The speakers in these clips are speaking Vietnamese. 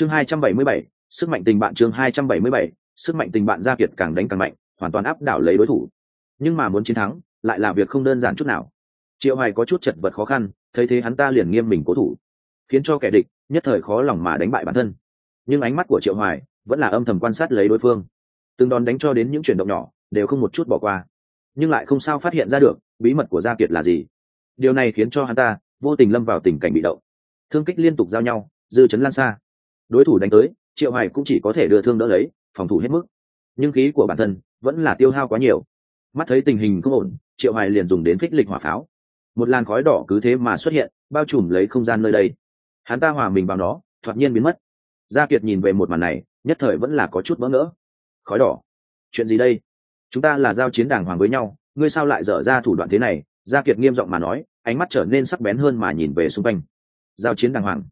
chương hai trăm bảy mươi bảy, sức mạnh tình bạn chương hai trăm bảy mươi bảy, sức mạnh tình bạn gia kiệt càng đánh càng mạnh, hoàn toàn áp đảo lấy đối thủ. Nhưng mà muốn chiến thắng, lại là việc không đơn giản chút nào. Triệu hoài có chút chật vật khó khăn, thấy thế hắn ta liền nghiêm mình cố thủ, khiến cho kẻ địch nhất thời khó lòng mà đánh bại bản thân. Nhưng ánh mắt của triệu hoài vẫn là âm thầm quan sát lấy đối phương. Từng đòn đánh cho đến những chuyển động nhỏ, đều không một chút bỏ qua. Nhưng lại không sao phát hiện ra được, bí mật của gia kiệt là gì. Điều này khiến cho hắn ta vô tình lâm vào tình cảnh bị động. Thương kích liên tục giao nhau, dư chấn lan xa đối thủ đánh tới, triệu hoài cũng chỉ có thể đưa thương đỡ lấy, phòng thủ hết mức. Nhưng khí của bản thân vẫn là tiêu hao quá nhiều. Mắt thấy tình hình không ổn, triệu hoài liền dùng đến phích lịch hỏa pháo. Một làn khói đỏ cứ thế mà xuất hiện, bao trùm lấy không gian nơi đây. Hắn ta hòa mình vào nó, thoạt nhiên biến mất. Gia kiệt nhìn về một màn này, nhất thời vẫn là có chút bỡ ngỡ. Khói đỏ. Chuyện gì đây? Chúng ta là giao chiến đàng hoàng với nhau, ngươi sao lại dở ra thủ đoạn thế này? Gia kiệt nghiêm giọng mà nói, ánh mắt trở nên sắc bén hơn mà nhìn về xung quanh. Giao chiến đàng hoàng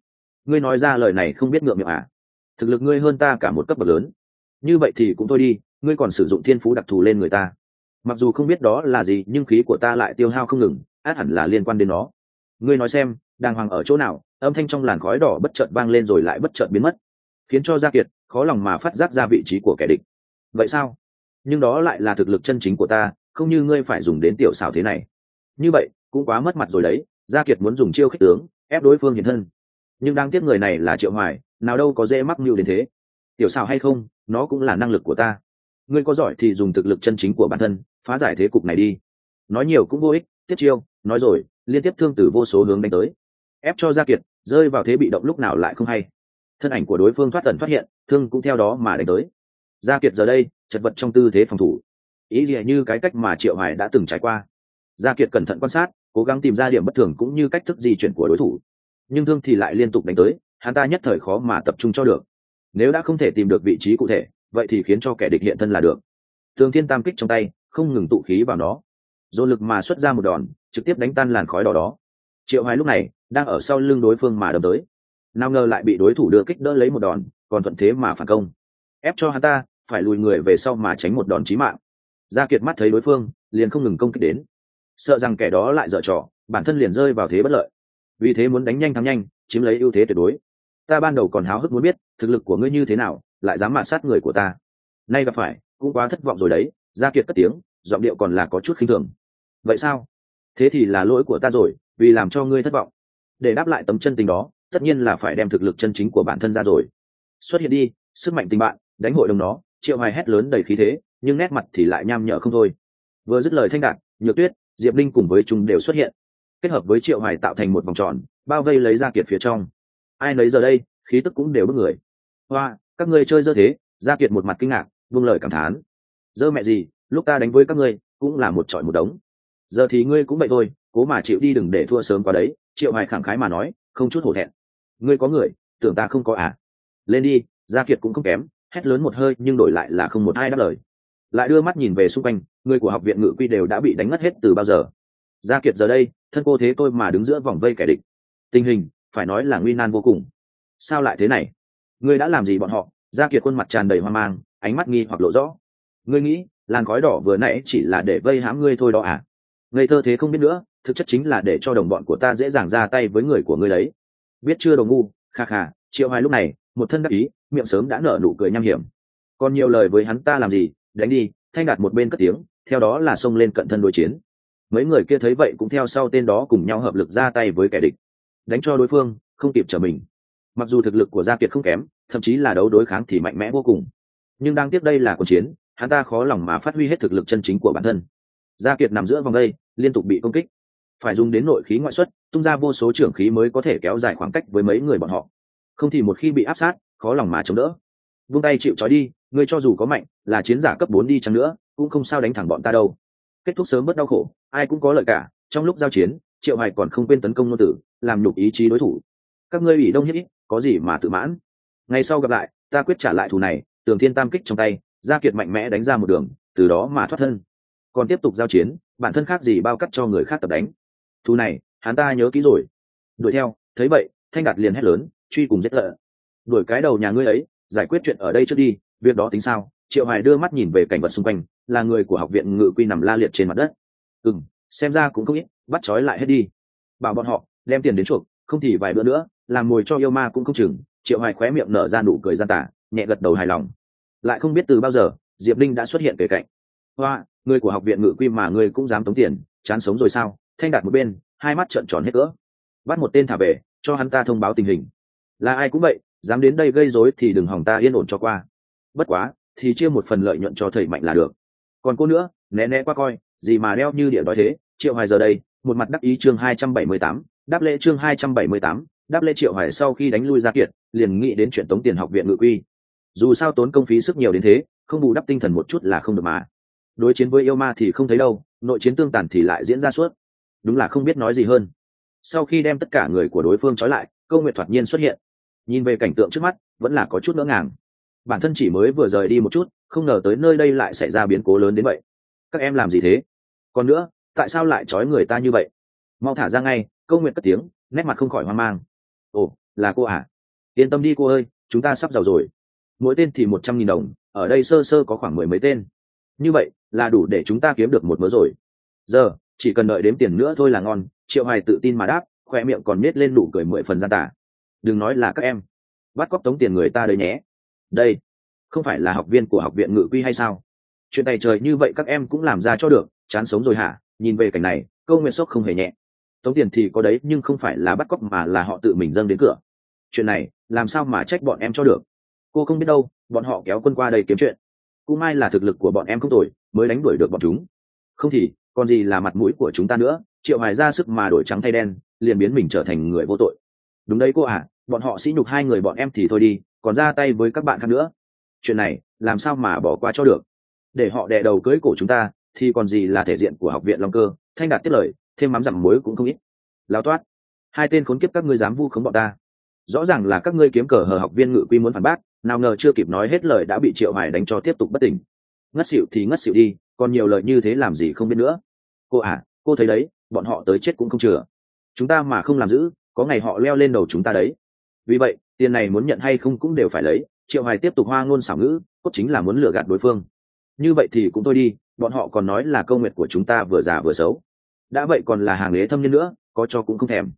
ngươi nói ra lời này không biết ngượng miệng à? Thực lực ngươi hơn ta cả một cấp bậc lớn. Như vậy thì cũng thôi đi, ngươi còn sử dụng thiên phú đặc thù lên người ta. Mặc dù không biết đó là gì, nhưng khí của ta lại tiêu hao không ngừng, át hẳn là liên quan đến nó. Ngươi nói xem, đàng hoàng ở chỗ nào, âm thanh trong làn khói đỏ bất chợt vang lên rồi lại bất chợt biến mất, khiến cho gia kiệt khó lòng mà phát giác ra vị trí của kẻ địch. Vậy sao? Nhưng đó lại là thực lực chân chính của ta, không như ngươi phải dùng đến tiểu xảo thế này. Như vậy, cũng quá mất mặt rồi đấy, gia kiệt muốn dùng chiêu khích tướng, ép đối phương hiện thân nhưng đáng tiếc người này là triệu hoài, nào đâu có dễ mắc mưu đến thế. Tiểu xảo hay không, nó cũng là năng lực của ta. Ngươi có giỏi thì dùng thực lực chân chính của bản thân, phá giải thế cục này đi. Nói nhiều cũng vô ích, tiếp chiêu, nói rồi, liên tiếp thương từ vô số hướng đánh tới. Ép cho gia kiệt, rơi vào thế bị động lúc nào lại không hay. Thân ảnh của đối phương thoát tần phát hiện, thương cũng theo đó mà đánh tới. Gia kiệt giờ đây, chật vật trong tư thế phòng thủ. Ý gì như cái cách mà triệu hoài đã từng trải qua. Gia kiệt cẩn thận quan sát, cố gắng tìm ra điểm bất thường cũng như cách thức di chuyển của đối thủ nhưng thương thì lại liên tục đánh tới, hắn ta nhất thời khó mà tập trung cho được. Nếu đã không thể tìm được vị trí cụ thể, vậy thì khiến cho kẻ địch hiện thân là được. Tường thiên tam kích trong tay, không ngừng tụ khí vào nó. Dồn lực mà xuất ra một đòn, trực tiếp đánh tan làn khói đỏ đó. Triệu hoài lúc này, đang ở sau lưng đối phương mà đâm tới. Nào ngờ lại bị đối thủ đưa kích đỡ lấy một đòn, còn thuận thế mà phản công. Ép cho hắn ta, phải lùi người về sau mà tránh một đòn chí mạng. Gia kiệt mắt thấy đối phương, liền không ngừng công kích đến. Sợ rằng kẻ đó lại dở trò, bản thân liền rơi vào thế bất lợi vì thế muốn đánh nhanh thắng nhanh, chiếm lấy ưu thế tuyệt đối. Ta ban đầu còn háo hức muốn biết, thực lực của ngươi như thế nào, lại dám mạn sát người của ta. Nay gặp phải, cũng quá thất vọng rồi đấy, gia kiệt cất tiếng, giọng điệu còn là có chút khinh thường. Vậy sao? Thế thì là lỗi của ta rồi, vì làm cho ngươi thất vọng. Để đáp lại tấm chân tình đó, tất nhiên là phải đem thực lực chân chính của bản thân ra rồi. Xuất hiện đi, sức mạnh tình bạn, đánh hội đồng đó, triệu hoài hét lớn đầy khí thế, nhưng nét mặt thì lại nham nhở không thôi. Vừa dứt lời thanh đạt, nhược tuyết, diệp linh cùng với chúng đều xuất hiện kết hợp với triệu hoài tạo thành một vòng tròn, bao vây lấy gia kiệt phía trong. Ai nấy giờ đây, khí tức cũng đều bức người. Hoa, các ngươi chơi dơ thế, gia kiệt một mặt kinh ngạc, buông lời cảm thán. Dơ mẹ gì, lúc ta đánh với các ngươi, cũng là một trọi một đống. Giờ thì ngươi cũng vậy thôi, cố mà chịu đi đừng để thua sớm qua đấy, triệu hoài khẳng khái mà nói, không chút hổ thẹn. Ngươi có người, tưởng ta không có à? Lên đi, gia kiệt cũng không kém, hét lớn một hơi nhưng đổi lại là không một ai đáp lời. Lại đưa mắt nhìn về xung quanh, người của học viện ngự quy đều đã bị đánh ngất hết từ bao giờ gia kiệt giờ đây, thân cô thế tôi mà đứng giữa vòng vây kẻ địch. Tình hình, phải nói là nguy nan vô cùng. Sao lại thế này? Ngươi đã làm gì bọn họ? Gia kiệt khuôn mặt tràn đầy hoang mang, ánh mắt nghi hoặc lộ rõ. Ngươi nghĩ, làn khói đỏ vừa nãy chỉ là để vây hãm ngươi thôi đó à? Ngây thơ thế không biết nữa, thực chất chính là để cho đồng bọn của ta dễ dàng ra tay với người của ngươi đấy. Biết chưa đồ ngu? Kha kha, triệu hoài lúc này, một thân đắc ý, miệng sớm đã nở nụ cười nham hiểm. Còn nhiều lời với hắn ta làm gì? Đánh đi, thanh đạt một bên cất tiếng, theo đó là xông lên cận thân đối chiến mấy người kia thấy vậy cũng theo sau tên đó cùng nhau hợp lực ra tay với kẻ địch. Đánh cho đối phương, không kịp trở mình. Mặc dù thực lực của gia kiệt không kém, thậm chí là đấu đối kháng thì mạnh mẽ vô cùng. Nhưng đang tiếp đây là cuộc chiến, hắn ta khó lòng mà phát huy hết thực lực chân chính của bản thân. Gia kiệt nằm giữa vòng đây, liên tục bị công kích. Phải dùng đến nội khí ngoại xuất, tung ra vô số trưởng khí mới có thể kéo dài khoảng cách với mấy người bọn họ. Không thì một khi bị áp sát, khó lòng mà chống đỡ. Vung tay chịu trói đi ngươi cho dù có mạnh, là chiến giả cấp bốn đi chăng nữa, cũng không sao đánh thẳng bọn ta đâu kết thúc sớm bớt đau khổ, ai cũng có lợi cả, trong lúc giao chiến, triệu hải còn không quên tấn công nô tử, làm nhục ý chí đối thủ. Các ngươi ủy đông hiếp ít, có gì mà tự mãn? Ngày sau gặp lại, ta quyết trả lại thù này, tường thiên tam kích trong tay, gia kiệt mạnh mẽ đánh ra một đường, từ đó mà thoát thân. Còn tiếp tục giao chiến, bản thân khác gì bao cắt cho người khác tập đánh. Thù này, hắn ta nhớ kỹ rồi. Đuổi theo, thấy vậy, thanh đạt liền hét lớn, truy cùng giết thợ. Đuổi cái đầu nhà ngươi ấy, giải quyết chuyện ở đây trước đi, việc đó tính sao? Triệu hải đưa mắt nhìn về cảnh vật xung quanh là người của học viện ngự quy nằm la liệt trên mặt đất. Ừ xem ra cũng không ít, bắt trói lại hết đi. Bảo bọn họ, đem tiền đến chuộc, không thì vài bữa nữa, làm mồi cho yêu ma cũng không chừng. Triệu hoài khóe miệng nở ra nụ cười gian tả, nhẹ gật đầu hài lòng. Lại không biết từ bao giờ, diệp linh đã xuất hiện kể cạnh. Hoa, người của học viện ngự quy mà ngươi cũng dám tống tiền, chán sống rồi sao? Thanh đạt một bên, hai mắt trợn tròn hết cỡ. Bắt một tên thả về, cho hắn ta thông báo tình hình. Là ai cũng vậy, dám đến đây gây rối thì đừng hỏng ta yên ổn cho qua. Bất quá, thì chia một phần lợi nhuận cho thầy mạnh là được còn cô nữa, né né qua coi, gì mà đeo như địa đói thế, triệu hoài giờ đây, một mặt đắc ý chương hai trăm bảy mươi tám, đáp lễ chương hai trăm bảy mươi tám, đáp lễ triệu hoài sau khi đánh lui gia kiệt, liền nghĩ đến chuyện tống tiền học viện ngự quy. Dù sao tốn công phí sức nhiều đến thế, không bù đắp tinh thần một chút là không được mà. Đối chiến với yêu ma thì không thấy đâu, nội chiến tương tàn thì lại diễn ra suốt. Đúng là không biết nói gì hơn. Sau khi đem tất cả người của đối phương trói lại, câu nguyệt thoạt nhiên xuất hiện. Nhìn về cảnh tượng trước mắt, vẫn là có chút ngỡ ngàng bản thân chỉ mới vừa rời đi một chút, không ngờ tới nơi đây lại xảy ra biến cố lớn đến vậy. Các em làm gì thế? Còn nữa, tại sao lại trói người ta như vậy? Mau thả ra ngay, câu nguyện cất tiếng, nét mặt không khỏi hoang mang. Ồ, là cô à yên tâm đi cô ơi, chúng ta sắp giàu rồi. Mỗi tên thì một trăm nghìn đồng, ở đây sơ sơ có khoảng mười mấy tên. Như vậy, là đủ để chúng ta kiếm được một mớ rồi. Giờ, chỉ cần đợi đếm tiền nữa thôi là ngon, triệu hoài tự tin mà đáp, khoe miệng còn nết lên đủ cười mười phần gian tả đừng nói là các em. Bắt cóc tống tiền người ta đấy nhé đây không phải là học viên của học viện ngự quy hay sao? Chuyện này trời như vậy các em cũng làm ra cho được, chán sống rồi hả? Nhìn về cảnh này, câu nguyện sốc không hề nhẹ. Tống tiền thì có đấy, nhưng không phải là bắt cóc mà là họ tự mình dâng đến cửa. Chuyện này, làm sao mà trách bọn em cho được? Cô không biết đâu, bọn họ kéo quân qua đây kiếm chuyện. Cũng may là thực lực của bọn em không tồi, mới đánh đuổi được bọn chúng. Không thì, còn gì là mặt mũi của chúng ta nữa? Triệu hoài ra sức mà đổi trắng thay đen, liền biến mình trở thành người vô tội. Đúng đấy cô à bọn họ sĩ nhục hai người bọn em thì thôi đi còn ra tay với các bạn khác nữa. Chuyện này, làm sao mà bỏ qua cho được? Để họ đè đầu cưới cổ chúng ta, thì còn gì là thể diện của học viện long cơ? Thanh đạt tiết lời, thêm mắm dặm muối cũng không ít. Lao toát, hai tên khốn kiếp các ngươi dám vu khống bọn ta. Rõ ràng là các ngươi kiếm cờ hờ học viên ngự quy muốn phản bác, nào ngờ chưa kịp nói hết lời đã bị triệu hải đánh cho tiếp tục bất tỉnh. Ngất xịu thì ngất xịu đi, còn nhiều lời như thế làm gì không biết nữa. Cô à cô thấy đấy, bọn họ tới chết cũng không chừa. Chúng ta mà không làm giữ có ngày họ leo lên đầu chúng ta đấy. Vì vậy tiền này muốn nhận hay không cũng đều phải lấy, triệu hoài tiếp tục hoa ngôn xảo ngữ, cốt chính là muốn lừa gạt đối phương. Như vậy thì cũng thôi đi, bọn họ còn nói là câu nguyện của chúng ta vừa già vừa xấu. Đã vậy còn là hàng ghế thâm nhân nữa, có cho cũng không thèm.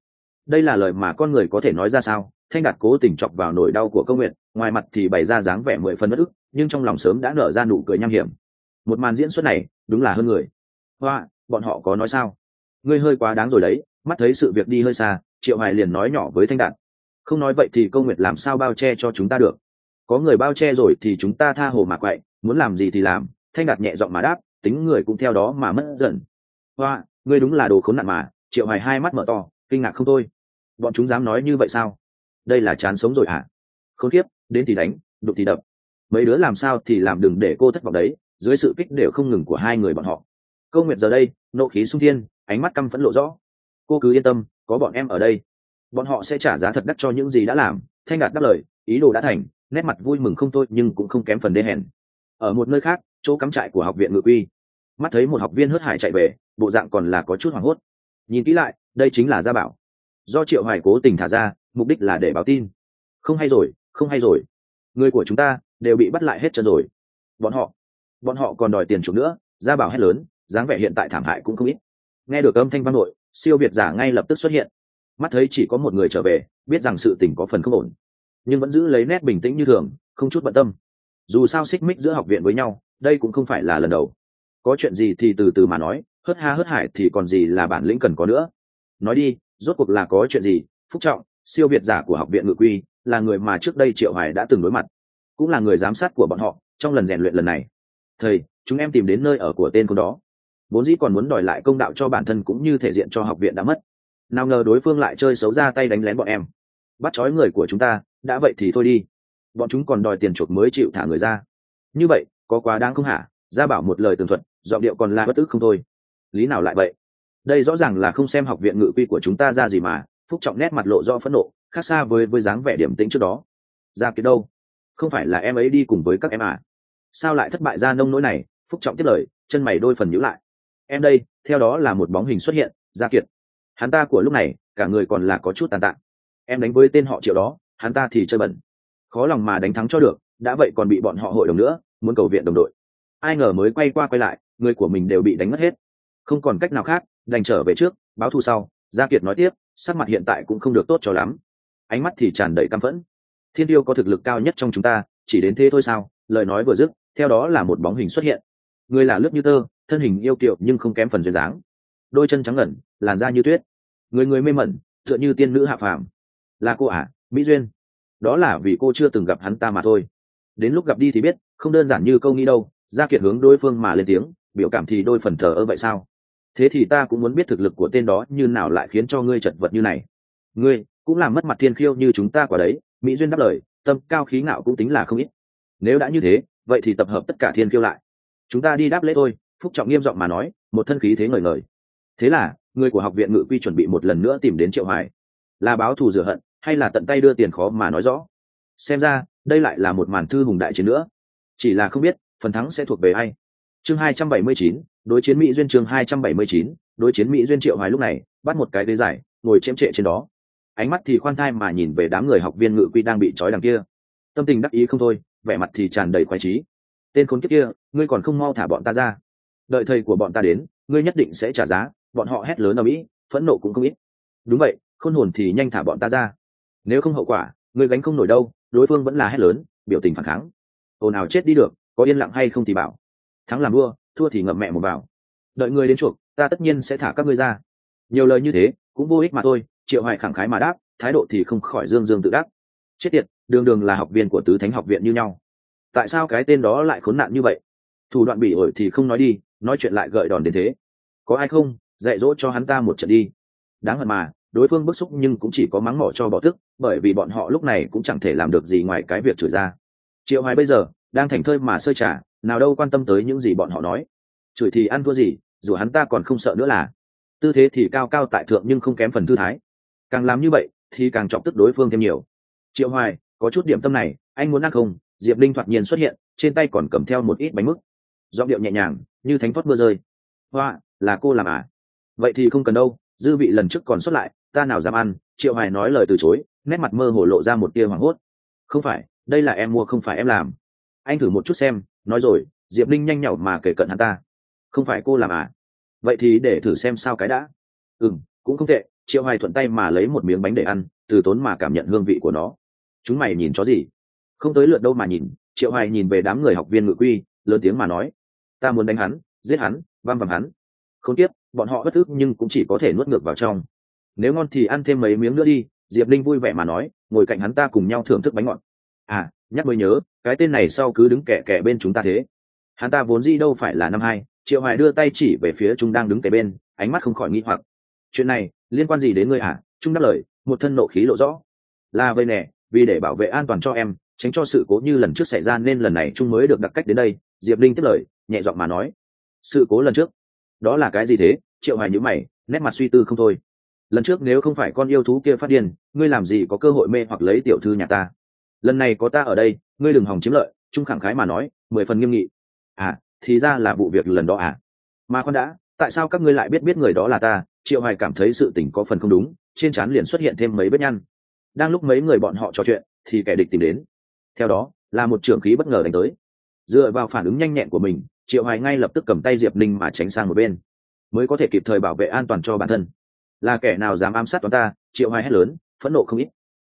Đây là lời mà con người có thể nói ra sao? Thanh đạt cố tình chọc vào nỗi đau của câu nguyện, ngoài mặt thì bày ra dáng vẻ mười phần bất ức, nhưng trong lòng sớm đã nở ra nụ cười nham hiểm. Một màn diễn xuất này, đúng là hơn người. Hoa, bọn họ có nói sao? Ngươi hơi quá đáng rồi đấy, mắt thấy sự việc đi hơi xa, triệu hoài liền nói nhỏ với thanh đạt không nói vậy thì câu nguyệt làm sao bao che cho chúng ta được? Có người bao che rồi thì chúng ta tha hồ mà quậy, muốn làm gì thì làm, thanh đạt nhẹ giọng mà đáp, tính người cũng theo đó mà mất dần. Hoa, ngươi đúng là đồ khốn nạn mà, triệu hoài hai mắt mở to, kinh ngạc không thôi. Bọn chúng dám nói như vậy sao? Đây là chán sống rồi hả? À? khốn kiếp, đến thì đánh, đụng thì đập. Mấy đứa làm sao thì làm đừng để cô thất vọng đấy, dưới sự kích đều không ngừng của hai người bọn họ. Câu nguyệt giờ đây, nộ khí sung thiên, ánh mắt căm phẫn lộ rõ. Cô cứ yên tâm, có bọn em ở đây bọn họ sẽ trả giá thật đắt cho những gì đã làm. Thanh đạt đáp lời, ý đồ đã thành, nét mặt vui mừng không thôi nhưng cũng không kém phần đê hèn. Ở một nơi khác, chỗ cắm trại của học viện ngự quy, mắt thấy một học viên hớt hải chạy về, bộ dạng còn là có chút hoảng hốt. Nhìn kỹ lại, đây chính là gia bảo. Do triệu hoài cố tình thả ra, mục đích là để báo tin. Không hay rồi, không hay rồi. Người của chúng ta đều bị bắt lại hết chân rồi. Bọn họ bọn họ còn đòi tiền chuộc nữa, gia bảo hét lớn, dáng vẻ hiện tại thảm hại cũng không ít. Nghe được âm thanh văn nội siêu việt giả ngay lập tức xuất hiện mắt thấy chỉ có một người trở về, biết rằng sự tình có phần không ổn. Nhưng vẫn giữ lấy nét bình tĩnh như thường, không chút bận tâm. Dù sao xích mích giữa học viện với nhau, đây cũng không phải là lần đầu. Có chuyện gì thì từ từ mà nói, hớt ha hớt hải thì còn gì là bản lĩnh cần có nữa. Nói đi, rốt cuộc là có chuyện gì? Phúc trọng, siêu việt giả của học viện ngự quy, là người mà trước đây triệu hải đã từng đối mặt, cũng là người giám sát của bọn họ trong lần rèn luyện lần này. Thầy, chúng em tìm đến nơi ở của tên con đó. Vốn dĩ còn muốn đòi lại công đạo cho bản thân cũng như thể diện cho học viện đã mất nào ngờ đối phương lại chơi xấu ra tay đánh lén bọn em. Bắt trói người của chúng ta, đã vậy thì thôi đi. Bọn chúng còn đòi tiền chuộc mới chịu thả người ra. Như vậy, có quá đáng không hả? Gia bảo một lời tường thuật, giọng điệu còn là bất ức không thôi. Lý nào lại vậy? Đây rõ ràng là không xem học viện ngự quy của chúng ta ra gì mà, phúc trọng nét mặt lộ do phẫn nộ, khác xa với với dáng vẻ điểm tĩnh trước đó. Ra kiệt đâu? Không phải là em ấy đi cùng với các em à? Sao lại thất bại ra nông nỗi này? Phúc trọng tiếp lời, chân mày đôi phần nhíu lại. Em đây, theo đó là một bóng hình xuất hiện, gia kiệt hắn ta của lúc này, cả người còn là có chút tàn tạ. Em đánh với tên họ triệu đó, hắn ta thì chơi bẩn. Khó lòng mà đánh thắng cho được, đã vậy còn bị bọn họ hội đồng nữa, muốn cầu viện đồng đội. Ai ngờ mới quay qua quay lại, người của mình đều bị đánh mất hết. Không còn cách nào khác, đành trở về trước, báo thù sau, gia kiệt nói tiếp, sắc mặt hiện tại cũng không được tốt cho lắm. Ánh mắt thì tràn đầy căm phẫn. Thiên tiêu có thực lực cao nhất trong chúng ta, chỉ đến thế thôi sao, lời nói vừa dứt, theo đó là một bóng hình xuất hiện. Người là lướt như tơ, thân hình yêu kiệu nhưng không kém phần duyên dáng đôi chân trắng ngẩn làn da như tuyết. Người người mê mẩn tựa như tiên nữ hạ phàm. Là cô ả à, mỹ duyên. Đó là vì cô chưa từng gặp hắn ta mà thôi. Đến lúc gặp đi thì biết không đơn giản như câu nghĩ đâu gia kiệt hướng đối phương mà lên tiếng biểu cảm thì đôi phần thờ ơ vậy sao? Thế thì ta cũng muốn biết thực lực của tên đó như nào lại khiến cho ngươi chật vật như này. Ngươi cũng làm mất mặt thiên khiêu như chúng ta quả đấy mỹ duyên đáp lời tâm cao khí ngạo cũng tính là không ít. Nếu đã như thế vậy thì tập hợp tất cả thiên khiêu lại. Chúng ta đi đáp lễ thôi phúc trọng nghiêm giọng mà nói một thân khí thế ngời ngời thế là người của học viện ngự quy chuẩn bị một lần nữa tìm đến triệu hoài. Là báo thù rửa hận hay là tận tay đưa tiền khó mà nói rõ? Xem ra đây lại là một màn thư hùng đại chiến nữa. Chỉ là không biết phần thắng sẽ thuộc về ai. Chương 279, đối chiến mỹ duyên chương 279, đối chiến mỹ duyên triệu hoài lúc này bắt một cái ghế dài ngồi chém trệ trên đó. Ánh mắt thì khoan thai mà nhìn về đám người học viên ngự quy đang bị trói đằng kia. Tâm tình đắc ý không thôi vẻ mặt thì tràn đầy khoái trí tên khốn kiếp kia ngươi còn không mau thả bọn ta ra. Đợi thầy của bọn ta đến ngươi nhất định sẽ trả giá bọn họ hét lớn ở mỹ, phẫn nộ cũng không ít. Đúng vậy, khôn hồn thì nhanh thả bọn ta ra. Nếu không hậu quả, người gánh không nổi đâu, đối phương vẫn là hét lớn, biểu tình phản kháng. Ồn ào chết đi được, có yên lặng hay không thì bảo. Thắng làm đua thua thì ngậm mẹ một vào đợi người đến chuộc, ta tất nhiên sẽ thả các ngươi ra. Nhiều lời như thế, cũng vô ích mà thôi, triệu hoài khẳng khái mà đáp, thái độ thì không khỏi dương dương tự đắc. Chết tiệt, đường đường là học viên của tứ thánh học viện như nhau. Tại sao cái tên đó lại khốn nạn như vậy? Thủ đoạn bị ổi thì không nói đi, nói chuyện lại gợi đòn đến thế. Có ai không? Dạy dỗ cho hắn ta một trận đi. Đáng hận mà, đối phương bức xúc nhưng cũng chỉ có mắng mỏ cho bỏ tức, bởi vì bọn họ lúc này cũng chẳng thể làm được gì ngoài cái việc chửi ra. Triệu hoài bây giờ, đang thành thơi mà sơi trả nào đâu quan tâm tới những gì bọn họ nói. Chửi thì ăn thua gì, dù hắn ta còn không sợ nữa là. Tư thế thì cao cao tại thượng nhưng không kém phần thư thái. Càng làm như vậy, thì càng chọc tức đối phương thêm nhiều. Triệu hoài, có chút điểm tâm này, anh muốn ăn không? Diệp linh thoạt nhiên xuất hiện, trên tay còn cầm theo một ít bánh mứt. Giọng điệu nhẹ nhàng, như thánh thoát mưa rơi. Hoa, là cô làm à? Vậy thì không cần đâu, dư vị lần trước còn xuất lại, ta nào dám ăn, triệu hoài nói lời từ chối, nét mặt mơ hồ lộ ra một tia hoảng hốt. Không phải, đây là em mua không phải em làm. Anh thử một chút xem, nói rồi, diệp linh nhanh nhảu mà kể cận hắn ta. Không phải cô làm à? Vậy thì để thử xem sao cái đã. Ừ cũng không tệ, triệu hoài thuận tay mà lấy một miếng bánh để ăn, từ tốn mà cảm nhận hương vị của nó. Chúng mày nhìn chó gì? Không tới lượt đâu mà nhìn, triệu hoài nhìn về đám người học viên ngự quy, lớn tiếng mà nói. Ta muốn đánh hắn, giết hắn vam vằm hắn. Không tiếp bọn họ bất thức nhưng cũng chỉ có thể nuốt ngược vào trong. Nếu ngon thì ăn thêm mấy miếng nữa đi, diệp linh vui vẻ mà nói, ngồi cạnh hắn ta cùng nhau thưởng thức bánh ngọt. À nhắc mới nhớ, cái tên này sau cứ đứng kẻ kẻ bên chúng ta thế. Hắn ta vốn gì đâu phải là năm hai, triệu hoài đưa tay chỉ về phía chúng đang đứng kề bên, ánh mắt không khỏi nghi hoặc. Chuyện này, liên quan gì đến ngươi à trung đáp lời, một thân nộ khí lộ rõ. Là vậy nè, vì để bảo vệ an toàn cho em, tránh cho sự cố như lần trước xảy ra nên lần này trung mới được đặt cách đến đây, diệp linh tiếp lời, nhẹ giọng mà nói. Sự cố lần trước, đó là cái gì thế? Triệu hoài nhữ mày, nét mặt suy tư không thôi. Lần trước nếu không phải con yêu thú kia phát điên, ngươi làm gì có cơ hội mê hoặc lấy tiểu thư nhà ta? Lần này có ta ở đây, ngươi đừng hòng chiếm lợi, trung khẳng khái mà nói, mười phần nghiêm nghị. À thì ra là vụ việc lần đó à? Mà con đã, tại sao các ngươi lại biết biết người đó là ta? Triệu hoài cảm thấy sự tình có phần không đúng, trên trán liền xuất hiện thêm mấy vết nhăn. Đang lúc mấy người bọn họ trò chuyện, thì kẻ địch tìm đến. Theo đó, là một trưởng khí bất ngờ đánh tới. Dựa vào phản ứng nhanh nhẹn của mình, triệu hoài ngay lập tức cầm tay diệp ninh mà tránh sang một bên mới có thể kịp thời bảo vệ an toàn cho bản thân. Là kẻ nào dám ám sát toán ta, triệu hoài hét lớn, phẫn nộ không ít.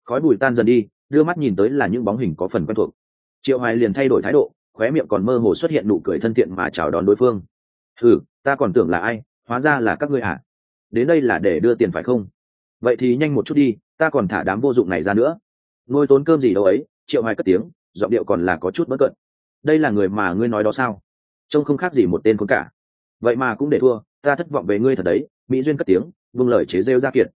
Khói bụi tan dần đi, đưa mắt nhìn tới là những bóng hình có phần quen thuộc. Triệu hoài liền thay đổi thái độ, khóe miệng còn mơ hồ xuất hiện nụ cười thân thiện mà chào đón đối phương. Ừ ta còn tưởng là ai, hóa ra là các ngươi à đến đây là để đưa tiền phải không? Vậy thì nhanh một chút đi, ta còn thả đám vô dụng này ra nữa. Ngôi tốn cơm gì đâu ấy, triệu hoài cất tiếng, giọng điệu còn là có chút bất cận. Đây là người mà ngươi nói đó sao? Trông không khác gì một tên con cả. Vậy mà cũng để thua ta thất vọng về ngươi thật đấy, mỹ duyên cất tiếng vương lời chế rêu ra kiệt.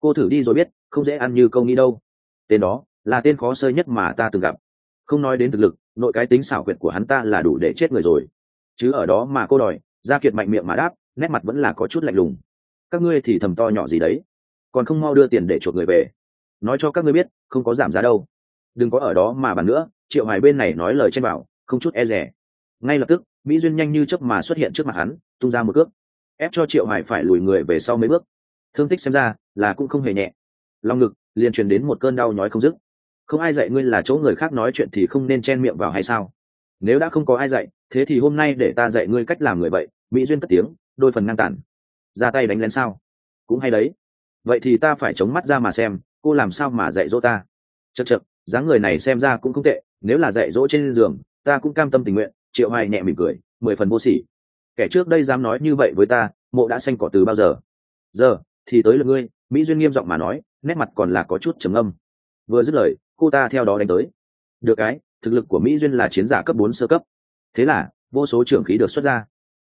Cô thử đi rồi biết, không dễ ăn như câu nghĩ đâu. Tên đó, là tên khó sơi nhất mà ta từng gặp. Không nói đến thực lực, nội cái tính xảo quyệt của hắn ta là đủ để chết người rồi. Chứ ở đó mà cô đòi, gia kiệt mạnh miệng mà đáp, nét mặt vẫn là có chút lạnh lùng. Các ngươi thì thầm to nhỏ gì đấy? Còn không mau đưa tiền để chuộc người về. Nói cho các ngươi biết, không có giảm giá đâu. Đừng có ở đó mà bàn nữa, triệu hoài bên này nói lời trên bảo, không chút e rẻ ngay lập tức, mỹ duyên nhanh như chớp mà xuất hiện trước mặt hắn, tung ra một cước ép cho triệu hải phải lùi người về sau mấy bước. Thương tích xem ra là cũng không hề nhẹ. Lòng ngực, liền truyền đến một cơn đau nhói không dứt. Không ai dạy ngươi là chỗ người khác nói chuyện thì không nên chen miệng vào hay sao? Nếu đã không có ai dạy, thế thì hôm nay để ta dạy ngươi cách làm người vậy, mỹ duyên cất tiếng, đôi phần ngang tản ra tay đánh lén sao? Cũng hay đấy. Vậy thì ta phải chống mắt ra mà xem, cô làm sao mà dạy dỗ ta? Chật chật dáng người này xem ra cũng không tệ, nếu là dạy dỗ trên giường, ta cũng cam tâm tình nguyện, triệu hoài nhẹ mỉm cười, mười phần vô sỉ kẻ trước đây dám nói như vậy với ta, mộ đã xanh cỏ từ bao giờ? Giờ, thì tới lượt ngươi, mỹ duyên nghiêm giọng mà nói, nét mặt còn là có chút trầm âm vừa dứt lời, cô ta theo đó đánh tới. Được cái, thực lực của mỹ duyên là chiến giả cấp bốn sơ cấp. Thế là, vô số trưởng khí được xuất ra.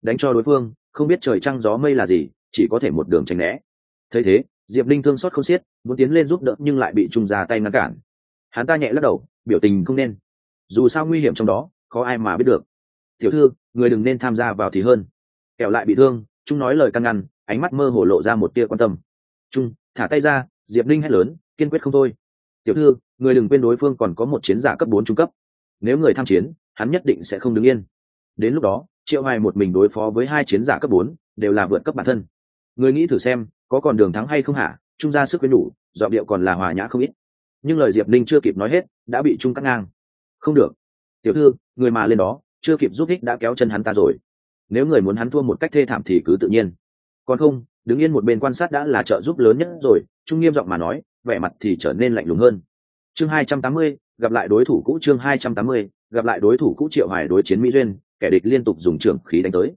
Đánh cho đối phương, không biết trời trăng gió mây là gì, chỉ có thể một đường tránh né. Thấy thế, diệp linh thương xót không xiết, muốn tiến lên giúp đỡ nhưng lại bị trung ra tay ngăn cản. Hắn ta nhẹ lắc đầu, biểu tình không nên. Dù sao nguy hiểm trong đó, khó ai mà biết được tiểu thư, người đừng nên tham gia vào thì hơn. Kẹo lại bị thương, trung nói lời căn ngăn, ánh mắt mơ hồ lộ ra một tia quan tâm. Trung, thả tay ra, diệp linh hét lớn, kiên quyết không thôi. Tiểu thư, người đừng quên đối phương còn có một chiến giả cấp bốn trung cấp. Nếu người tham chiến, hắn nhất định sẽ không đứng yên. Đến lúc đó, triệu hoài một mình đối phó với hai chiến giả cấp bốn, đều là vượt cấp bản thân. Người nghĩ thử xem, có còn đường thắng hay không hả? Trung ra sức với đủ dọn điệu còn là hòa nhã không ít. Nhưng lời diệp linh chưa kịp nói hết, đã bị trung cắt ngang. Không được. Tiểu thư, người mà lên đó chưa kịp giúp ích đã kéo chân hắn ta rồi. Nếu người muốn hắn thua một cách thê thảm thì cứ tự nhiên. Còn không, đứng yên một bên quan sát đã là trợ giúp lớn nhất rồi, trung nghiêm giọng mà nói, vẻ mặt thì trở nên lạnh lùng hơn. Chương hai trăm tám mươi, gặp lại đối thủ cũ chương hai trăm tám mươi, gặp lại đối thủ cũ triệu hoài đối chiến mỹ duyên, kẻ địch liên tục dùng trưởng khí đánh tới.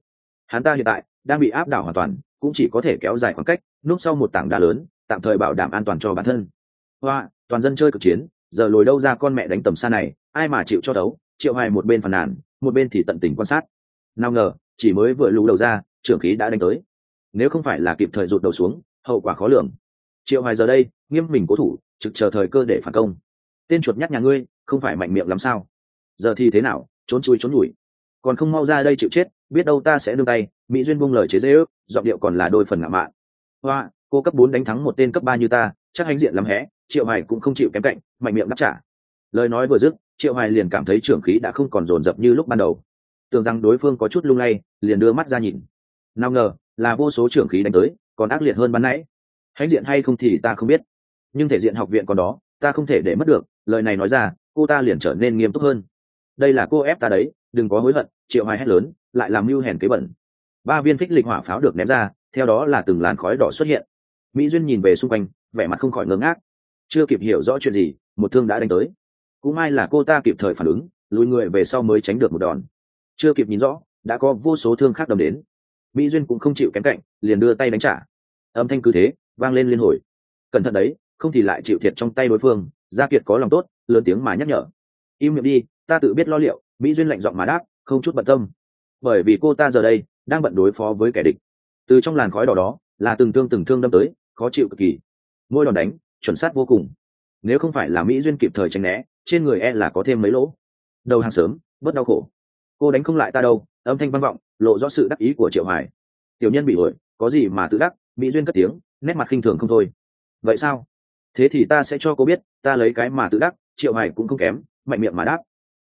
Hắn ta hiện tại đang bị áp đảo hoàn toàn, cũng chỉ có thể kéo dài khoảng cách, núp sau một tảng đá lớn, tạm thời bảo đảm an toàn cho bản thân. Hoa, toàn dân chơi cực chiến, giờ lồi đâu ra con mẹ đánh tầm xa này, ai mà chịu cho đấu? Triệu hoài một bên phàn nàn một bên thì tận tình quan sát. Nào ngờ, chỉ mới vừa lù đầu ra, trưởng khí đã đánh tới. Nếu không phải là kịp thời rụt đầu xuống, hậu quả khó lường. Triệu hoài giờ đây, nghiêm mình cố thủ, trực chờ thời cơ để phản công. Tên chuột nhắt nhà ngươi, không phải mạnh miệng lắm sao? Giờ thì thế nào, trốn chui trốn nhủi. Còn không mau ra đây chịu chết, biết đâu ta sẽ đương tay, mỹ duyên buông lời chế dễ ước giọng điệu còn là đôi phần ngạo mạn. Hoa, cô cấp bốn đánh thắng một tên cấp ba như ta, chắc hãnh diện lắm hẽ triệu hoài cũng không chịu kém cạnh, mạnh miệng đáp trả. Lời nói vừa dứt triệu hoài liền cảm thấy trưởng khí đã không còn dồn dập như lúc ban đầu. Tưởng rằng đối phương có chút lung lay, liền đưa mắt ra nhìn. Nào ngờ, là vô số trưởng khí đánh tới, còn ác liệt hơn ban nãy. Hãnh diện hay không thì ta không biết. Nhưng thể diện học viện còn đó, ta không thể để mất được, lời này nói ra, cô ta liền trở nên nghiêm túc hơn. Đây là cô ép ta đấy, đừng có hối hận, triệu hoài hét lớn, lại làm mưu hèn kế bẩn. Ba viên phích lịch hỏa pháo được ném ra, theo đó là từng làn khói đỏ xuất hiện. Mỹ duyên nhìn về xung quanh, vẻ mặt không khỏi ngớ ngác. Chưa kịp hiểu rõ chuyện gì, một thương đã đánh tới cũng may là cô ta kịp thời phản ứng, lùi người về sau mới tránh được một đòn. Chưa kịp nhìn rõ, đã có vô số thương khác đâm đến. Mỹ duyên cũng không chịu kém cạnh, liền đưa tay đánh trả. Âm thanh cứ thế, vang lên liên hồi. Cẩn thận đấy, không thì lại chịu thiệt trong tay đối phương, gia kiệt có lòng tốt, lớn tiếng mà nhắc nhở. Im miệng đi, ta tự biết lo liệu, mỹ duyên lạnh giọng mà đáp, không chút bận tâm. Bởi vì cô ta giờ đây, đang bận đối phó với kẻ địch. Từ trong làn khói đỏ đó, là từng thương từng thương đâm tới, khó chịu cực kỳ. Mỗi đòn đánh, chuẩn xác vô cùng. Nếu không phải là mỹ duyên kịp thời tránh né trên người e là có thêm mấy lỗ. Đầu hàng sớm, bớt đau khổ. Cô đánh không lại ta đâu, âm thanh vang vọng, lộ rõ sự đắc ý của triệu hải tiểu nhân bị ổi có gì mà tự đắc, mỹ duyên cất tiếng, nét mặt khinh thường không thôi. Vậy sao? Thế thì ta sẽ cho cô biết, ta lấy cái mà tự đắc, triệu hải cũng không kém, mạnh miệng mà đáp.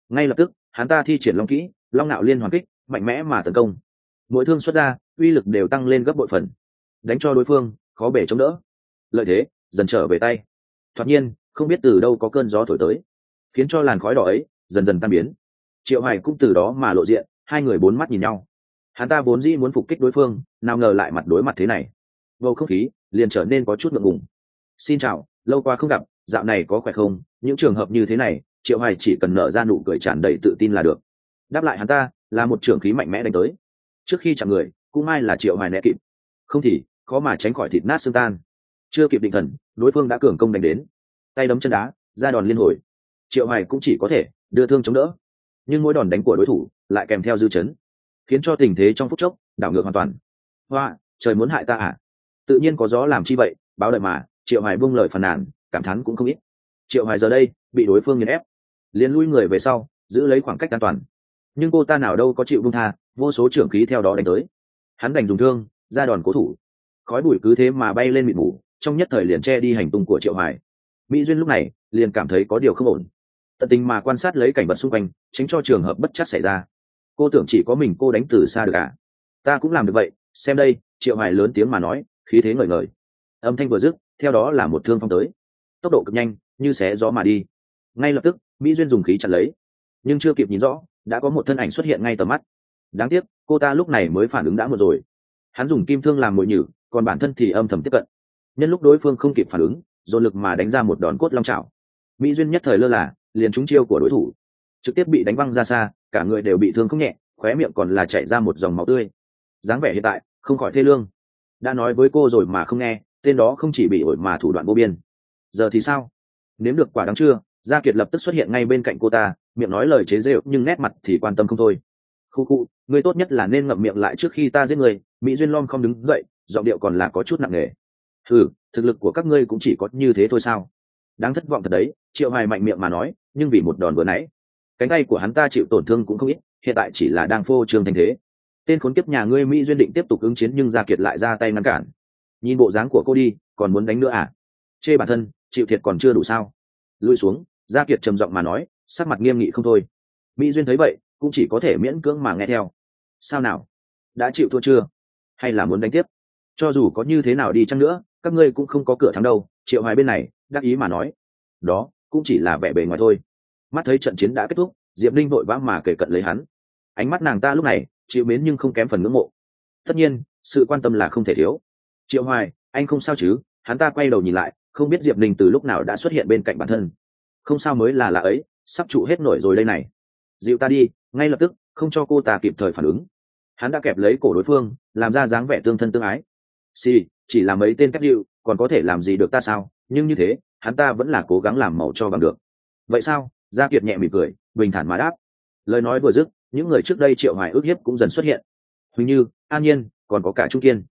Ngay lập tức, hắn ta thi triển long kỹ, long nạo liên hoàn kích, mạnh mẽ mà tấn công. Mỗi thương xuất ra, uy lực đều tăng lên gấp bội phần. Đánh cho đối phương, khó bể chống đỡ. Lợi thế, dần trở về tay. Thoạt nhiên, không biết từ đâu có cơn gió thổi tới khiến cho làn khói đỏ ấy dần dần tan biến. Triệu hải cũng từ đó mà lộ diện, hai người bốn mắt nhìn nhau. Hắn ta vốn dĩ muốn phục kích đối phương, nào ngờ lại mặt đối mặt thế này. Bầu không khí liền trở nên có chút ngượng ngùng. Xin chào, lâu qua không gặp, dạo này có khỏe không? Những trường hợp như thế này, triệu hoài chỉ cần nở ra nụ cười tràn đầy tự tin là được. Đáp lại hắn ta, là một trường khí mạnh mẽ đánh tới. Trước khi chạm người, cũng ai là triệu hoài né kịp. Không thì, khó mà tránh khỏi thịt nát xương tan. Chưa kịp định thần, đối phương đã cường công đánh đến. Tay đấm chân đá, ra đòn liên hồi triệu hoài cũng chỉ có thể đưa thương chống đỡ. Nhưng mỗi đòn đánh của đối thủ lại kèm theo dư chấn, khiến cho tình thế trong phút chốc đảo ngược hoàn toàn. Hoa, trời muốn hại ta à? Tự nhiên có gió làm chi vậy, báo đợi mà, triệu hoài buông lời phàn nàn, cảm thán cũng không ít. Triệu hoài giờ đây bị đối phương nghiền ép, liền lui người về sau, giữ lấy khoảng cách an toàn. Nhưng cô ta nào đâu có chịu buông tha, vô số trưởng khí theo đó đánh tới. Hắn đành dùng thương, ra đòn cố thủ. Khói bụi cứ thế mà bay lên mịt mù, trong nhất thời liền che đi hành tung của triệu hoài. Mỹ duyên lúc này liền cảm thấy có điều không ổn tận tình mà quan sát lấy cảnh vật xung quanh, tránh cho trường hợp bất chắc xảy ra. Cô tưởng chỉ có mình cô đánh từ xa được à? Ta cũng làm được vậy, xem đây, triệu hoài lớn tiếng mà nói, khí thế ngời ngời. Âm thanh vừa dứt, theo đó là một thương phong tới. Tốc độ cực nhanh, như xé gió mà đi. Ngay lập tức, mỹ duyên dùng khí chặt lấy. Nhưng chưa kịp nhìn rõ, đã có một thân ảnh xuất hiện ngay tầm mắt. Đáng tiếc, cô ta lúc này mới phản ứng đã một rồi. Hắn dùng kim thương làm mồi nhử, còn bản thân thì âm thầm tiếp cận. Nhân lúc đối phương không kịp phản ứng, dồn lực mà đánh ra một đòn cốt long trào mỹ duyên nhất thời lơ là liền trúng chiêu của đối thủ. Trực tiếp bị đánh văng ra xa, cả người đều bị thương không nhẹ, khóe miệng còn là chảy ra một dòng máu tươi. Dáng vẻ hiện tại, không khỏi thê lương. Đã nói với cô rồi mà không nghe, tên đó không chỉ bị ổi mà thủ đoạn vô biên. Giờ thì sao? Nếm được quả đắng chưa? Gia kiệt lập tức xuất hiện ngay bên cạnh cô ta, miệng nói lời chế rêu nhưng nét mặt thì quan tâm không thôi. Khu khu, người tốt nhất là nên ngậm miệng lại trước khi ta giết người, mỹ duyên lom không đứng dậy, giọng điệu còn là có chút nặng nề. Ừ thực lực của các ngươi cũng chỉ có như thế thôi sao? Đáng thất vọng thật đấy triệu hoài mạnh miệng mà nói, nhưng vì một đòn vừa nãy, cánh tay của hắn ta chịu tổn thương cũng không ít, hiện tại chỉ là đang phô trương thành thế. Tên khốn kiếp nhà ngươi mỹ duyên định tiếp tục ứng chiến nhưng gia kiệt lại ra tay ngăn cản. Nhìn bộ dáng của cô đi, còn muốn đánh nữa à? Chê bản thân, chịu thiệt còn chưa đủ sao? Lui xuống, gia kiệt trầm giọng mà nói, sắc mặt nghiêm nghị không thôi. Mỹ duyên thấy vậy, cũng chỉ có thể miễn cưỡng mà nghe theo. Sao nào? Đã chịu thua chưa? Hay là muốn đánh tiếp? Cho dù có như thế nào đi chăng nữa, các ngươi cũng không có cửa thắng đâu. Triệu hoài bên này, đắc ý mà nói. Đó cũng chỉ là vẻ bề ngoài thôi. Mắt thấy trận chiến đã kết thúc, diệp linh vội vã mà kể cận lấy hắn. Ánh mắt nàng ta lúc này, chịu mến nhưng không kém phần ngưỡng mộ. Tất nhiên, sự quan tâm là không thể thiếu. Triệu hoài, anh không sao chứ? Hắn ta quay đầu nhìn lại, không biết diệp linh từ lúc nào đã xuất hiện bên cạnh bản thân. Không sao mới là là ấy, sắp trụ hết nổi rồi đây này. Dịu ta đi, ngay lập tức, không cho cô ta kịp thời phản ứng. Hắn đã kẹp lấy cổ đối phương, làm ra dáng vẻ tương thân tương ái. Si chỉ là mấy tên kép dịu, còn có thể làm gì được ta sao? Nhưng như thế hắn ta vẫn là cố gắng làm màu cho bằng được. Vậy sao? Gia kiệt nhẹ mỉm cười bình thản mà đáp. Lời nói vừa dứt những người trước đây triệu hoài ước hiếp cũng dần xuất hiện. Huỳnh như an nhiên còn có cả trung kiên.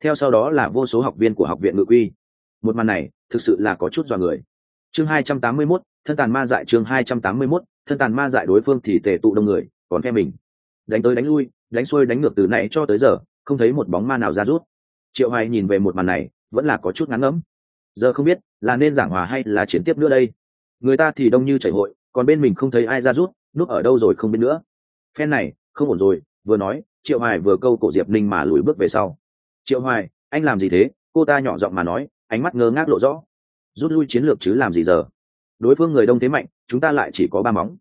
Theo sau đó là vô số học viên của học viện ngự quy. Một màn này thực sự là có chút dọa người. Chương 281, thân tàn ma dại chương 281, thân tàn ma dại đối phương thì tề tụ đông người còn phe mình. Đánh tới đánh lui đánh xuôi đánh ngược từ nãy cho tới giờ không thấy một bóng ma nào ra rút. Triệu hoài nhìn về một màn này vẫn là có chút ngán ngẫm giờ không biết là nên giảng hòa hay là chiến tiếp nữa đây. Người ta thì đông như chảy hội, còn bên mình không thấy ai ra rút, núp ở đâu rồi không biết nữa. Phen này, không ổn rồi, vừa nói, triệu hoài vừa câu cổ diệp ninh mà lùi bước về sau. Triệu hoài, anh làm gì thế? Cô ta nhỏ giọng mà nói, ánh mắt ngơ ngác lộ rõ. Rút lui chiến lược chứ làm gì giờ? Đối phương người đông thế mạnh, chúng ta lại chỉ có ba móng.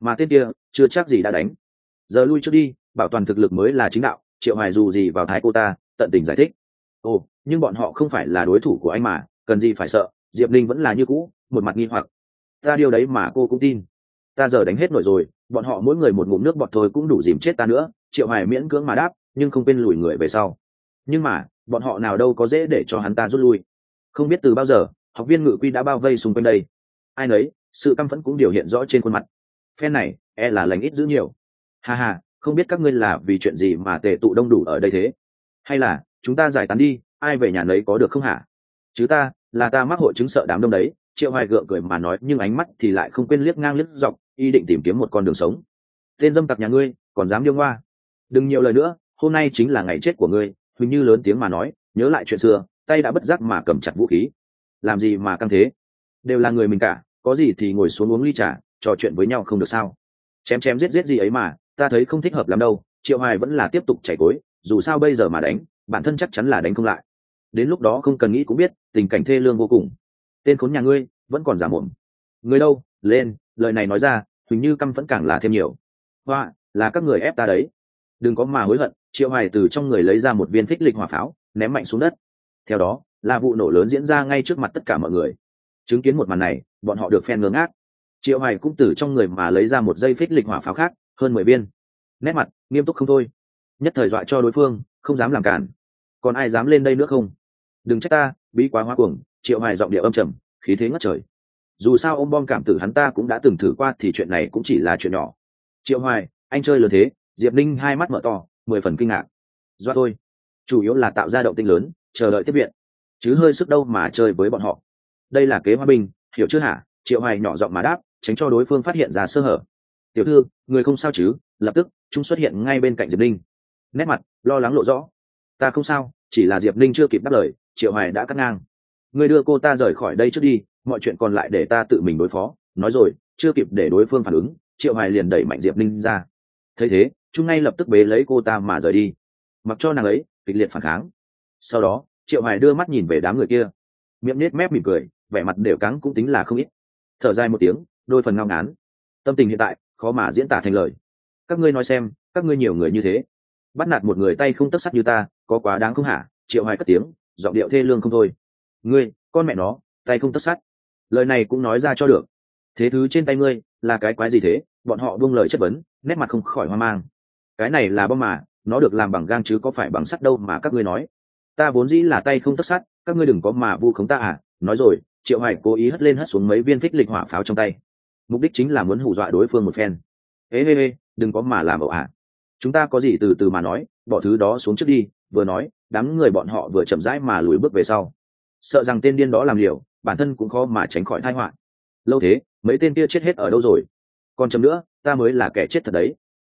Mà tên kia, chưa chắc gì đã đánh. Giờ lui trước đi, bảo toàn thực lực mới là chính đạo. Triệu hoài dù gì vào thái cô ta, tận tình giải thích. Ồ, nhưng bọn họ không phải là đối thủ của anh mà cần gì phải sợ diệp linh vẫn là như cũ một mặt nghi hoặc. Ta điều đấy mà cô cũng tin. Ta giờ đánh hết nổi rồi bọn họ mỗi người một ngụm nước bọt thôi cũng đủ dìm chết ta nữa triệu hoài miễn cưỡng mà đáp nhưng không quên lùi người về sau. Nhưng mà bọn họ nào đâu có dễ để cho hắn ta rút lui. Không biết từ bao giờ học viên ngự quy đã bao vây xung quanh đây. Ai nấy sự căm phẫn cũng biểu hiện rõ trên khuôn mặt. Phen này e là lành ít giữ nhiều. Ha ha, không biết các ngươi là vì chuyện gì mà tề tụ đông đủ ở đây thế? Hay là chúng ta giải tán đi ai về nhà nấy có được không hả? Chứ ta, là ta mắc hội chứng sợ đám đông đấy. Triệu hoài gượng cười mà nói, nhưng ánh mắt thì lại không quên liếc ngang liếc dọc, y định tìm kiếm một con đường sống. Tên dâm tặc nhà ngươi, còn dám điêu ngoa? Đừng nhiều lời nữa, hôm nay chính là ngày chết của ngươi. Huỳnh như lớn tiếng mà nói, nhớ lại chuyện xưa, tay đã bất giác mà cầm chặt vũ khí. Làm gì mà căng thế? Đều là người mình cả, có gì thì ngồi xuống uống ly trà, trò chuyện với nhau không được sao? Chém chém giết giết gì ấy mà, ta thấy không thích hợp lắm đâu. Triệu hoài vẫn là tiếp tục chảy cối, dù sao bây giờ mà đánh, bản thân chắc chắn là đánh không lại đến lúc đó không cần nghĩ cũng biết, tình cảnh thê lương vô cùng. Tên khốn nhà ngươi, vẫn còn giả mồm. Người đâu? Lên, lời này nói ra huỳnh như căm vẫn càng là thêm nhiều. Hoa, là các người ép ta đấy. Đừng có mà hối hận, triệu hoài từ trong người lấy ra một viên phích lịch hỏa pháo, ném mạnh xuống đất. Theo đó, là vụ nổ lớn diễn ra ngay trước mặt tất cả mọi người. Chứng kiến một màn này, bọn họ được phen ngớ ngác. Triệu hoài cũng từ trong người mà lấy ra một dây phích lịch hỏa pháo khác, hơn mười viên. Nét mặt, nghiêm túc không thôi. Nhất thời dọa cho đối phương, không dám làm cản còn ai dám lên đây nữa không? Đừng trách ta, bí quá hoa cuồng, triệu hoài giọng địa âm trầm, khí thế ngất trời. Dù sao ông bom cảm tử hắn ta cũng đã từng thử qua thì chuyện này cũng chỉ là chuyện nhỏ. Triệu hoài, anh chơi lớn thế, diệp ninh hai mắt mở to, mười phần kinh ngạc. Do thôi. Chủ yếu là tạo ra động tinh lớn, chờ đợi tiếp viện. Chứ hơi sức đâu mà chơi với bọn họ. Đây là kế hòa bình hiểu chưa hả? Triệu hoài nhỏ giọng mà đáp, tránh cho đối phương phát hiện ra sơ hở. Tiểu thư, người không sao chứ? Lập tức, chúng xuất hiện ngay bên cạnh diệp ninh. Nét mặt, lo lắng lộ rõ. Ta không sao, chỉ là diệp ninh chưa kịp đáp lời triệu hoài đã cắt ngang. Người đưa cô ta rời khỏi đây trước đi, mọi chuyện còn lại để ta tự mình đối phó. Nói rồi, chưa kịp để đối phương phản ứng, triệu hoài liền đẩy mạnh diệp ninh ra. Thấy thế, chúng ngay lập tức bế lấy cô ta mà rời đi. Mặc cho nàng ấy, kịch liệt phản kháng. Sau đó, triệu hoài đưa mắt nhìn về đám người kia. Miệng nết mép mỉm cười, vẻ mặt đều cắng cũng tính là không ít. Thở dài một tiếng, đôi phần ngao ngán. Tâm tình hiện tại, khó mà diễn tả thành lời. Các ngươi nói xem, các ngươi nhiều người như thế. Bắt nạt một người tay không tất sắt như ta, có quá đáng không hả? Triệu hoài cất tiếng giọng điệu thê lương không thôi. Ngươi, con mẹ nó, tay không tất sắt lời này cũng nói ra cho được. Thế thứ trên tay ngươi, là cái quái gì thế? Bọn họ buông lời chất vấn, nét mặt không khỏi hoang mang. Cái này là bom mà, nó được làm bằng gang chứ có phải bằng sắt đâu mà các ngươi nói. Ta vốn dĩ là tay không tất sắt các ngươi đừng có mà vu khống ta à? Nói rồi, triệu hải cố ý hất lên hất xuống mấy viên phích lịch hỏa pháo trong tay. Mục đích chính là muốn hù dọa đối phương một phen. Ê ê ê, đừng có mà làm ẩu à? Chúng ta có gì từ từ mà nói, bỏ thứ đó xuống trước đi, vừa nói đám người bọn họ vừa chậm rãi mà lùi bước về sau. Sợ rằng tên điên đó làm liều, bản thân cũng khó mà tránh khỏi tai họa. Lâu thế, mấy tên kia chết hết ở đâu rồi? Còn chậm nữa, ta mới là kẻ chết thật đấy.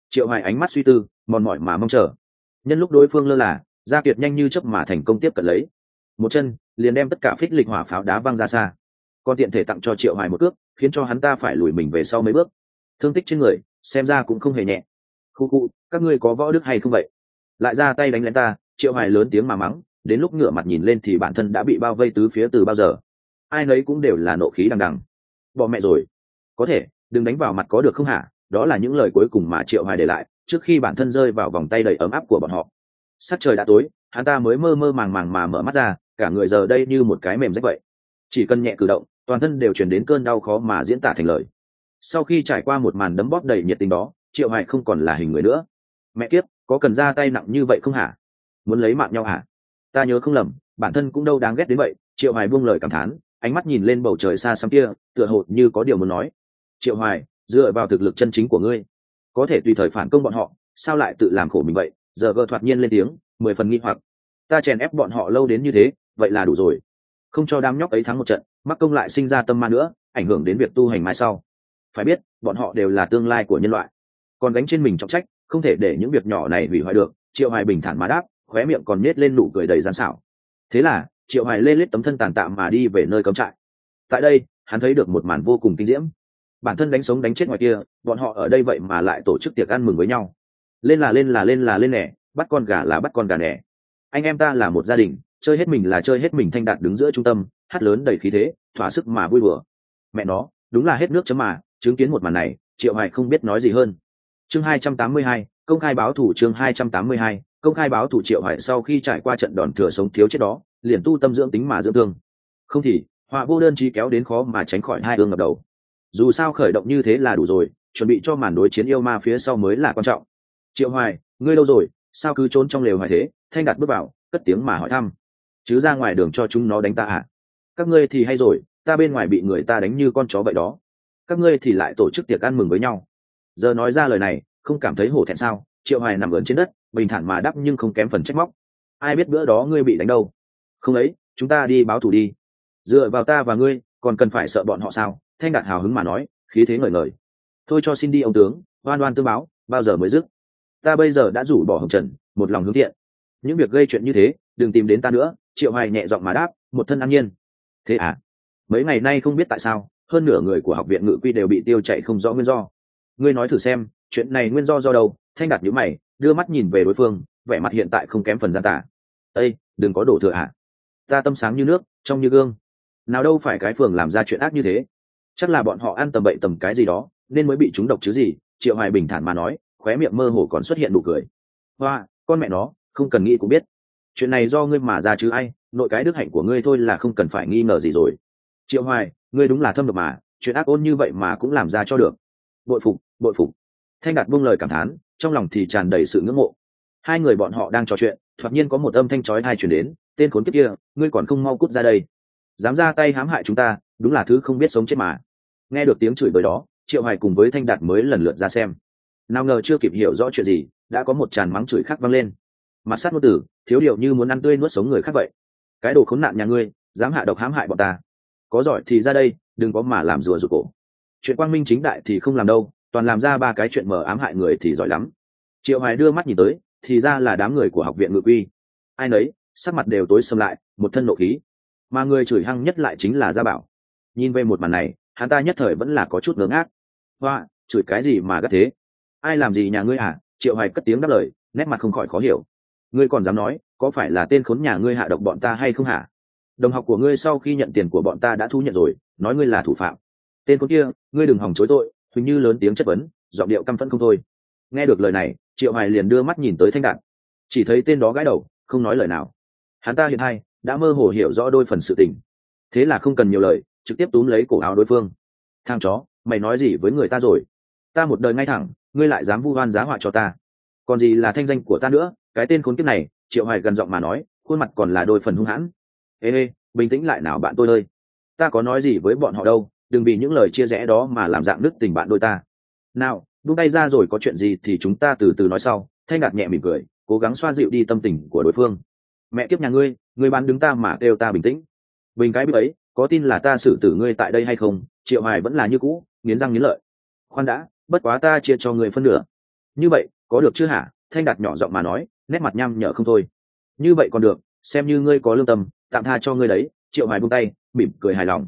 Triệu hoài ánh mắt suy tư, mòn mỏi mà mong chờ. Nhân lúc đối phương lơ là, gia kiệt nhanh như chớp mà thành công tiếp cận lấy. Một chân, liền đem tất cả phích lịch hỏa pháo đá văng ra xa. Còn tiện thể tặng cho triệu hoài một cước, khiến cho hắn ta phải lùi mình về sau mấy bước. Thương tích trên người, xem ra cũng không hề nhẹ. Khu khu, các ngươi có võ đức hay không vậy? Lại ra tay đánh lén ta triệu hoài lớn tiếng mà mắng, đến lúc ngửa mặt nhìn lên thì bản thân đã bị bao vây tứ phía từ bao giờ. Ai nấy cũng đều là nộ khí đằng đằng. Bỏ mẹ rồi. Có thể, đừng đánh vào mặt có được không hả? Đó là những lời cuối cùng mà triệu hoài để lại, trước khi bản thân rơi vào vòng tay đầy ấm áp của bọn họ. Sắc trời đã tối, hắn ta mới mơ mơ màng màng mà mở mắt ra, cả người giờ đây như một cái mềm rách vậy. Chỉ cần nhẹ cử động, toàn thân đều chuyển đến cơn đau khó mà diễn tả thành lời. Sau khi trải qua một màn đấm bóp đầy nhiệt tình đó, triệu hoài không còn là hình người nữa. Mẹ kiếp, có cần ra tay nặng như vậy không hả? Muốn lấy mạng nhau hả? Ta nhớ không lầm, bản thân cũng đâu đáng ghét đến vậy, triệu hoài buông lời cảm thán, ánh mắt nhìn lên bầu trời xa xăm kia, tựa hồ như có điều muốn nói. Triệu hoài, dựa vào thực lực chân chính của ngươi, có thể tùy thời phản công bọn họ, sao lại tự làm khổ mình vậy? Giờ gờ thoạt nhiên lên tiếng, mười phần nghi hoặc. Ta chèn ép bọn họ lâu đến như thế, vậy là đủ rồi. Không cho đám nhóc ấy thắng một trận mắc công lại sinh ra tâm ma nữa, ảnh hưởng đến việc tu hành mai sau. Phải biết, bọn họ đều là tương lai của nhân loại. Còn gánh trên mình trọng trách, không thể để những việc nhỏ này hủy hoại được, triệu hoài bình thản mà đáp khóe miệng còn nết lên nụ cười đầy gian xảo. Thế là triệu hoài lê lết tấm thân tàn tạm mà đi về nơi cấm trại. Tại đây hắn thấy được một màn vô cùng kinh diễm. Bản thân đánh sống đánh chết ngoài kia bọn họ ở đây vậy mà lại tổ chức tiệc ăn mừng với nhau. Lên là lên là lên là lên nẻ bắt con gà là bắt con gà nẻ anh em ta là một gia đình chơi hết mình là chơi hết mình thanh đạt đứng giữa trung tâm hát lớn đầy khí thế thỏa sức mà vui bừa mẹ nó đúng là hết nước chấm mà chứng kiến một màn này triệu hoài không biết nói gì hơn. Chương 282, công khai báo thủ chương 282, công khai báo thủ triệu hoài sau khi trải qua trận đòn thừa sống thiếu chết đó, liền tu tâm dưỡng tính mà dưỡng thương. Không thì, họa vô đơn chí kéo đến khó mà tránh khỏi hai hương ngập đầu. Dù sao khởi động như thế là đủ rồi, chuẩn bị cho màn đối chiến yêu ma phía sau mới là quan trọng. Triệu hoài, ngươi đâu rồi, sao cứ trốn trong lều hoài thế? Thanh đạt bước vào, cất tiếng mà hỏi thăm. Chứ ra ngoài đường cho chúng nó đánh ta à? Các ngươi thì hay rồi, ta bên ngoài bị người ta đánh như con chó vậy đó. Các ngươi thì lại tổ chức tiệc ăn mừng với nhau. Giờ nói ra lời này, không cảm thấy hổ thẹn sao? Triệu hoài nằm ớn trên đất bình thản mà đáp nhưng không kém phần trách móc. Ai biết bữa đó ngươi bị đánh đâu? Không ấy, chúng ta đi báo thù đi. Dựa vào ta và ngươi, còn cần phải sợ bọn họ sao? Thanh đạt hào hứng mà nói, khí thế ngời ngời. Thôi cho xin đi ông tướng, oan oan tương báo, bao giờ mới dứt? Ta bây giờ đã rủ bỏ hồng trần, một lòng hướng thiện. Những việc gây chuyện như thế, đừng tìm đến ta nữa, triệu hoài nhẹ giọng mà đáp, một thân an nhiên. Thế à? Mấy ngày nay không biết tại sao, hơn nửa người của học viện ngự quy đều bị tiêu chạy không rõ nguyên do. Ngươi nói thử xem, chuyện này nguyên do do đâu? Thanh đạt nhíu mày đưa mắt nhìn về đối phương, vẻ mặt hiện tại không kém phần gian tả ây đừng có đổ thừa ạ. À. ta tâm sáng như nước, trong như gương. Nào đâu phải cái phường làm ra chuyện ác như thế. Chắc là bọn họ ăn tầm bậy tầm cái gì đó, nên mới bị chúng độc chứ gì. Triệu hoài bình thản mà nói, khóe miệng mơ hồ còn xuất hiện nụ cười. Hoa, con mẹ nó, không cần nghĩ cũng biết. Chuyện này do ngươi mà ra chứ ai, nội cái đức hạnh của ngươi thôi là không cần phải nghi ngờ gì rồi. Triệu hoài, ngươi đúng là thâm độc mà, chuyện ác ôn như vậy mà cũng làm ra cho được. Bội phục bội phục. Thanh đạt buông lời cảm thán trong lòng thì tràn đầy sự ngưỡng mộ. Hai người bọn họ đang trò chuyện, thoạt nhiên có một âm thanh chói tai truyền đến, tên khốn kiếp kia, ngươi còn không mau cút ra đây. Dám ra tay hãm hại chúng ta, đúng là thứ không biết sống chết mà. Nghe được tiếng chửi bới đó, triệu hải cùng với thanh đạt mới lần lượt ra xem. Nào ngờ chưa kịp hiểu rõ chuyện gì, đã có một tràn mắng chửi khác vang lên. Mặt sát ngôn tử, thiếu điều như muốn ăn tươi nuốt sống người khác vậy. Cái đồ khốn nạn nhà ngươi, dám hạ độc hãm hại bọn ta. Có giỏi thì ra đây, đừng có mà làm rùa rụt cổ. Chuyện quang minh chính đại thì không làm đâu toàn làm ra ba cái chuyện mở ám hại người thì giỏi lắm. Triệu hoài đưa mắt nhìn tới, thì ra là đám người của học viện ngự quy. Ai nấy, sắc mặt đều tối xâm lại, một thân nộ khí. Mà người chửi hăng nhất lại chính là gia bảo. Nhìn về một màn này, hắn ta nhất thời vẫn là có chút ngớ ngác hoa, chửi cái gì mà gắt thế? Ai làm gì nhà ngươi à triệu hoài cất tiếng đáp lời, nét mặt không khỏi khó hiểu. Ngươi còn dám nói, có phải là tên khốn nhà ngươi hạ độc bọn ta hay không hả? Đồng học của ngươi sau khi nhận tiền của bọn ta đã thu nhận rồi, nói ngươi là thủ phạm. Tên khốn kia, ngươi đừng hòng chối tội huỳnh như lớn tiếng chất vấn, giọng điệu căm phẫn không thôi. Nghe được lời này, triệu hoài liền đưa mắt nhìn tới thanh đạn chỉ thấy tên đó gãi đầu, không nói lời nào. Hắn ta hiện hay đã mơ hồ hiểu rõ đôi phần sự tình. Thế là không cần nhiều lời, trực tiếp túm lấy cổ áo đối phương. Thang chó, mày nói gì với người ta rồi? Ta một đời ngay thẳng, ngươi lại dám vu oan giá họa cho ta. Còn gì là thanh danh của ta nữa, cái tên khốn kiếp này, triệu hoài gần giọng mà nói, khuôn mặt còn là đôi phần hung hãn. Ê ê, bình tĩnh lại nào bạn tôi ơi. Ta có nói gì với bọn họ đâu? Đừng vì những lời chia rẽ đó mà làm dạng nứt tình bạn đôi ta. Nào, buông tay ra rồi có chuyện gì thì chúng ta từ từ nói sau. Thanh đạt nhẹ mỉm cười, cố gắng xoa dịu đi tâm tình của đối phương. Mẹ kiếp nhà ngươi ngươi bán đứng ta mà kêu ta bình tĩnh. Bình cái biết ấy, có tin là ta xử tử ngươi tại đây hay không? Triệu hoài vẫn là như cũ, nghiến răng nghiến lợi. Khoan đã, bất quá ta chia cho người phân nửa. Như vậy, có được chưa hả? Thanh đạt nhỏ giọng mà nói, nét mặt nhăm nhở không thôi. Như vậy còn được, xem như ngươi có lương tâm, tạm tha cho ngươi đấy. Triệu hoài buông tay, mỉm cười hài lòng.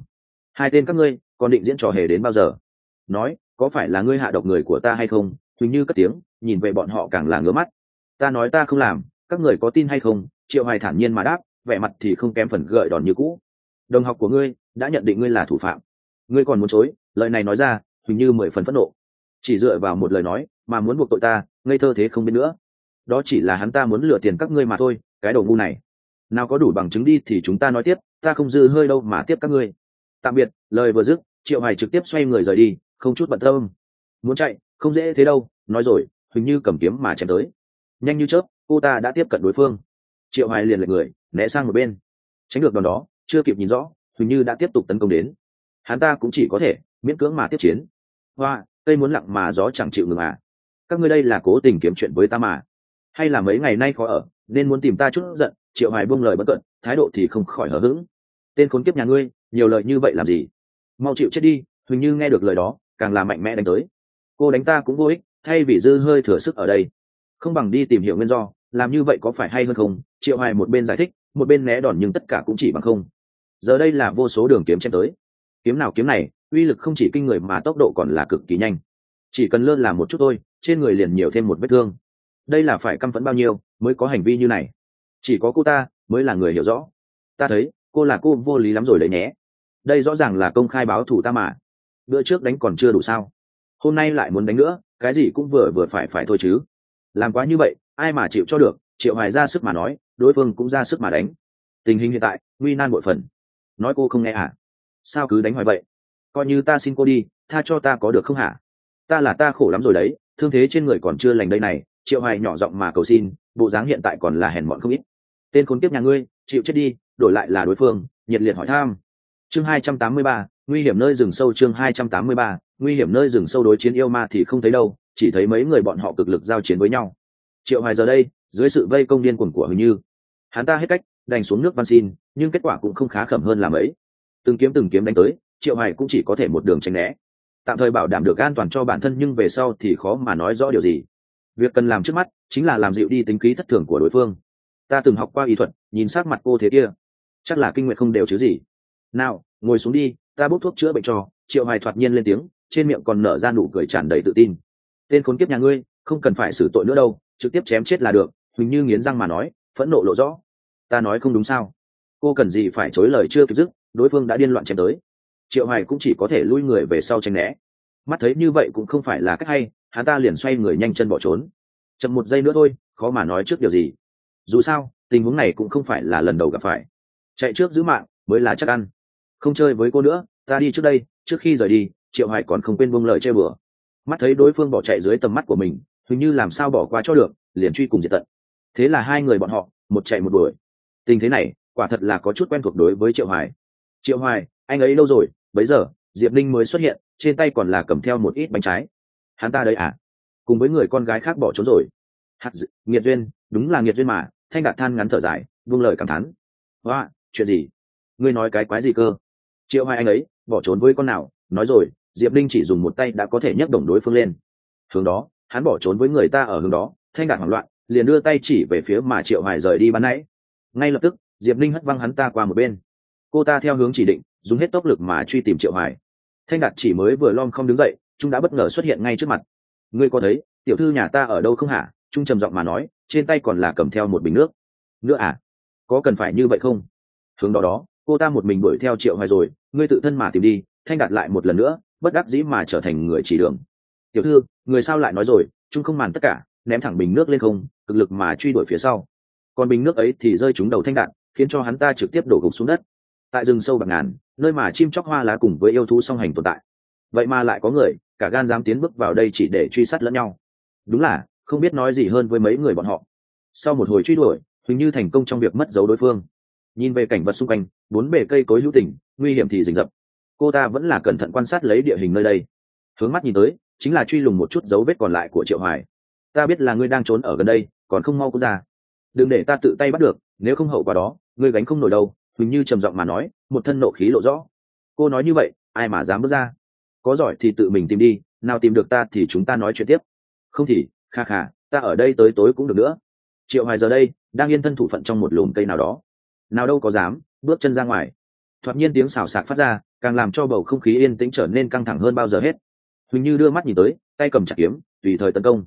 Hai tên các ngươi còn định diễn trò hề đến bao giờ? Nói, có phải là ngươi hạ độc người của ta hay không? Huỳnh như cất tiếng, nhìn về bọn họ càng là ngứa mắt. Ta nói ta không làm, các người có tin hay không? Triệu hoài thản nhiên mà đáp, vẻ mặt thì không kém phần gợi đòn như cũ. Đồng học của ngươi đã nhận định ngươi là thủ phạm. Ngươi còn muốn chối, lời này nói ra huỳnh như mười phần phẫn nộ. Chỉ dựa vào một lời nói, mà muốn buộc tội ta, ngây thơ thế không biết nữa. Đó chỉ là hắn ta muốn lừa tiền các ngươi mà thôi, cái đầu ngu này. Nào có đủ bằng chứng đi thì chúng ta nói tiếp, ta không dư hơi đâu mà tiếp các ngươi tạm biệt, lời vừa dứt, triệu hải trực tiếp xoay người rời đi, không chút bận tâm. Muốn chạy, không dễ thế đâu, nói rồi, hình như cầm kiếm mà chém tới. Nhanh như chớp, cô ta đã tiếp cận đối phương. Triệu hải liền lệch người, né sang một bên. Tránh được đòn đó, chưa kịp nhìn rõ, hình như đã tiếp tục tấn công đến. Hắn ta cũng chỉ có thể miễn cưỡng mà tiếp chiến. Hoa, cây muốn lặng mà gió chẳng chịu ngừng à. Các ngươi đây là cố tình kiếm chuyện với ta mà. Hay là mấy ngày nay khó ở, nên muốn tìm ta chút giận, triệu hải buông lời bất cận, thái độ thì không khỏi hờ hững tên khốn kiếp nhà ngươi, nhiều lời như vậy làm gì? Mau chịu chết đi huỳnh như nghe được lời đó, càng là mạnh mẽ đánh tới. Cô đánh ta cũng vô ích, thay vì dư hơi thừa sức ở đây. Không bằng đi tìm hiểu nguyên do, làm như vậy có phải hay hơn không? Triệu hoài một bên giải thích, một bên né đòn nhưng tất cả cũng chỉ bằng không. Giờ đây là vô số đường kiếm chém tới. Kiếm nào kiếm này, uy lực không chỉ kinh người mà tốc độ còn là cực kỳ nhanh. Chỉ cần lơ là một chút thôi, trên người liền nhiều thêm một vết thương. Đây là phải căm phẫn bao nhiêu mới có hành vi như này? Chỉ có cô ta mới là người hiểu rõ. Ta thấy cô là cô vô lý lắm rồi đấy nhé. Đây rõ ràng là công khai báo thủ ta mà. Bữa trước đánh còn chưa đủ sao. Hôm nay lại muốn đánh nữa, cái gì cũng vừa vừa phải phải thôi chứ. Làm quá như vậy, ai mà chịu cho được, triệu hoài ra sức mà nói, đối phương cũng ra sức mà đánh. Tình hình hiện tại, nguy nan bội phần. Nói cô không nghe à? Sao cứ đánh hoài vậy? Coi như ta xin cô đi, tha cho ta có được không hả? Ta là ta khổ lắm rồi đấy, thương thế trên người còn chưa lành đây này, triệu hoài nhỏ giọng mà cầu xin, bộ dáng hiện tại còn là hèn mọn không ít tên khốn kiếp nhà ngươi chịu chết đi đổi lại là đối phương nhiệt liệt hỏi tham chương 283, nguy hiểm nơi rừng sâu chương 283, nguy hiểm nơi rừng sâu đối chiến yêu ma thì không thấy đâu chỉ thấy mấy người bọn họ cực lực giao chiến với nhau. Triệu hoài giờ đây dưới sự vây công điên cuồng của hình như hắn ta hết cách đành xuống nước văn xin nhưng kết quả cũng không khá khẩm hơn là mấy từng kiếm từng kiếm đánh tới triệu hoài cũng chỉ có thể một đường tránh né. Tạm thời bảo đảm được an toàn cho bản thân nhưng về sau thì khó mà nói rõ điều gì. Việc cần làm trước mắt chính là làm dịu đi tính khí thất thường của đối phương ta từng học qua y thuật, nhìn sát mặt cô thế kia. Chắc là kinh nguyện không đều chứ gì. Nào, ngồi xuống đi, ta bốc thuốc chữa bệnh cho. Triệu hoài thoạt nhiên lên tiếng, trên miệng còn nở ra nụ cười tràn đầy tự tin. Tên khốn kiếp nhà ngươi, không cần phải xử tội nữa đâu, trực tiếp chém chết là được huỳnh như nghiến răng mà nói, phẫn nộ lộ rõ. Ta nói không đúng sao? Cô cần gì phải chối lời chưa kịp dứt, đối phương đã điên loạn chém tới. Triệu hoài cũng chỉ có thể lui người về sau tranh né. Mắt thấy như vậy cũng không phải là cách hay, hắn ta liền xoay người nhanh chân bỏ trốn. Chậm một giây nữa thôi, khó mà nói trước điều gì dù sao, tình huống này cũng không phải là lần đầu gặp phải. Chạy trước giữ mạng mới là chắc ăn. Không chơi với cô nữa, ta đi trước đây, trước khi rời đi, triệu hoài còn không quên buông lời chơi bừa. Mắt thấy đối phương bỏ chạy dưới tầm mắt của mình, hình như làm sao bỏ qua cho được, liền truy cùng diệt tận. Thế là hai người bọn họ, một chạy một đuổi. Tình thế này, quả thật là có chút quen thuộc đối với triệu hoài. Triệu hoài, anh ấy lâu rồi, bấy giờ, diệp linh mới xuất hiện, trên tay còn là cầm theo một ít bánh trái. Hắn ta đấy à? Cùng với người con gái khác bỏ trốn rồi. Hạt d... nghiệt duyên, đúng là nghiệt duyên mà thanh đạt than ngắn thở dài, buông lời cảm thán. Hoa, chuyện gì? Ngươi nói cái quái gì cơ? Triệu hai anh ấy, bỏ trốn với con nào, nói rồi, diệp linh chỉ dùng một tay đã có thể nhấc đồng đối phương lên. Hướng đó, hắn bỏ trốn với người ta ở hướng đó, thanh đạt hoảng loạn, liền đưa tay chỉ về phía mà triệu hoài rời đi ban nãy. Ngay lập tức, diệp linh hất văng hắn ta qua một bên. Cô ta theo hướng chỉ định, dùng hết tốc lực mà truy tìm triệu hoài. Thanh đạt chỉ mới vừa lom không đứng dậy, chúng đã bất ngờ xuất hiện ngay trước mặt. Ngươi có thấy, tiểu thư nhà ta ở đâu không hả? Trung trầm giọng mà nói trên tay còn là cầm theo một bình nước. Nữa à? Có cần phải như vậy không? Hướng đó đó, cô ta một mình đuổi theo triệu hoài rồi, ngươi tự thân mà tìm đi, thanh đạt lại một lần nữa, bất đắc dĩ mà trở thành người chỉ đường. Tiểu thư, người sao lại nói rồi trung không màn tất cả, ném thẳng bình nước lên không, cực lực mà truy đuổi phía sau. Còn bình nước ấy thì rơi trúng đầu thanh đạt, khiến cho hắn ta trực tiếp đổ gục xuống đất. Tại rừng sâu bạc ngàn, nơi mà chim chóc hoa lá cùng với yêu thú song hành tồn tại. Vậy mà lại có người, cả gan dám tiến bước vào đây chỉ để truy sát lẫn nhau. Đúng là không biết nói gì hơn với mấy người bọn họ. Sau một hồi truy đuổi huỳnh như thành công trong việc mất dấu đối phương. Nhìn về cảnh vật xung quanh, bốn bề cây cối hữu tình, nguy hiểm thì rình rập. Cô ta vẫn là cẩn thận quan sát lấy địa hình nơi đây. Hướng mắt nhìn tới, chính là truy lùng một chút dấu vết còn lại của triệu hoài. Ta biết là ngươi đang trốn ở gần đây, còn không mau cút ra. Đừng để ta tự tay bắt được, nếu không hậu quả đó, ngươi gánh không nổi đâu huỳnh như trầm giọng mà nói, một thân nộ khí lộ rõ. Cô nói như vậy, ai mà dám bước ra? Có giỏi thì tự mình tìm đi, nào tìm được ta thì chúng ta nói chuyện tiếp. Không thì kha kha, ta ở đây tới tối cũng được nữa. Triệu hoài giờ đây, đang yên thân thủ phận trong một lùm cây nào đó. Nào đâu có dám, bước chân ra ngoài. Thoạt nhiên tiếng xào xạc phát ra, càng làm cho bầu không khí yên tĩnh trở nên căng thẳng hơn bao giờ hết. Huỳnh như đưa mắt nhìn tới, tay cầm chặt kiếm, tùy thời tấn công.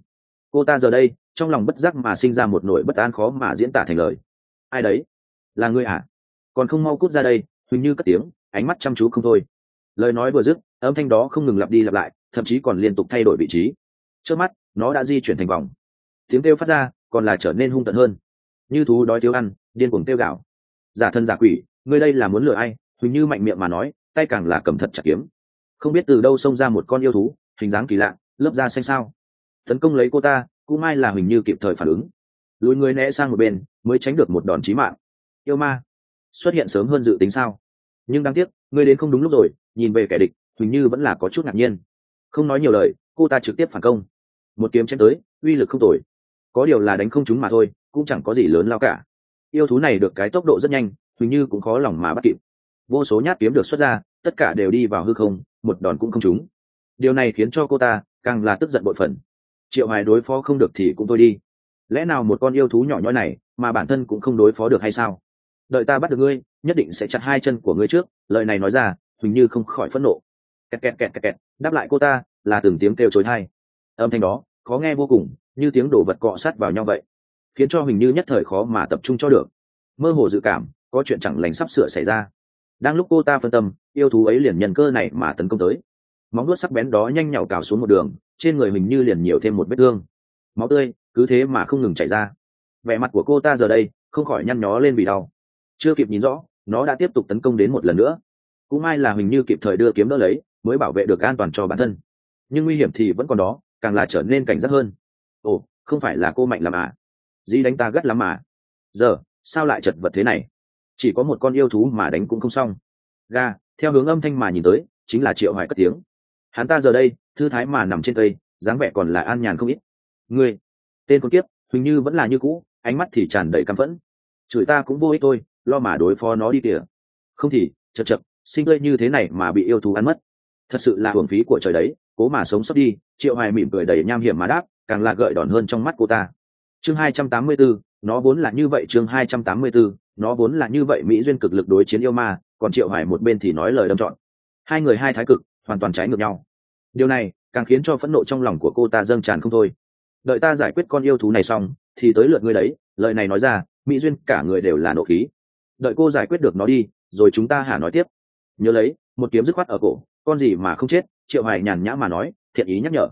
Cô ta giờ đây, trong lòng bất giác mà sinh ra một nỗi bất an khó mà diễn tả thành lời. Ai đấy? Là ngươi à? Còn không mau cút ra đây, huỳnh như cất tiếng, ánh mắt chăm chú không thôi. Lời nói vừa dứt, âm thanh đó không ngừng lặp đi lặp lại, thậm chí còn liên tục thay đổi vị trí. Trước mắt nó đã di chuyển thành vòng. Tiếng kêu phát ra, còn là trở nên hung tận hơn. Như thú đói thiếu ăn, điên cuồng kêu gạo giả thân giả quỷ, ngươi đây là muốn lừa ai? Huỳnh như mạnh miệng mà nói, tay càng là cầm thật chặt kiếm. Không biết từ đâu xông ra một con yêu thú, hình dáng kỳ lạ, lớp da xanh sao tấn công lấy cô ta, cũng mai là huỳnh như kịp thời phản ứng. Lùi người né sang một bên, mới tránh được một đòn chí mạng. Yêu ma, xuất hiện sớm hơn dự tính sao? Nhưng đáng tiếc, ngươi đến không đúng lúc rồi, nhìn về kẻ địch, huỳnh như vẫn là có chút ngạc nhiên. Không nói nhiều lời, cô ta trực tiếp phản công một kiếm chém tới, uy lực không tồi. Có điều là đánh không chúng mà thôi, cũng chẳng có gì lớn lao cả. Yêu thú này được cái tốc độ rất nhanh huỳnh như cũng khó lòng mà bắt kịp. Vô số nhát kiếm được xuất ra, tất cả đều đi vào hư không, một đòn cũng không trúng. Điều này khiến cho cô ta càng là tức giận bội phần. Triệu hoài đối phó không được thì cũng thôi đi. Lẽ nào một con yêu thú nhỏ nhoi này mà bản thân cũng không đối phó được hay sao? Đợi ta bắt được ngươi, nhất định sẽ chặt hai chân của ngươi trước, lời này nói ra huỳnh như không khỏi phẫn nộ. Kẹt kẹt kẹt kẹt kẹt, đáp lại cô ta là từng tiếng kêu chối thai âm thanh đó khó nghe vô cùng, như tiếng đổ vật cọ sát vào nhau vậy, khiến cho hình như nhất thời khó mà tập trung cho được. Mơ hồ dự cảm, có chuyện chẳng lành sắp sửa xảy ra. Đang lúc cô ta phân tâm, yêu thú ấy liền nhận cơ này mà tấn công tới. Móng nuốt sắc bén đó nhanh nhào cào xuống một đường, trên người mình như liền nhiều thêm một vết thương. Máu tươi, cứ thế mà không ngừng chảy ra. Vẻ mặt của cô ta giờ đây, không khỏi nhăn nhó lên vì đau. Chưa kịp nhìn rõ, nó đã tiếp tục tấn công đến một lần nữa. Cũng may là hình như kịp thời đưa kiếm đỡ lấy, mới bảo vệ được an toàn cho bản thân. Nhưng nguy hiểm thì vẫn còn đó càng là trở nên cảnh giác hơn. Ồ, không phải là cô mạnh làm à? Dĩ đánh ta gắt lắm mà. Giờ, sao lại chật vật thế này? Chỉ có một con yêu thú mà đánh cũng không xong. Ga theo hướng âm thanh mà nhìn tới, chính là triệu hoài cất tiếng. Hắn ta giờ đây, thư thái mà nằm trên cây, dáng vẻ còn là an nhàn không ít. Ngươi, tên con kiếp huỳnh như vẫn là như cũ, ánh mắt thì tràn đầy căm phẫn. Chửi ta cũng vô ích thôi, lo mà đối phó nó đi kìa. Không thì, chật chật, sinh tươi như thế này mà bị yêu thú ăn mất. Thật sự là hưởng phí của trời đấy, cố mà sống sót đi triệu hoài mỉm cười đầy nham hiểm mà đáp càng là gợi đòn hơn trong mắt cô ta. Chương 284, nó vốn là như vậy chương 284, nó vốn là như vậy mỹ duyên cực lực đối chiến yêu ma còn triệu hoài một bên thì nói lời đâm trọn hai người hai thái cực hoàn toàn trái ngược nhau. Điều này càng khiến cho phẫn nộ trong lòng của cô ta dâng tràn không thôi. Đợi ta giải quyết con yêu thú này xong thì tới lượt ngươi đấy lời này nói ra mỹ duyên cả người đều là nộ khí. Đợi cô giải quyết được nó đi rồi chúng ta hả nói tiếp. Nhớ lấy một kiếm dứt khoát ở cổ con gì mà không chết triệu hoài nhàn nhã mà nói thiện ý nhắc nhở.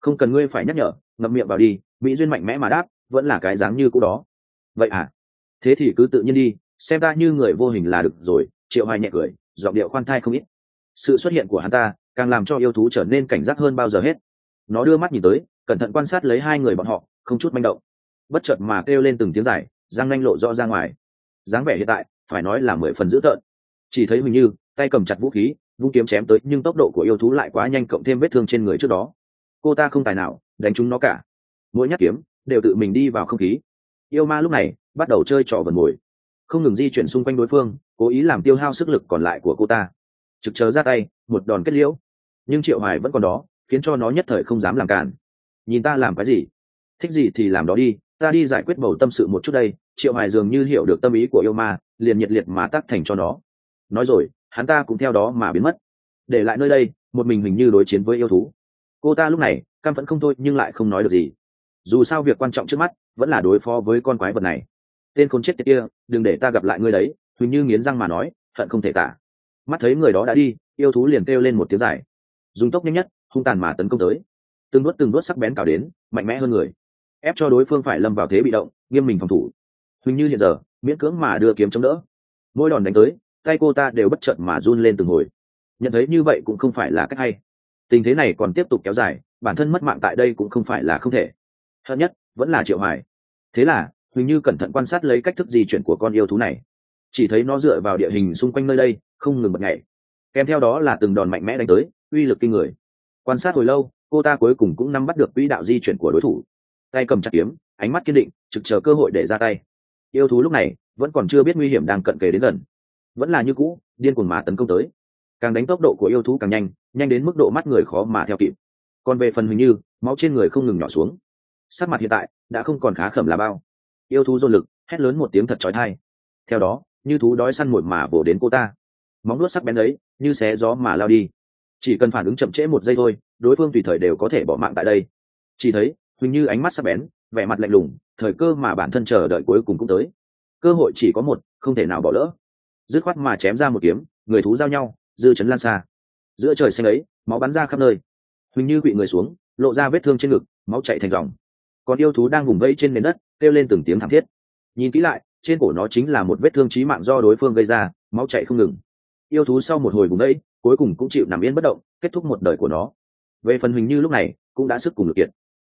Không cần ngươi phải nhắc nhở, ngậm miệng vào đi, mỹ duyên mạnh mẽ mà đáp, vẫn là cái dáng như cũ đó. Vậy à? Thế thì cứ tự nhiên đi, xem ta như người vô hình là được rồi, triệu hoài nhẹ cười, giọng điệu khoan thai không ít. Sự xuất hiện của hắn ta, càng làm cho yêu thú trở nên cảnh giác hơn bao giờ hết. Nó đưa mắt nhìn tới, cẩn thận quan sát lấy hai người bọn họ, không chút manh động. Bất chợt mà kêu lên từng tiếng dài, răng nanh lộ rõ ra ngoài. Dáng vẻ hiện tại, phải nói là mười phần dữ tợn. Chỉ thấy mình như, tay cầm chặt vũ khí vung kiếm chém tới, nhưng tốc độ của yêu thú lại quá nhanh cộng thêm vết thương trên người trước đó. Cô ta không tài nào đánh trúng nó cả. Mỗi nhát kiếm đều tự mình đi vào không khí. Yêu ma lúc này bắt đầu chơi trò vần mồi. Không ngừng di chuyển xung quanh đối phương, cố ý làm tiêu hao sức lực còn lại của cô ta. Trực chờ ra tay, một đòn kết liễu. Nhưng triệu hoài vẫn còn đó, khiến cho nó nhất thời không dám làm cản. Nhìn ta làm cái gì? Thích gì thì làm đó đi, ta đi giải quyết bầu tâm sự một chút đây. Triệu hoài dường như hiểu được tâm ý của yêu ma, liền nhiệt liệt mà tác thành cho nó. Nói rồi hắn ta cũng theo đó mà biến mất. Để lại nơi đây, một mình mình như đối chiến với yêu thú. Cô ta lúc này cam vẫn không thôi nhưng lại không nói được gì. Dù sao việc quan trọng trước mắt, vẫn là đối phó với con quái vật này. Tên khốn chết tiệt kia, đừng để ta gặp lại ngươi đấy huỳnh như nghiến răng mà nói, hận không thể tả. Mắt thấy người đó đã đi, yêu thú liền kêu lên một tiếng dài. Dùng tốc nhanh nhất, hung tàn mà tấn công tới. Từng đuốt từng đuốt sắc bén cào đến, mạnh mẽ hơn người. Ép cho đối phương phải lâm vào thế bị động, nghiêm mình phòng thủ. Huỳnh như hiện giờ, miễn cưỡng mà đưa kiếm chống đỡ. Mỗi đòn đánh tới tay cô ta đều bất chợt mà run lên từng hồi. Nhận thấy như vậy cũng không phải là cách hay. Tình thế này còn tiếp tục kéo dài, bản thân mất mạng tại đây cũng không phải là không thể. Hơn nhất, vẫn là triệu hoài. Thế là, huỳnh như cẩn thận quan sát lấy cách thức di chuyển của con yêu thú này. Chỉ thấy nó dựa vào địa hình xung quanh nơi đây, không ngừng bật nhảy. Kèm theo đó là từng đòn mạnh mẽ đánh tới, uy lực kinh người. Quan sát hồi lâu, cô ta cuối cùng cũng nắm bắt được quỹ đạo di chuyển của đối thủ. Tay cầm chặt kiếm, ánh mắt kiên định, trực chờ cơ hội để ra tay. Yêu thú lúc này, vẫn còn chưa biết nguy hiểm đang cận kề đến gần vẫn là như cũ, điên cuồng mà tấn công tới. Càng đánh tốc độ của yêu thú càng nhanh nhanh đến mức độ mắt người khó mà theo kịp. Còn về phần hình như, máu trên người không ngừng nhỏ xuống. Sắc mặt hiện tại đã không còn khá khẩm là bao. Yêu thú dồn lực, hét lớn một tiếng thật trói thai theo đó, như thú đói săn mồi mà vồ đến cô ta. Móng nuốt sắc bén ấy, như xé gió mà lao đi. Chỉ cần phản ứng chậm trễ một giây thôi, đối phương tùy thời đều có thể bỏ mạng tại đây. Chỉ thấy huỳnh như ánh mắt sắc bén, vẻ mặt lạnh lùng, thời cơ mà bản thân chờ đợi cuối cùng cũng tới. Cơ hội chỉ có một, không thể nào bỏ lỡ dứt khoát mà chém ra một kiếm người thú giao nhau dư chấn lan xa. Giữa trời xanh ấy máu bắn ra khắp nơi. Huỳnh như bị người xuống lộ ra vết thương trên ngực máu chạy thành dòng. Còn yêu thú đang vùng vây trên nền đất kêu lên từng tiếng thảm thiết. Nhìn kỹ lại trên cổ nó chính là một vết thương chí mạng do đối phương gây ra máu chạy không ngừng. Yêu thú sau một hồi vùng vây cuối cùng cũng chịu nằm yên bất động kết thúc một đời của nó. Về phần huỳnh như lúc này cũng đã sức cùng lực kiệt,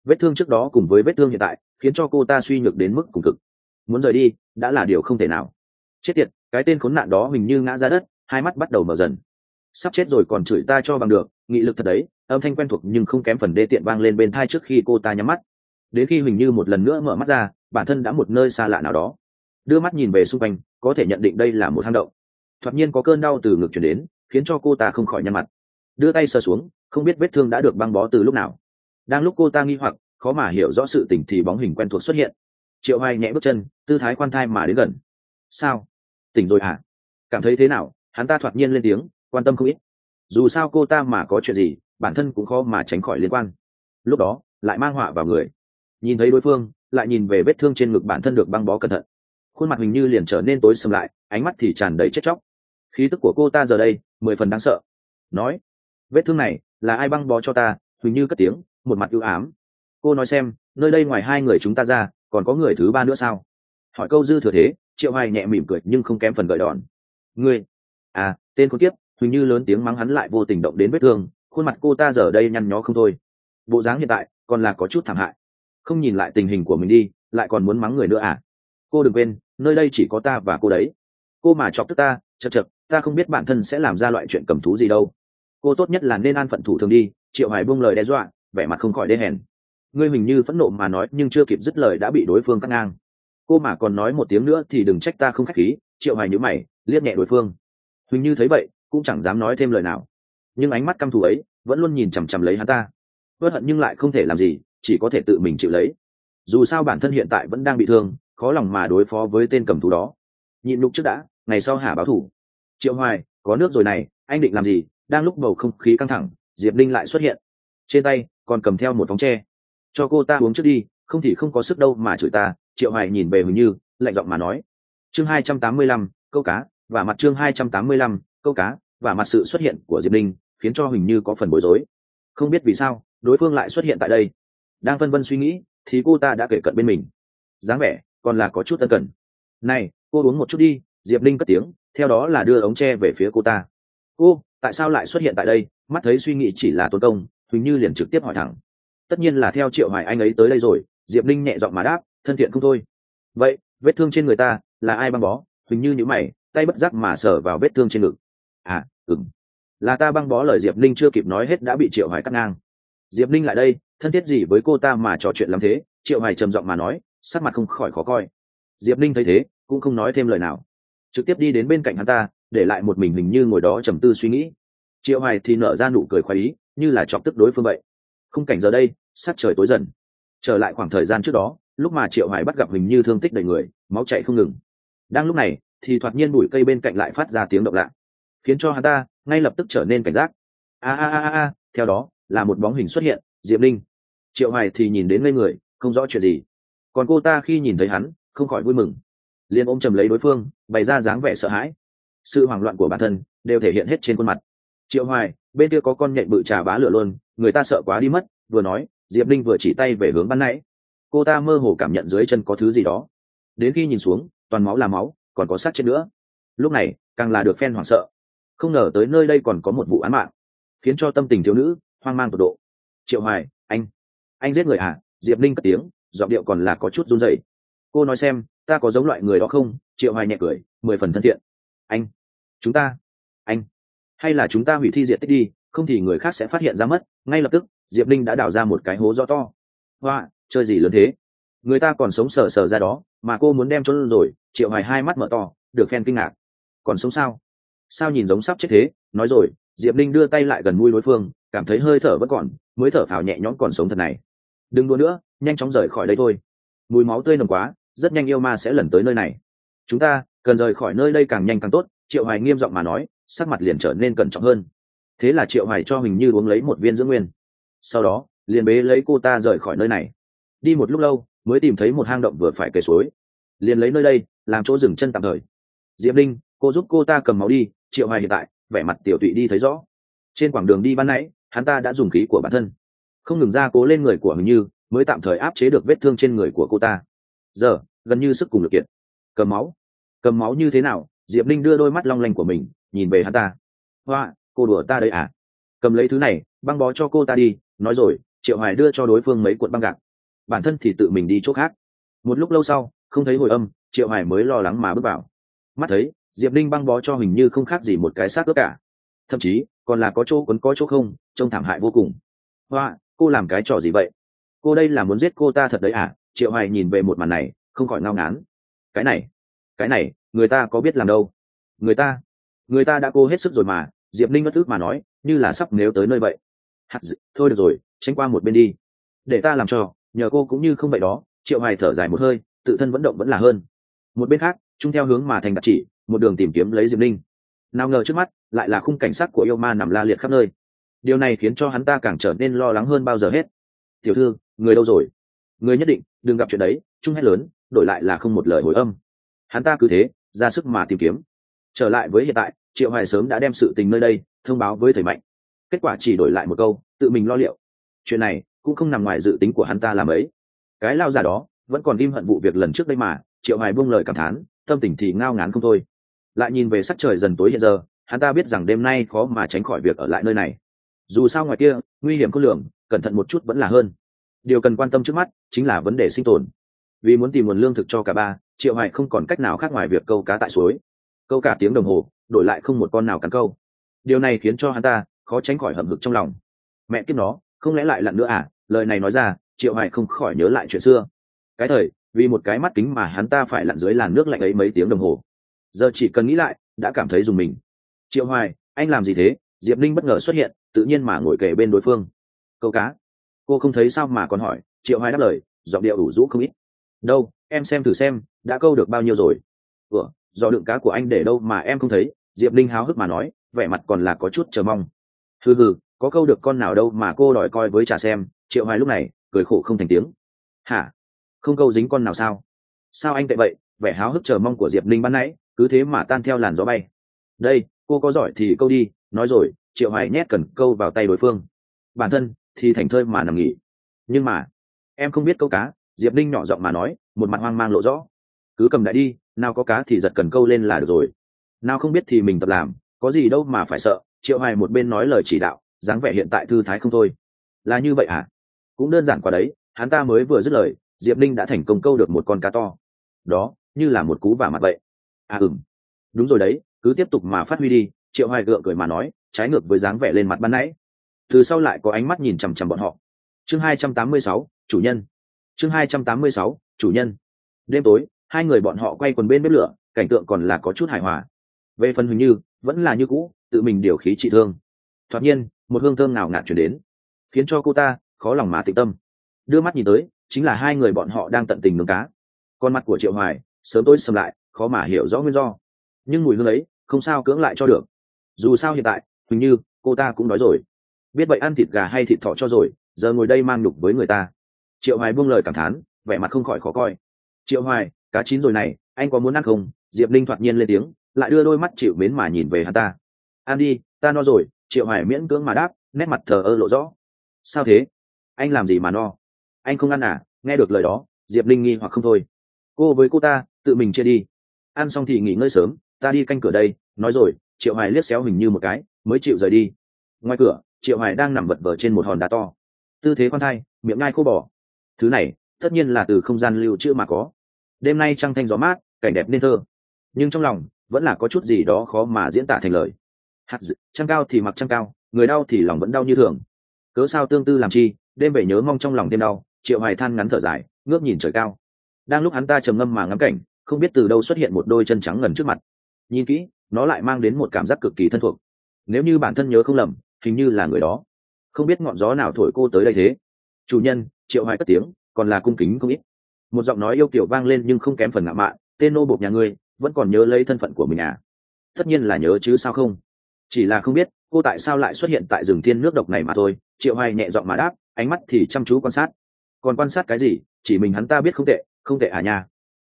vết thương trước đó cùng với vết thương hiện tại khiến cho cô ta suy nhược đến mức cùng cực. Muốn rời đi đã là điều không thể nào chết tiệt, cái tên khốn nạn đó hình như ngã ra đất, hai mắt bắt đầu mở dần. Sắp chết rồi còn chửi ta cho bằng được, nghị lực thật đấy, âm thanh quen thuộc nhưng không kém phần đê tiện vang lên bên thai trước khi cô ta nhắm mắt. Đến khi hình như một lần nữa mở mắt ra, bản thân đã một nơi xa lạ nào đó. Đưa mắt nhìn về xung quanh, có thể nhận định đây là một hang động. Thoạt nhiên có cơn đau từ ngực chuyển đến, khiến cho cô ta không khỏi nhăn mặt. Đưa tay sờ xuống, không biết vết thương đã được băng bó từ lúc nào. Đang lúc cô ta nghi hoặc, khó mà hiểu rõ sự tình thì bóng hình quen thuộc xuất hiện. Triệu hoài nhẹ bước chân, tư thái khoan thai mà đến gần. Sao? Tỉnh rồi hả? Cảm thấy thế nào? Hắn ta thoạt nhiên lên tiếng, quan tâm không ít. Dù sao cô ta mà có chuyện gì, bản thân cũng khó mà tránh khỏi liên quan. Lúc đó, lại mang họa vào người. Nhìn thấy đối phương, lại nhìn về vết thương trên ngực bản thân được băng bó cẩn thận. Khuôn mặt hình như liền trở nên tối sầm lại, ánh mắt thì tràn đầy chết chóc. Khí tức của cô ta giờ đây, mười phần đáng sợ. Nói, vết thương này, là ai băng bó cho ta? Huỳnh như cất tiếng, một mặt ưu ám. Cô nói xem, nơi đây ngoài hai người chúng ta ra, còn có người thứ ba nữa sao? Hỏi câu dư thừa thế triệu hoài nhẹ mỉm cười nhưng không kém phần gợi đòn. Ngươi à tên con tiếp huỳnh như lớn tiếng mắng hắn lại vô tình động đến vết thương, khuôn mặt cô ta giờ đây nhăn nhó không thôi. Bộ dáng hiện tại, còn là có chút thảm hại. Không nhìn lại tình hình của mình đi, lại còn muốn mắng người nữa à? Cô đừng quên, nơi đây chỉ có ta và cô đấy. Cô mà chọc tức ta, chật chật, ta không biết bản thân sẽ làm ra loại chuyện cầm thú gì đâu. Cô tốt nhất là nên an phận thủ thường đi. Triệu hoài buông lời đe dọa, vẻ mặt không khỏi đê hèn. Ngươi hình như phẫn nộ mà nói, nhưng chưa kịp dứt lời đã bị đối phương cắt ngang cô mà còn nói một tiếng nữa thì đừng trách ta không khách khí, triệu hoài nhữ mày, liếc nhẹ đối phương. Huỳnh như thấy vậy, cũng chẳng dám nói thêm lời nào. Nhưng ánh mắt căm thù ấy, vẫn luôn nhìn chằm chằm lấy hắn ta. Vớt hận nhưng lại không thể làm gì, chỉ có thể tự mình chịu lấy. Dù sao bản thân hiện tại vẫn đang bị thương, khó lòng mà đối phó với tên cầm thú đó. Nhịn lúc trước đã, ngày sau hả báo thủ. Triệu hoài, có nước rồi này, anh định làm gì? Đang lúc bầu không khí căng thẳng, diệp linh lại xuất hiện. Trên tay, còn cầm theo một thóng tre. Cho cô ta uống trước đi, không thì không có sức đâu mà chửi ta triệu hoài nhìn về huỳnh như, lạnh giọng mà nói, chương hai trăm tám mươi lăm, câu cá, và mặt chương hai trăm tám mươi lăm, câu cá, và mặt sự xuất hiện của diệp linh khiến cho huỳnh như có phần bối rối. Không biết vì sao, đối phương lại xuất hiện tại đây. Đang phân vân suy nghĩ, thì cô ta đã kể cận bên mình. Dáng vẻ, còn là có chút tân cần. Này, cô uống một chút đi. Diệp linh cất tiếng, theo đó là đưa ống tre về phía cô ta. Cô, tại sao lại xuất hiện tại đây? Mắt thấy suy nghĩ chỉ là tốn công, huỳnh như liền trực tiếp hỏi thẳng. Tất nhiên là theo triệu hoài anh ấy tới đây rồi. Diệp linh nhẹ giọng mà đáp thân thiện không thôi. Vậy, vết thương trên người ta là ai băng bó? Hình như những mày, tay bất giác mà sờ vào vết thương trên ngực. À ừng là ta băng bó lời diệp linh chưa kịp nói hết đã bị triệu hoài cắt ngang. Diệp linh lại đây, thân thiết gì với cô ta mà trò chuyện làm thế? Triệu hoài trầm giọng mà nói, sắc mặt không khỏi khó coi. Diệp linh thấy thế, cũng không nói thêm lời nào. Trực tiếp đi đến bên cạnh hắn ta, để lại một mình hình như ngồi đó trầm tư suy nghĩ. Triệu hoài thì nở ra nụ cười khoái ý, như là chọc tức đối phương vậy. Khung cảnh giờ đây sát trời tối dần. Trở lại khoảng thời gian trước đó lúc mà triệu hoài bắt gặp hình như thương tích đầy người, máu chảy không ngừng. Đang lúc này, thì thoạt nhiên bụi cây bên cạnh lại phát ra tiếng động lạ, khiến cho hắn ta ngay lập tức trở nên cảnh giác. A a a a theo đó, là một bóng hình xuất hiện, diệp linh triệu hoài thì nhìn đến ngây người, không rõ chuyện gì. Còn cô ta khi nhìn thấy hắn, không khỏi vui mừng. Liền ôm chầm lấy đối phương, bày ra dáng vẻ sợ hãi. Sự hoảng loạn của bản thân đều thể hiện hết trên khuôn mặt. Triệu hoài, bên kia có con nhện bự trà bá lửa luôn, người ta sợ quá đi mất, vừa nói, diệp linh vừa chỉ tay về hướng ban nãy cô ta mơ hồ cảm nhận dưới chân có thứ gì đó. Đến khi nhìn xuống, toàn máu là máu, còn có sát chết nữa. Lúc này, càng là được phen hoảng sợ. Không ngờ tới nơi đây còn có một vụ án mạng, khiến cho tâm tình thiếu nữ hoang mang tột độ. Triệu hoài, anh anh giết người à diệp Ninh cất tiếng, giọng điệu còn là có chút run rẩy. Cô nói xem, ta có giống loại người đó không? Triệu hoài nhẹ cười, mười phần thân thiện. Anh, chúng ta, anh, hay là chúng ta hủy thi diệt tích đi, không thì người khác sẽ phát hiện ra mất. Ngay lập tức, diệp Ninh đã đào ra một cái hố do to. Hoa chơi gì lớn thế? Người ta còn sống sờ sờ ra đó, mà cô muốn đem trốn rồi, triệu hoài hai mắt mở to, được phen kinh ngạc. Còn sống sao? Sao nhìn giống sắp chết thế? Nói rồi, diệp linh đưa tay lại gần mũi đối phương, cảm thấy hơi thở vẫn còn, mới thở phào nhẹ nhõm còn sống thật này. Đừng đua nữa, nhanh chóng rời khỏi đây thôi. Mùi máu tươi nồng quá, rất nhanh yêu ma sẽ lần tới nơi này. Chúng ta, cần rời khỏi nơi đây càng nhanh càng tốt, triệu hoài nghiêm giọng mà nói, sắc mặt liền trở nên cẩn trọng hơn. Thế là triệu hoài cho hình như uống lấy một viên dưỡng nguyên. Sau đó, liền bế lấy cô ta rời khỏi nơi này đi một lúc lâu, mới tìm thấy một hang động vừa phải kề suối. Liền lấy nơi đây, làm chỗ dừng chân tạm thời. Diệp linh, cô giúp cô ta cầm máu đi, triệu hoài hiện tại, vẻ mặt tiểu tụy đi thấy rõ. Trên quãng đường đi ban nãy, hắn ta đã dùng khí của bản thân. Không ngừng ra cố lên người của mình như, mới tạm thời áp chế được vết thương trên người của cô ta. Giờ, gần như sức cùng lực kiện cầm máu. Cầm máu như thế nào? Diệp linh đưa đôi mắt long lanh của mình, nhìn về hắn ta. Hoa, cô đùa ta đây à? Cầm lấy thứ này, băng bó cho cô ta đi, nói rồi, triệu hoài đưa cho đối phương mấy cuộn băng gạc bản thân thì tự mình đi chỗ khác. Một lúc lâu sau, không thấy hồi âm, triệu hải mới lo lắng mà bước vào. Mắt thấy, diệp linh băng bó cho hình như không khác gì một cái xác ướp cả. Thậm chí, còn là có chỗ quấn có chỗ không, trông thảm hại vô cùng. Hoa, cô làm cái trò gì vậy? Cô đây là muốn giết cô ta thật đấy à? Triệu hải nhìn về một màn này, không khỏi ngao ngán. Cái này cái này, người ta có biết làm đâu? Người ta người ta đã cô hết sức rồi mà, diệp linh bất thức mà nói, như là sắp nếu tới nơi vậy. Hạt d... thôi được rồi, tránh qua một bên đi. Để ta làm cho nhờ cô cũng như không vậy đó, triệu hoài thở dài một hơi, tự thân vận động vẫn là hơn. Một bên khác, chung theo hướng mà thành đặt chỉ, một đường tìm kiếm lấy diệp linh nào ngờ trước mắt, lại là khung cảnh sắc của yêu ma nằm la liệt khắp nơi. Điều này khiến cho hắn ta càng trở nên lo lắng hơn bao giờ hết. Tiểu thư, người đâu rồi? Người nhất định, đừng gặp chuyện đấy. Chung hét lớn, đổi lại là không một lời hồi âm. Hắn ta cứ thế, ra sức mà tìm kiếm. Trở lại với hiện tại, triệu hoài sớm đã đem sự tình nơi đây thông báo với thầy mạnh. Kết quả chỉ đổi lại một câu, tự mình lo liệu. Chuyện này cũng không nằm ngoài dự tính của hắn ta làm ấy. Cái lao giả đó vẫn còn im hận vụ việc lần trước đây mà, triệu hoài buông lời cảm thán, tâm tình thì ngao ngán không thôi. Lại nhìn về sắc trời dần tối hiện giờ, hắn ta biết rằng đêm nay khó mà tránh khỏi việc ở lại nơi này. Dù sao ngoài kia, nguy hiểm có lượng, cẩn thận một chút vẫn là hơn. Điều cần quan tâm trước mắt chính là vấn đề sinh tồn. Vì muốn tìm nguồn lương thực cho cả ba, triệu hoài không còn cách nào khác ngoài việc câu cá tại suối. Câu cả tiếng đồng hồ, đổi lại không một con nào cắn câu. Điều này khiến cho hắn ta khó tránh khỏi hậm hực trong lòng. Mẹ kiếp nó, không lẽ lại lặn nữa à? Lời này nói ra, triệu hoài không khỏi nhớ lại chuyện xưa. Cái thời, vì một cái mắt kính mà hắn ta phải lặn dưới làn nước lạnh ấy mấy tiếng đồng hồ. Giờ chỉ cần nghĩ lại, đã cảm thấy dùng mình. Triệu hoài, anh làm gì thế? Diệp ninh bất ngờ xuất hiện, tự nhiên mà ngồi kề bên đối phương. Câu cá. Cô không thấy sao mà còn hỏi, triệu hoài đáp lời, giọng điệu đủ rũ không ít. Đâu, em xem thử xem, đã câu được bao nhiêu rồi? Ủa, do đựng cá của anh để đâu mà em không thấy? Diệp linh háo hức mà nói, vẻ mặt còn là có chút chờ mong. Hừ hừ, có câu được con nào đâu mà cô đòi coi với trà xem triệu hoài lúc này cười khổ không thành tiếng. Hả? Không câu dính con nào sao? Sao anh tệ vậy? Vẻ háo hức chờ mong của diệp linh ban nãy, cứ thế mà tan theo làn gió bay. Đây, cô có giỏi thì câu đi, nói rồi, triệu hoài nhét cần câu vào tay đối phương. Bản thân thì thành thơi mà nằm nghỉ. Nhưng mà, em không biết câu cá, diệp linh nhỏ giọng mà nói, một mặt hoang mang lộ rõ. Cứ cầm đại đi, nào có cá thì giật cần câu lên là được rồi. Nào không biết thì mình tập làm, có gì đâu mà phải sợ, triệu hoài một bên nói lời chỉ đạo, dáng vẻ hiện tại thư thái không thôi. Là như vậy à cũng đơn giản quá đấy hắn ta mới vừa dứt lời diệp Ninh đã thành công câu được một con cá to. Đó như là một cú vả mặt vậy. À ừm. Đúng rồi đấy cứ tiếp tục mà phát huy đi triệu hoài gượng cười mà nói trái ngược với dáng vẻ lên mặt ban nãy. Từ sau lại có ánh mắt nhìn chằm chằm bọn họ. Chương 286, chủ nhân. Chương 286, chủ nhân. Đêm tối hai người bọn họ quay quần bên bếp lửa cảnh tượng còn là có chút hài hòa. Về phần hình như vẫn là như cũ tự mình điều khí trị thương. Thoạt nhiên một hương thơm nào ngạt chuyển đến khiến cho cô ta khó lòng mà tịnh tâm. Đưa mắt nhìn tới, chính là hai người bọn họ đang tận tình nướng cá. Con mắt của triệu hoài, sớm tối sầm lại, khó mà hiểu rõ nguyên do. Nhưng mùi hương ấy, không sao cưỡng lại cho được. Dù sao hiện tại, hình như, cô ta cũng nói rồi. Biết vậy ăn thịt gà hay thịt thỏ cho rồi, giờ ngồi đây mang nhục với người ta. Triệu hoài buông lời cảm thán, vẻ mặt không khỏi khó coi. Triệu hoài, cá chín rồi này, anh có muốn ăn không? Diệp linh thoạt nhiên lên tiếng, lại đưa đôi mắt chịu mến mà nhìn về hắn ta. Ăn đi, ta no rồi, triệu hoài miễn cưỡng mà đáp, nét mặt thờ ơ lộ rõ. Sao thế? Anh làm gì mà no? Anh không ăn à? Nghe được lời đó diệp linh nghi hoặc không thôi. Cô với cô ta tự mình chia đi. Ăn xong thì nghỉ ngơi sớm ta đi canh cửa đây. Nói rồi triệu hoài liếc xéo hình như một cái mới chịu rời đi. Ngoài cửa triệu hoài đang nằm vật vờ trên một hòn đá to. Tư thế khoan thai miệng ngai khô bò. Thứ này tất nhiên là từ không gian lưu trữ mà có. Đêm nay trăng thanh gió mát cảnh đẹp nên thơ. Nhưng trong lòng vẫn là có chút gì đó khó mà diễn tả thành lời. Hạt dự, trăng cao thì mặc trăng cao người đau thì lòng vẫn đau như thường. Cớ sao tương tư làm chi? Đêm về nhớ mong trong lòng thêm đau, triệu hoài than ngắn thở dài, ngước nhìn trời cao. Đang lúc hắn ta trầm ngâm mà ngắm cảnh, không biết từ đâu xuất hiện một đôi chân trắng ngần trước mặt. Nhìn kỹ, nó lại mang đến một cảm giác cực kỳ thân thuộc. Nếu như bản thân nhớ không lầm, hình như là người đó. Không biết ngọn gió nào thổi cô tới đây thế. Chủ nhân, triệu hoài cất tiếng, còn là cung kính không ít. Một giọng nói yêu kiểu vang lên nhưng không kém phần ngạo mạn, tên nô bộc nhà ngươi, vẫn còn nhớ lấy thân phận của mình à? Tất nhiên là nhớ chứ sao không? Chỉ là không biết, cô tại sao lại xuất hiện tại rừng thiên nước độc này mà thôi, triệu hoài nhẹ giọng mà đáp ánh mắt thì chăm chú quan sát. Còn quan sát cái gì? Chỉ mình hắn ta biết không tệ không tệ à nha.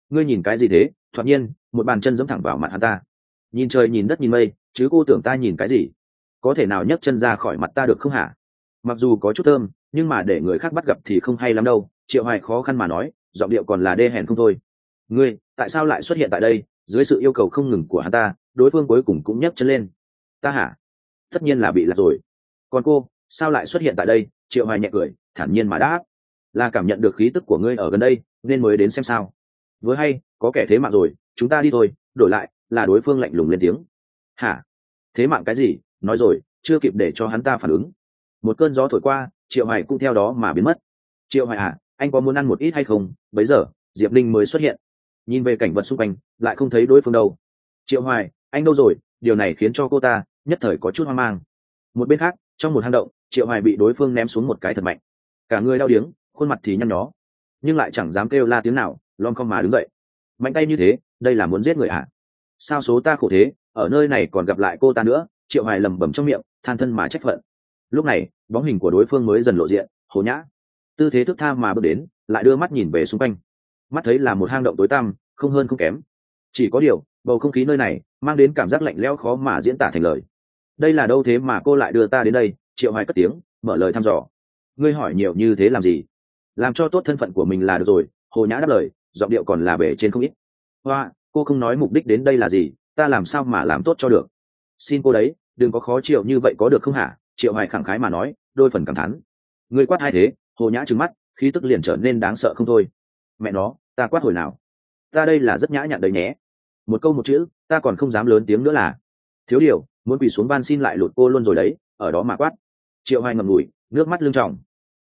Ngươi nhìn cái gì thế? Thoạt nhiên, một bàn chân giẫm thẳng vào mặt hắn ta. Nhìn trời nhìn đất nhìn mây, chứ cô tưởng ta nhìn cái gì? Có thể nào nhấc chân ra khỏi mặt ta được không hả? Mặc dù có chút thơm, nhưng mà để người khác bắt gặp thì không hay lắm đâu. Triệu hoài khó khăn mà nói, giọng điệu còn là đê hèn không thôi. Ngươi, tại sao lại xuất hiện tại đây? Dưới sự yêu cầu không ngừng của hắn ta, đối phương cuối cùng cũng nhấc chân lên. Ta hả? Tất nhiên là bị lạc rồi. Còn cô sao lại xuất hiện tại đây? Triệu hoài nhẹ cười, thản nhiên mà đáp. Là cảm nhận được khí tức của ngươi ở gần đây, nên mới đến xem sao. Với hay, có kẻ thế mạng rồi, chúng ta đi thôi, đổi lại, là đối phương lạnh lùng lên tiếng. Hả? Thế mạng cái gì? Nói rồi, chưa kịp để cho hắn ta phản ứng. Một cơn gió thổi qua, triệu hoài cũng theo đó mà biến mất. Triệu hoài à anh có muốn ăn một ít hay không? Bấy giờ, diệp linh mới xuất hiện. Nhìn về cảnh vật xung quanh, lại không thấy đối phương đâu. Triệu hoài, anh đâu rồi? Điều này khiến cho cô ta nhất thời có chút hoang mang. Một bên khác, trong một hang động triệu hoài bị đối phương ném xuống một cái thật mạnh. Cả người đau điếng, khuôn mặt thì nhăn nhó. Nhưng lại chẳng dám kêu la tiếng nào, lom không mà đứng dậy. Mạnh tay như thế, đây là muốn giết người à sao số ta khổ thế, ở nơi này còn gặp lại cô ta nữa, triệu hoài lầm bầm trong miệng, than thân mà trách phận. Lúc này, bóng hình của đối phương mới dần lộ diện, hồ nhã. Tư thế thức tha mà bước đến, lại đưa mắt nhìn về xung quanh. Mắt thấy là một hang động tối tăm, không hơn không kém. Chỉ có điều, bầu không khí nơi này, mang đến cảm giác lạnh lẽo khó mà diễn tả thành lời. Đây là đâu thế mà cô lại đưa ta đến đây? Triệu hoài cất tiếng, mở lời thăm dò. Ngươi hỏi nhiều như thế làm gì? Làm cho tốt thân phận của mình là được rồi, hồ nhã đáp lời, giọng điệu còn là bể trên không ít. Hoa, cô không nói mục đích đến đây là gì, ta làm sao mà làm tốt cho được? Xin cô đấy, đừng có khó chịu như vậy có được không hả? Triệu hoài khẳng khái mà nói, đôi phần cảm thán. Người quát hai thế? Hồ nhã trừng mắt, khí tức liền trở nên đáng sợ không thôi. Mẹ nó, ta quát hồi nào? Ta đây là rất nhã nhặn đấy nhé. Một câu một chữ, ta còn không dám lớn tiếng nữa là. Thiếu điều, muốn quỳ xuống van xin lại lụt cô luôn rồi đấy, ở đó mà quát triệu hoài ngầm ngùi nước mắt lưng trọng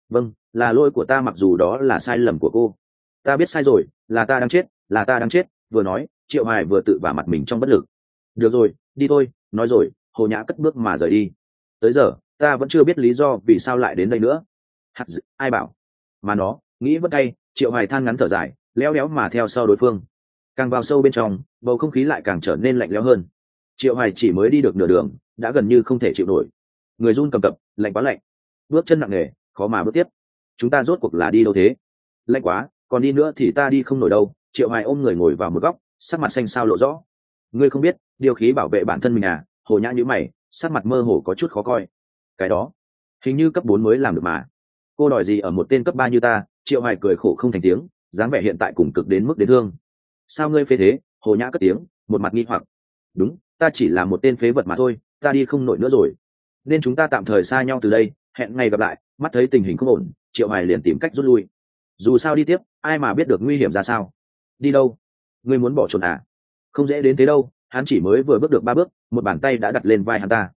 vâng là lỗi của ta mặc dù đó là sai lầm của cô. Ta biết sai rồi là ta đang chết là ta đang chết vừa nói triệu hoài vừa tự vả mặt mình trong bất lực. Được rồi đi thôi nói rồi hồ nhã cất bước mà rời đi. Tới giờ ta vẫn chưa biết lý do vì sao lại đến đây nữa. Hạt dự, ai bảo? Mà nó nghĩ vẫn cay triệu hoài than ngắn thở dài léo léo mà theo sau đối phương. Càng vào sâu bên trong bầu không khí lại càng trở nên lạnh lẽo hơn. Triệu hoài chỉ mới đi được nửa đường đã gần như không thể chịu nổi người run cầm cập, lạnh quá lạnh. Bước chân nặng nề, khó mà bước tiếp. Chúng ta rốt cuộc là đi đâu thế? Lạnh quá, còn đi nữa thì ta đi không nổi đâu. Triệu hoài ôm người ngồi vào một góc, sắc mặt xanh sao lộ rõ. Ngươi không biết, điều khí bảo vệ bản thân mình à? Hồ nhã nhữ mày, sắc mặt mơ hồ có chút khó coi. Cái đó, hình như cấp bốn mới làm được mà. Cô đòi gì ở một tên cấp ba như ta? Triệu hoài cười khổ không thành tiếng, dáng vẻ hiện tại cùng cực đến mức đến thương. Sao ngươi phế thế? Hồ nhã cất tiếng, một mặt nghi hoặc. Đúng, ta chỉ là một tên phế vật mà thôi, ta đi không nổi nữa rồi nên chúng ta tạm thời xa nhau từ đây, hẹn ngày gặp lại, mắt thấy tình hình không ổn, triệu hoài liền tìm cách rút lui. Dù sao đi tiếp, ai mà biết được nguy hiểm ra sao? Đi đâu? Ngươi muốn bỏ trốn à? Không dễ đến thế đâu, hắn chỉ mới vừa bước được ba bước, một bàn tay đã đặt lên vai hắn ta.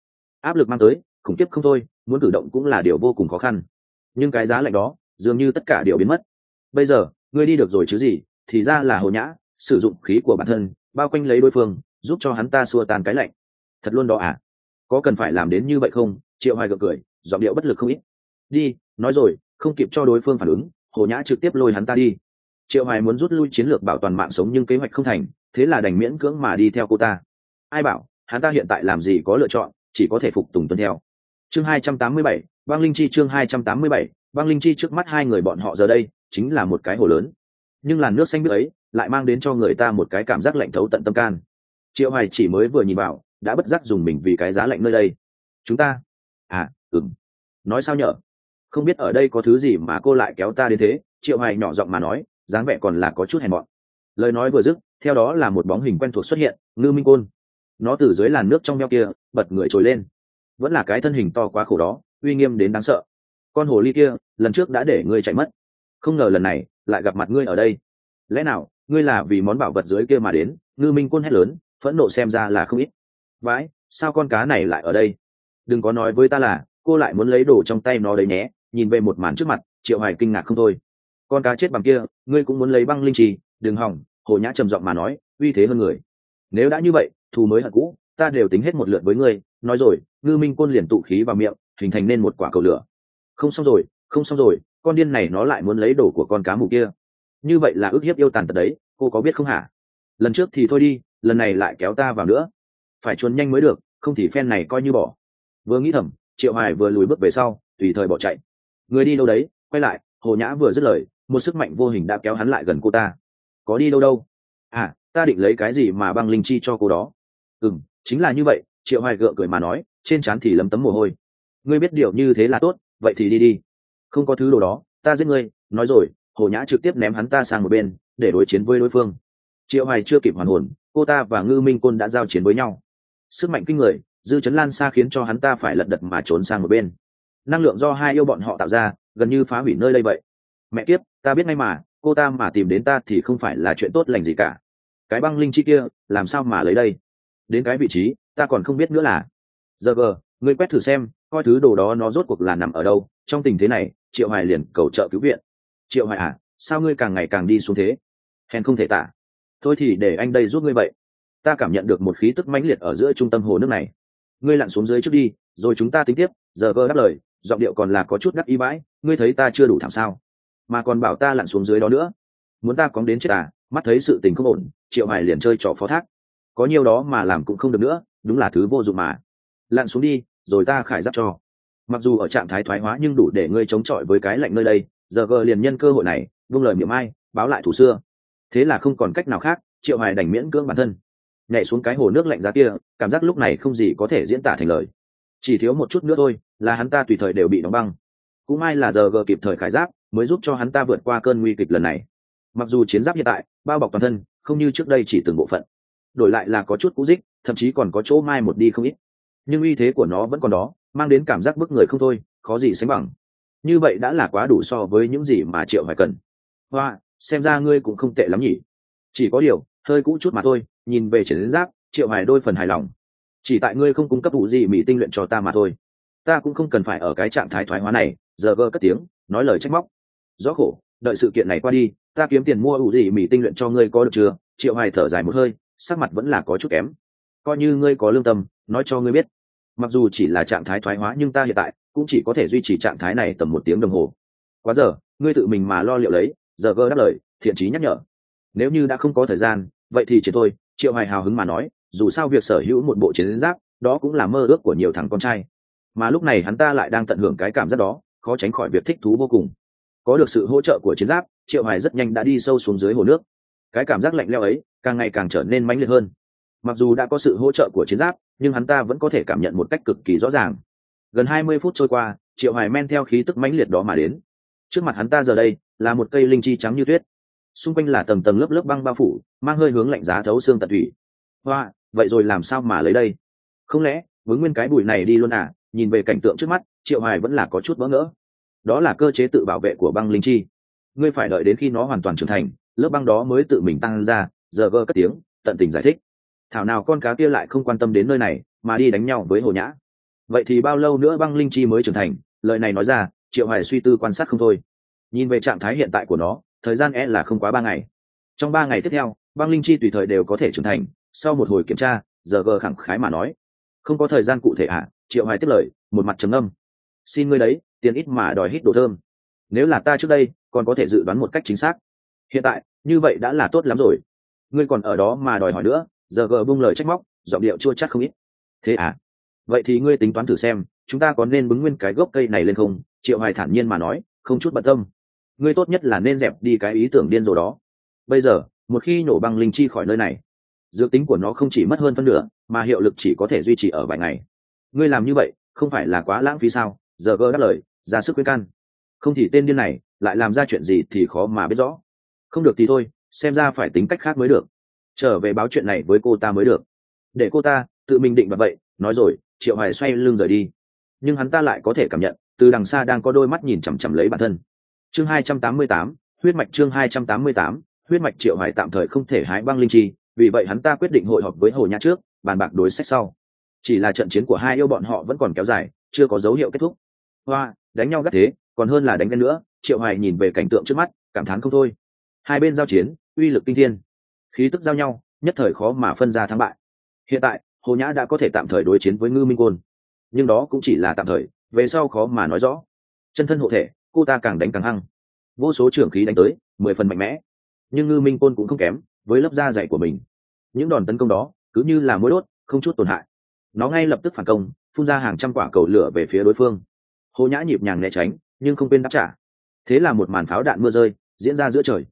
Áp lực mang tới, khủng khiếp không thôi, muốn cử động cũng là điều vô cùng khó khăn. Nhưng cái giá lạnh đó, dường như tất cả đều biến mất. Bây giờ, ngươi đi được rồi chứ gì, thì ra là hồ nhã, sử dụng khí của bản thân, bao quanh lấy đối phương, giúp cho hắn ta xua tan cái lạnh. Thật luôn đó à? Có cần phải làm đến như vậy không? Triệu hoài gượng cười giọng điệu bất lực không ít. Đi nói rồi không kịp cho đối phương phản ứng hồ nhã trực tiếp lôi hắn ta đi. Triệu hoài muốn rút lui chiến lược bảo toàn mạng sống nhưng kế hoạch không thành thế là đành miễn cưỡng mà đi theo cô ta. Ai bảo hắn ta hiện tại làm gì có lựa chọn chỉ có thể phục tùng tuân theo. Chương 287, băng linh chi chương 287, băng linh chi trước mắt hai người bọn họ giờ đây chính là một cái hồ lớn. Nhưng làn nước xanh biếc ấy lại mang đến cho người ta một cái cảm giác lạnh thấu tận tâm can. Triệu hoài chỉ mới vừa nhìn vào đã bất giác dùng mình vì cái giá lạnh nơi đây. Chúng ta? À ừm. Nói sao nhở? Không biết ở đây có thứ gì mà cô lại kéo ta đến thế? Triệu hoài nhỏ giọng mà nói, dáng vẻ còn là có chút hèn mọn. Lời nói vừa dứt, theo đó là một bóng hình quen thuộc xuất hiện, ngư minh côn. Nó từ dưới làn nước trong veo kia, bật người trồi lên. Vẫn là cái thân hình to quá khổ đó, uy nghiêm đến đáng sợ. Con hồ ly kia, lần trước đã để ngươi chạy mất. Không ngờ lần này, lại gặp mặt ngươi ở đây. Lẽ nào, ngươi là vì món bảo vật dưới kia mà đến? Ngư minh quân hét lớn, phẫn nộ xem ra là không ít vãi sao con cá này lại ở đây? Đừng có nói với ta là, cô lại muốn lấy đồ trong tay nó đấy nhé. Nhìn về một màn trước mặt, triệu hoài kinh ngạc không thôi. Con cá chết bằng kia, ngươi cũng muốn lấy băng linh trì, đừng hỏng. Hồ nhã trầm giọng mà nói, uy thế hơn người. Nếu đã như vậy, thù mới hận cũ, ta đều tính hết một lượt với ngươi, nói rồi, ngư minh quân liền tụ khí vào miệng, hình thành nên một quả cầu lửa. Không xong rồi, không xong rồi, con điên này nó lại muốn lấy đồ của con cá mù kia. Như vậy là ước hiếp yêu tàn tật đấy, cô có biết không hả? Lần trước thì thôi đi, lần này lại kéo ta vào nữa phải chuồn nhanh mới được, không thì phen này coi như bỏ. Vừa nghĩ thầm, triệu hoài vừa lùi bước về sau, tùy thời bỏ chạy. Người đi đâu đấy? Quay lại, hồ nhã vừa dứt lời, một sức mạnh vô hình đã kéo hắn lại gần cô ta. Có đi đâu đâu? À ta định lấy cái gì mà băng linh chi cho cô đó? Ừ chính là như vậy, triệu hoài gượng cười mà nói, trên trán thì lấm tấm mồ hôi. Ngươi biết điều như thế là tốt, vậy thì đi đi. Không có thứ đồ đó, ta giết ngươi. Nói rồi, hồ nhã trực tiếp ném hắn ta sang một bên, để đối chiến với đối phương. Triệu hoài chưa kịp hoàn hồn, cô ta và ngư minh côn đã giao chiến với nhau sức mạnh kinh người, dư chấn lan xa khiến cho hắn ta phải lật đật mà trốn sang một bên. Năng lượng do hai yêu bọn họ tạo ra, gần như phá hủy nơi đây vậy. Mẹ kiếp, ta biết ngay mà, cô ta mà tìm đến ta thì không phải là chuyện tốt lành gì cả. Cái băng linh chi kia, làm sao mà lấy đây? Đến cái vị trí, ta còn không biết nữa là. Giờ gờ người quét thử xem, coi thứ đồ đó nó rốt cuộc là nằm ở đâu. Trong tình thế này, triệu hoài liền cầu trợ cứu viện. Triệu hoài à sao ngươi càng ngày càng đi xuống thế? Hèn không thể tả. Thôi thì để anh đây giúp ngươi vậy ta cảm nhận được một khí tức mãnh liệt ở giữa trung tâm hồ nước này. Ngươi lặn xuống dưới trước đi, rồi chúng ta tính tiếp, giờ gờ đáp lời, giọng điệu còn là có chút đắc y bãi, ngươi thấy ta chưa đủ thảm sao? Mà còn bảo ta lặn xuống dưới đó nữa. Muốn ta cóng đến chết à mắt thấy sự tình không ổn, triệu hải liền chơi trò phó thác. Có nhiều đó mà làm cũng không được nữa, đúng là thứ vô dụng mà. Lặn xuống đi, rồi ta khải giáp cho. Mặc dù ở trạng thái thoái hóa nhưng đủ để ngươi chống chọi với cái lạnh nơi đây, giờ gờ liền nhân cơ hội này, vung lời miệng ai, báo lại thủ xưa. Thế là không còn cách nào khác, triệu hải đành miễn cưỡng bản thân nhảy xuống cái hồ nước lạnh giá kia, cảm giác lúc này không gì có thể diễn tả thành lời. Chỉ thiếu một chút nữa thôi, là hắn ta tùy thời đều bị đóng băng. Cũng may là giờ gờ kịp thời khải giáp, mới giúp cho hắn ta vượt qua cơn nguy kịch lần này. Mặc dù chiến giáp hiện tại, bao bọc toàn thân, không như trước đây chỉ từng bộ phận. Đổi lại là có chút cũ dích, thậm chí còn có chỗ mai một đi không ít. Nhưng uy thế của nó vẫn còn đó, mang đến cảm giác bức người không thôi, khó gì sánh bằng. Như vậy đã là quá đủ so với những gì mà triệu hoài cần. Hoa, xem ra ngươi cũng không tệ lắm nhỉ. Chỉ có điều hơi cũ chút mà thôi, nhìn về triển giáp, triệu hải đôi phần hài lòng. Chỉ tại ngươi không cung cấp đủ gì mỹ tinh luyện cho ta mà thôi. Ta cũng không cần phải ở cái trạng thái thoái hóa này, giờ vơ cất tiếng, nói lời trách móc. Rõ khổ, đợi sự kiện này qua đi, ta kiếm tiền mua ủ gì mỹ tinh luyện cho ngươi có được chưa? Triệu hoài thở dài một hơi, sắc mặt vẫn là có chút kém. Coi như ngươi có lương tâm, nói cho ngươi biết. Mặc dù chỉ là trạng thái thoái hóa nhưng ta hiện tại cũng chỉ có thể duy trì trạng thái này tầm một tiếng đồng hồ. Quá giờ, ngươi tự mình mà lo liệu lấy, giờ vơ đáp lời, thiện trí nhắc nhở. Nếu như đã không có thời gian vậy thì chỉ thôi, triệu hoài hào hứng mà nói, dù sao việc sở hữu một bộ chiến giáp, đó cũng là mơ ước của nhiều thằng con trai. Mà lúc này hắn ta lại đang tận hưởng cái cảm giác đó, khó tránh khỏi việc thích thú vô cùng. Có được sự hỗ trợ của chiến giáp, triệu hoài rất nhanh đã đi sâu xuống dưới hồ nước. Cái cảm giác lạnh leo ấy, càng ngày càng trở nên mãnh liệt hơn. Mặc dù đã có sự hỗ trợ của chiến giáp, nhưng hắn ta vẫn có thể cảm nhận một cách cực kỳ rõ ràng. Gần hai mươi phút trôi qua, triệu hoài men theo khí tức mãnh liệt đó mà đến. Trước mặt hắn ta giờ đây, là một cây linh chi trắng như tuyết xung quanh là tầng tầng lớp lớp băng bao phủ, mang hơi hướng lạnh giá thấu xương tận thủy hoa, vậy rồi làm sao mà lấy đây? Không lẽ, vướng nguyên cái bụi này đi luôn à? Nhìn về cảnh tượng trước mắt, triệu hoài vẫn là có chút bỡ ngỡ. Đó là cơ chế tự bảo vệ của băng linh chi. Ngươi phải đợi đến khi nó hoàn toàn trưởng thành, lớp băng đó mới tự mình tăng ra, giờ vơ cất tiếng, tận tình giải thích. Thảo nào con cá kia lại không quan tâm đến nơi này, mà đi đánh nhau với hồ nhã. Vậy thì bao lâu nữa băng linh chi mới trưởng thành? Lời này nói ra, triệu hoài suy tư quan sát không thôi. Nhìn về trạng thái hiện tại của nó thời gian e là không quá ba ngày. Trong ba ngày tiếp theo băng linh chi tùy thời đều có thể trưởng thành sau một hồi kiểm tra giờ gờ khẳng khái mà nói. Không có thời gian cụ thể ạ à, triệu hoài tiếp lời một mặt trầm âm xin ngươi đấy tiền ít mà đòi hít đồ thơm. Nếu là ta trước đây còn có thể dự đoán một cách chính xác. Hiện tại như vậy đã là tốt lắm rồi. Ngươi còn ở đó mà đòi hỏi nữa giờ gờ bung lời trách móc giọng điệu chua chắc không ít. Thế à vậy thì ngươi tính toán thử xem chúng ta có nên bứng nguyên cái gốc cây này lên không? Triệu hoài thản nhiên mà nói không chút bận tâm ngươi tốt nhất là nên dẹp đi cái ý tưởng điên rồ đó. Bây giờ, một khi nổ băng linh chi khỏi nơi này, dược tính của nó không chỉ mất hơn phân nửa, mà hiệu lực chỉ có thể duy trì ở vài ngày. Ngươi làm như vậy, không phải là quá lãng phí sao? Giờ gơ đáp lời, ra sức khuyên can. Không thì tên điên này, lại làm ra chuyện gì thì khó mà biết rõ. Không được thì thôi, xem ra phải tính cách khác mới được. Trở về báo chuyện này với cô ta mới được. Để cô ta, tự mình định và vậy, nói rồi, triệu hoài xoay lưng rời đi. Nhưng hắn ta lại có thể cảm nhận, từ đằng xa đang có đôi mắt nhìn chằm chằm lấy bản thân chương hai trăm tám mươi tám, huyết mạch chương hai trăm tám mươi tám, huyết mạch triệu hoài tạm thời không thể hái băng linh chi, vì vậy hắn ta quyết định hội họp với hồ nhã trước, bàn bạc đối sách sau. Chỉ là trận chiến của hai yêu bọn họ vẫn còn kéo dài, chưa có dấu hiệu kết thúc. Hoa, đánh nhau gắt thế, còn hơn là đánh ghen nữa, triệu hoài nhìn về cảnh tượng trước mắt, cảm thán không thôi. Hai bên giao chiến, uy lực kinh thiên. Khí tức giao nhau, nhất thời khó mà phân ra thắng bại. Hiện tại, hồ nhã đã có thể tạm thời đối chiến với ngư minh côn. Nhưng đó cũng chỉ là tạm thời, về sau khó mà nói rõ. Chân thân hộ thể cô ta càng đánh càng hăng. Vô số trưởng khí đánh tới, mười phần mạnh mẽ. Nhưng ngư minh côn cũng không kém với lớp da dày của mình. Những đòn tấn công đó cứ như là mối đốt, không chút tổn hại. Nó ngay lập tức phản công, phun ra hàng trăm quả cầu lửa về phía đối phương. Hồ nhã nhịp nhàng né tránh, nhưng không quên đáp trả. Thế là một màn pháo đạn mưa rơi, diễn ra giữa trời.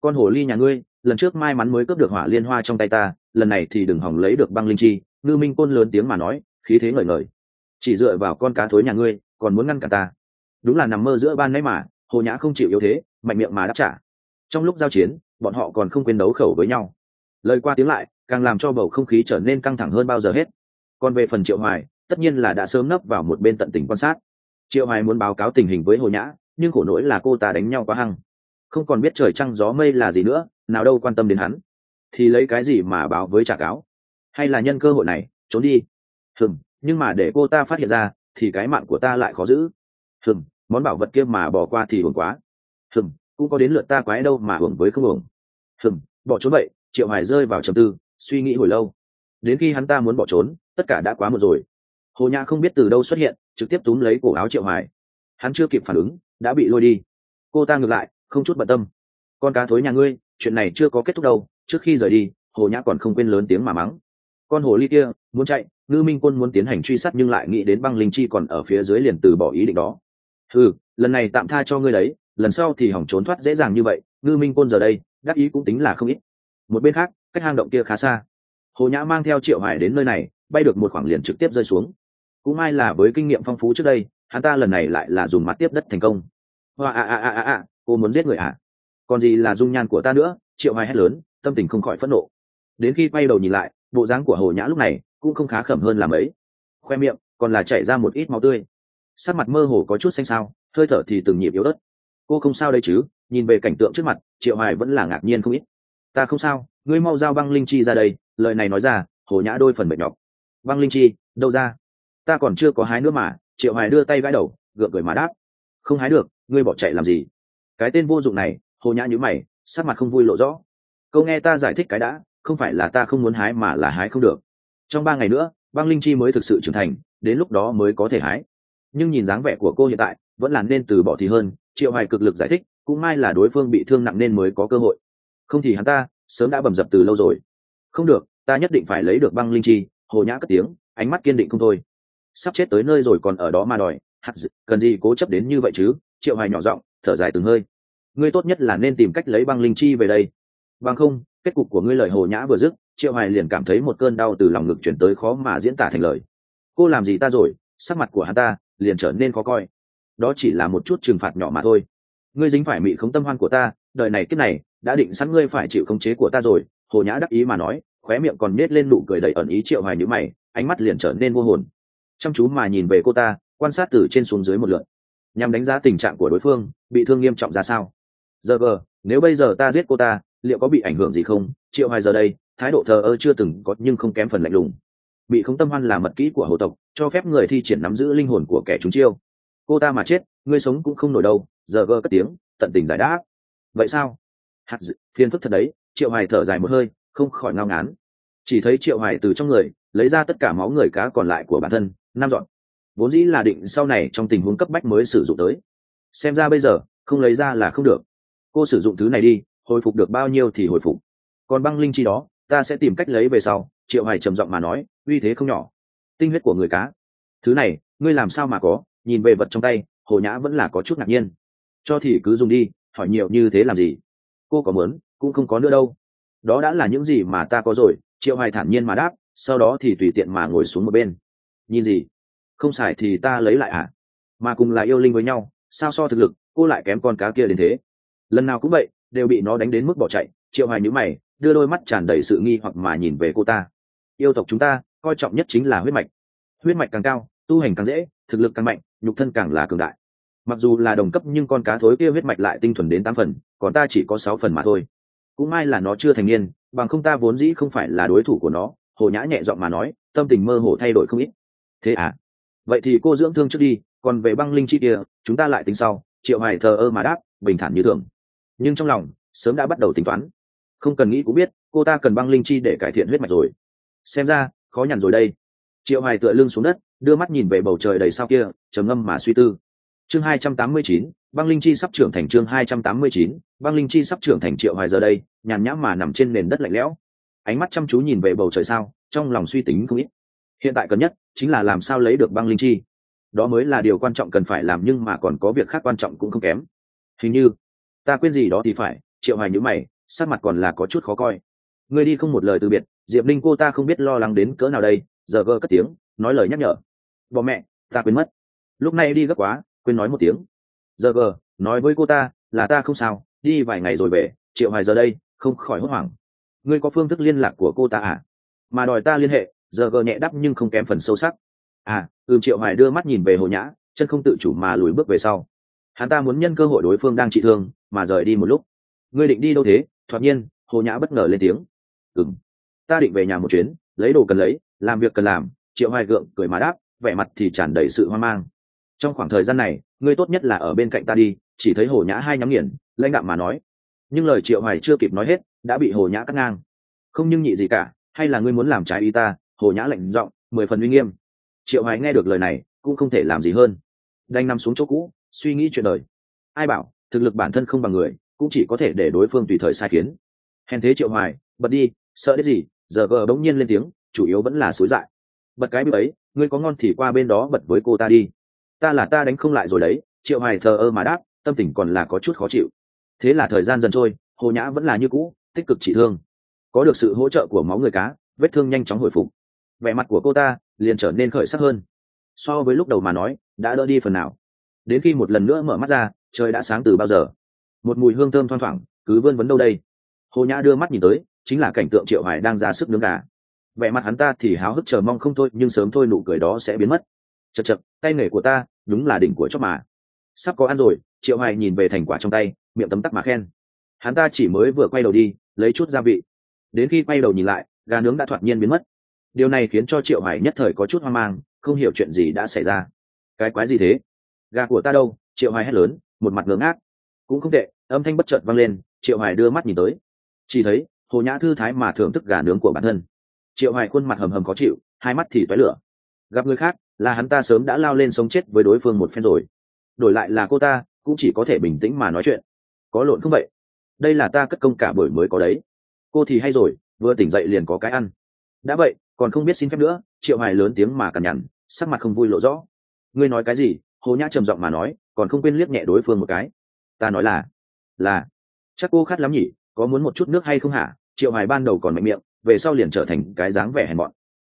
Con hồ ly nhà ngươi, lần trước may mắn mới cướp được hỏa liên hoa trong tay ta, lần này thì đừng hỏng lấy được băng linh chi. Ngư minh côn lớn tiếng mà nói, khí thế ngời ngời. Chỉ dựa vào con cá thối nhà ngươi, còn muốn ngăn cả ta đúng là nằm mơ giữa ban nãy mà, hồ nhã không chịu yếu thế, mạnh miệng mà đáp trả. Trong lúc giao chiến, bọn họ còn không quên đấu khẩu với nhau. Lời qua tiếng lại, càng làm cho bầu không khí trở nên căng thẳng hơn bao giờ hết. Còn về phần triệu hoài, tất nhiên là đã sớm nấp vào một bên tận tình quan sát. Triệu hoài muốn báo cáo tình hình với hồ nhã, nhưng khổ nỗi là cô ta đánh nhau quá hăng. Không còn biết trời trăng gió mây là gì nữa, nào đâu quan tâm đến hắn. Thì lấy cái gì mà báo với trả cáo? Hay là nhân cơ hội này, trốn đi? Hừng nhưng mà để cô ta phát hiện ra, thì cái mạng của ta lại khó giữ hừng món bảo vật kia mà bỏ qua thì hưởng quá. Hừng cũng có đến lượt ta quái đâu mà hưởng với không hưởng hừng bỏ trốn vậy, triệu hải rơi vào trầm tư, suy nghĩ hồi lâu. Đến khi hắn ta muốn bỏ trốn, tất cả đã quá một rồi. Hồ nhã không biết từ đâu xuất hiện, trực tiếp túm lấy cổ áo triệu hải. hắn chưa kịp phản ứng, đã bị lôi đi. Cô ta ngược lại, không chút bận tâm. Con cá thối nhà ngươi, chuyện này chưa có kết thúc đâu, trước khi rời đi, hồ nhã còn không quên lớn tiếng mà mắng. Con hồ ly kia, muốn chạy, ngư minh quân muốn tiến hành truy sát nhưng lại nghĩ đến băng linh chi còn ở phía dưới liền từ bỏ ý định đó ừ lần này tạm tha cho ngươi đấy, lần sau thì hỏng trốn thoát dễ dàng như vậy, ngư minh quân giờ đây, đắc ý cũng tính là không ít. Một bên khác, cách hang động kia khá xa. Hồ nhã mang theo triệu hải đến nơi này, bay được một khoảng liền trực tiếp rơi xuống. Cũng may là với kinh nghiệm phong phú trước đây, hắn ta lần này lại là dùng mặt tiếp đất thành công. Hoa a a a a a, cô muốn giết người à? Còn gì là dung nhan của ta nữa? Triệu hải hét lớn, tâm tình không khỏi phẫn nộ. Đến khi quay đầu nhìn lại, bộ dáng của hồ nhã lúc này cũng không khá khẩm hơn là mấy. Khoe miệng, còn là chảy ra một ít máu tươi sắc mặt mơ hồ có chút xanh xao, hơi thở thì từng nhịp yếu ớt. Cô không sao đây chứ, nhìn về cảnh tượng trước mặt, triệu hoài vẫn là ngạc nhiên không ít. Ta không sao, ngươi mau giao băng linh chi ra đây, lời này nói ra, hồ nhã đôi phần mệt nhọc. Băng linh chi, đâu ra? Ta còn chưa có hái nữa mà, triệu hoài đưa tay gãi đầu, gượng cười mà đáp. Không hái được, ngươi bỏ chạy làm gì? Cái tên vô dụng này, hồ nhã nhữ mày, sắc mặt không vui lộ rõ. Câu nghe ta giải thích cái đã, không phải là ta không muốn hái mà là hái không được. Trong ba ngày nữa, băng linh chi mới thực sự trưởng thành, đến lúc đó mới có thể hái nhưng nhìn dáng vẻ của cô hiện tại vẫn là nên từ bỏ thì hơn triệu hoài cực lực giải thích cũng may là đối phương bị thương nặng nên mới có cơ hội. Không thì hắn ta sớm đã bầm dập từ lâu rồi. Không được ta nhất định phải lấy được băng linh chi hồ nhã cất tiếng ánh mắt kiên định không thôi. Sắp chết tới nơi rồi còn ở đó mà đòi hạt dự, cần gì cố chấp đến như vậy chứ? Triệu hoài nhỏ giọng thở dài từng hơi. Ngươi tốt nhất là nên tìm cách lấy băng linh chi về đây. Bằng không kết cục của ngươi lời hồ nhã vừa dứt triệu hoài liền cảm thấy một cơn đau từ lòng ngực chuyển tới khó mà diễn tả thành lời. Cô làm gì ta rồi? Sắc mặt của hắn ta liền trở nên khó coi. Đó chỉ là một chút trừng phạt nhỏ mà thôi. Ngươi dính phải mị khống tâm hoan của ta, đời này kiếp này, đã định sẵn ngươi phải chịu khống chế của ta rồi. Hồ nhã đắc ý mà nói, khóe miệng còn nết lên nụ cười đầy ẩn ý triệu hoài nhữ mày, ánh mắt liền trở nên vô hồn. Chăm chú mà nhìn về cô ta, quan sát từ trên xuống dưới một lượt. Nhằm đánh giá tình trạng của đối phương, bị thương nghiêm trọng ra sao? Giờ gờ, nếu bây giờ ta giết cô ta, liệu có bị ảnh hưởng gì không? Triệu hoài giờ đây, thái độ thờ ơ chưa từng có, nhưng không kém phần lạnh lùng bị không tâm hoan là mật kỹ của hồ tộc cho phép người thi triển nắm giữ linh hồn của kẻ chúng chiêu. Cô ta mà chết ngươi sống cũng không nổi đâu giờ gơ cất tiếng tận tình giải đáp. Vậy sao? Hạt dự, phiền phức thật đấy triệu hoài thở dài một hơi không khỏi ngao ngán. Chỉ thấy triệu hoài từ trong người lấy ra tất cả máu người cá còn lại của bản thân năm dọn. Vốn dĩ là định sau này trong tình huống cấp bách mới sử dụng tới. Xem ra bây giờ không lấy ra là không được. Cô sử dụng thứ này đi hồi phục được bao nhiêu thì hồi phục. Còn băng linh chi đó ta sẽ tìm cách lấy về sau, triệu hoài trầm giọng mà nói, uy thế không nhỏ. Tinh huyết của người cá. Thứ này, ngươi làm sao mà có, nhìn về vật trong tay, hồ nhã vẫn là có chút ngạc nhiên. Cho thì cứ dùng đi, hỏi nhiều như thế làm gì? Cô có muốn, cũng không có nữa đâu. Đó đã là những gì mà ta có rồi, triệu hoài thản nhiên mà đáp, sau đó thì tùy tiện mà ngồi xuống một bên. Nhìn gì? Không xài thì ta lấy lại à mà cùng là yêu linh với nhau, sao so thực lực, cô lại kém con cá kia đến thế? Lần nào cũng vậy, đều bị nó đánh đến mức bỏ chạy, triệu hoài nhữ mày đưa đôi mắt tràn đầy sự nghi hoặc mà nhìn về cô ta. Yêu tộc chúng ta, coi trọng nhất chính là huyết mạch. Huyết mạch càng cao, tu hành càng dễ, thực lực càng mạnh, nhục thân càng là cường đại. Mặc dù là đồng cấp nhưng con cá thối kia huyết mạch lại tinh thuần đến tám phần, còn ta chỉ có sáu phần mà thôi. Cũng may là nó chưa thành niên, bằng không ta vốn dĩ không phải là đối thủ của nó, hồ nhã nhẹ giọng mà nói, tâm tình mơ hồ thay đổi không ít. Thế à? Vậy thì cô dưỡng thương trước đi, còn về băng linh chi kia, chúng ta lại tính sau, triệu hoài thờ ơ mà đáp, bình thản như thường. Nhưng trong lòng, sớm đã bắt đầu tính toán không cần nghĩ cũng biết cô ta cần băng linh chi để cải thiện huyết mạch rồi. Xem ra khó nhằn rồi đây. Triệu hoài tựa lưng xuống đất đưa mắt nhìn về bầu trời đầy sao kia trầm ngâm mà suy tư. Chương 289, băng linh chi sắp trưởng thành chương 289, băng linh chi sắp trưởng thành triệu hoài giờ đây nhàn nhã mà nằm trên nền đất lạnh lẽo. Ánh mắt chăm chú nhìn về bầu trời sao trong lòng suy tính không ít. Hiện tại cần nhất chính là làm sao lấy được băng linh chi. Đó mới là điều quan trọng cần phải làm nhưng mà còn có việc khác quan trọng cũng không kém. Hình như ta quên gì đó thì phải triệu hoài nhữ mày sắc mặt còn là có chút khó coi. Người đi không một lời từ biệt, diệp linh cô ta không biết lo lắng đến cỡ nào đây, giờ vơ cất tiếng, nói lời nhắc nhở. Bọ mẹ, ta quên mất. Lúc này đi gấp quá, quên nói một tiếng. Giờ gờ, nói với cô ta, là ta không sao, đi vài ngày rồi về, triệu hoài giờ đây, không khỏi hốt hoảng. Ngươi có phương thức liên lạc của cô ta à? Mà đòi ta liên hệ, giờ gờ nhẹ đắp nhưng không kém phần sâu sắc. À ừm triệu hoài đưa mắt nhìn về hồ nhã, chân không tự chủ mà lùi bước về sau. Hắn ta muốn nhân cơ hội đối phương đang trị thương, mà rời đi một lúc ngươi định đi đâu thế? Thoạt nhiên, hồ nhã bất ngờ lên tiếng. Ừng ta định về nhà một chuyến, lấy đồ cần lấy, làm việc cần làm, triệu hoài gượng cười mà đáp, vẻ mặt thì tràn đầy sự hoang mang. Trong khoảng thời gian này, ngươi tốt nhất là ở bên cạnh ta đi, chỉ thấy hồ nhã hai nhắm nghiền, lãnh đạm mà nói. Nhưng lời triệu hoài chưa kịp nói hết, đã bị hồ nhã cắt ngang. Không nhưng nhị gì cả, hay là ngươi muốn làm trái ý ta, hồ nhã lạnh giọng, mười phần uy nghiêm. Triệu hoài nghe được lời này, cũng không thể làm gì hơn. Đành nằm xuống chỗ cũ, suy nghĩ chuyện đời. Ai bảo, thực lực bản thân không bằng người cũng chỉ có thể để đối phương tùy thời sai khiến. Hèn thế triệu hoài, bật đi, sợ đến gì, giờ vờ bỗng nhiên lên tiếng, chủ yếu vẫn là xối dại. Bật cái bữa ấy, ngươi có ngon thì qua bên đó bật với cô ta đi. Ta là ta đánh không lại rồi đấy, triệu hoài thờ ơ mà đáp, tâm tình còn là có chút khó chịu. Thế là thời gian dần trôi, hồ nhã vẫn là như cũ, tích cực trị thương. Có được sự hỗ trợ của máu người cá, vết thương nhanh chóng hồi phục. Vẻ mặt của cô ta liền trở nên khởi sắc hơn. So với lúc đầu mà nói, đã đỡ đi phần nào. Đến khi một lần nữa mở mắt ra, trời đã sáng từ bao giờ? Một mùi hương thơm thoang thoảng, cứ vươn vấn đâu đây? Hồ nhã đưa mắt nhìn tới, chính là cảnh tượng triệu hải đang ra sức nướng gà. Vẻ mặt hắn ta thì háo hức chờ mong không thôi, nhưng sớm thôi nụ cười đó sẽ biến mất. Chật chật tay nghề của ta, đúng là đỉnh của chóc mà. Sắp có ăn rồi, triệu hải nhìn về thành quả trong tay, miệng tấm tắc mà khen. Hắn ta chỉ mới vừa quay đầu đi, lấy chút gia vị. Đến khi quay đầu nhìn lại, gà nướng đã thoạt nhiên biến mất. Điều này khiến cho triệu hải nhất thời có chút hoang mang, không hiểu chuyện gì đã xảy ra. Cái quái gì thế? Gà của ta đâu? Triệu hải hét lớn, một mặt ngớ ngác cũng không tệ, âm thanh bất chợt vang lên, triệu hoài đưa mắt nhìn tới. Chỉ thấy, hồ nhã thư thái mà thưởng thức gà nướng của bản thân. Triệu hoài khuôn mặt hầm hầm khó chịu, hai mắt thì toái lửa. Gặp người khác, là hắn ta sớm đã lao lên sống chết với đối phương một phen rồi. Đổi lại là cô ta, cũng chỉ có thể bình tĩnh mà nói chuyện. Có lộn không vậy? Đây là ta cất công cả buổi mới có đấy. Cô thì hay rồi, vừa tỉnh dậy liền có cái ăn. Đã vậy, còn không biết xin phép nữa, triệu hoài lớn tiếng mà cằn nhằn, sắc mặt không vui lộ rõ. Ngươi nói cái gì? Hồ nhã trầm giọng mà nói, còn không quên liếc nhẹ đối phương một cái ta nói là là, chắc cô khát lắm nhỉ, có muốn một chút nước hay không hả? Triệu hoài ban đầu còn mạnh miệng, về sau liền trở thành cái dáng vẻ hèn mọn.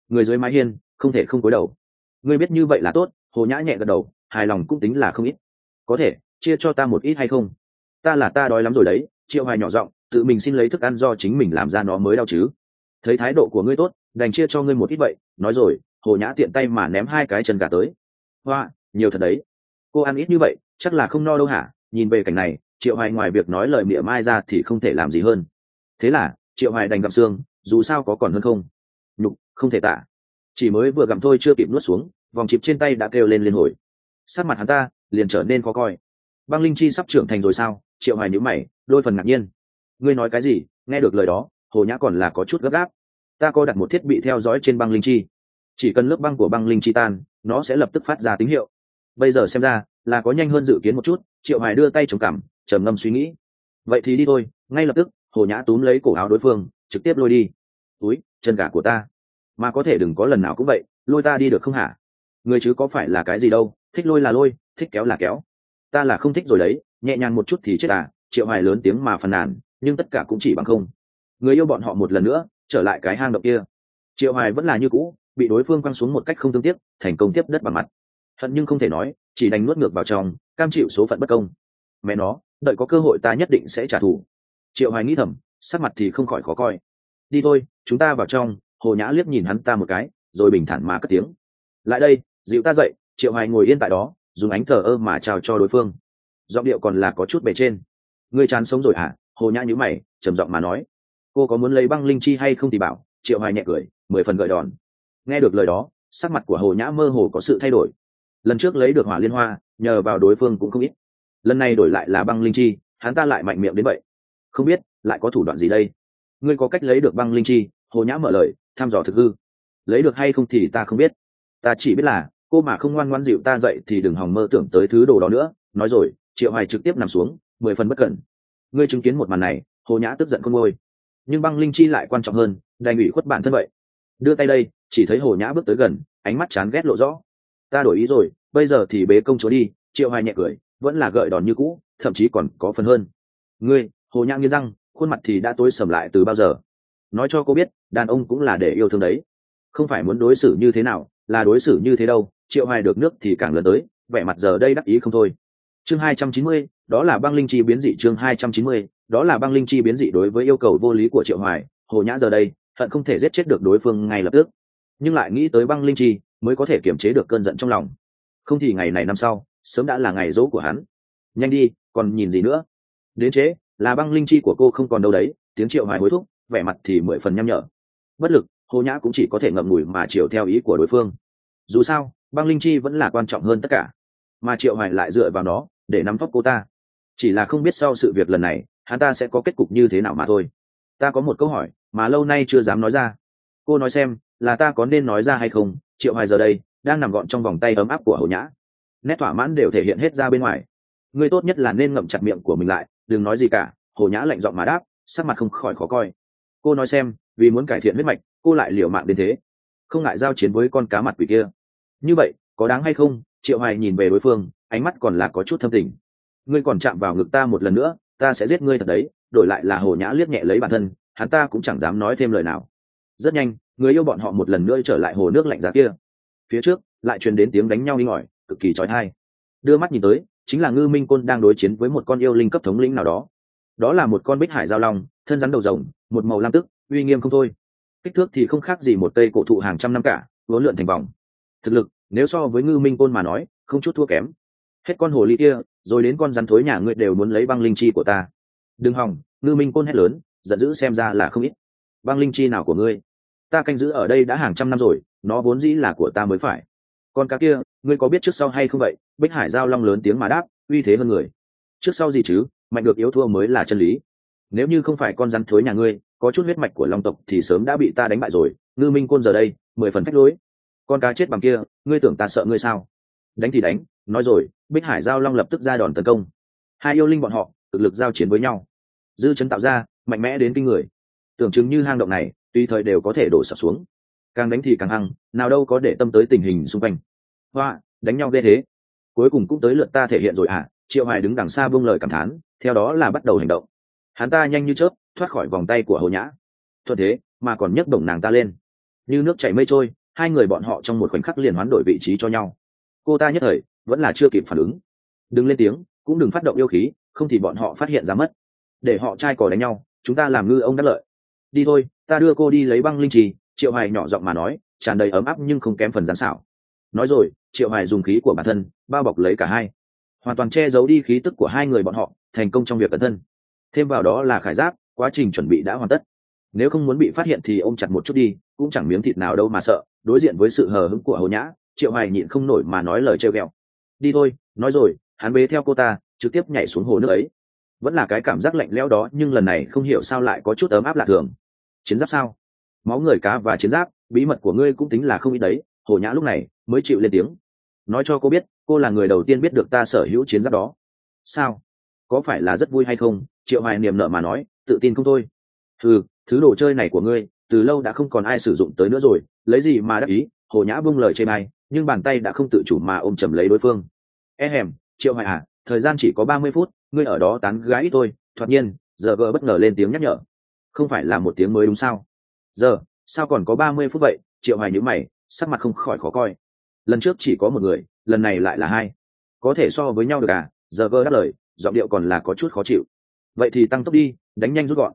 Người dưới mái hiên, không thể không cúi đầu. Ngươi biết như vậy là tốt, hồ nhã nhẹ gật đầu, hài lòng cũng tính là không ít. Có thể, chia cho ta một ít hay không? Ta là ta đói lắm rồi đấy, triệu hoài nhỏ giọng, tự mình xin lấy thức ăn do chính mình làm ra nó mới đau chứ. Thấy thái độ của ngươi tốt, đành chia cho ngươi một ít vậy, nói rồi, hồ nhã tiện tay mà ném hai cái chân gà tới. Hoa, nhiều thật đấy. Cô ăn ít như vậy, chắc là không no đâu hả? Nhìn về cảnh này, triệu hoài ngoài việc nói lời mỉa mai ra thì không thể làm gì hơn. Thế là, triệu hoài đành gặm xương dù sao có còn hơn không? Nhục, không thể tả. Chỉ mới vừa gặm thôi chưa kịp nuốt xuống, vòng chịp trên tay đã kêu lên liên hồi. Sát mặt hắn ta liền trở nên khó coi. Băng linh chi sắp trưởng thành rồi sao? Triệu hoài nhíu mày, đôi phần ngạc nhiên. Ngươi nói cái gì? Nghe được lời đó, hồ nhã còn là có chút gấp gáp. Ta có đặt một thiết bị theo dõi trên băng linh chi. Chỉ cần lớp băng của băng linh chi tan, nó sẽ lập tức phát ra tín hiệu. Bây giờ xem ra, là có nhanh hơn dự kiến một chút triệu hoài đưa tay chống cằm, trầm ngâm suy nghĩ. Vậy thì đi thôi, ngay lập tức, hồ nhã túm lấy cổ áo đối phương, trực tiếp lôi đi. Túi, chân gà của ta. Mà có thể đừng có lần nào cũng vậy, lôi ta đi được không hả? Người chứ có phải là cái gì đâu, thích lôi là lôi, thích kéo là kéo. Ta là không thích rồi đấy, nhẹ nhàng một chút thì chết à triệu hoài lớn tiếng mà phàn nàn, nhưng tất cả cũng chỉ bằng không. Người yêu bọn họ một lần nữa, trở lại cái hang động kia. Triệu hoài vẫn là như cũ, bị đối phương quăng xuống một cách không tương tiếc, thành công tiếp đất bằng mặt. Hận nhưng không thể nói chỉ đành nuốt ngược vào trong, cam chịu số phận bất công. Mẹ nó, đợi có cơ hội ta nhất định sẽ trả thù. Triệu hoài nghĩ thầm, sắc mặt thì không khỏi khó coi. Đi thôi, chúng ta vào trong, hồ nhã liếc nhìn hắn ta một cái, rồi bình thản mà cất tiếng. Lại đây, dịu ta dậy, triệu hoài ngồi yên tại đó, dùng ánh thờ ơ mà chào cho đối phương. Giọng điệu còn là có chút bề trên. Ngươi chán sống rồi hả? Hồ nhã nhữ mày, trầm giọng mà nói. Cô có muốn lấy băng linh chi hay không thì bảo, triệu hoài nhẹ cười, mười phần gợi đòn. Nghe được lời đó, sắc mặt của hồ nhã mơ hồ có sự thay đổi lần trước lấy được hỏa liên hoa, nhờ vào đối phương cũng không ít. Lần này đổi lại là băng linh chi, hắn ta lại mạnh miệng đến vậy. Không biết, lại có thủ đoạn gì đây? Ngươi có cách lấy được băng linh chi? Hồ nhã mở lời, thăm dò thực hư. Lấy được hay không thì ta không biết. Ta chỉ biết là, cô mà không ngoan ngoan dịu ta dậy thì đừng hòng mơ tưởng tới thứ đồ đó nữa. Nói rồi, triệu hoài trực tiếp nằm xuống, mười phần bất cẩn. Ngươi chứng kiến một màn này, hồ nhã tức giận không ngôi nhưng băng linh chi lại quan trọng hơn, đành ủy khuất bản thân vậy. Đưa tay đây, chỉ thấy hồ nhã bước tới gần, ánh mắt chán ghét lộ rõ ta đổi ý rồi bây giờ thì bế công chúa đi triệu hoài nhẹ cười vẫn là gợi đòn như cũ thậm chí còn có phần hơn. Ngươi hồ nhã nghiến răng khuôn mặt thì đã tối sầm lại từ bao giờ? Nói cho cô biết đàn ông cũng là để yêu thương đấy. Không phải muốn đối xử như thế nào là đối xử như thế đâu triệu hoài được nước thì càng lớn tới vẻ mặt giờ đây đắc ý không thôi. Chương 290, đó là băng linh chi biến dị chương 290, đó là băng linh chi biến dị đối với yêu cầu vô lý của triệu hoài hồ nhã giờ đây hận không thể giết chết được đối phương ngay lập tức. Nhưng lại nghĩ tới băng linh chi mới có thể kiềm chế được cơn giận trong lòng. Không thì ngày này năm sau, sớm đã là ngày dỗ của hắn. Nhanh đi, còn nhìn gì nữa? Đến chế, là băng linh chi của cô không còn đâu đấy, tiếng triệu hoài hối thúc, vẻ mặt thì mười phần nhăm nhở. Bất lực, hồ nhã cũng chỉ có thể ngậm ngùi mà chiều theo ý của đối phương. Dù sao, băng linh chi vẫn là quan trọng hơn tất cả. Mà triệu hoài lại dựa vào nó, để nắm tóc cô ta. Chỉ là không biết sau sự việc lần này, hắn ta sẽ có kết cục như thế nào mà thôi. Ta có một câu hỏi, mà lâu nay chưa dám nói ra. Cô nói xem, là ta có nên nói ra hay không? Triệu hoài giờ đây đang nằm gọn trong vòng tay ấm áp của hầu nhã. Nét thỏa mãn đều thể hiện hết ra bên ngoài. Ngươi tốt nhất là nên ngậm chặt miệng của mình lại, đừng nói gì cả hồ nhã lạnh giọng mà đáp, sắc mặt không khỏi khó coi. Cô nói xem, vì muốn cải thiện huyết mạch, cô lại liều mạng đến thế. Không ngại giao chiến với con cá mặt quỷ kia. Như vậy, có đáng hay không? Triệu hoài nhìn về đối phương, ánh mắt còn là có chút thâm tình. Ngươi còn chạm vào ngực ta một lần nữa, ta sẽ giết ngươi thật đấy, đổi lại là hồ nhã liếc nhẹ lấy bản thân, hắn ta cũng chẳng dám nói thêm lời nào. Rất nhanh người yêu bọn họ một lần nữa trở lại hồ nước lạnh giá kia. Phía trước, lại truyền đến tiếng đánh nhau đi ỏi cực kỳ trói thai đưa mắt nhìn tới, chính là ngư minh côn đang đối chiến với một con yêu linh cấp thống lĩnh nào đó. Đó là một con bích hải giao long, thân rắn đầu rồng, một màu lam tức, uy nghiêm không thôi. Kích thước thì không khác gì một cây cổ thụ hàng trăm năm cả, vốn lượn thành vòng. Thực lực, nếu so với ngư minh côn mà nói, không chút thua kém. Hết con hồ ly kia, rồi đến con rắn thối nhà ngươi đều muốn lấy băng linh chi của ta. Đừng hòng ngư minh côn hét lớn, giận dữ xem ra là không ít. Băng linh chi nào của ngươi? Ta canh giữ ở đây đã hàng trăm năm rồi, nó vốn dĩ là của ta mới phải. Con cá kia, ngươi có biết trước sau hay không vậy? Bích hải giao long lớn tiếng mà đáp, uy thế hơn người. Trước sau gì chứ? Mạnh được yếu thua mới là chân lý. Nếu như không phải con rắn thối nhà ngươi, có chút huyết mạch của long tộc thì sớm đã bị ta đánh bại rồi. Ngư minh côn giờ đây, mười phần phách lối. Con cá chết bằng kia, ngươi tưởng ta sợ ngươi sao? Đánh thì đánh, nói rồi, bích hải giao long lập tức ra đòn tấn công. Hai yêu linh bọn họ thực lực giao chiến với nhau. Dư chấn tạo ra, mạnh mẽ đến kinh người. Tưởng chừng như hang động này tùy thời đều có thể đổ sập xuống. Càng đánh thì càng hăng, nào đâu có để tâm tới tình hình xung quanh. Hoa, đánh nhau ghê thế. Cuối cùng cũng tới lượt ta thể hiện rồi à triệu hoài đứng đằng xa buông lời cảm thán, theo đó là bắt đầu hành động. Hắn ta nhanh như chớp, thoát khỏi vòng tay của hồ nhã. Thuận thế, mà còn nhấc bổng nàng ta lên. Như nước chảy mây trôi, hai người bọn họ trong một khoảnh khắc liền hoán đổi vị trí cho nhau. Cô ta nhất thời, vẫn là chưa kịp phản ứng. Đừng lên tiếng, cũng đừng phát động yêu khí, không thì bọn họ phát hiện ra mất. Để họ trai cò đánh nhau, chúng ta làm ngư ông đắc lợi. Đi thôi ta đưa cô đi lấy băng linh trì, triệu hoài nhỏ giọng mà nói, tràn đầy ấm áp nhưng không kém phần gián xảo. Nói rồi, triệu hoài dùng khí của bản thân, bao bọc lấy cả hai. Hoàn toàn che giấu đi khí tức của hai người bọn họ, thành công trong việc cẩn thân. Thêm vào đó là khải giáp, quá trình chuẩn bị đã hoàn tất. Nếu không muốn bị phát hiện thì ôm chặt một chút đi, cũng chẳng miếng thịt nào đâu mà sợ, đối diện với sự hờ hững của hồ nhã, triệu hoài nhịn không nổi mà nói lời trêu ghẹo. Đi thôi, nói rồi, hắn bế theo cô ta, trực tiếp nhảy xuống hồ nước ấy. Vẫn là cái cảm giác lạnh lẽo đó, nhưng lần này không hiểu sao lại có chút ấm áp lạ thường chiến giáp sao? Máu người cá và chiến giáp bí mật của ngươi cũng tính là không ít đấy hồ nhã lúc này mới chịu lên tiếng. Nói cho cô biết cô là người đầu tiên biết được ta sở hữu chiến giáp đó. Sao? Có phải là rất vui hay không? Triệu hoài niềm nợ mà nói tự tin không thôi. Ừ thứ đồ chơi này của ngươi từ lâu đã không còn ai sử dụng tới nữa rồi lấy gì mà đắc ý? Hồ nhã vung lời chê ai, nhưng bàn tay đã không tự chủ mà ôm chầm lấy đối phương. E hèm triệu hoài à thời gian chỉ có ba mươi phút ngươi ở đó tán gái ít thôi. Thoạt nhiên giờ gờ bất ngờ lên tiếng nhắc nhở không phải là một tiếng mới đúng sao? Giờ, sao còn có ba mươi phút vậy? Triệu hoài nhữ mày, sắc mặt không khỏi khó coi. Lần trước chỉ có một người, lần này lại là hai. Có thể so với nhau được à? Giờ vơ đáp lời, giọng điệu còn là có chút khó chịu. Vậy thì tăng tốc đi, đánh nhanh rút gọn.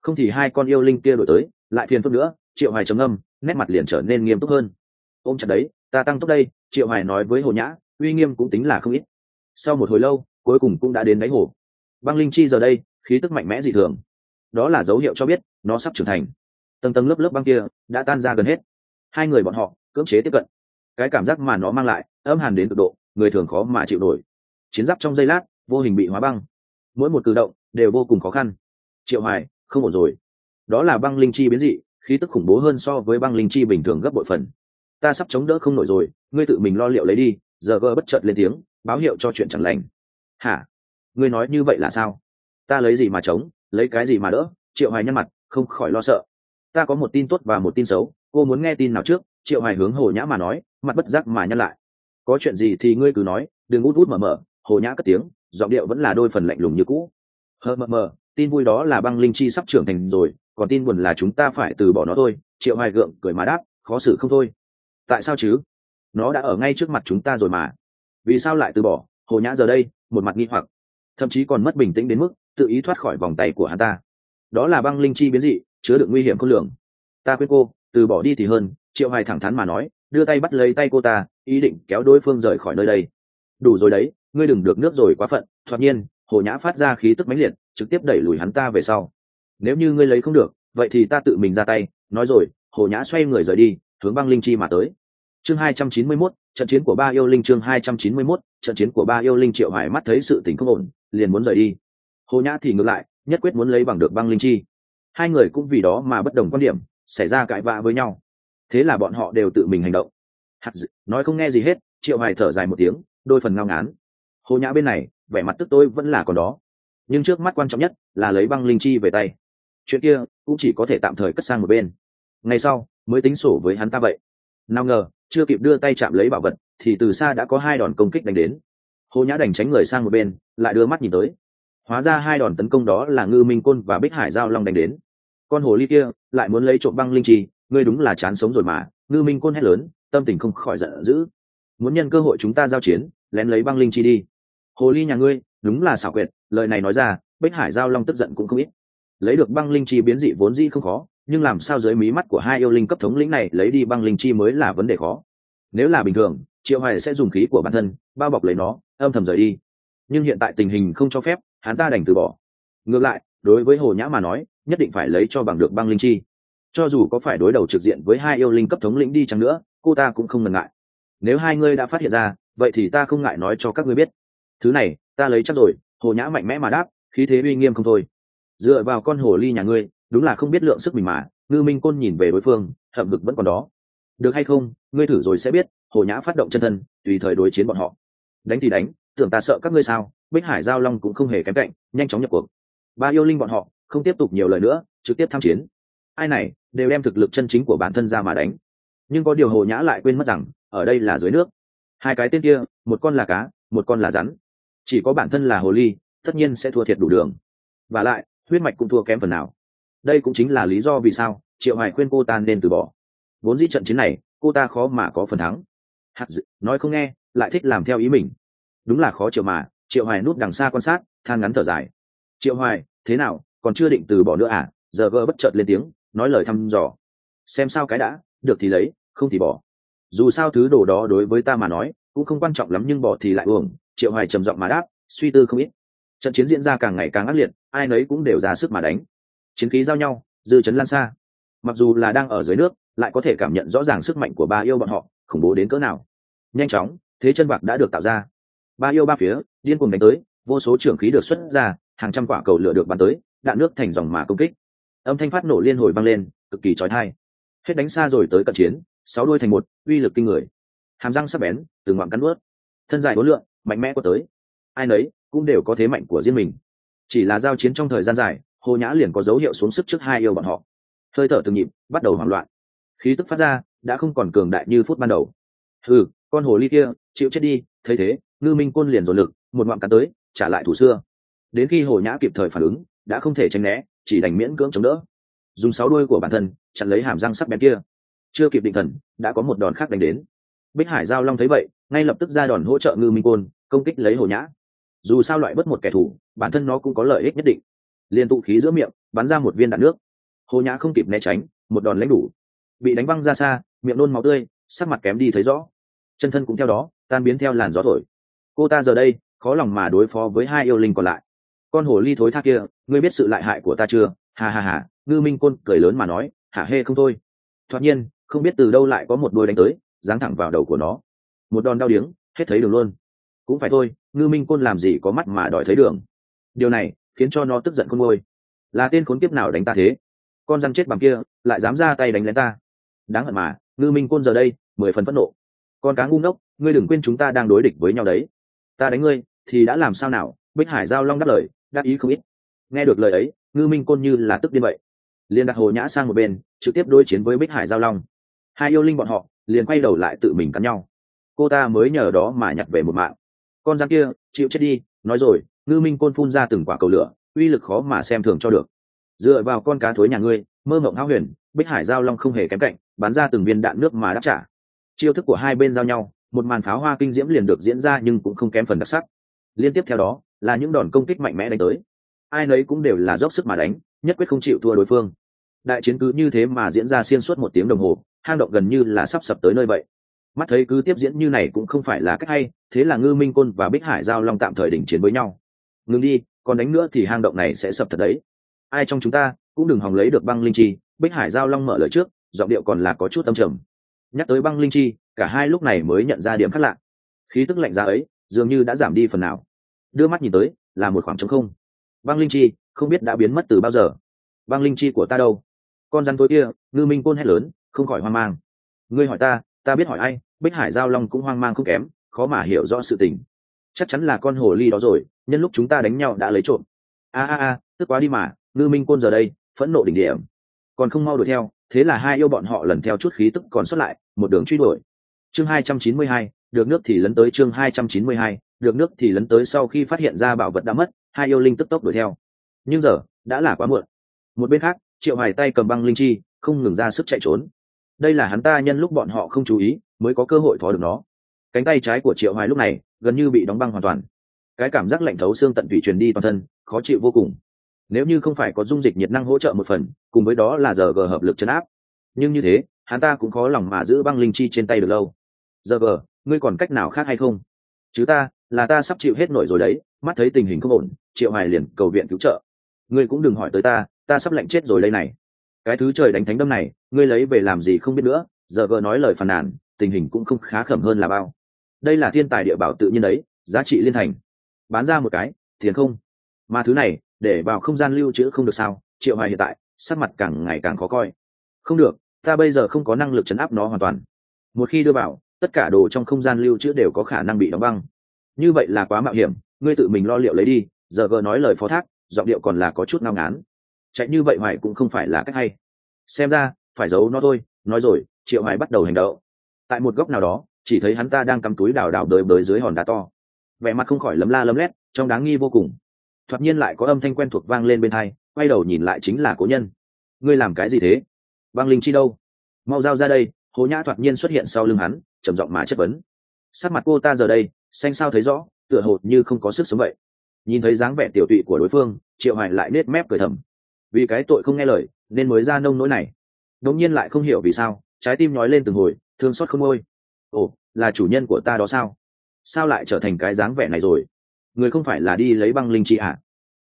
Không thì hai con yêu linh kia đổi tới, lại phiền phức nữa. Triệu hoài trầm âm nét mặt liền trở nên nghiêm túc hơn. Ôm chặt đấy, ta tăng tốc đây, triệu hoài nói với hồ nhã, uy nghiêm cũng tính là không ít. Sau một hồi lâu, cuối cùng cũng đã đến đáy hồ. Băng linh chi giờ đây, khí tức mạnh mẽ dị thường đó là dấu hiệu cho biết nó sắp trưởng thành. Tầng tầng lớp lớp băng kia đã tan ra gần hết. Hai người bọn họ cưỡng chế tiếp cận. Cái cảm giác mà nó mang lại âm hàn đến cực độ, người thường khó mà chịu nổi. Chiến giáp trong giây lát, vô hình bị hóa băng. Mỗi một cử động đều vô cùng khó khăn. Triệu hoài, không ổn rồi. Đó là băng linh chi biến dị, khí tức khủng bố hơn so với băng linh chi bình thường gấp bội phần. Ta sắp chống đỡ không nổi rồi, ngươi tự mình lo liệu lấy đi, giờ gơ bất chợt lên tiếng, báo hiệu cho chuyện chẳng lành. Hả? Ngươi nói như vậy là sao? Ta lấy gì mà chống? Lấy cái gì mà đỡ? Triệu hoài nhăn mặt, không khỏi lo sợ. Ta có một tin tốt và một tin xấu, cô muốn nghe tin nào trước? Triệu hoài hướng hồ nhã mà nói, mặt bất giác mà nhăn lại. Có chuyện gì thì ngươi cứ nói, đừng út út mở mở. Hồ nhã cất tiếng, giọng điệu vẫn là đôi phần lạnh lùng như cũ. Hờ mờ mờ, tin vui đó là băng linh chi sắp trưởng thành rồi, còn tin buồn là chúng ta phải từ bỏ nó thôi. Triệu hoài gượng cười mà đáp, khó xử không thôi. Tại sao chứ? Nó đã ở ngay trước mặt chúng ta rồi mà. Vì sao lại từ bỏ? Hồ nhã giờ đây, một mặt nghi hoặc. Thậm chí còn mất bình tĩnh đến mức tự ý thoát khỏi vòng tay của hắn ta. Đó là băng linh chi biến dị chứa đựng nguy hiểm khôn lường. Ta khuyên cô từ bỏ đi thì hơn triệu hoài thẳng thắn mà nói đưa tay bắt lấy tay cô ta ý định kéo đối phương rời khỏi nơi đây. Đủ rồi đấy ngươi đừng được nước rồi quá phận thoạt nhiên hồ nhã phát ra khí tức mãnh liệt trực tiếp đẩy lùi hắn ta về sau. Nếu như ngươi lấy không được vậy thì ta tự mình ra tay. Nói rồi hồ nhã xoay người rời đi hướng băng linh chi mà tới. Chương 291, trận chiến của ba yêu linh chương 291, trận chiến của ba yêu linh triệu hải mắt thấy sự tình không ổn liền muốn rời đi hồ nhã thì ngược lại, nhất quyết muốn lấy bằng được băng linh chi. Hai người cũng vì đó mà bất đồng quan điểm, xảy ra cãi vã với nhau. Thế là bọn họ đều tự mình hành động. Hạt d... nói không nghe gì hết, triệu hải thở dài một tiếng, đôi phần ngao ngán. Hồ nhã bên này, vẻ mặt tức tôi vẫn là còn đó. Nhưng trước mắt quan trọng nhất là lấy băng linh chi về tay. Chuyện kia cũng chỉ có thể tạm thời cất sang một bên. Ngày sau, mới tính sổ với hắn ta vậy. Nào ngờ, chưa kịp đưa tay chạm lấy bảo vật, thì từ xa đã có hai đòn công kích đánh đến. Hồ nhã đành tránh người sang một bên, lại đưa mắt nhìn tới hóa ra hai đòn tấn công đó là ngư minh côn và bích hải giao long đánh đến. Con hồ ly kia lại muốn lấy trộm băng linh chi ngươi đúng là chán sống rồi mà, ngư minh côn hét lớn, tâm tình không khỏi giận dữ. Muốn nhân cơ hội chúng ta giao chiến, lén lấy băng linh chi đi. Hồ ly nhà ngươi, đúng là xảo quyệt, lời này nói ra, bích hải giao long tức giận cũng không ít. Lấy được băng linh chi biến dị vốn dĩ không khó, nhưng làm sao dưới mí mắt của hai yêu linh cấp thống lĩnh này lấy đi băng linh chi mới là vấn đề khó. Nếu là bình thường, triệu hoài sẽ dùng khí của bản thân, bao bọc lấy nó, âm thầm rời đi. Nhưng hiện tại tình hình không cho phép hắn ta đành từ bỏ. Ngược lại, đối với hồ nhã mà nói, nhất định phải lấy cho bằng được băng linh chi. Cho dù có phải đối đầu trực diện với hai yêu linh cấp thống lĩnh đi chăng nữa, cô ta cũng không ngần ngại. Nếu hai ngươi đã phát hiện ra, vậy thì ta không ngại nói cho các ngươi biết. Thứ này, ta lấy chắc rồi, hồ nhã mạnh mẽ mà đáp, khí thế uy nghiêm không thôi. Dựa vào con hồ ly nhà ngươi, đúng là không biết lượng sức mình mà, ngư minh côn nhìn về đối phương, hậm vực vẫn còn đó. Được hay không, ngươi thử rồi sẽ biết, hồ nhã phát động chân thân, tùy thời đối chiến bọn họ. Đánh thì đánh, tưởng ta sợ các ngươi sao? Bích hải giao long cũng không hề kém cạnh, nhanh chóng nhập cuộc. Ba yêu linh bọn họ không tiếp tục nhiều lời nữa, trực tiếp tham chiến. Ai này, đều đem thực lực chân chính của bản thân ra mà đánh. Nhưng có điều hồ nhã lại quên mất rằng, ở đây là dưới nước. Hai cái tên kia, một con là cá, một con là rắn. Chỉ có bản thân là hồ ly, tất nhiên sẽ thua thiệt đủ đường. Và lại, huyết mạch cũng thua kém phần nào. Đây cũng chính là lý do vì sao triệu hải khuyên cô ta nên từ bỏ. Vốn dĩ trận chiến này, cô ta khó mà có phần thắng. Hạt dự nói không nghe, lại thích làm theo ý mình. Đúng là khó chịu mà triệu hoài nút đằng xa quan sát, than ngắn thở dài. Triệu hoài, thế nào? Còn chưa định từ bỏ nữa à? Giờ gơ bất chợt lên tiếng, nói lời thăm dò. Xem sao cái đã, được thì lấy, không thì bỏ. Dù sao thứ đồ đó đối với ta mà nói, cũng không quan trọng lắm nhưng bỏ thì lại uổng. Triệu hoài trầm giọng mà đáp, suy tư không ít. Trận chiến diễn ra càng ngày càng ác liệt, ai nấy cũng đều ra sức mà đánh. Chiến khí giao nhau, dư chấn lan xa. Mặc dù là đang ở dưới nước, lại có thể cảm nhận rõ ràng sức mạnh của ba yêu bọn họ, khủng bố đến cỡ nào. Nhanh chóng, thế chân bạc đã được tạo ra ba yêu ba phía, điên cuồng đánh tới, vô số trưởng khí được xuất ra, hàng trăm quả cầu lửa được bắn tới, đạn nước thành dòng mà công kích. Âm thanh phát nổ liên hồi vang lên, cực kỳ trói thai hết đánh xa rồi tới cận chiến, sáu đuôi thành một, uy lực kinh người. Hàm răng sắp bén, từ ngoạm cắn ướt thân dài bốn lượng, mạnh mẽ của tới. Ai nấy cũng đều có thế mạnh của riêng mình. Chỉ là giao chiến trong thời gian dài, hồ nhã liền có dấu hiệu xuống sức trước hai yêu bọn họ. Hơi thở từng nhịp, bắt đầu hoảng loạn. Khí tức phát ra, đã không còn cường đại như phút ban đầu. Ừ con hồ ly kia, chịu chết đi, thấy thế ngư minh côn liền dồn lực, một ngoạm cắn tới, trả lại thủ xưa. Đến khi hồ nhã kịp thời phản ứng, đã không thể tránh né, chỉ đành miễn cưỡng chống đỡ. Dùng sáu đuôi của bản thân, chặn lấy hàm răng sắc bén kia. Chưa kịp định thần, đã có một đòn khác đánh đến. Bích hải giao long thấy vậy, ngay lập tức ra đòn hỗ trợ ngư minh côn, công kích lấy hồ nhã. Dù sao loại bất một kẻ thù, bản thân nó cũng có lợi ích nhất định. Liên tụ khí giữa miệng, bắn ra một viên đạn nước. Hồ nhã không kịp né tránh, một đòn lãnh đủ. Bị đánh văng ra xa, miệng nôn máu tươi, sắc mặt kém đi thấy rõ. Chân thân cũng theo đó, tan biến theo làn gió thổi cô ta giờ đây, khó lòng mà đối phó với hai yêu linh còn lại. Con hồ ly thối tha kia, ngươi biết sự lại hại của ta chưa? Hà hà hà ngư minh côn cười lớn mà nói, hả hê không thôi. Thoạt nhiên, không biết từ đâu lại có một đôi đánh tới, giáng thẳng vào đầu của nó. Một đòn đau điếng, hết thấy đường luôn. Cũng phải thôi, ngư minh côn làm gì có mắt mà đòi thấy đường. Điều này, khiến cho nó tức giận khôn ngôi là tên khốn kiếp nào đánh ta thế? Con răng chết bằng kia, lại dám ra tay đánh lén ta. Đáng hận mà, ngư minh côn giờ đây, mười phần phẫn nộ. Con cá ngu ngốc, ngươi đừng quên chúng ta đang đối địch với nhau đấy ta đánh ngươi, thì đã làm sao nào? Bích hải giao long đáp lời, đáp ý không ít. Nghe được lời ấy, ngư minh côn như là tức điên vậy. Liền đặt hồ nhã sang một bên, trực tiếp đối chiến với bích hải giao long. Hai yêu linh bọn họ, liền quay đầu lại tự mình cắn nhau. Cô ta mới nhờ đó mà nhặt về một mạng. Con rắn kia, chịu chết đi, nói rồi, ngư minh côn phun ra từng quả cầu lửa, uy lực khó mà xem thường cho được. Dựa vào con cá thối nhà ngươi, mơ mộng háo huyền, bích hải giao long không hề kém cạnh, bắn ra từng viên đạn nước mà đáp trả. Chiêu thức của hai bên giao nhau một màn pháo hoa kinh diễm liền được diễn ra nhưng cũng không kém phần đặc sắc. Liên tiếp theo đó, là những đòn công kích mạnh mẽ đánh tới. Ai nấy cũng đều là dốc sức mà đánh, nhất quyết không chịu thua đối phương. Đại chiến cứ như thế mà diễn ra xuyên suốt một tiếng đồng hồ, hang động gần như là sắp sập tới nơi vậy. Mắt thấy cứ tiếp diễn như này cũng không phải là cách hay, thế là ngư minh côn và bích hải giao long tạm thời đình chiến với nhau. Ngừng đi, còn đánh nữa thì hang động này sẽ sập thật đấy. Ai trong chúng ta, cũng đừng hòng lấy được băng linh chi, bích hải giao long mở lời trước, giọng điệu còn là có chút âm trầm nhắc tới băng linh chi, cả hai lúc này mới nhận ra điểm khác lạ. Khí tức lạnh giá ấy, dường như đã giảm đi phần nào. Đưa mắt nhìn tới, là một khoảng trống không. Băng linh chi, không biết đã biến mất từ bao giờ. Băng linh chi của ta đâu? Con rắn tối kia, ngư minh côn hét lớn, không khỏi hoang mang. Ngươi hỏi ta ta biết hỏi ai, bích hải giao long cũng hoang mang không kém, khó mà hiểu rõ sự tình. Chắc chắn là con hồ ly đó rồi, nhân lúc chúng ta đánh nhau đã lấy trộm. A a a, tức quá đi mà, ngư minh côn giờ đây, phẫn nộ đỉnh điểm. Còn không mau đuổi theo, thế là hai yêu bọn họ lần theo chút khí tức còn xuất lại một đường truy đuổi. Chương hai trăm chín mươi hai, được nước thì lấn tới chương hai trăm chín mươi hai, được nước thì lấn tới sau khi phát hiện ra bảo vật đã mất, hai yêu linh tức tốc đuổi theo. Nhưng giờ, đã là quá muộn. Một bên khác, triệu hoài tay cầm băng linh chi, không ngừng ra sức chạy trốn. Đây là hắn ta nhân lúc bọn họ không chú ý, mới có cơ hội thoát được nó. Cánh tay trái của triệu hoài lúc này, gần như bị đóng băng hoàn toàn. Cái cảm giác lạnh thấu xương tận tủy truyền đi toàn thân, khó chịu vô cùng. Nếu như không phải có dung dịch nhiệt năng hỗ trợ một phần, cùng với đó là giờ gờ hợp lực chấn áp. Nhưng như thế hắn ta cũng khó lòng mà giữ băng linh chi trên tay được lâu. Giờ vờ, ngươi còn cách nào khác hay không? Chứ ta là ta sắp chịu hết nổi rồi đấy mắt thấy tình hình không ổn triệu hoài liền cầu viện cứu trợ. Ngươi cũng đừng hỏi tới ta ta sắp lạnh chết rồi đây này. Cái thứ trời đánh thánh đâm này ngươi lấy về làm gì không biết nữa giờ vờ nói lời phàn nàn tình hình cũng không khá khẩm hơn là bao. Đây là thiên tài địa bảo tự nhiên đấy giá trị liên thành. Bán ra một cái tiền không. Mà thứ này để vào không gian lưu trữ không được sao triệu hoài hiện tại sắc mặt càng ngày càng khó coi. Không được ta bây giờ không có năng lực chấn áp nó hoàn toàn. Một khi đưa vào, tất cả đồ trong không gian lưu trữ đều có khả năng bị đóng băng. Như vậy là quá mạo hiểm, ngươi tự mình lo liệu lấy đi, giờ gờ nói lời phó thác, giọng điệu còn là có chút ngao ngán. Chạy như vậy hoài cũng không phải là cách hay. Xem ra, phải giấu nó thôi, nói rồi, triệu hoài bắt đầu hành động. Tại một góc nào đó, chỉ thấy hắn ta đang cắm túi đào đào đời đời dưới hòn đá to. Vẻ mặt không khỏi lấm la lấm lét, trong đáng nghi vô cùng. Thoạt nhiên lại có âm thanh quen thuộc vang lên bên hai, quay đầu nhìn lại chính là cố nhân. Ngươi làm cái gì thế? Băng linh chi đâu? Mau giao ra đây hồ nhã thoạt nhiên xuất hiện sau lưng hắn, trầm giọng mà chất vấn. Sắc mặt cô ta giờ đây, xanh sao thấy rõ, tựa hồ như không có sức sống vậy. Nhìn thấy dáng vẻ tiểu tụy của đối phương, triệu hoài lại nết mép cười thầm. Vì cái tội không nghe lời, nên mới ra nông nỗi này. Đống nhiên lại không hiểu vì sao, trái tim nhói lên từng hồi, thương xót không ôi ồ, là chủ nhân của ta đó sao? Sao lại trở thành cái dáng vẻ này rồi? Người không phải là đi lấy băng linh chị à?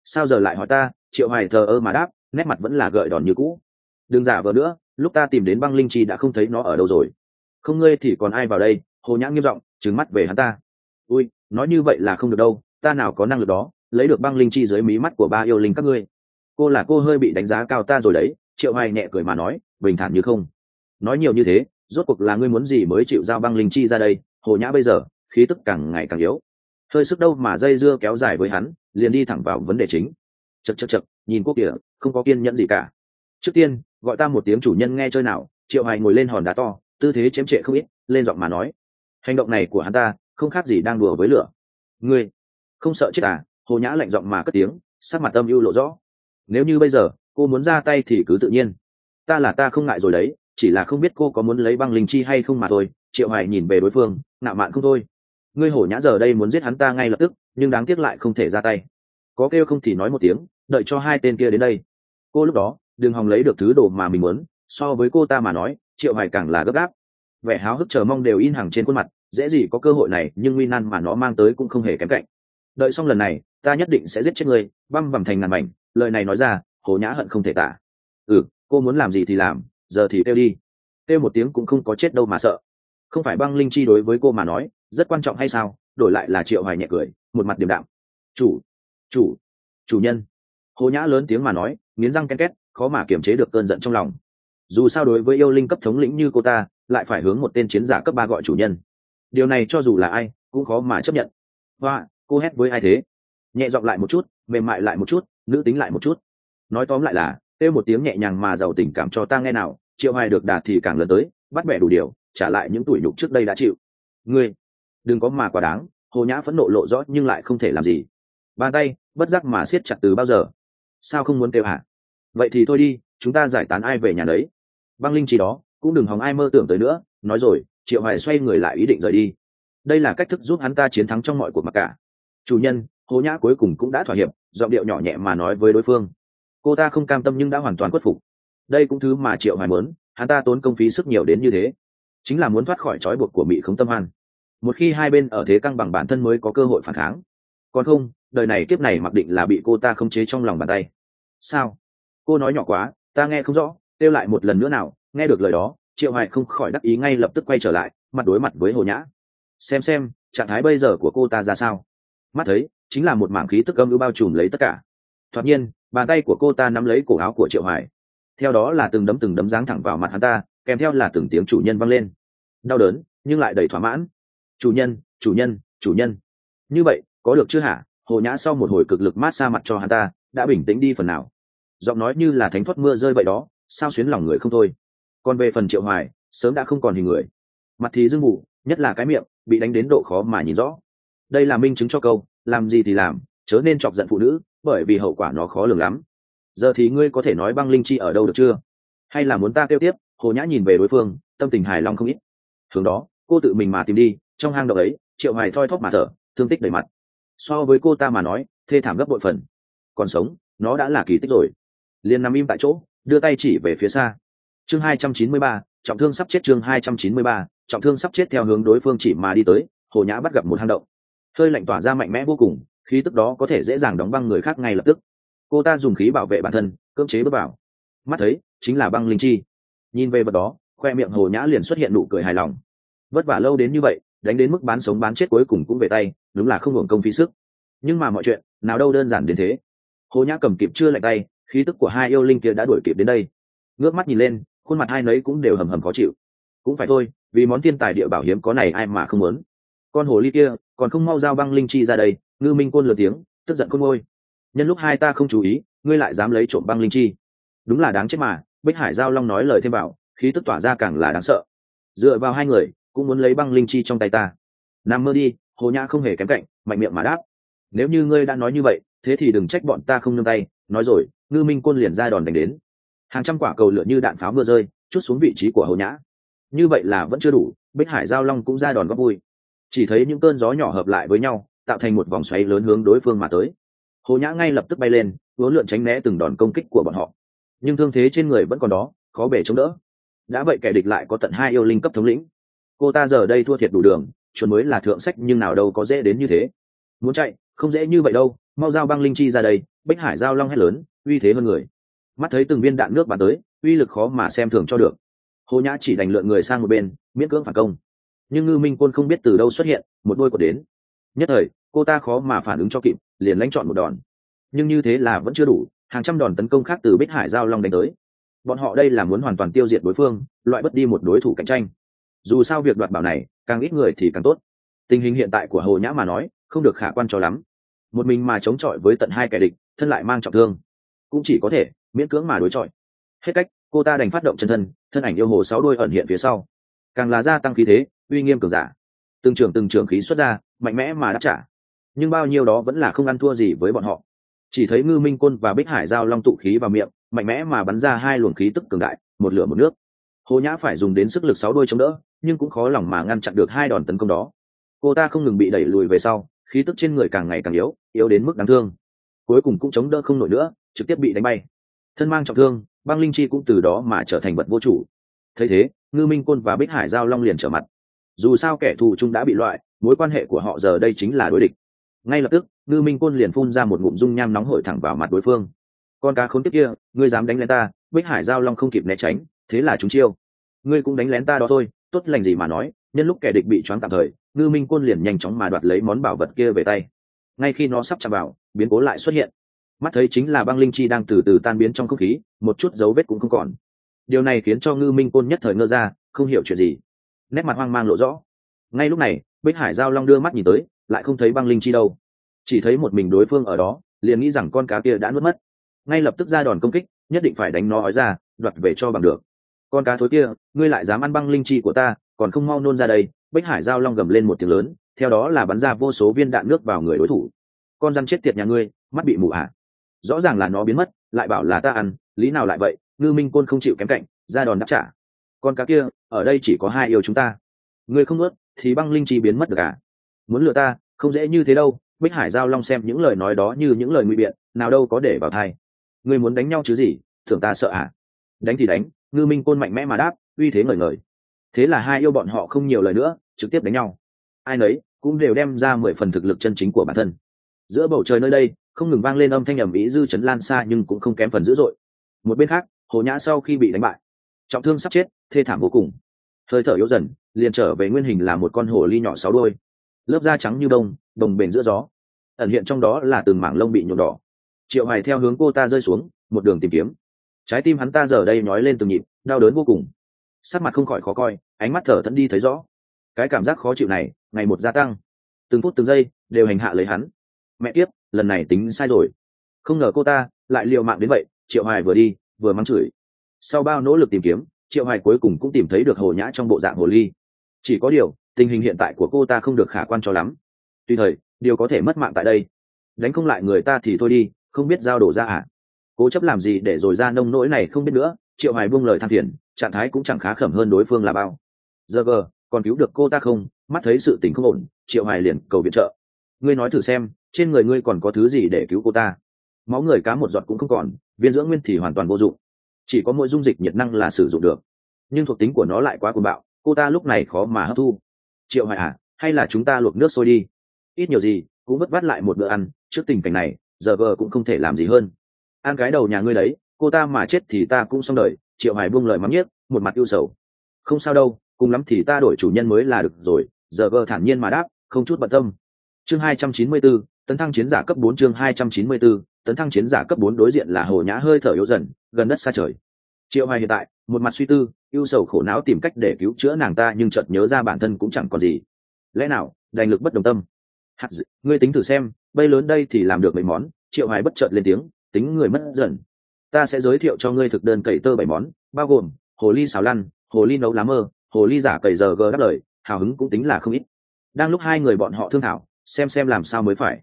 Sao giờ lại hỏi ta? Triệu hoài thờ ơ mà đáp, nét mặt vẫn là gợi đòn như cũ đừng giả vờ nữa, lúc ta tìm đến băng linh chi đã không thấy nó ở đâu rồi. Không ngươi thì còn ai vào đây? Hồ nhã nghiêm giọng, trừng mắt về hắn ta. Ui, nói như vậy là không được đâu, ta nào có năng lực đó, lấy được băng linh chi dưới mí mắt của ba yêu linh các ngươi. Cô là cô hơi bị đánh giá cao ta rồi đấy, triệu hoài nhẹ cười mà nói, bình thản như không. Nói nhiều như thế, rốt cuộc là ngươi muốn gì mới chịu giao băng linh chi ra đây? Hồ nhã bây giờ, khí tức càng ngày càng yếu. Hơi sức đâu mà dây dưa kéo dài với hắn, liền đi thẳng vào vấn đề chính. Chật chật chật nhìn quốc kìa, không có kiên nhẫn gì cả trước tiên, gọi ta một tiếng chủ nhân nghe chơi nào, triệu hoài ngồi lên hòn đá to, tư thế chém trệ không ít, lên giọng mà nói. Hành động này của hắn ta, không khác gì đang đùa với lửa. Ngươi, không sợ chết à? Hồ nhã lạnh giọng mà cất tiếng, sắc mặt tâm ưu lộ rõ. Nếu như bây giờ, cô muốn ra tay thì cứ tự nhiên. Ta là ta không ngại rồi đấy, chỉ là không biết cô có muốn lấy băng linh chi hay không mà thôi. Triệu hoài nhìn về đối phương, ngạo mạn không thôi. Ngươi hổ nhã giờ đây muốn giết hắn ta ngay lập tức, nhưng đáng tiếc lại không thể ra tay. Có kêu không thì nói một tiếng, đợi cho hai tên kia đến đây. Cô lúc đó đừng hòng lấy được thứ đồ mà mình muốn, so với cô ta mà nói, triệu hoài càng là gấp gáp. Vẻ háo hức chờ mong đều in hàng trên khuôn mặt, dễ gì có cơ hội này, nhưng nguy nan mà nó mang tới cũng không hề kém cạnh. Đợi xong lần này, ta nhất định sẽ giết chết ngươi, băm vằm thành ngàn mảnh, lời này nói ra, hồ nhã hận không thể tả. Ừ cô muốn làm gì thì làm, giờ thì kêu đi. Kêu một tiếng cũng không có chết đâu mà sợ. Không phải băng linh chi đối với cô mà nói, rất quan trọng hay sao? Đổi lại là triệu hoài nhẹ cười, một mặt điềm đạm. Chủ chủ chủ nhân. Hồ nhã lớn tiếng mà nói, nghiến răng ken két khó mà kiềm chế được cơn giận trong lòng. Dù sao đối với yêu linh cấp thống lĩnh như cô ta, lại phải hướng một tên chiến giả cấp ba gọi chủ nhân. Điều này cho dù là ai, cũng khó mà chấp nhận. Hoa, cô hét với ai thế? Nhẹ giọng lại một chút, mềm mại lại một chút, nữ tính lại một chút. Nói tóm lại là, kêu một tiếng nhẹ nhàng mà giàu tình cảm cho ta nghe nào, triệu hoài được đạt thì càng lớn tới, bắt bẻ đủ điều, trả lại những tuổi nhục trước đây đã chịu. Ngươi, đừng có mà quá đáng, hồ nhã phẫn nộ lộ rõ nhưng lại không thể làm gì. Bàn tay, bất giác mà siết chặt từ bao giờ? Sao không muốn kêu hả? Vậy thì thôi đi, chúng ta giải tán ai về nhà đấy băng linh chỉ đó, cũng đừng hòng ai mơ tưởng tới nữa. Nói rồi, triệu hoài xoay người lại ý định rời đi. Đây là cách thức giúp hắn ta chiến thắng trong mọi cuộc mặc cả. Chủ nhân hồ nhã cuối cùng cũng đã thỏa hiệp, giọng điệu nhỏ nhẹ mà nói với đối phương. Cô ta không cam tâm nhưng đã hoàn toàn khuất phục. Đây cũng thứ mà triệu hoài muốn, hắn ta tốn công phí sức nhiều đến như thế. Chính là muốn thoát khỏi trói buộc của mỹ không tâm hoan. Một khi hai bên ở thế căng bằng bản thân mới có cơ hội phản kháng. Còn không, đời này kiếp này mặc định là bị cô ta khống chế trong lòng bàn tay. Sao? Cô nói nhỏ quá, ta nghe không rõ, kêu lại một lần nữa nào, nghe được lời đó, triệu hoài không khỏi đắc ý ngay lập tức quay trở lại, mặt đối mặt với hồ nhã. Xem xem, trạng thái bây giờ của cô ta ra sao? Mắt thấy, chính là một mảng khí tức âm ưu bao trùm lấy tất cả. Thoạt nhiên, bàn tay của cô ta nắm lấy cổ áo của triệu hoài. Theo đó là từng đấm từng đấm giáng thẳng vào mặt hắn ta, kèm theo là từng tiếng chủ nhân vang lên. Đau đớn, nhưng lại đầy thỏa mãn. Chủ nhân chủ nhân chủ nhân. Như vậy, có được chưa hả? Hồ nhã sau một hồi cực lực mát xa mặt cho hắn ta, đã bình tĩnh đi phần nào? Giọng nói như là thánh thoát mưa rơi vậy đó, sao xuyến lòng người không thôi. Còn về phần triệu hoài, sớm đã không còn hình người. Mặt thì dưng mù, nhất là cái miệng, bị đánh đến độ khó mà nhìn rõ. Đây là minh chứng cho câu, làm gì thì làm, chớ nên chọc giận phụ nữ, bởi vì hậu quả nó khó lường lắm. Giờ thì ngươi có thể nói băng linh chi ở đâu được chưa? Hay là muốn ta kêu tiếp, hồ nhã nhìn về đối phương, tâm tình hài lòng không ít. Hướng đó, cô tự mình mà tìm đi, trong hang động ấy, triệu hoài thoi thóp mà thở, thương tích đầy mặt. So với cô ta mà nói, thê thảm gấp bội phần. Còn sống, nó đã là kỳ tích rồi liền nằm im tại chỗ đưa tay chỉ về phía xa. Chương 293, trọng thương sắp chết chương 293, trọng thương sắp chết theo hướng đối phương chỉ mà đi tới hồ nhã bắt gặp một hang động. Hơi lạnh tỏa ra mạnh mẽ vô cùng khí tức đó có thể dễ dàng đóng băng người khác ngay lập tức. Cô ta dùng khí bảo vệ bản thân cưỡng chế bước vào. Mắt thấy chính là băng linh chi. Nhìn về vật đó khoe miệng hồ nhã liền xuất hiện nụ cười hài lòng. Vất vả lâu đến như vậy đánh đến mức bán sống bán chết cuối cùng cũng về tay đúng là không hưởng công phí sức. Nhưng mà mọi chuyện nào đâu đơn giản đến thế. Hồ nhã cầm kịp chưa lạnh tay khí tức của hai yêu linh kia đã đuổi kịp đến đây. Ngước mắt nhìn lên, khuôn mặt hai nấy cũng đều hầm hầm khó chịu. Cũng phải thôi, vì món thiên tài địa bảo hiếm có này ai mà không muốn. Con hồ ly kia, còn không mau giao băng linh chi ra đây, ngư minh côn lừa tiếng, tức giận khôn ngôi nhân lúc hai ta không chú ý, ngươi lại dám lấy trộm băng linh chi. Đúng là đáng chết mà, bích hải giao long nói lời thêm bảo, khí tức tỏa ra càng là đáng sợ. Dựa vào hai người, cũng muốn lấy băng linh chi trong tay ta. Nằm mơ đi, hồ nhã không hề kém cạnh, mạnh miệng mà đáp. Nếu như ngươi đã nói như vậy, thế thì đừng trách bọn ta không nương tay nói rồi, ngư minh côn liền ra đòn đánh đến. Hàng trăm quả cầu lửa như đạn pháo mưa rơi, chút xuống vị trí của hầu nhã. Như vậy là vẫn chưa đủ, bích hải giao long cũng ra đòn góp vui. Chỉ thấy những cơn gió nhỏ hợp lại với nhau, tạo thành một vòng xoáy lớn hướng đối phương mà tới. Hồ nhã ngay lập tức bay lên huấn lượn tránh né từng đòn công kích của bọn họ. Nhưng thương thế trên người vẫn còn đó, khó bể chống đỡ. Đã vậy kẻ địch lại có tận hai yêu linh cấp thống lĩnh. Cô ta giờ đây thua thiệt đủ đường, chuẩn mới là thượng sách nhưng nào đâu có dễ đến như thế muốn chạy, không dễ như vậy đâu, mau giao băng linh chi ra đây, bích hải giao long hét lớn, uy thế hơn người. Mắt thấy từng viên đạn nước bắn tới, uy lực khó mà xem thường cho được. Hồ nhã chỉ đành lượn người sang một bên, miễn cưỡng phản công. Nhưng ngư minh quân không biết từ đâu xuất hiện, một đôi cột đến. Nhất thời, cô ta khó mà phản ứng cho kịp, liền lãnh chọn một đòn. Nhưng như thế là vẫn chưa đủ, hàng trăm đòn tấn công khác từ bích hải giao long đánh tới. Bọn họ đây là muốn hoàn toàn tiêu diệt đối phương, loại bất đi một đối thủ cạnh tranh. Dù sao việc đoạt bảo này, càng ít người thì càng tốt. Tình hình hiện tại của hồ nhã mà nói không được khả quan cho lắm. Một mình mà chống chọi với tận hai kẻ địch, thân lại mang trọng thương. Cũng chỉ có thể miễn cưỡng mà đối chọi. Hết cách, cô ta đành phát động chân thân thân ảnh yêu hồ sáu đôi ẩn hiện phía sau. Càng là gia tăng khí thế, uy nghiêm cường giả. Từng trường từng trường khí xuất ra, mạnh mẽ mà đáp trả. Nhưng bao nhiêu đó vẫn là không ăn thua gì với bọn họ. Chỉ thấy ngư minh quân và bích hải giao long tụ khí vào miệng, mạnh mẽ mà bắn ra hai luồng khí tức cường đại, một lửa một nước. Hồ nhã phải dùng đến sức lực sáu đôi chống đỡ, nhưng cũng khó lòng mà ngăn chặn được hai đòn tấn công đó. Cô ta không ngừng bị đẩy lùi về sau khí tức trên người càng ngày càng yếu yếu đến mức đáng thương. Cuối cùng cũng chống đỡ không nổi nữa, trực tiếp bị đánh bay. Thân mang trọng thương, băng linh chi cũng từ đó mà trở thành vật vô chủ. Thấy thế, ngư minh côn và bích hải giao long liền trở mặt. Dù sao kẻ thù chung đã bị loại, mối quan hệ của họ giờ đây chính là đối địch. Ngay lập tức, ngư minh côn liền phun ra một ngụm dung nham nóng hổi thẳng vào mặt đối phương. Con cá khốn kiếp kia, ngươi dám đánh lên ta, bích hải giao long không kịp né tránh, thế là chúng chiêu. Ngươi cũng đánh lén ta đó thôi, tốt lành gì mà nói, nhân lúc kẻ địch bị choáng tạm thời ngư minh côn liền nhanh chóng mà đoạt lấy món bảo vật kia về tay. Ngay khi nó sắp chạm vào, biến cố lại xuất hiện. Mắt thấy chính là băng linh chi đang từ từ tan biến trong không khí, một chút dấu vết cũng không còn. Điều này khiến cho ngư minh côn nhất thời ngơ ra, không hiểu chuyện gì. Nét mặt hoang mang lộ rõ. Ngay lúc này, bích hải giao long đưa mắt nhìn tới, lại không thấy băng linh chi đâu. Chỉ thấy một mình đối phương ở đó, liền nghĩ rằng con cá kia đã nuốt mất. Ngay lập tức ra đòn công kích, nhất định phải đánh nó ói ra, đoạt về cho bằng được. Con cá thối kia, ngươi lại dám ăn băng linh chi của ta, còn không mau nôn ra đây bích hải giao long gầm lên một tiếng lớn, theo đó là bắn ra vô số viên đạn nước vào người đối thủ. Con răn chết tiệt nhà ngươi, mắt bị mù ả à. rõ ràng là nó biến mất, lại bảo là ta ăn, lý nào lại vậy? Ngư minh côn không chịu kém cạnh, ra đòn đáp trả. Con cá kia, ở đây chỉ có hai yêu chúng ta. Ngươi không ướt thì băng linh chi biến mất được à? Muốn lừa ta, không dễ như thế đâu. Bích hải giao long xem những lời nói đó như những lời nguy biện, nào đâu có để vào thai. Ngươi muốn đánh nhau chứ gì? Thường ta sợ à? Đánh thì đánh, ngư minh côn mạnh mẽ mà đáp, uy thế ngời ngời thế là hai yêu bọn họ không nhiều lời nữa, trực tiếp đánh nhau. Ai nấy cũng đều đem ra mười phần thực lực chân chính của bản thân. Giữa bầu trời nơi đây, không ngừng vang lên âm thanh ầm ĩ dư chấn lan xa nhưng cũng không kém phần dữ dội. Một bên khác, hồ nhã sau khi bị đánh bại, trọng thương sắp chết, thê thảm vô cùng. Hơi thở yếu dần, liền trở về nguyên hình là một con hồ ly nhỏ sáu đôi lớp da trắng như đông đồng bền giữa gió. Ẩn hiện trong đó là từng mảng lông bị nhuộm đỏ. Triệu hoài theo hướng cô ta rơi xuống, một đường tìm kiếm. Trái tim hắn ta giờ đây nhói lên từng nhịp, đau đớn vô cùng sắc mặt không khỏi khó coi, ánh mắt thở thẫn đi thấy rõ. Cái cảm giác khó chịu này, ngày một gia tăng. Từng phút từng giây, đều hành hạ lấy hắn. Mẹ tiếp lần này tính sai rồi. Không ngờ cô ta lại liều mạng đến vậy, triệu hoài vừa đi, vừa mắng chửi. Sau bao nỗ lực tìm kiếm, triệu hoài cuối cùng cũng tìm thấy được hồ nhã trong bộ dạng hồ ly. Chỉ có điều, tình hình hiện tại của cô ta không được khả quan cho lắm. Tuy thời, điều có thể mất mạng tại đây. Đánh không lại người ta thì thôi đi, không biết giao đổ ra à? Cố chấp làm gì để rồi ra nông nỗi này không biết nữa, triệu hoài buông lời than phiền trạng thái cũng chẳng khá khẩm hơn đối phương là bao. Giờ gờ, còn cứu được cô ta không? Mắt thấy sự tình không ổn, triệu hoài liền cầu viện trợ. Ngươi nói thử xem, trên người ngươi còn có thứ gì để cứu cô ta? Máu người cá một giọt cũng không còn, viên dưỡng nguyên thì hoàn toàn vô dụng. Chỉ có mỗi dung dịch nhiệt năng là sử dụng được. Nhưng thuộc tính của nó lại quá cuồng bạo, cô ta lúc này khó mà hấp thu. Triệu hoài à hay là chúng ta luộc nước sôi đi? Ít nhiều gì, cũng vất vát lại một bữa ăn, trước tình cảnh này, giờ vờ cũng không thể làm gì hơn. Ăn cái đầu nhà ngươi đấy, cô ta mà chết thì ta cũng xong đời triệu hoài buông lời mắng nhiếc một mặt ưu sầu. Không sao đâu cùng lắm thì ta đổi chủ nhân mới là được rồi giờ vờ thản nhiên mà đáp không chút bận tâm. Chương 294, tấn thăng chiến giả cấp 4 chương 294, tấn thăng chiến giả cấp 4 đối diện là hồ nhã hơi thở yếu dần gần đất xa trời. Triệu hoài hiện tại một mặt suy tư ưu sầu khổ não tìm cách để cứu chữa nàng ta nhưng chợt nhớ ra bản thân cũng chẳng còn gì. Lẽ nào đành lực bất đồng tâm. Hạt dự, ngươi tính thử xem bây lớn đây thì làm được mấy món triệu hoài bất chợt lên tiếng tính người mất dần ta sẽ giới thiệu cho ngươi thực đơn cậy tơ bảy món, bao gồm hồ ly xào lăn, hồ ly nấu lá mơ, hồ ly giả cậy giờ gờ đáp lời, hào hứng cũng tính là không ít. Đang lúc hai người bọn họ thương thảo, xem xem làm sao mới phải.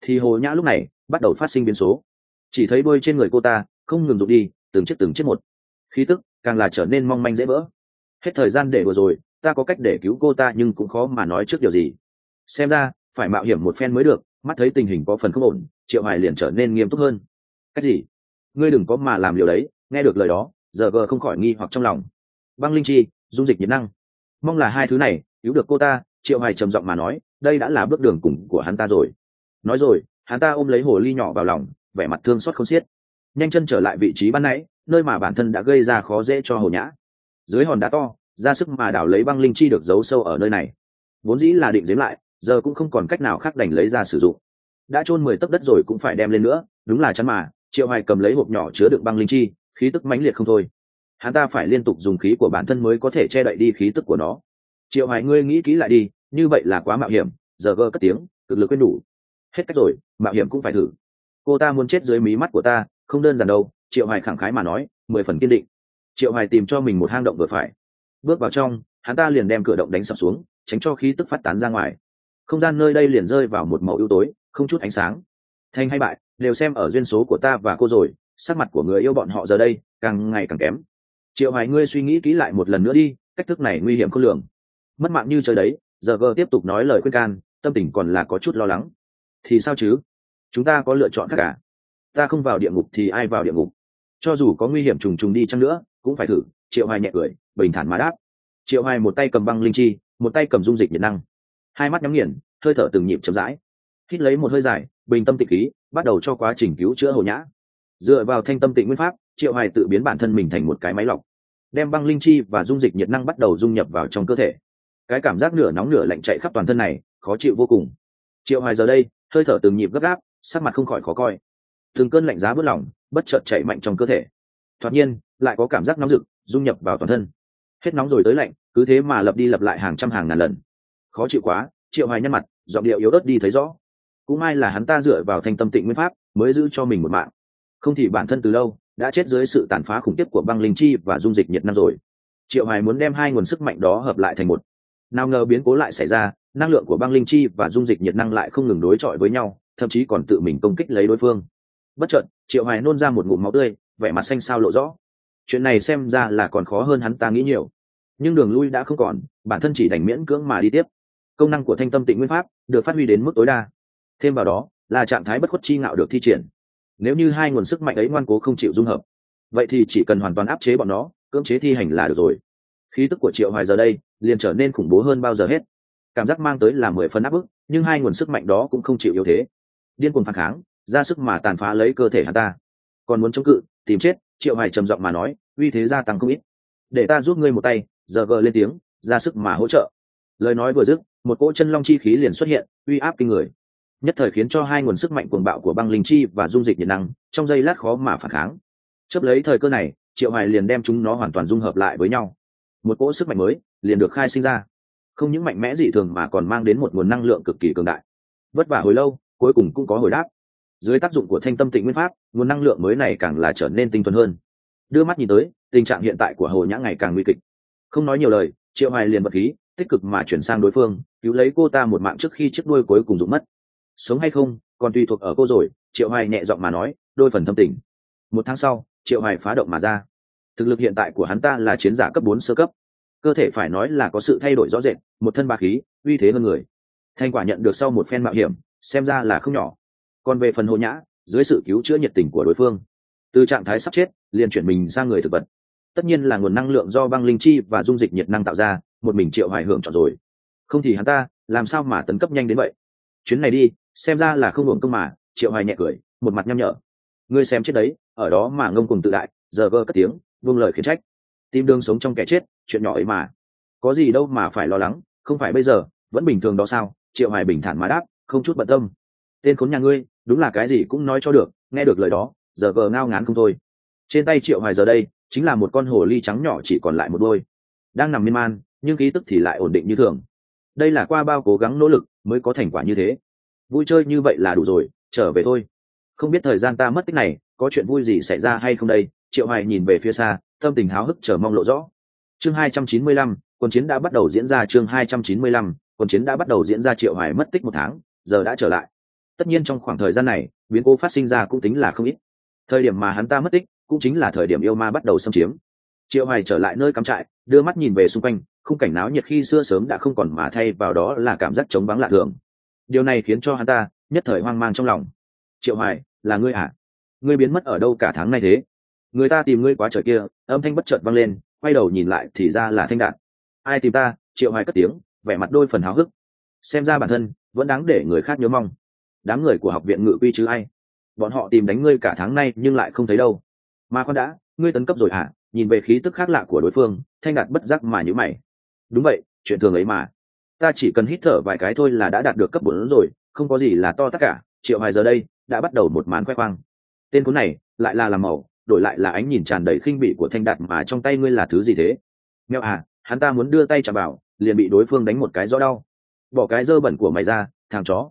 Thì hồ nhã lúc này bắt đầu phát sinh biến số. Chỉ thấy đôi trên người cô ta, không ngừng rụt đi, từng chiếc từng chiếc một. Khí tức càng là trở nên mong manh dễ vỡ. Hết thời gian để vừa rồi, ta có cách để cứu cô ta nhưng cũng khó mà nói trước điều gì. Xem ra, phải mạo hiểm một phen mới được, mắt thấy tình hình có phần không ổn, triệu hoài liền trở nên nghiêm túc hơn. Cách gì? Ngươi đừng có mà làm liều đấy, nghe được lời đó, giờ vờ không khỏi nghi hoặc trong lòng. Băng linh chi, dung dịch nhiệt năng. Mong là hai thứ này, cứu được cô ta, triệu hoài trầm giọng mà nói, đây đã là bước đường cùng của hắn ta rồi. Nói rồi, hắn ta ôm lấy hồ ly nhỏ vào lòng, vẻ mặt thương xót không xiết. Nhanh chân trở lại vị trí ban nãy, nơi mà bản thân đã gây ra khó dễ cho hồ nhã. Dưới hòn đá to, ra sức mà đảo lấy băng linh chi được giấu sâu ở nơi này. Vốn dĩ là định giếm lại, giờ cũng không còn cách nào khác đành lấy ra sử dụng. Đã chôn mười tấc đất rồi cũng phải đem lên nữa, đúng là chắn mà triệu hoài cầm lấy hộp nhỏ chứa đựng băng linh chi, khí tức mãnh liệt không thôi. Hắn ta phải liên tục dùng khí của bản thân mới có thể che đậy đi khí tức của nó. Triệu hoài, ngươi nghĩ kỹ lại đi, như vậy là quá mạo hiểm, giờ gơ cất tiếng, cực lực quên đủ. Hết cách rồi, mạo hiểm cũng phải thử. Cô ta muốn chết dưới mí mắt của ta, không đơn giản đâu, triệu hoài khẳng khái mà nói, mười phần kiên định. Triệu hoài tìm cho mình một hang động vừa phải. Bước vào trong, hắn ta liền đem cửa động đánh sập xuống, tránh cho khí tức phát tán ra ngoài. Không gian nơi đây liền rơi vào một màu ưu tối, không chút ánh sáng. Thanh hay bại? Đều xem ở duyên số của ta và cô rồi, sắc mặt của người yêu bọn họ giờ đây càng ngày càng kém. Triệu hoài, ngươi suy nghĩ kỹ lại một lần nữa đi, cách thức này nguy hiểm khôn lường. Mất mạng như trời đấy, giờ gờ tiếp tục nói lời khuyên can, tâm tình còn là có chút lo lắng. Thì sao chứ? Chúng ta có lựa chọn khác cả ta không vào địa ngục thì ai vào địa ngục? Cho dù có nguy hiểm trùng trùng đi chăng nữa, cũng phải thử. Triệu hoài nhẹ cười, bình thản mà đáp. Triệu hoài một tay cầm băng linh chi, một tay cầm dung dịch nhiệt năng. Hai mắt nhắm nghiền, hơi thở từng nhịp chậm rãi. Hít lấy một hơi dài bình tâm tịch khí, bắt đầu cho quá trình cứu chữa hồ nhã. Dựa vào thanh tâm tịnh nguyên pháp, triệu hoài tự biến bản thân mình thành một cái máy lọc, đem băng linh chi và dung dịch nhiệt năng bắt đầu dung nhập vào trong cơ thể. Cái cảm giác nửa nóng nửa lạnh chạy khắp toàn thân này, khó chịu vô cùng. Triệu hoài giờ đây, hơi thở từng nhịp gấp gáp, sắc mặt không khỏi khó coi. Từng cơn lạnh giá bớt lỏng, bất chợt chạy mạnh trong cơ thể. Thoạt nhiên, lại có cảm giác nóng rực, dung nhập vào toàn thân. Hết nóng rồi tới lạnh, cứ thế mà lập đi lập lại hàng trăm hàng ngàn lần. Khó chịu quá, triệu hoài nhăn mặt, giọng điệu yếu ớt đi thấy rõ cũng may là hắn ta dựa vào thanh tâm tịnh nguyên pháp, mới giữ cho mình một mạng. Không thì bản thân từ lâu đã chết dưới sự tàn phá khủng khiếp của băng linh chi và dung dịch nhiệt năng rồi. Triệu hoài muốn đem hai nguồn sức mạnh đó hợp lại thành một. Nào ngờ biến cố lại xảy ra, năng lượng của băng linh chi và dung dịch nhiệt năng lại không ngừng đối chọi với nhau, thậm chí còn tự mình công kích lấy đối phương. Bất chợt, triệu hoài nôn ra một ngụm máu tươi, vẻ mặt xanh xao lộ rõ. Chuyện này xem ra là còn khó hơn hắn ta nghĩ nhiều. Nhưng đường lui đã không còn, bản thân chỉ đành miễn cưỡng mà đi tiếp. Công năng của thanh tâm tịnh nguyên pháp được phát huy đến mức tối đa thêm vào đó, là trạng thái bất khuất chi ngạo được thi triển. Nếu như hai nguồn sức mạnh ấy ngoan cố không chịu dung hợp, vậy thì chỉ cần hoàn toàn áp chế bọn nó, cưỡng chế thi hành là được rồi. Khí tức của triệu hoài giờ đây liền trở nên khủng bố hơn bao giờ hết. Cảm giác mang tới là mười phần áp bức, nhưng hai nguồn sức mạnh đó cũng không chịu yếu thế. Điên cuồng phản kháng, ra sức mà tàn phá lấy cơ thể hắn ta. Còn muốn chống cự, tìm chết, triệu hoài trầm giọng mà nói, uy thế gia tăng không ít. Để ta giúp ngươi một tay, giờ vờ lên tiếng, ra sức mà hỗ trợ. Lời nói vừa dứt, một cỗ chân long chi khí liền xuất hiện, uy áp kinh người nhất thời khiến cho hai nguồn sức mạnh cuồng bạo của băng linh chi và dung dịch nhiệt năng trong giây lát khó mà phản kháng. Chấp lấy thời cơ này, triệu hoài liền đem chúng nó hoàn toàn dung hợp lại với nhau. Một cỗ sức mạnh mới liền được khai sinh ra. Không những mạnh mẽ dị thường mà còn mang đến một nguồn năng lượng cực kỳ cường đại. Vất vả hồi lâu, cuối cùng cũng có hồi đáp. Dưới tác dụng của thanh tâm tịnh nguyên pháp, nguồn năng lượng mới này càng là trở nên tinh thuần hơn. Đưa mắt nhìn tới, tình trạng hiện tại của hồ nhã ngày càng nguy kịch. Không nói nhiều lời, triệu hoài liền bật khí, tích cực mà chuyển sang đối phương, cứu lấy cô ta một mạng trước khi chiếc đuôi cuối cùng rụng mất sống hay không, còn tùy thuộc ở cô rồi, triệu hoài nhẹ giọng mà nói, đôi phần thâm tình. Một tháng sau, triệu hoài phá động mà ra. Thực lực hiện tại của hắn ta là chiến giả cấp bốn sơ cấp. Cơ thể phải nói là có sự thay đổi rõ rệt, một thân ba khí, uy thế hơn người. Thành quả nhận được sau một phen mạo hiểm, xem ra là không nhỏ. Còn về phần hồ nhã, dưới sự cứu chữa nhiệt tình của đối phương, từ trạng thái sắp chết, liền chuyển mình sang người thực vật. Tất nhiên là nguồn năng lượng do băng linh chi và dung dịch nhiệt năng tạo ra, một mình triệu hoài hưởng chọn rồi. Không thì hắn ta, làm sao mà tấn cấp nhanh đến vậy? Chuyến này đi xem ra là không hưởng công mà, triệu hoài nhẹ cười, một mặt nhăm nhở. Ngươi xem chết đấy, ở đó mà ngông cùng tự đại, giờ vơ cất tiếng buông lời khiển trách. Tìm đường sống trong kẻ chết, chuyện nhỏ ấy mà. Có gì đâu mà phải lo lắng, không phải bây giờ, vẫn bình thường đó sao? Triệu hoài bình thản mà đáp, không chút bận tâm. Tên khốn nhà ngươi, đúng là cái gì cũng nói cho được, nghe được lời đó, giờ vờ ngao ngán không thôi. Trên tay triệu hoài giờ đây, chính là một con hồ ly trắng nhỏ chỉ còn lại một đôi. Đang nằm miên man, nhưng ký tức thì lại ổn định như thường. Đây là qua bao cố gắng nỗ lực mới có thành quả như thế vui chơi như vậy là đủ rồi trở về thôi. Không biết thời gian ta mất tích này có chuyện vui gì xảy ra hay không đây? Triệu hoài nhìn về phía xa tâm tình háo hức chờ mong lộ rõ. Chương 295, quân chiến đã bắt đầu diễn ra chương 295, quân chiến đã bắt đầu diễn ra triệu hoài mất tích một tháng giờ đã trở lại. Tất nhiên trong khoảng thời gian này biến cố phát sinh ra cũng tính là không ít. Thời điểm mà hắn ta mất tích cũng chính là thời điểm yêu ma bắt đầu xâm chiếm. Triệu hoài trở lại nơi cắm trại đưa mắt nhìn về xung quanh khung cảnh náo nhiệt khi xưa sớm đã không còn mà thay vào đó là cảm giác trống vắng lạ thường điều này khiến cho hắn ta nhất thời hoang mang trong lòng. Triệu hoài, là ngươi à ngươi biến mất ở đâu cả tháng nay thế? Người ta tìm ngươi quá trời kia. Âm thanh bất chợt vang lên, quay đầu nhìn lại thì ra là thanh đạn ai tìm ta? Triệu hoài cất tiếng, vẻ mặt đôi phần háo hức. Xem ra bản thân vẫn đáng để người khác nhớ mong. Đám người của học viện ngự quy chứ ai? Bọn họ tìm đánh ngươi cả tháng nay nhưng lại không thấy đâu. Mà con đã, ngươi tấn cấp rồi hả? Nhìn về khí tức khác lạ của đối phương, thanh đạt bất giác mà nhữ mày. Đúng vậy, chuyện thường ấy mà ta chỉ cần hít thở vài cái thôi là đã đạt được cấp bốn rồi, không có gì là to tất cả, triệu hoài giờ đây đã bắt đầu một màn khoe khoang. Tên cuốn này, lại là làm màu, đổi lại là ánh nhìn tràn đầy khinh bỉ của thanh đạt mà trong tay ngươi là thứ gì thế? Mèo à hắn ta muốn đưa tay chạm vào, liền bị đối phương đánh một cái rõ đau. Bỏ cái dơ bẩn của mày ra, thằng chó.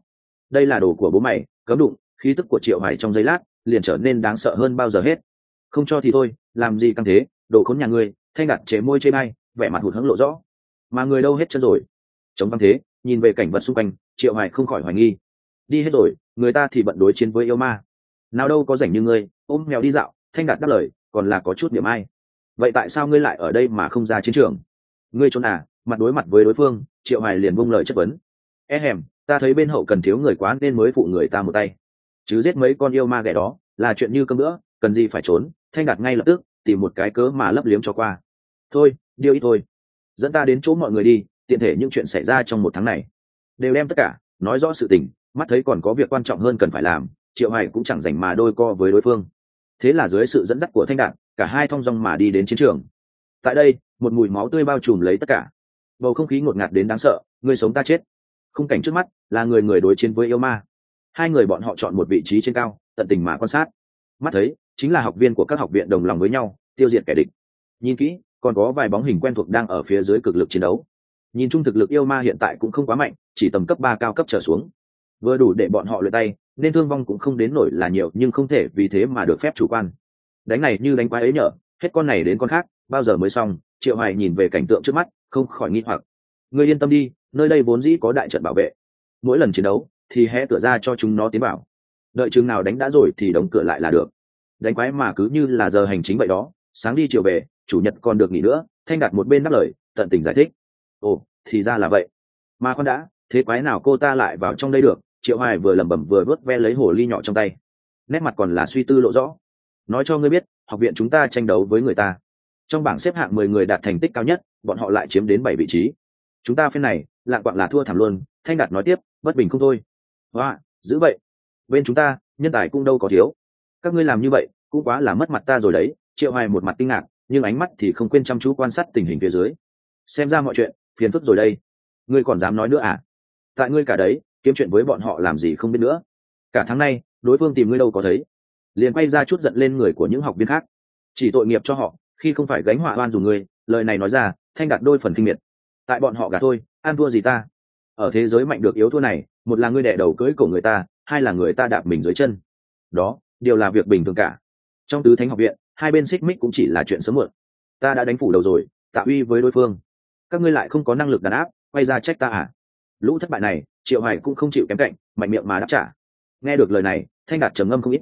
Đây là đồ của bố mày, cấm đụng, khí tức của triệu hải trong giây lát liền trở nên đáng sợ hơn bao giờ hết. Không cho thì thôi, làm gì căng thế, đồ khốn nhà ngươi, thanh đặt chế môi chê bay vẻ mặt hụt hẫng lộ rõ. Mà người đâu hết chân rồi? Chống băng thế, nhìn về cảnh vật xung quanh, triệu hải không khỏi hoài nghi. Đi hết rồi, người ta thì bận đối chiến với yêu ma. Nào đâu có rảnh như ngươi, ôm mèo đi dạo, thanh đạt đáp lời, còn là có chút niệm ai. Vậy tại sao ngươi lại ở đây mà không ra chiến trường? Ngươi trốn à mặt đối mặt với đối phương, triệu hải liền buông lời chất vấn. E hèm, ta thấy bên hậu cần thiếu người quá nên mới phụ người ta một tay. Chứ giết mấy con yêu ma ghẻ đó, là chuyện như cơm nữa cần gì phải trốn, thanh đạt ngay lập tức, tìm một cái cớ mà lấp liếm cho qua. Thôi điêu ít thôi. Dẫn ta đến chỗ mọi người đi tiện thể những chuyện xảy ra trong một tháng này. Đều đem tất cả, nói rõ sự tình, mắt thấy còn có việc quan trọng hơn cần phải làm, triệu Hải cũng chẳng dành mà đôi co với đối phương. Thế là dưới sự dẫn dắt của thanh đạn cả hai thong dong mà đi đến chiến trường. Tại đây, một mùi máu tươi bao trùm lấy tất cả. Bầu không khí ngột ngạt đến đáng sợ, người sống ta chết. Khung cảnh trước mắt, là người người đối chiến với yêu ma. Hai người bọn họ chọn một vị trí trên cao, tận tình mà quan sát. Mắt thấy, chính là học viên của các học viện đồng lòng với nhau, tiêu diệt kẻ địch. Nhìn kỹ, còn có vài bóng hình quen thuộc đang ở phía dưới cực lực chiến đấu nhìn chung thực lực yêu ma hiện tại cũng không quá mạnh, chỉ tầm cấp ba cao cấp trở xuống. Vừa đủ để bọn họ luyện tay, nên thương vong cũng không đến nổi là nhiều, nhưng không thể vì thế mà được phép chủ quan. Đánh này như đánh quái ấy nhở, hết con này đến con khác, bao giờ mới xong, triệu hoài nhìn về cảnh tượng trước mắt, không khỏi nghi hoặc. Người yên tâm đi, nơi đây vốn dĩ có đại trận bảo vệ. Mỗi lần chiến đấu, thì hé cửa ra cho chúng nó tiến vào. Đợi chừng nào đánh đã rồi thì đóng cửa lại là được. Đánh quái mà cứ như là giờ hành chính vậy đó, sáng đi chiều về, chủ nhật còn được nghỉ nữa, thanh đặt một bên đáp lời, tận tình giải thích ồ, thì ra là vậy. Mà con đã, thế quái nào cô ta lại vào trong đây được? Triệu hoài vừa lẩm bẩm vừa vớt ve lấy hồ ly nhỏ trong tay. Nét mặt còn là suy tư lộ rõ. Nói cho ngươi biết, học viện chúng ta tranh đấu với người ta. Trong bảng xếp hạng mười người đạt thành tích cao nhất, bọn họ lại chiếm đến bảy vị trí. Chúng ta phen này, lạng quạng là thua thảm luôn, thanh đạt nói tiếp, bất bình không thôi. Hoa, giữ vậy. Bên chúng ta, nhân tài cũng đâu có thiếu. Các ngươi làm như vậy, cũng quá là mất mặt ta rồi đấy. Triệu hoài một mặt kinh ngạc, nhưng ánh mắt thì không quên chăm chú quan sát tình hình phía dưới. Xem ra mọi chuyện phiền phức rồi đây. Ngươi còn dám nói nữa à? Tại ngươi cả đấy, kiếm chuyện với bọn họ làm gì không biết nữa. Cả tháng nay, đối phương tìm ngươi đâu có thấy. Liền quay ra chút giận lên người của những học viên khác. Chỉ tội nghiệp cho họ, khi không phải gánh họa oan dùng ngươi, lời này nói ra, thanh đạt đôi phần kinh miệt. Tại bọn họ gạt thôi an thua gì ta? Ở thế giới mạnh được yếu thua này, một là ngươi đẻ đầu cưỡi cổ người ta, hai là người ta đạp mình dưới chân. Đó, điều là việc bình thường cả. Trong tứ thánh học viện, hai bên xích mích cũng chỉ là chuyện sớm muộn. Ta đã đánh phủ đầu rồi, tạ uy với đối phương các ngươi lại không có năng lực đàn áp, quay ra trách ta à? Lũ thất bại này, triệu hoài cũng không chịu kém cạnh, mạnh miệng mà đáp trả. Nghe được lời này, thanh đạt trầm ngâm không ít.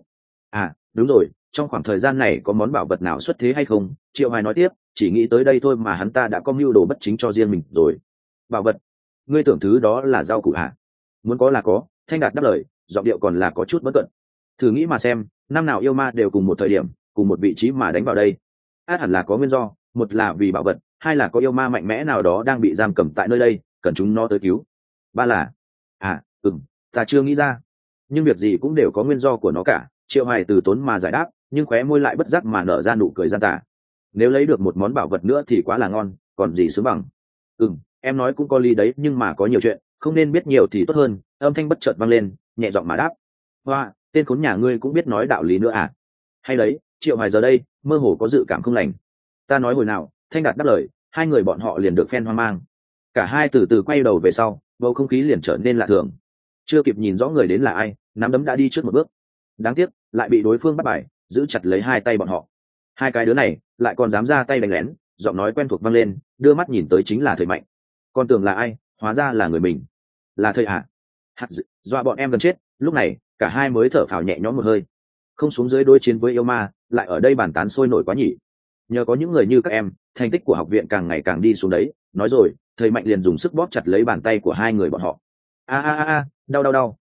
À đúng rồi, trong khoảng thời gian này có món bảo vật nào xuất thế hay không? Triệu hoài nói tiếp, chỉ nghĩ tới đây thôi mà hắn ta đã có mưu đồ bất chính cho riêng mình rồi. Bảo vật? Ngươi tưởng thứ đó là rau củ hả? Muốn có là có, thanh đạt đáp lời, giọng điệu còn là có chút bất cận. Thử nghĩ mà xem, năm nào yêu ma đều cùng một thời điểm, cùng một vị trí mà đánh vào đây. Át hẳn là có nguyên do một là vì bảo vật, hai là có yêu ma mạnh mẽ nào đó đang bị giam cầm tại nơi đây, cần chúng nó tới cứu. Ba là à ừm, ta chưa nghĩ ra. Nhưng việc gì cũng đều có nguyên do của nó cả, triệu hoài từ tốn mà giải đáp, nhưng khóe môi lại bất giác mà nở ra nụ cười gian tả nếu lấy được một món bảo vật nữa thì quá là ngon, còn gì sướng bằng. Ừm, em nói cũng có lý đấy, nhưng mà có nhiều chuyện, không nên biết nhiều thì tốt hơn, âm thanh bất chợt vang lên, nhẹ giọng mà đáp. Hoa, tên khốn nhà ngươi cũng biết nói đạo lý nữa à? Hay đấy, triệu hoài giờ đây, mơ hồ có dự cảm không lành ta nói hồi nào, thanh đạt đáp lời, hai người bọn họ liền được phen hoang mang. Cả hai từ từ quay đầu về sau, bầu không khí liền trở nên lạ thường. Chưa kịp nhìn rõ người đến là ai, nắm đấm đã đi trước một bước. Đáng tiếc, lại bị đối phương bắt bài, giữ chặt lấy hai tay bọn họ. Hai cái đứa này, lại còn dám ra tay đánh lén, giọng nói quen thuộc vang lên, đưa mắt nhìn tới chính là thời mạnh. Con tưởng là ai, hóa ra là người mình. Là thầy ạ à? hạt dọa bọn em gần chết, lúc này, cả hai mới thở phào nhẹ nhõm một hơi. Không xuống dưới đối chiến với yêu ma, lại ở đây bàn tán sôi nổi quá nhỉ nhờ có những người như các em thành tích của học viện càng ngày càng đi xuống đấy. Nói rồi thầy mạnh liền dùng sức bóp chặt lấy bàn tay của hai người bọn họ. A a a a đau đau đau.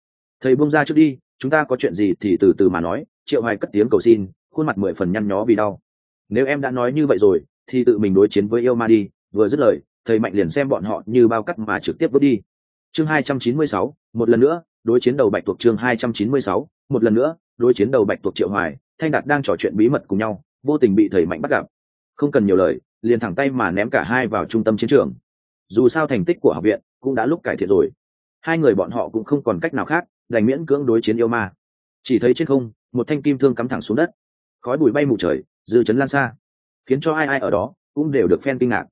Thầy buông ra trước đi chúng ta có chuyện gì thì từ từ mà nói. Triệu hoài cất tiếng cầu xin khuôn mặt mười phần nhăn nhó vì đau. Nếu em đã nói như vậy rồi thì tự mình đối chiến với yêu ma đi. Vừa dứt lời thầy mạnh liền xem bọn họ như bao cắt mà trực tiếp vứt đi. Chương 296, một lần nữa đối chiến đầu bạch thuộc chương 296, một lần nữa đối chiến đầu bạch thuộc triệu hoài thanh đạt đang trò chuyện bí mật cùng nhau vô tình bị thầy mạnh bắt gặp. Không cần nhiều lời, liền thẳng tay mà ném cả hai vào trung tâm chiến trường. Dù sao thành tích của học viện cũng đã lúc cải thiện rồi. Hai người bọn họ cũng không còn cách nào khác, đành miễn cưỡng đối chiến yêu ma. Chỉ thấy trên không, một thanh kim thương cắm thẳng xuống đất. Khói bụi bay mù trời, dư chấn lan xa. Khiến cho ai ai ở đó cũng đều được phen kinh ngạc.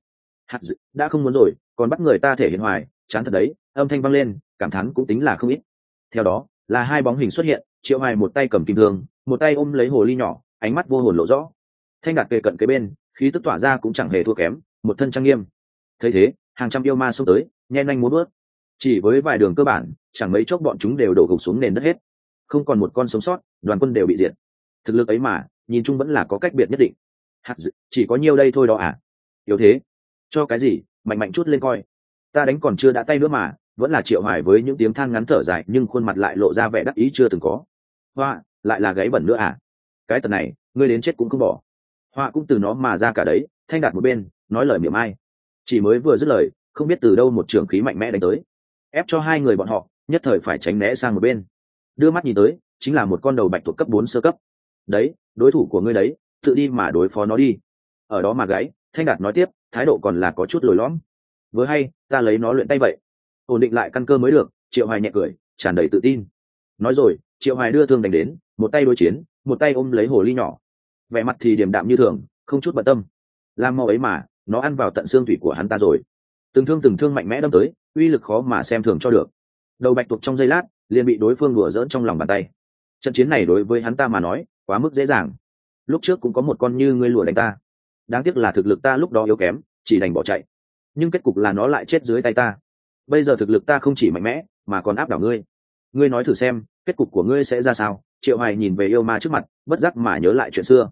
Hạt dự, đã không muốn rồi, còn bắt người ta thể hiện hoài, chán thật đấy, âm thanh vang lên, cảm thán cũng tính là không ít. Theo đó, là hai bóng hình xuất hiện, triệu hoài một tay cầm kim thương, một tay ôm lấy hồ ly nhỏ, ánh mắt vô hồn lộ rõ thanh đạt kề cận kế bên khí tức tỏa ra cũng chẳng hề thua kém một thân trang nghiêm. Thấy thế hàng trăm yêu ma xông tới nhen nhanh muốn bớt chỉ với vài đường cơ bản chẳng mấy chốc bọn chúng đều đổ gục xuống nền đất hết. Không còn một con sống sót đoàn quân đều bị diệt. Thực lực ấy mà nhìn chung vẫn là có cách biệt nhất định. Hạt dự, chỉ có nhiêu đây thôi đó à? Yếu thế. Cho cái gì mạnh mạnh chút lên coi. Ta đánh còn chưa đã tay nữa mà vẫn là triệu hoài với những tiếng than ngắn thở dài nhưng khuôn mặt lại lộ ra vẻ đắc ý chưa từng có. Hoa lại là gáy bẩn nữa à? Cái tần này ngươi đến chết cũng không bỏ. Họa cũng từ nó mà ra cả đấy, thanh đạt một bên, nói lời miệng ai. Chỉ mới vừa dứt lời, không biết từ đâu một trường khí mạnh mẽ đánh tới. Ép cho hai người bọn họ, nhất thời phải tránh né sang một bên. Đưa mắt nhìn tới, chính là một con đầu bạch thuộc cấp bốn sơ cấp. Đấy, đối thủ của ngươi đấy, tự đi mà đối phó nó đi. Ở đó mà gáy thanh đạt nói tiếp, thái độ còn là có chút lồi lõm. Vừa hay, ta lấy nó luyện tay vậy. Ổn định lại căn cơ mới được, triệu hoài nhẹ cười, tràn đầy tự tin. Nói rồi, triệu hoài đưa thương đánh đến, một tay đối chiến, một tay ôm lấy hồ ly nhỏ vẻ mặt thì điềm đạm như thường, không chút bận tâm. Làm mau ấy mà, nó ăn vào tận xương thủy của hắn ta rồi. Từng thương từng thương mạnh mẽ đâm tới, uy lực khó mà xem thường cho được. Đầu bạch tuộc trong giây lát, liền bị đối phương đùa dỡn trong lòng bàn tay. Trận chiến này đối với hắn ta mà nói, quá mức dễ dàng. Lúc trước cũng có một con như ngươi lùa đánh ta. Đáng tiếc là thực lực ta lúc đó yếu kém, chỉ đành bỏ chạy. Nhưng kết cục là nó lại chết dưới tay ta. Bây giờ thực lực ta không chỉ mạnh mẽ, mà còn áp đảo ngươi. Ngươi nói thử xem, kết cục của ngươi sẽ ra sao? Triệu hoài nhìn về yêu ma trước mặt, bất giác mà nhớ lại chuyện xưa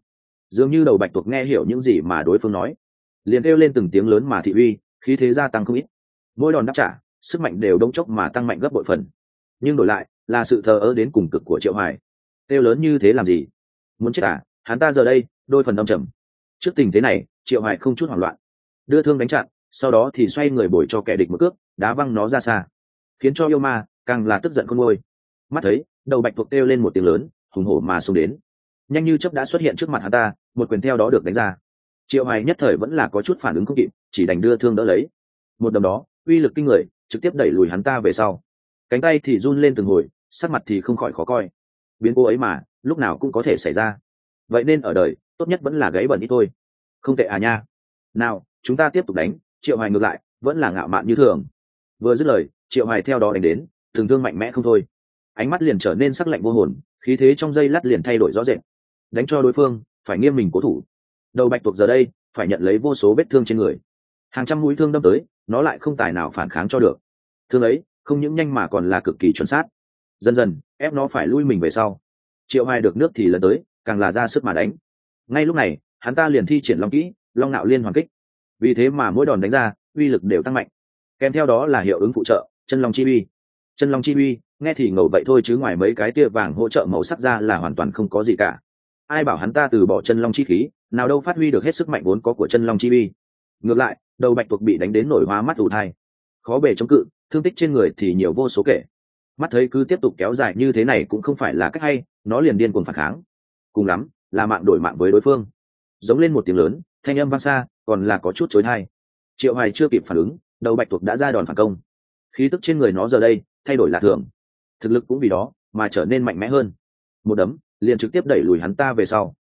dường như đầu bạch tuộc nghe hiểu những gì mà đối phương nói. Liền kêu lên từng tiếng lớn mà thị uy, khí thế gia tăng không ít. Mỗi đòn đáp trả, sức mạnh đều đông chốc mà tăng mạnh gấp bội phần. Nhưng đổi lại, là sự thờ ơ đến cùng cực của triệu hoài. Kêu lớn như thế làm gì? Muốn chết à? Hắn ta giờ đây, đôi phần đông trầm. Trước tình thế này, triệu hoài không chút hoảng loạn. Đưa thương đánh chặn, sau đó thì xoay người bồi cho kẻ địch một cước, đá văng nó ra xa. Khiến cho yêu ma càng là tức giận không ngôi mắt thấy, đầu bạch tuộc kêu lên một tiếng lớn, hùng hổ mà xông đến nhanh như chớp đã xuất hiện trước mặt hắn ta, một quyền theo đó được đánh ra. Triệu hoài nhất thời vẫn là có chút phản ứng không kịp, chỉ đành đưa thương đỡ lấy. Một đầm đó, uy lực kinh người, trực tiếp đẩy lùi hắn ta về sau. Cánh tay thì run lên từng hồi, sắc mặt thì không khỏi khó coi. Biến cố ấy mà, lúc nào cũng có thể xảy ra. Vậy nên ở đời, tốt nhất vẫn là gáy bẩn ít thôi. Không tệ à nha. Nào, chúng ta tiếp tục đánh, triệu hoài ngược lại, vẫn là ngạo mạn như thường. Vừa dứt lời, triệu hoài theo đó đánh đến, thường thương mạnh mẽ không thôi. Ánh mắt liền trở nên sắc lạnh vô hồn, khí thế trong dây lát liền thay đổi rõ rệt đánh cho đối phương, phải nghiêm mình cố thủ. Đầu bạch tuộc giờ đây, phải nhận lấy vô số vết thương trên người. Hàng trăm mũi thương đâm tới, nó lại không tài nào phản kháng cho được. Thương ấy, không những nhanh mà còn là cực kỳ chuẩn xác. Dần dần, ép nó phải lui mình về sau. Triệu hoài được nước thì lần tới, càng là ra sức mà đánh. Ngay lúc này, hắn ta liền thi triển long kỹ, long nạo liên hoàn kích. Vì thế mà mỗi đòn đánh ra, uy lực đều tăng mạnh. Kèm theo đó là hiệu ứng phụ trợ, chân long chi uy. Chân long chi uy, nghe thì ngầu vậy thôi chứ ngoài mấy cái tia vàng hỗ trợ màu sắc ra là hoàn toàn không có gì cả ai bảo hắn ta từ bỏ chân long chi khí, nào đâu phát huy được hết sức mạnh vốn có của chân long chi bi ngược lại, đầu bạch tuộc bị đánh đến nổi hóa mắt ủ thai. Khó bề chống cự, thương tích trên người thì nhiều vô số kể. Mắt thấy cứ tiếp tục kéo dài như thế này cũng không phải là cách hay, nó liền điên cuồng phản kháng. Cùng lắm, là mạng đổi mạng với đối phương. Giống lên một tiếng lớn, thanh âm vang xa, còn là có chút chối thai. Triệu hoài chưa kịp phản ứng, đầu bạch tuộc đã ra đòn phản công. Khí tức trên người nó giờ đây, thay đổi lạ thường. Thực lực cũng vì đó, mà trở nên mạnh mẽ hơn. Một đấm liền trực tiếp đẩy lùi hắn ta về sau.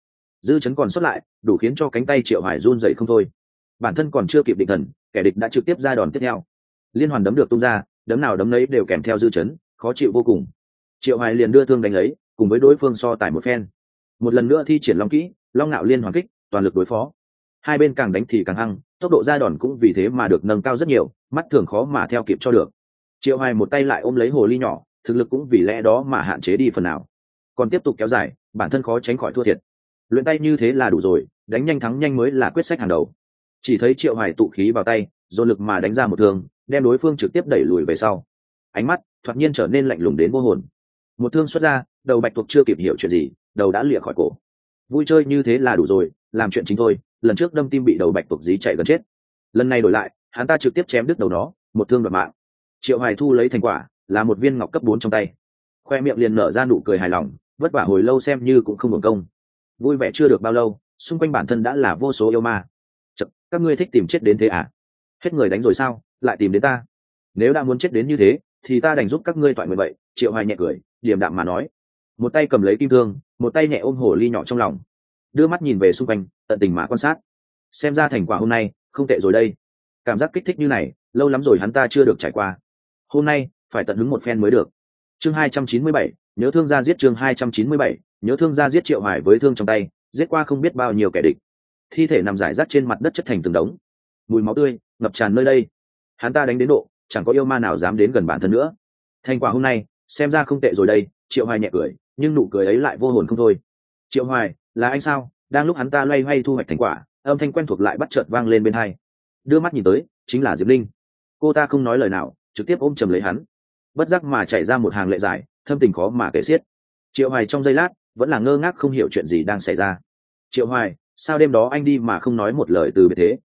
Dư chấn còn xuất lại, đủ khiến cho cánh tay triệu hải run dậy không thôi. Bản thân còn chưa kịp định thần, kẻ địch đã trực tiếp ra đòn tiếp theo. Liên hoàn đấm được tung ra, đấm nào đấm lấy đều kèm theo dư chấn, khó chịu vô cùng. Triệu hải liền đưa thương đánh lấy cùng với đối phương so tài một phen. Một lần nữa thi triển long kỹ, long nạo liên hoàn kích, toàn lực đối phó. Hai bên càng đánh thì càng hăng, tốc độ ra đòn cũng vì thế mà được nâng cao rất nhiều, mắt thường khó mà theo kịp cho được. Triệu hải một tay lại ôm lấy hồ ly nhỏ, thực lực cũng vì lẽ đó mà hạn chế đi phần nào còn tiếp tục kéo dài, bản thân khó tránh khỏi thua thiệt. Luyện tay như thế là đủ rồi, đánh nhanh thắng nhanh mới là quyết sách hàng đầu. Chỉ thấy triệu hoài tụ khí vào tay, dồn lực mà đánh ra một thương, đem đối phương trực tiếp đẩy lùi về sau. Ánh mắt thoạt nhiên trở nên lạnh lùng đến vô hồn. Một thương xuất ra, đầu bạch tuộc chưa kịp hiểu chuyện gì, đầu đã lìa khỏi cổ. Vui chơi như thế là đủ rồi, làm chuyện chính thôi, lần trước đâm tim bị đầu bạch tuộc dí chạy gần chết. Lần này đổi lại, hắn ta trực tiếp chém đứt đầu nó, một thương đoạt mạng. Triệu hoài thu lấy thành quả, là một viên ngọc cấp bốn trong tay. Khoe miệng liền nở ra nụ cười hài lòng vất vả hồi lâu xem như cũng không hưởng công. Vui vẻ chưa được bao lâu xung quanh bản thân đã là vô số yêu ma. Chật, các ngươi thích tìm chết đến thế à? Hết người đánh rồi sao? Lại tìm đến ta. Nếu đã muốn chết đến như thế thì ta đành giúp các ngươi thoại mười vậy triệu hoài nhẹ cười điềm đạm mà nói. Một tay cầm lấy kim thương một tay nhẹ ôm hồ ly nhỏ trong lòng. Đưa mắt nhìn về xung quanh tận tình mà quan sát. Xem ra thành quả hôm nay không tệ rồi đây. Cảm giác kích thích như này lâu lắm rồi hắn ta chưa được trải qua. Hôm nay phải tận hứng một phen mới được. Chương hai trăm chín mươi bảy nhớ thương gia giết chương hai trăm chín mươi bảy, nhớ thương gia giết triệu hoài với thương trong tay, giết qua không biết bao nhiêu kẻ địch. Thi thể nằm rải rác trên mặt đất chất thành từng đống. Mùi máu tươi, ngập tràn nơi đây. Hắn ta đánh đến độ, chẳng có yêu ma nào dám đến gần bản thân nữa. Thành quả hôm nay, xem ra không tệ rồi đây, triệu hoài nhẹ cười, nhưng nụ cười ấy lại vô hồn không thôi. Triệu hoài, là anh sao? Đang lúc hắn ta loay hoay thu hoạch thành quả, âm thanh quen thuộc lại bắt chợt vang lên bên hai. Đưa mắt nhìn tới, chính là diệp linh. Cô ta không nói lời nào, trực tiếp ôm chầm lấy hắn. Bất giác mà chảy ra một hàng lệ dài thâm tình khó mà kể xiết. Triệu hoài trong giây lát, vẫn là ngơ ngác không hiểu chuyện gì đang xảy ra. Triệu hoài, sao đêm đó anh đi mà không nói một lời từ biệt thế?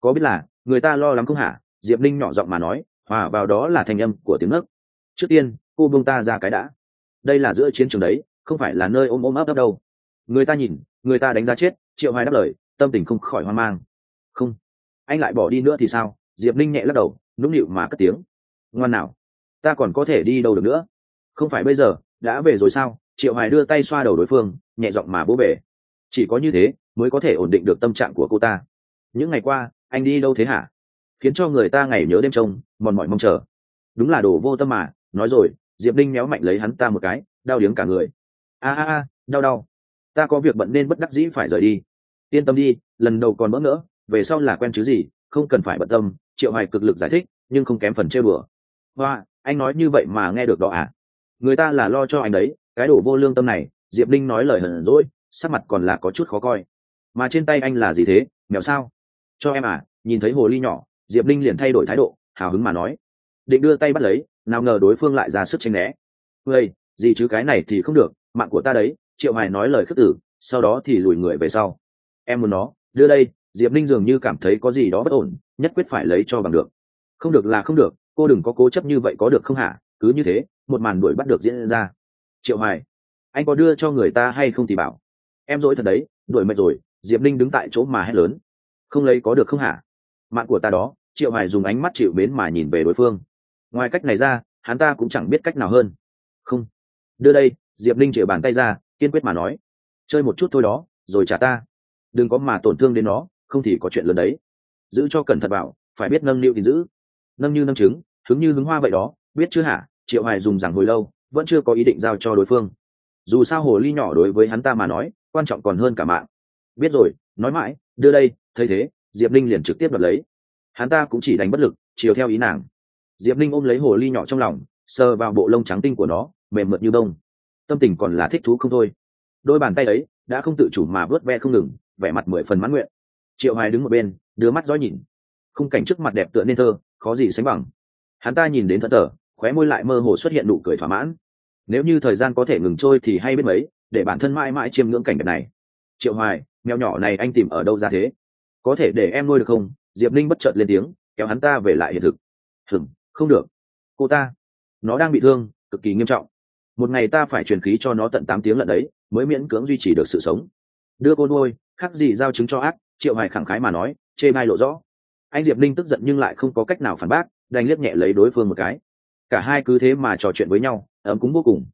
Có biết là, người ta lo lắng không hả? Diệp linh nhỏ giọng mà nói, hòa vào đó là thanh âm của tiếng nấc trước tiên, cô buông ta ra cái đã. Đây là giữa chiến trường đấy, không phải là nơi ôm ôm ấp ấp đâu. Người ta nhìn, người ta đánh giá chết, triệu hoài đáp lời, tâm tình không khỏi hoang mang. Không. Anh lại bỏ đi nữa thì sao? Diệp linh nhẹ lắc đầu, nũng nịu mà cất tiếng. Ngoan nào. Ta còn có thể đi đâu được nữa không phải bây giờ, đã về rồi sao? Triệu hoài đưa tay xoa đầu đối phương, nhẹ giọng mà bố bể. Chỉ có như thế, mới có thể ổn định được tâm trạng của cô ta. Những ngày qua, anh đi đâu thế hả? Khiến cho người ta ngày nhớ đêm trông, mòn mỏi mong chờ. Đúng là đồ vô tâm mà, nói rồi, diệp linh méo mạnh lấy hắn ta một cái, đau điếng cả người. A a a, đau đau. Ta có việc bận nên bất đắc dĩ phải rời đi. Yên tâm đi, lần đầu còn bỡ ngỡ, về sau là quen chứ gì, không cần phải bận tâm. Triệu hoài cực lực giải thích, nhưng không kém phần chơi bừa. Hoa, anh nói như vậy mà nghe được đó à? Người ta là lo cho anh đấy, cái đổ vô lương tâm này, diệp linh nói lời hờn dỗi, sắc mặt còn là có chút khó coi. Mà trên tay anh là gì thế, mèo sao? Cho em à nhìn thấy hồ ly nhỏ, diệp linh liền thay đổi thái độ, hào hứng mà nói. Định đưa tay bắt lấy, nào ngờ đối phương lại ra sức tranh né. Ây gì chứ cái này thì không được, mạng của ta đấy, triệu hoài nói lời khước tử, sau đó thì lùi người về sau. Em muốn nó, đưa đây, diệp linh dường như cảm thấy có gì đó bất ổn, nhất quyết phải lấy cho bằng được. Không được là không được, cô đừng có cố chấp như vậy có được không hả? Cứ như thế, một màn đuổi bắt được diễn ra. Triệu hoài, anh có đưa cho người ta hay không thì bảo. Em dỗi thật đấy, đuổi mệt rồi, diệp linh đứng tại chỗ mà hét lớn. Không lấy có được không hả? Mạng của ta đó, triệu hoài dùng ánh mắt chịu mến mà nhìn về đối phương. Ngoài cách này ra, hắn ta cũng chẳng biết cách nào hơn. Không. Đưa đây, diệp linh chĩa bàn tay ra, kiên quyết mà nói. Chơi một chút thôi đó, rồi trả ta. Đừng có mà tổn thương đến nó, không thì có chuyện lớn đấy. Giữ cho cẩn thận bảo, phải biết nâng niu thì giữ. Nâng như nâng trứng, hứng như hứng hoa vậy đó, biết chưa hả? Triệu hoài dùng rằng hồi lâu, vẫn chưa có ý định giao cho đối phương. Dù sao hồ ly nhỏ đối với hắn ta mà nói, quan trọng còn hơn cả mạng. Biết rồi, nói mãi, đưa đây, thấy thế, diệp linh liền trực tiếp đoạt lấy. Hắn ta cũng chỉ đánh bất lực, chiều theo ý nàng. Diệp linh ôm lấy hồ ly nhỏ trong lòng, sờ vào bộ lông trắng tinh của nó, mềm mượt như bông. Tâm tình còn là thích thú không thôi. Đôi bàn tay ấy đã không tự chủ mà vớt ve không ngừng, vẻ mặt mười phần mãn nguyện. Triệu hoài đứng một bên, đưa mắt dõi nhìn. Khung cảnh trước mặt đẹp tựa nên thơ, khó gì sánh bằng. Hắn ta nhìn đến thẫn tờ khóe môi lại mơ hồ xuất hiện nụ cười thỏa mãn. Nếu như thời gian có thể ngừng trôi thì hay biết mấy, để bản thân mãi mãi chiêm ngưỡng cảnh đẹp này. Triệu hoài, mèo nhỏ này anh tìm ở đâu ra thế? Có thể để em nuôi được không? Diệp ninh bất chợt lên tiếng, kéo hắn ta về lại hiện thực. Hừng không được. Cô ta, nó đang bị thương, cực kỳ nghiêm trọng. Một ngày ta phải truyền khí cho nó tận tám tiếng lận đấy, mới miễn cưỡng duy trì được sự sống. Đưa cô nuôi, khác gì giao chứng cho ác, triệu hoài khẳng khái mà nói, chê mai lộ rõ. Anh diệp ninh tức giận nhưng lại không có cách nào phản bác, đành liếc nhẹ lấy đối phương một cái cả hai cứ thế mà trò chuyện với nhau, ấm cúng vô cùng.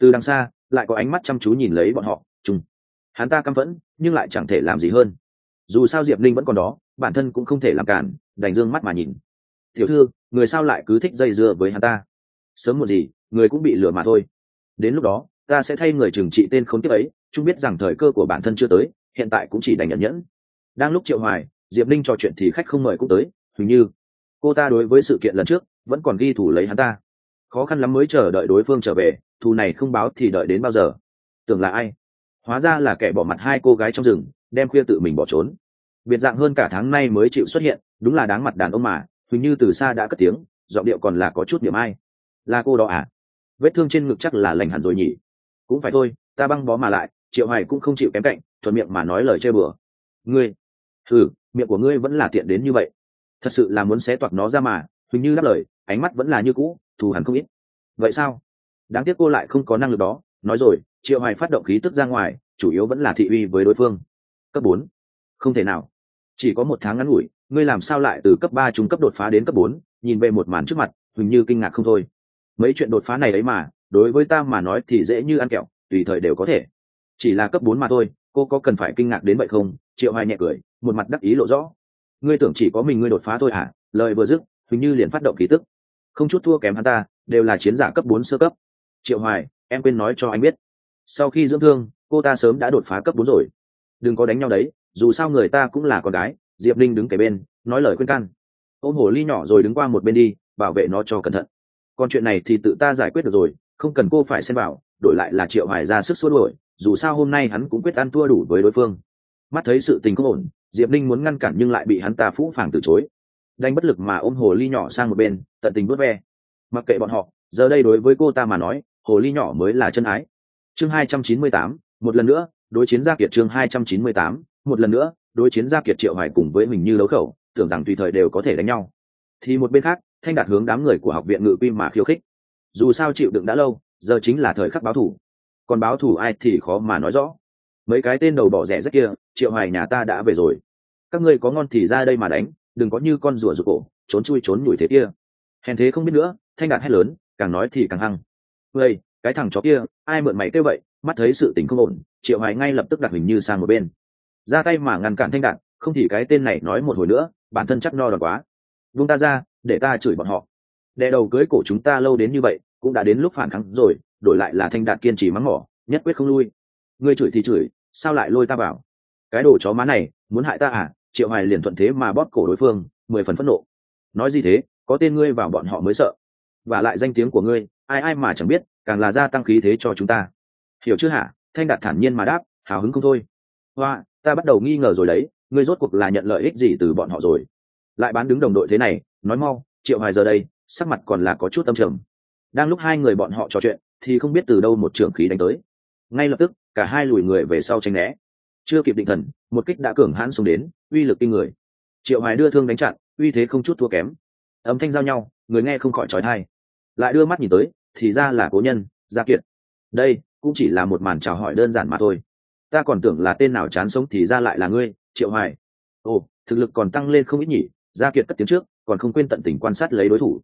Từ đằng xa, lại có ánh mắt chăm chú nhìn lấy bọn họ chung hắn ta căm phẫn, nhưng lại chẳng thể làm gì hơn. Dù sao diệp linh vẫn còn đó, bản thân cũng không thể làm cản, đành d ư ơ n g mắt mà nhìn. Tiểu thư, người sao lại cứ thích dây dưa với hắn ta? Sớm một gì, người cũng bị lừa mà thôi. Đến lúc đó, ta sẽ thay người trừng trị tên khốn kiếp ấy chúng biết rằng thời cơ của bản thân chưa tới, hiện tại cũng chỉ đành nhận nhẫn. Đang lúc triệu hoài, diệp linh trò chuyện thì khách không mời cũng tới. Hình như, cô ta đối với sự kiện lần trước vẫn còn ghi thủ lấy hắn ta. Khó khăn lắm mới chờ đợi đối phương trở về, thù này không báo thì đợi đến bao giờ? Tưởng là ai? Hóa ra là kẻ bỏ mặt hai cô gái trong rừng, đem khuya tự mình bỏ trốn. Biệt dạng hơn cả tháng nay mới chịu xuất hiện, đúng là đáng mặt đàn ông mà, hình như từ xa đã cất tiếng, giọng điệu còn là có chút niệm ai. Là cô đó à? Vết thương trên ngực chắc là lành hẳn rồi nhỉ? Cũng phải thôi, ta băng bó mà lại, triệu hoài cũng không chịu kém cạnh, thuận miệng mà nói lời chơi bừa. Ngươi, thử, miệng của ngươi vẫn là tiện đến như vậy. Thật sự là muốn xé toạc nó ra mà huỳnh như đáp lời, ánh mắt vẫn là như cũ, thù hẳn không ít. Vậy sao? Đáng tiếc cô lại không có năng lực đó. Nói rồi, triệu hoài phát động khí tức ra ngoài, chủ yếu vẫn là thị uy với đối phương. Cấp bốn. Không thể nào. Chỉ có một tháng ngắn ngủi, ngươi làm sao lại từ cấp ba trung cấp đột phá đến cấp bốn? Nhìn về một màn trước mặt, huỳnh như kinh ngạc không thôi. Mấy chuyện đột phá này ấy mà, đối với ta mà nói thì dễ như ăn kẹo, tùy thời đều có thể. Chỉ là cấp bốn mà thôi, cô có cần phải kinh ngạc đến vậy không? Triệu hoài nhẹ cười, một mặt đắc ý lộ rõ. Ngươi tưởng chỉ có mình ngươi đột phá thôi à lời vừa dứt huỳnh như liền phát động khí tức. Không chút thua kém hắn ta, đều là chiến giả cấp bốn sơ cấp. Triệu hoài, em quên nói cho anh biết. Sau khi dưỡng thương, cô ta sớm đã đột phá cấp bốn rồi. Đừng có đánh nhau đấy, dù sao người ta cũng là con gái, diệp linh đứng kề bên, nói lời khuyên can. Ôm hồ ly nhỏ rồi đứng qua một bên đi, bảo vệ nó cho cẩn thận. Còn chuyện này thì tự ta giải quyết được rồi, không cần cô phải xem vào, đổi lại là triệu hoài ra sức xua đuổi, dù sao hôm nay hắn cũng quyết ăn thua đủ với đối phương. Mắt thấy sự tình không ổn, diệp linh muốn ngăn cản nhưng lại bị hắn ta phũ phàng từ chối đành bất lực mà ôm hồ ly nhỏ sang một bên, tận tình vớt ve. Mặc kệ bọn họ, giờ đây đối với cô ta mà nói, hồ ly nhỏ mới là chân ái. Chương hai trăm chín mươi tám, một lần nữa, đối chiến gia kiệt chương hai trăm chín mươi tám, một lần nữa, đối chiến gia kiệt triệu hoài cùng với mình như đấu khẩu, tưởng rằng tùy thời đều có thể đánh nhau. Thì một bên khác, thanh đạt hướng đám người của học viện ngự quy mà khiêu khích. Dù sao chịu đựng đã lâu, giờ chính là thời khắc báo thủ. Còn báo thủ ai thì khó mà nói rõ. Mấy cái tên đầu bỏ rẻ rất kia, triệu hoài nhà ta đã về rồi. Các ngươi có ngon thì ra đây mà đánh đừng có như con rùa rụt cổ, trốn chui trốn nhủi thế kia. Hèn thế không biết nữa, thanh đạt hét lớn, càng nói thì càng hăng. Vậy cái thằng chó kia, ai mượn mày kêu vậy? Mắt thấy sự tình không ổn, triệu hoài ngay lập tức đặt hình như sang một bên. Ra tay mà ngăn cản thanh đạt, không thì cái tên này nói một hồi nữa, bản thân chắc no đòn quá. Vung ta ra, để ta chửi bọn họ. Đè đầu cưới cổ chúng ta lâu đến như vậy, cũng đã đến lúc phản kháng rồi, đổi lại là thanh đạt kiên trì mắng mỏ, nhất quyết không lui. Ngươi chửi thì chửi, sao lại lôi ta vào? Cái đồ chó má này, muốn hại ta à? Triệu hoài liền thuận thế mà bóp cổ đối phương, mười phần phẫn nộ. Nói gì thế, có tên ngươi vào bọn họ mới sợ. Và lại danh tiếng của ngươi, ai ai mà chẳng biết, càng là gia tăng khí thế cho chúng ta. Hiểu chưa hả? Thanh đạt thản nhiên mà đáp, hào hứng không thôi. Hoa, ta bắt đầu nghi ngờ rồi đấy, ngươi rốt cuộc là nhận lợi ích gì từ bọn họ rồi? Lại bán đứng đồng đội thế này, nói mau, triệu hoài giờ đây, sắc mặt còn là có chút tâm trầm. Đang lúc hai người bọn họ trò chuyện, thì không biết từ đâu một trưởng khí đánh tới. Ngay lập tức, cả hai lùi người về sau tranh né chưa kịp định thần, một kích đã cường hãn xuống đến, uy lực kinh người. Triệu hoài đưa thương đánh chặn, uy thế không chút thua kém. Âm thanh giao nhau, người nghe không khỏi trói thai lại đưa mắt nhìn tới, thì ra là cố nhân, gia kiệt. Đây, cũng chỉ là một màn chào hỏi đơn giản mà thôi. Ta còn tưởng là tên nào chán sống thì ra lại là ngươi, triệu hoài. Ồ, thực lực còn tăng lên không ít nhỉ, gia kiệt cất tiếng trước, còn không quên tận tình quan sát lấy đối thủ.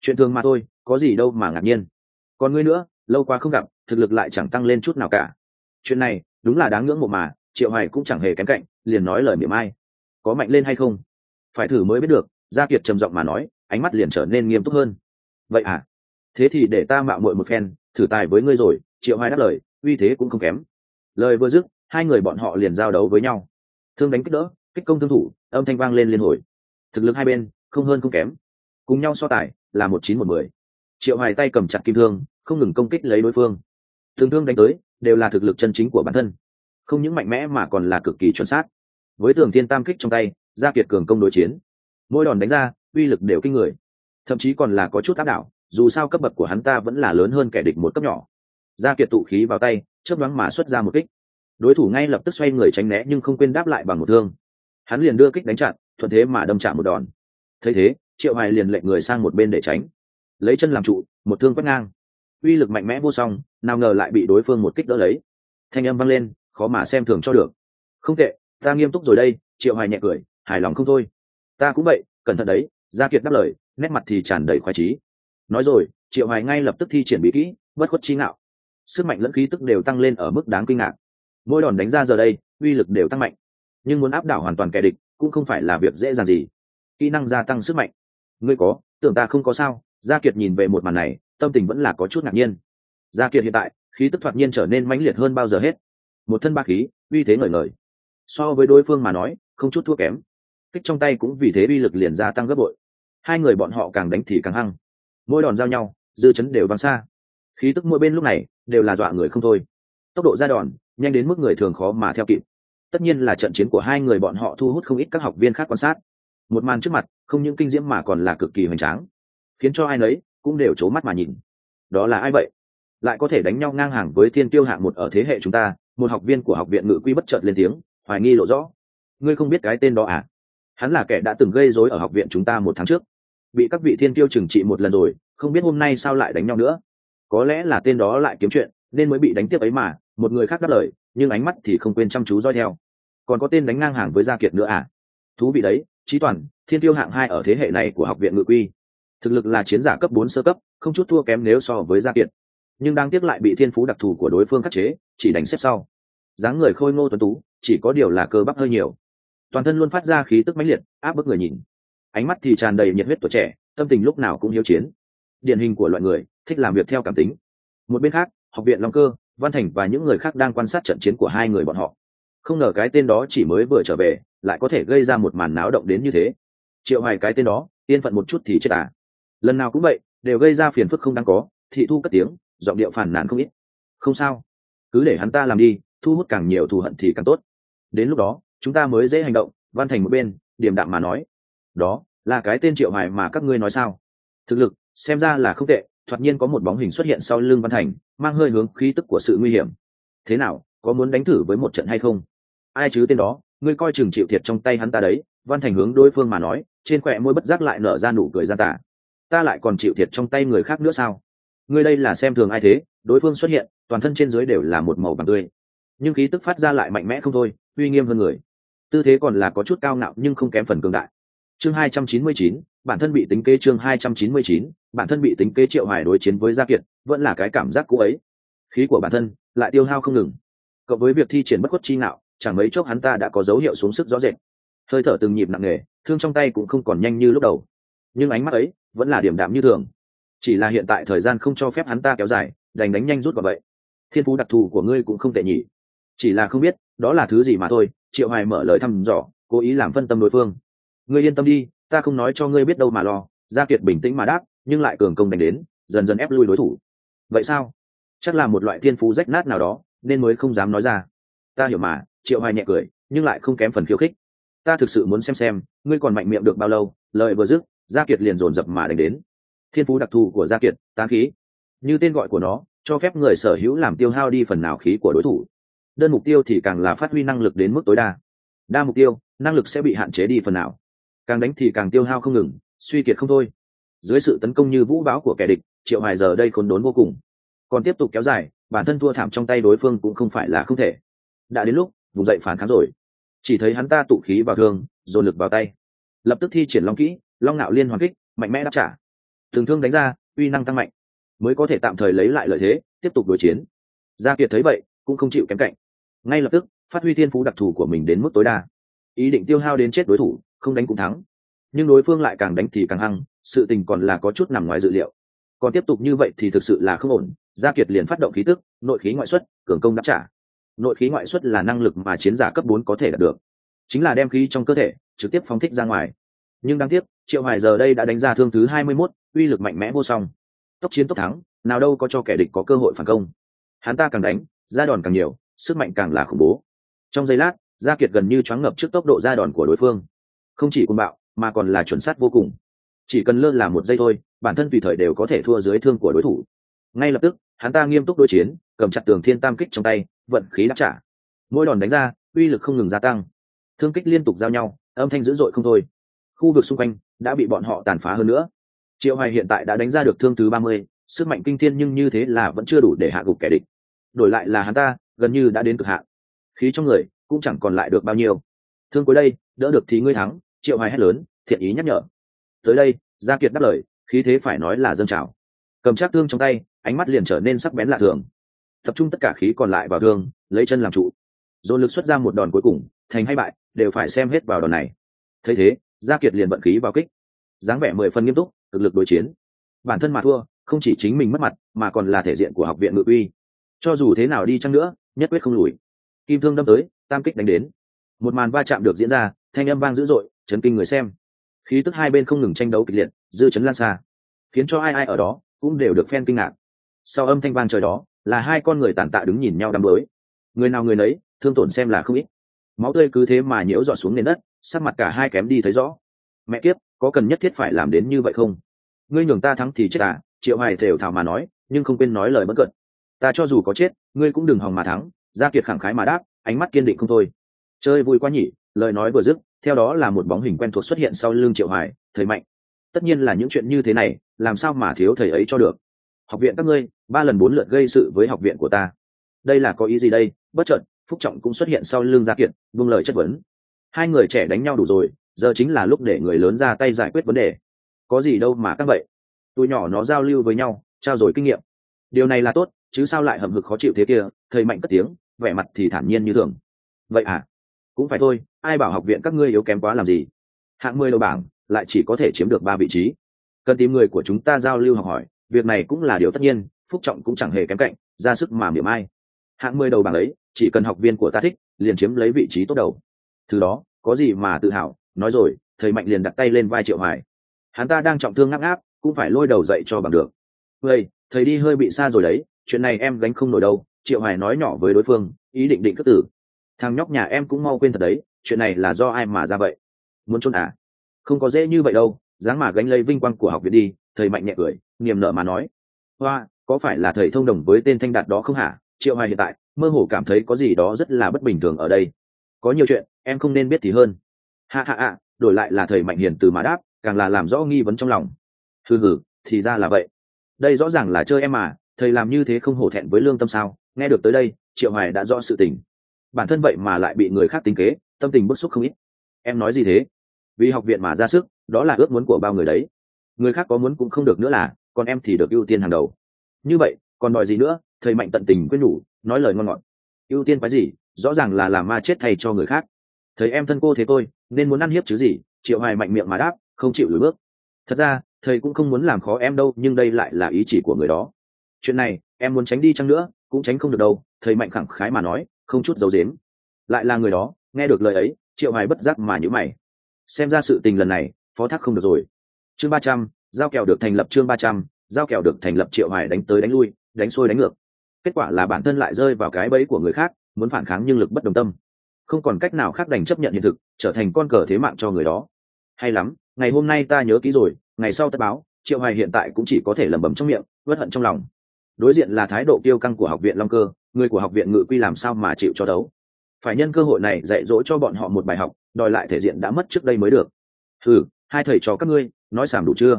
Chuyện thường mà thôi, có gì đâu mà ngạc nhiên. Còn ngươi nữa, lâu quá không gặp, thực lực lại chẳng tăng lên chút nào cả. Chuyện này, đúng là đáng ngưỡng mộ mà triệu hoài cũng chẳng hề kém cạnh, liền nói lời miệng ai. Có mạnh lên hay không? Phải thử mới biết được, gia kiệt trầm giọng mà nói, ánh mắt liền trở nên nghiêm túc hơn. Vậy à? Thế thì để ta mạo muội một phen, thử tài với ngươi rồi, triệu hoài đáp lời, uy thế cũng không kém. Lời vừa dứt, hai người bọn họ liền giao đấu với nhau. Thương đánh kích đỡ, kích công thương thủ, âm thanh vang lên liên hồi. Thực lực hai bên, không hơn không kém. Cùng nhau so tài, là một chín một mười. Triệu hoài tay cầm chặt kim thương, không ngừng công kích lấy đối phương. Thường thương đánh tới, đều là thực lực chân chính của bản thân không những mạnh mẽ mà còn là cực kỳ chuẩn xác. Với tường thiên tam kích trong tay, gia kiệt cường công đối chiến. Mỗi đòn đánh ra, uy lực đều kinh người. Thậm chí còn là có chút áp đảo, dù sao cấp bậc của hắn ta vẫn là lớn hơn kẻ địch một cấp nhỏ. Gia kiệt tụ khí vào tay, chớp nhoáng mà xuất ra một kích. Đối thủ ngay lập tức xoay người tránh né nhưng không quên đáp lại bằng một thương. Hắn liền đưa kích đánh chặn, thuận thế mà đâm trả một đòn. Thấy thế, triệu hoài liền lệnh người sang một bên để tránh. Lấy chân làm trụ, một thương quét ngang. Uy lực mạnh mẽ vô song, nào ngờ lại bị đối phương một kích đỡ lấy. Thanh âm vang lên khó mà xem thường cho được. Không tệ, ta nghiêm túc rồi đây, triệu hoài nhẹ cười, hài lòng không thôi. Ta cũng vậy, cẩn thận đấy, gia kiệt đáp lời, nét mặt thì tràn đầy khoái trí nói rồi, triệu hoài ngay lập tức thi triển bí kỹ, bất khuất chi ngạo. Sức mạnh lẫn khí tức đều tăng lên ở mức đáng kinh ngạc. Mỗi đòn đánh ra giờ đây, uy lực đều tăng mạnh. Nhưng muốn áp đảo hoàn toàn kẻ địch, cũng không phải là việc dễ dàng gì. Kỹ năng gia tăng sức mạnh. Ngươi có, tưởng ta không có sao? Gia kiệt nhìn về một màn này, tâm tình vẫn là có chút ngạc nhiên. Gia kiệt hiện tại, khí tức thoạt nhiên trở nên mãnh liệt hơn bao giờ hết một thân ba khí, uy thế ngời ngời. So với đối phương mà nói, không chút thua kém. Kích trong tay cũng vì thế uy lực liền gia tăng gấp bội. Hai người bọn họ càng đánh thì càng hăng. Mỗi đòn giao nhau, dư chấn đều văng xa. Khí tức mỗi bên lúc này đều là dọa người không thôi. Tốc độ ra đòn, nhanh đến mức người thường khó mà theo kịp. Tất nhiên là trận chiến của hai người bọn họ thu hút không ít các học viên khác quan sát. Một màn trước mặt, không những kinh diễm mà còn là cực kỳ hoành tráng. Khiến cho ai nấy cũng đều c mắt mà nhìn. Đó là ai vậy? Lại có thể đánh nhau ngang hàng với thiên tiêu hạng một ở thế hệ chúng ta một học viên của học viện ngự quy bất chợt lên tiếng, hoài nghi lộ rõ. Ngươi không biết cái tên đó à? Hắn là kẻ đã từng gây rối ở học viện chúng ta một tháng trước. Bị các vị thiên tiêu trừng trị một lần rồi, không biết hôm nay sao lại đánh nhau nữa. Có lẽ là tên đó lại kiếm chuyện, nên mới bị đánh tiếp ấy mà, một người khác đáp lời, nhưng ánh mắt thì không quên chăm chú dõi theo. Còn có tên đánh ngang hàng với gia kiệt nữa à? Thú vị đấy trí toàn, thiên tiêu hạng hai ở thế hệ này của học viện ngự quy. Thực lực là chiến giả cấp bốn sơ cấp, không chút thua kém nếu so với gia kiệt nhưng đang tiếc lại bị thiên phú đặc thù của đối phương khắc chế, chỉ đánh xếp sau. Dáng người khôi ngô tuấn tú, chỉ có điều là cơ bắp hơi nhiều. Toàn thân luôn phát ra khí tức mãnh liệt, áp bức người nhìn. Ánh mắt thì tràn đầy nhiệt huyết tuổi trẻ, tâm tình lúc nào cũng hiếu chiến. Điển hình của loại người, thích làm việc theo cảm tính. Một bên khác, học viện long cơ, văn thành và những người khác đang quan sát trận chiến của hai người bọn họ. Không ngờ cái tên đó chỉ mới vừa trở về, lại có thể gây ra một màn náo động đến như thế. Triệu hoài cái tên đó, yên phận một chút thì chết à. Lần nào cũng vậy, đều gây ra phiền phức không đáng có, thị thu cất tiếng giọng điệu phản nàn không ít. Không sao. Cứ để hắn ta làm đi, thu hút càng nhiều thù hận thì càng tốt. Đến lúc đó, chúng ta mới dễ hành động, văn thành một bên, điềm đạm mà nói. Đó, là cái tên triệu hoài mà các ngươi nói sao? Thực lực, xem ra là không tệ, thoạt nhiên có một bóng hình xuất hiện sau lưng văn thành, mang hơi hướng khí tức của sự nguy hiểm. Thế nào, có muốn đánh thử với một trận hay không? Ai chứ tên đó, ngươi coi chừng chịu thiệt trong tay hắn ta đấy, văn thành hướng đối phương mà nói, trên khỏe môi bất giác lại nở ra nụ cười gian tả ta lại còn chịu thiệt trong tay người khác nữa sao? Ngươi đây là xem thường ai thế? Đối phương xuất hiện, toàn thân trên dưới đều là một màu vàng tươi. Nhưng khí tức phát ra lại mạnh mẽ không thôi, uy nghiêm hơn người. Tư thế còn là có chút cao ngạo nhưng không kém phần cường đại. Chương hai trăm chín mươi chín, bản thân bị tính kê chương hai trăm chín mươi chín, bản thân bị tính kê triệu hải đối chiến với gia kiệt, vẫn là cái cảm giác cũ ấy. Khí của bản thân lại tiêu hao không ngừng. Cộng với việc thi triển bất khuất chi ngạo, chẳng mấy chốc hắn ta đã có dấu hiệu xuống sức rõ rệt. Hơi thở từng nhịp nặng nề, thương trong tay cũng không còn nhanh như lúc đầu. Nhưng ánh mắt ấy vẫn là điểm đạm như thường chỉ là hiện tại thời gian không cho phép hắn ta kéo dài, đành đánh nhanh rút vào vậy. Thiên phú đặc thù của ngươi cũng không tệ nhỉ. Chỉ là không biết, đó là thứ gì mà thôi, triệu hoài mở lời thăm dò, cố ý làm phân tâm đối phương. Ngươi yên tâm đi, ta không nói cho ngươi biết đâu mà lo, gia kiệt bình tĩnh mà đáp, nhưng lại cường công đánh đến, dần dần ép lui đối thủ. Vậy sao? Chắc là một loại thiên phú rách nát nào đó, nên mới không dám nói ra. Ta hiểu mà, triệu hoài nhẹ cười, nhưng lại không kém phần khiêu khích. Ta thực sự muốn xem xem, ngươi còn mạnh miệng được bao lâu, lời vừa dứt, gia kiệt liền dồn dập mà đánh đến thiên phú đặc thù của gia kiệt tán khí. Như tên gọi của nó, cho phép người sở hữu làm tiêu hao đi phần nào khí của đối thủ. Đơn mục tiêu thì càng là phát huy năng lực đến mức tối đa. Đa mục tiêu, năng lực sẽ bị hạn chế đi phần nào. Càng đánh thì càng tiêu hao không ngừng, suy kiệt không thôi. Dưới sự tấn công như vũ bão của kẻ địch, triệu hoài giờ đây khốn đốn vô cùng. Còn tiếp tục kéo dài, bản thân thua thảm trong tay đối phương cũng không phải là không thể. Đã đến lúc, vùng dậy phản kháng rồi. Chỉ thấy hắn ta tụ khí vào thương, dồn lực vào tay. Lập tức thi triển long kỹ, long ngạo liên hoàn kích, mạnh mẽ đáp trả thường thương đánh ra, uy năng tăng mạnh, mới có thể tạm thời lấy lại lợi thế, tiếp tục đối chiến. Gia kiệt thấy vậy, cũng không chịu kém cạnh. Ngay lập tức, phát huy thiên phú đặc thù của mình đến mức tối đa. Ý định tiêu hao đến chết đối thủ, không đánh cũng thắng. Nhưng đối phương lại càng đánh thì càng hăng, sự tình còn là có chút nằm ngoài dự liệu. Còn tiếp tục như vậy thì thực sự là không ổn. Gia kiệt liền phát động khí tức, nội khí ngoại xuất, cường công đáp trả. Nội khí ngoại xuất là năng lực mà chiến giả cấp bốn có thể đạt được. Chính là đem khí trong cơ thể, trực tiếp phóng thích ra ngoài. Nhưng đáng tiếc triệu hoài giờ đây đã đánh ra thương thứ hai mươi 21, uy lực mạnh mẽ vô song. Tốc chiến tốc thắng nào đâu có cho kẻ địch có cơ hội phản công. Hắn ta càng đánh ra đòn càng nhiều sức mạnh càng là khủng bố. Trong giây lát gia kiệt gần như choáng ngập trước tốc độ ra đòn của đối phương. Không chỉ côn bạo mà còn là chuẩn sát vô cùng. Chỉ cần lơ là một giây thôi bản thân tùy thời đều có thể thua dưới thương của đối thủ. Ngay lập tức hắn ta nghiêm túc đối chiến cầm chặt tường thiên tam kích trong tay vận khí đáp trả. Mỗi đòn đánh ra uy lực không ngừng gia tăng. Thương kích liên tục giao nhau âm thanh dữ dội không thôi. Khu vực xung quanh đã bị bọn họ tàn phá hơn nữa. Triệu hoài hiện tại đã đánh ra được thương thứ ba mươi, sức mạnh kinh thiên nhưng như thế là vẫn chưa đủ để hạ gục kẻ địch. Đổi lại là hắn ta gần như đã đến cực hạn. Khí trong người cũng chẳng còn lại được bao nhiêu. Thương cuối đây đỡ được thì ngươi thắng triệu hoài hét lớn thiện ý nhắc nhở. Tới đây gia kiệt đáp lời khí thế phải nói là dâng trào. Cầm chắc thương trong tay ánh mắt liền trở nên sắc bén lạ thường. Tập trung tất cả khí còn lại vào thương lấy chân làm trụ. Dồn lực xuất ra một đòn cuối cùng thành hay bại đều phải xem hết vào đòn này. Thấy thế gia kiệt liền vận khí vào kích. Dáng vẻ mười phân nghiêm túc, thực lực đối chiến. Bản thân mà thua, không chỉ chính mình mất mặt, mà còn là thể diện của học viện ngự uy. Cho dù thế nào đi chăng nữa, nhất quyết không lùi. Kim thương đâm tới, tam kích đánh đến. Một màn va chạm được diễn ra, thanh âm vang dữ dội, chấn kinh người xem. Khí tức hai bên không ngừng tranh đấu kịch liệt, dư chấn lan xa. Khiến cho ai ai ở đó cũng đều được phen kinh ngạc. Sau âm thanh vang trời đó, là hai con người tàn tạ đứng nhìn nhau đắm bới người nào người nấy, thương tổn xem là không ít. Máu tươi cứ thế mà nhiễu dọa xuống nền đất sắc mặt cả hai kém đi thấy rõ. Mẹ kiếp, có cần nhất thiết phải làm đến như vậy không? Ngươi nhường ta thắng thì chết à? Triệu hoài thều thảo mà nói, nhưng không quên nói lời bất cận. Ta cho dù có chết, ngươi cũng đừng hòng mà thắng. Gia kiệt khẳng khái mà đáp, ánh mắt kiên định không thôi. Chơi vui quá nhỉ, lời nói vừa dứt, theo đó là một bóng hình quen thuộc xuất hiện sau lưng triệu hoài, thầy mạnh. Tất nhiên là những chuyện như thế này, làm sao mà thiếu thầy ấy cho được? Học viện các ngươi, ba lần bốn lượt gây sự với học viện của ta. Đây là có ý gì đây? Bất chợt, phúc trọng cũng xuất hiện sau lưng gia kiệt, vung lời chất vấn hai người trẻ đánh nhau đủ rồi, giờ chính là lúc để người lớn ra tay giải quyết vấn đề. Có gì đâu mà các vậy. Tụi nhỏ nó giao lưu với nhau, trao dồi kinh nghiệm. Điều này là tốt, chứ sao lại hầm hực khó chịu thế kia, thầy mạnh cất tiếng, vẻ mặt thì thản nhiên như thường. Vậy à? Cũng phải thôi, ai bảo học viện các ngươi yếu kém quá làm gì? Hạng mười đầu bảng, lại chỉ có thể chiếm được ba vị trí. Cần tìm người của chúng ta giao lưu học hỏi, việc này cũng là điều tất nhiên, phúc trọng cũng chẳng hề kém cạnh, ra sức mà miệng ai. Hạng mười đầu bảng ấy, chỉ cần học viên của ta thích, liền chiếm lấy vị trí tốt đầu thứ đó, có gì mà tự hào? Nói rồi, thầy mạnh liền đặt tay lên vai triệu hoài. Hắn ta đang trọng thương ngáp ngáp, cũng phải lôi đầu dậy cho bằng được. Vậy thầy đi hơi bị xa rồi đấy, chuyện này em gánh không nổi đâu. Triệu hoài nói nhỏ với đối phương, ý định định cất tử. Thằng nhóc nhà em cũng mau quên thật đấy, chuyện này là do ai mà ra vậy? Muốn trốn à? Không có dễ như vậy đâu, dáng mà gánh lấy vinh quang của học viện đi, thầy mạnh nhẹ cười, niềm nở mà nói. Hoa, có phải là thầy thông đồng với tên thanh đạt đó không hả? Triệu hoài hiện tại, mơ hồ cảm thấy có gì đó rất là bất bình thường ở đây có nhiều chuyện, em không nên biết thì hơn. Hạ hạ ạ đổi lại là thầy mạnh hiền từ mà đáp, càng là làm rõ nghi vấn trong lòng. Hừ hừ, thì ra là vậy. Đây rõ ràng là chơi em mà, thầy làm như thế không hổ thẹn với lương tâm sao? Nghe được tới đây, triệu hoài đã rõ sự tình. Bản thân vậy mà lại bị người khác tính kế, tâm tình bức xúc không ít. Em nói gì thế? Vì học viện mà ra sức, đó là ước muốn của bao người đấy. Người khác có muốn cũng không được nữa là, còn em thì được ưu tiên hàng đầu. Như vậy, còn đòi gì nữa? Thầy mạnh tận tình quyết nhủ, nói lời ngon ngọt. Ưu tiên cái gì? Rõ ràng là làm ma chết thay cho người khác. Thấy em thân cô thế tôi, nên muốn ăn hiếp chứ gì, triệu hoài mạnh miệng mà đáp, không chịu lùi bước. Thật ra, thầy cũng không muốn làm khó em đâu, nhưng đây lại là ý chỉ của người đó. Chuyện này, em muốn tránh đi chăng nữa, cũng tránh không được đâu, thầy mạnh khẳng khái mà nói, không chút giấu dếm lại là người đó, nghe được lời ấy, triệu hoài bất giác mà nhữ mày. Xem ra sự tình lần này, phó thác không được rồi. Chương ba trăm, giao kèo được thành lập chương ba trăm, giao kèo được thành lập triệu hoài đánh tới đánh lui, đánh xuôi đánh ngược. Kết quả là bản thân lại rơi vào cái bẫy của người khác muốn phản kháng nhưng lực bất đồng tâm. Không còn cách nào khác đành chấp nhận hiện thực, trở thành con cờ thế mạng cho người đó. Hay lắm, ngày hôm nay ta nhớ kỹ rồi, ngày sau tất báo, triệu hoài hiện tại cũng chỉ có thể lẩm bẩm trong miệng vất hận trong lòng. Đối diện là thái độ kiêu căng của học viện long cơ, người của học viện ngự quy làm sao mà chịu cho đấu? Phải nhân cơ hội này dạy dỗ cho bọn họ một bài học, đòi lại thể diện đã mất trước đây mới được. Ừ hai thầy trò các ngươi, nói sảm đủ chưa?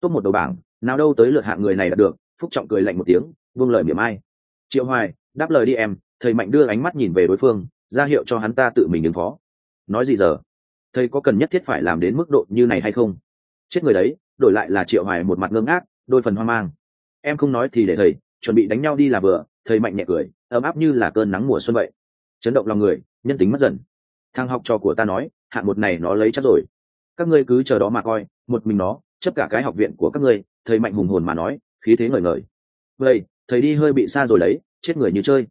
Tốt một đầu bảng, nào đâu tới lượt hạng người này đã được, phúc trọng cười lạnh một tiếng vương lời miệng ai triệu hoài, đáp lời đi em thầy mạnh đưa ánh mắt nhìn về đối phương, ra hiệu cho hắn ta tự mình ứng phó. Nói gì giờ? Thầy có cần nhất thiết phải làm đến mức độ như này hay không? Chết người đấy, đổi lại là triệu hoài một mặt ngơ ngác, đôi phần hoang mang. Em không nói thì để thầy, chuẩn bị đánh nhau đi là vừa, thầy mạnh nhẹ cười, ấm áp như là cơn nắng mùa xuân vậy. Chấn động lòng người, nhân tính mất dần. Thằng học trò của ta nói, hạng một này nó lấy chắc rồi. Các ngươi cứ chờ đó mà coi, một mình nó, chấp cả cái học viện của các ngươi, thầy mạnh hùng hồn mà nói, khí thế ngời ngời. Vậy, thầy đi hơi bị xa rồi đấy, chết người như chơi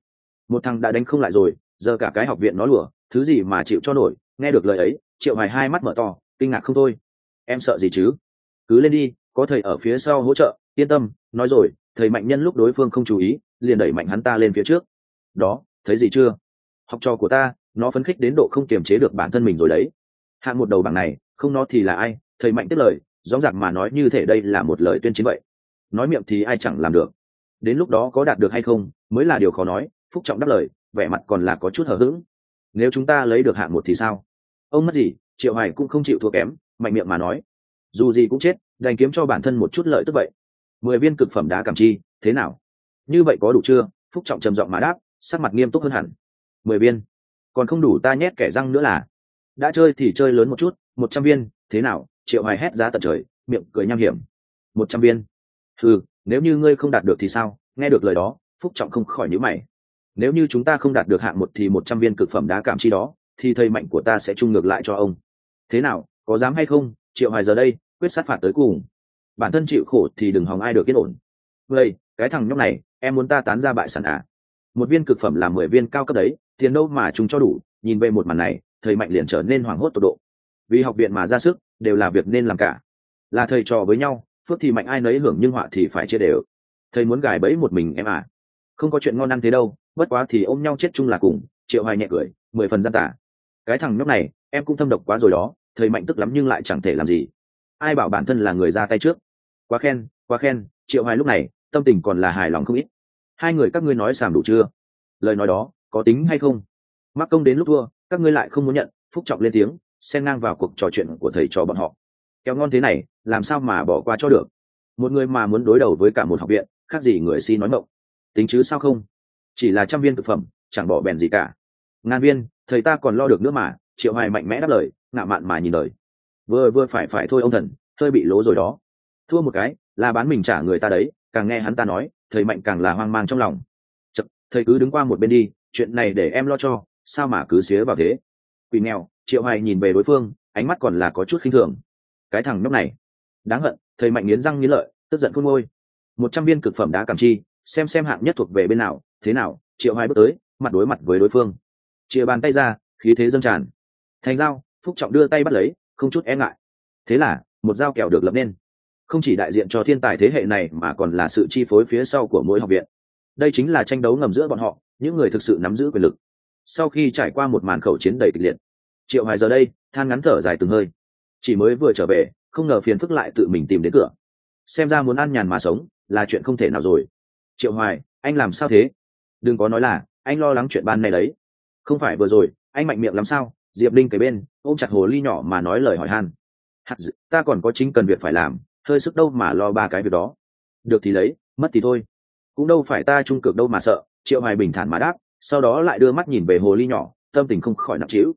một thằng đã đánh không lại rồi, giờ cả cái học viện nó lùa, thứ gì mà chịu cho nổi, nghe được lời ấy, triệu hoài hai mắt mở to, kinh ngạc không thôi. Em sợ gì chứ? Cứ lên đi, có thầy ở phía sau hỗ trợ, yên tâm, nói rồi, thầy mạnh nhân lúc đối phương không chú ý, liền đẩy mạnh hắn ta lên phía trước. Đó, thấy gì chưa? Học trò của ta, nó phấn khích đến độ không kiềm chế được bản thân mình rồi đấy. Hạng một đầu bảng này, không nó thì là ai? Thầy mạnh tiếp lời, rõ ràng mà nói như thể đây là một lời tuyên chiến vậy. Nói miệng thì ai chẳng làm được. Đến lúc đó có đạt được hay không, mới là điều khó nói phúc trọng đáp lời, vẻ mặt còn là có chút hờ hững. Nếu chúng ta lấy được hạng một thì sao? Ông mất gì, triệu Hải cũng không chịu thua kém, mạnh miệng mà nói. Dù gì cũng chết, đành kiếm cho bản thân một chút lợi tức vậy. Mười viên cực phẩm đá cảm chi, thế nào? Như vậy có đủ chưa? Phúc trọng trầm giọng mà đáp, sắc mặt nghiêm túc hơn hẳn. Mười viên. Còn không đủ ta nhét kẻ răng nữa là. Đã chơi thì chơi lớn một chút, một trăm viên, thế nào? Triệu hoài hét giá tận trời, miệng cười nham hiểm. Một trăm viên. Ừ nếu như ngươi không đạt được thì sao? Nghe được lời đó, phúc trọng không khỏi nhíu mày nếu như chúng ta không đạt được hạng một thì một trăm viên cực phẩm đá cảm chi đó, thì thầy mạnh của ta sẽ chung ngược lại cho ông. Thế nào, có dám hay không? Triệu hoài giờ đây, quyết sát phạt tới cùng. Bản thân chịu khổ thì đừng hòng ai được yên ổn. Vậy, cái thằng nhóc này, em muốn ta tán ra bại sản à? Một viên cực phẩm là mười viên cao cấp đấy, tiền đâu mà chúng cho đủ. Nhìn về một màn này, thầy mạnh liền trở nên hoảng hốt tột độ. Vì học viện mà ra sức, đều là việc nên làm cả. Là thầy trò với nhau, phước thì mạnh ai nấy hưởng nhưng họa thì phải chia đều. Thầy muốn gài bẫy một mình em à? Không có chuyện ngon ăn thế đâu bất quá thì ôm nhau chết chung là cùng, triệu hoài nhẹ cười, mười phần gian tả. Cái thằng nhóc này, em cũng thâm độc quá rồi đó, thầy mạnh tức lắm nhưng lại chẳng thể làm gì. Ai bảo bản thân là người ra tay trước? Quá khen quá khen, triệu hoài lúc này, tâm tình còn là hài lòng không ít. Hai người các ngươi nói sàm đủ chưa? Lời nói đó, có tính hay không? Mắc công đến lúc thua, các ngươi lại không muốn nhận, phúc trọng lên tiếng, xen ngang vào cuộc trò chuyện của thầy trò bọn họ. Kéo ngon thế này, làm sao mà bỏ qua cho được? Một người mà muốn đối đầu với cả một học viện, khác gì người si nói mộng. Tính chứ sao không? Chỉ là trăm viên thực phẩm chẳng bỏ bèn gì cả. Ngàn viên thầy ta còn lo được nữa mà triệu hoài mạnh mẽ đáp lời ngạo mạn mà nhìn đời. Vừa vừa phải phải thôi ông thần hơi bị lố rồi đó. Thua một cái là bán mình trả người ta đấy càng nghe hắn ta nói thầy mạnh càng là hoang mang trong lòng. Chật, thầy cứ đứng qua một bên đi chuyện này để em lo cho sao mà cứ xía vào thế? Quỳ nghèo triệu hoài nhìn về đối phương ánh mắt còn là có chút khinh thường. Cái thằng nhóc này. Đáng hận thầy mạnh nghiến răng nghiến lợi tức giận khôn ngôi một trăm viên cực phẩm đá cảm chi xem xem hạng nhất thuộc về bên nào thế nào, triệu hoài bước tới, mặt đối mặt với đối phương. Chia bàn tay ra, khí thế dâng tràn. Thành dao phúc trọng đưa tay bắt lấy, không chút e ngại. Thế là, một dao kèo được lập nên. Không chỉ đại diện cho thiên tài thế hệ này mà còn là sự chi phối phía sau của mỗi học viện. Đây chính là tranh đấu ngầm giữa bọn họ, những người thực sự nắm giữ quyền lực. Sau khi trải qua một màn khẩu chiến đầy kịch liệt, triệu hoài giờ đây, than ngắn thở dài từng hơi. Chỉ mới vừa trở về, không ngờ phiền phức lại tự mình tìm đến cửa. Xem ra muốn ăn nhàn mà sống, là chuyện không thể nào rồi. Triệu hoài, anh làm sao thế? Đừng có nói là anh lo lắng chuyện ban này đấy. Không phải vừa rồi anh mạnh miệng làm sao? Diệp linh kể bên ôm chặt hồ ly nhỏ mà nói lời hỏi han. Hạt dự, ta còn có chính cần việc phải làm hơi sức đâu mà lo ba cái việc đó. Được thì lấy mất thì thôi. Cũng đâu phải ta trung cực đâu mà sợ triệu hoài bình thản mà đáp sau đó lại đưa mắt nhìn về hồ ly nhỏ tâm tình không khỏi nặng trĩu.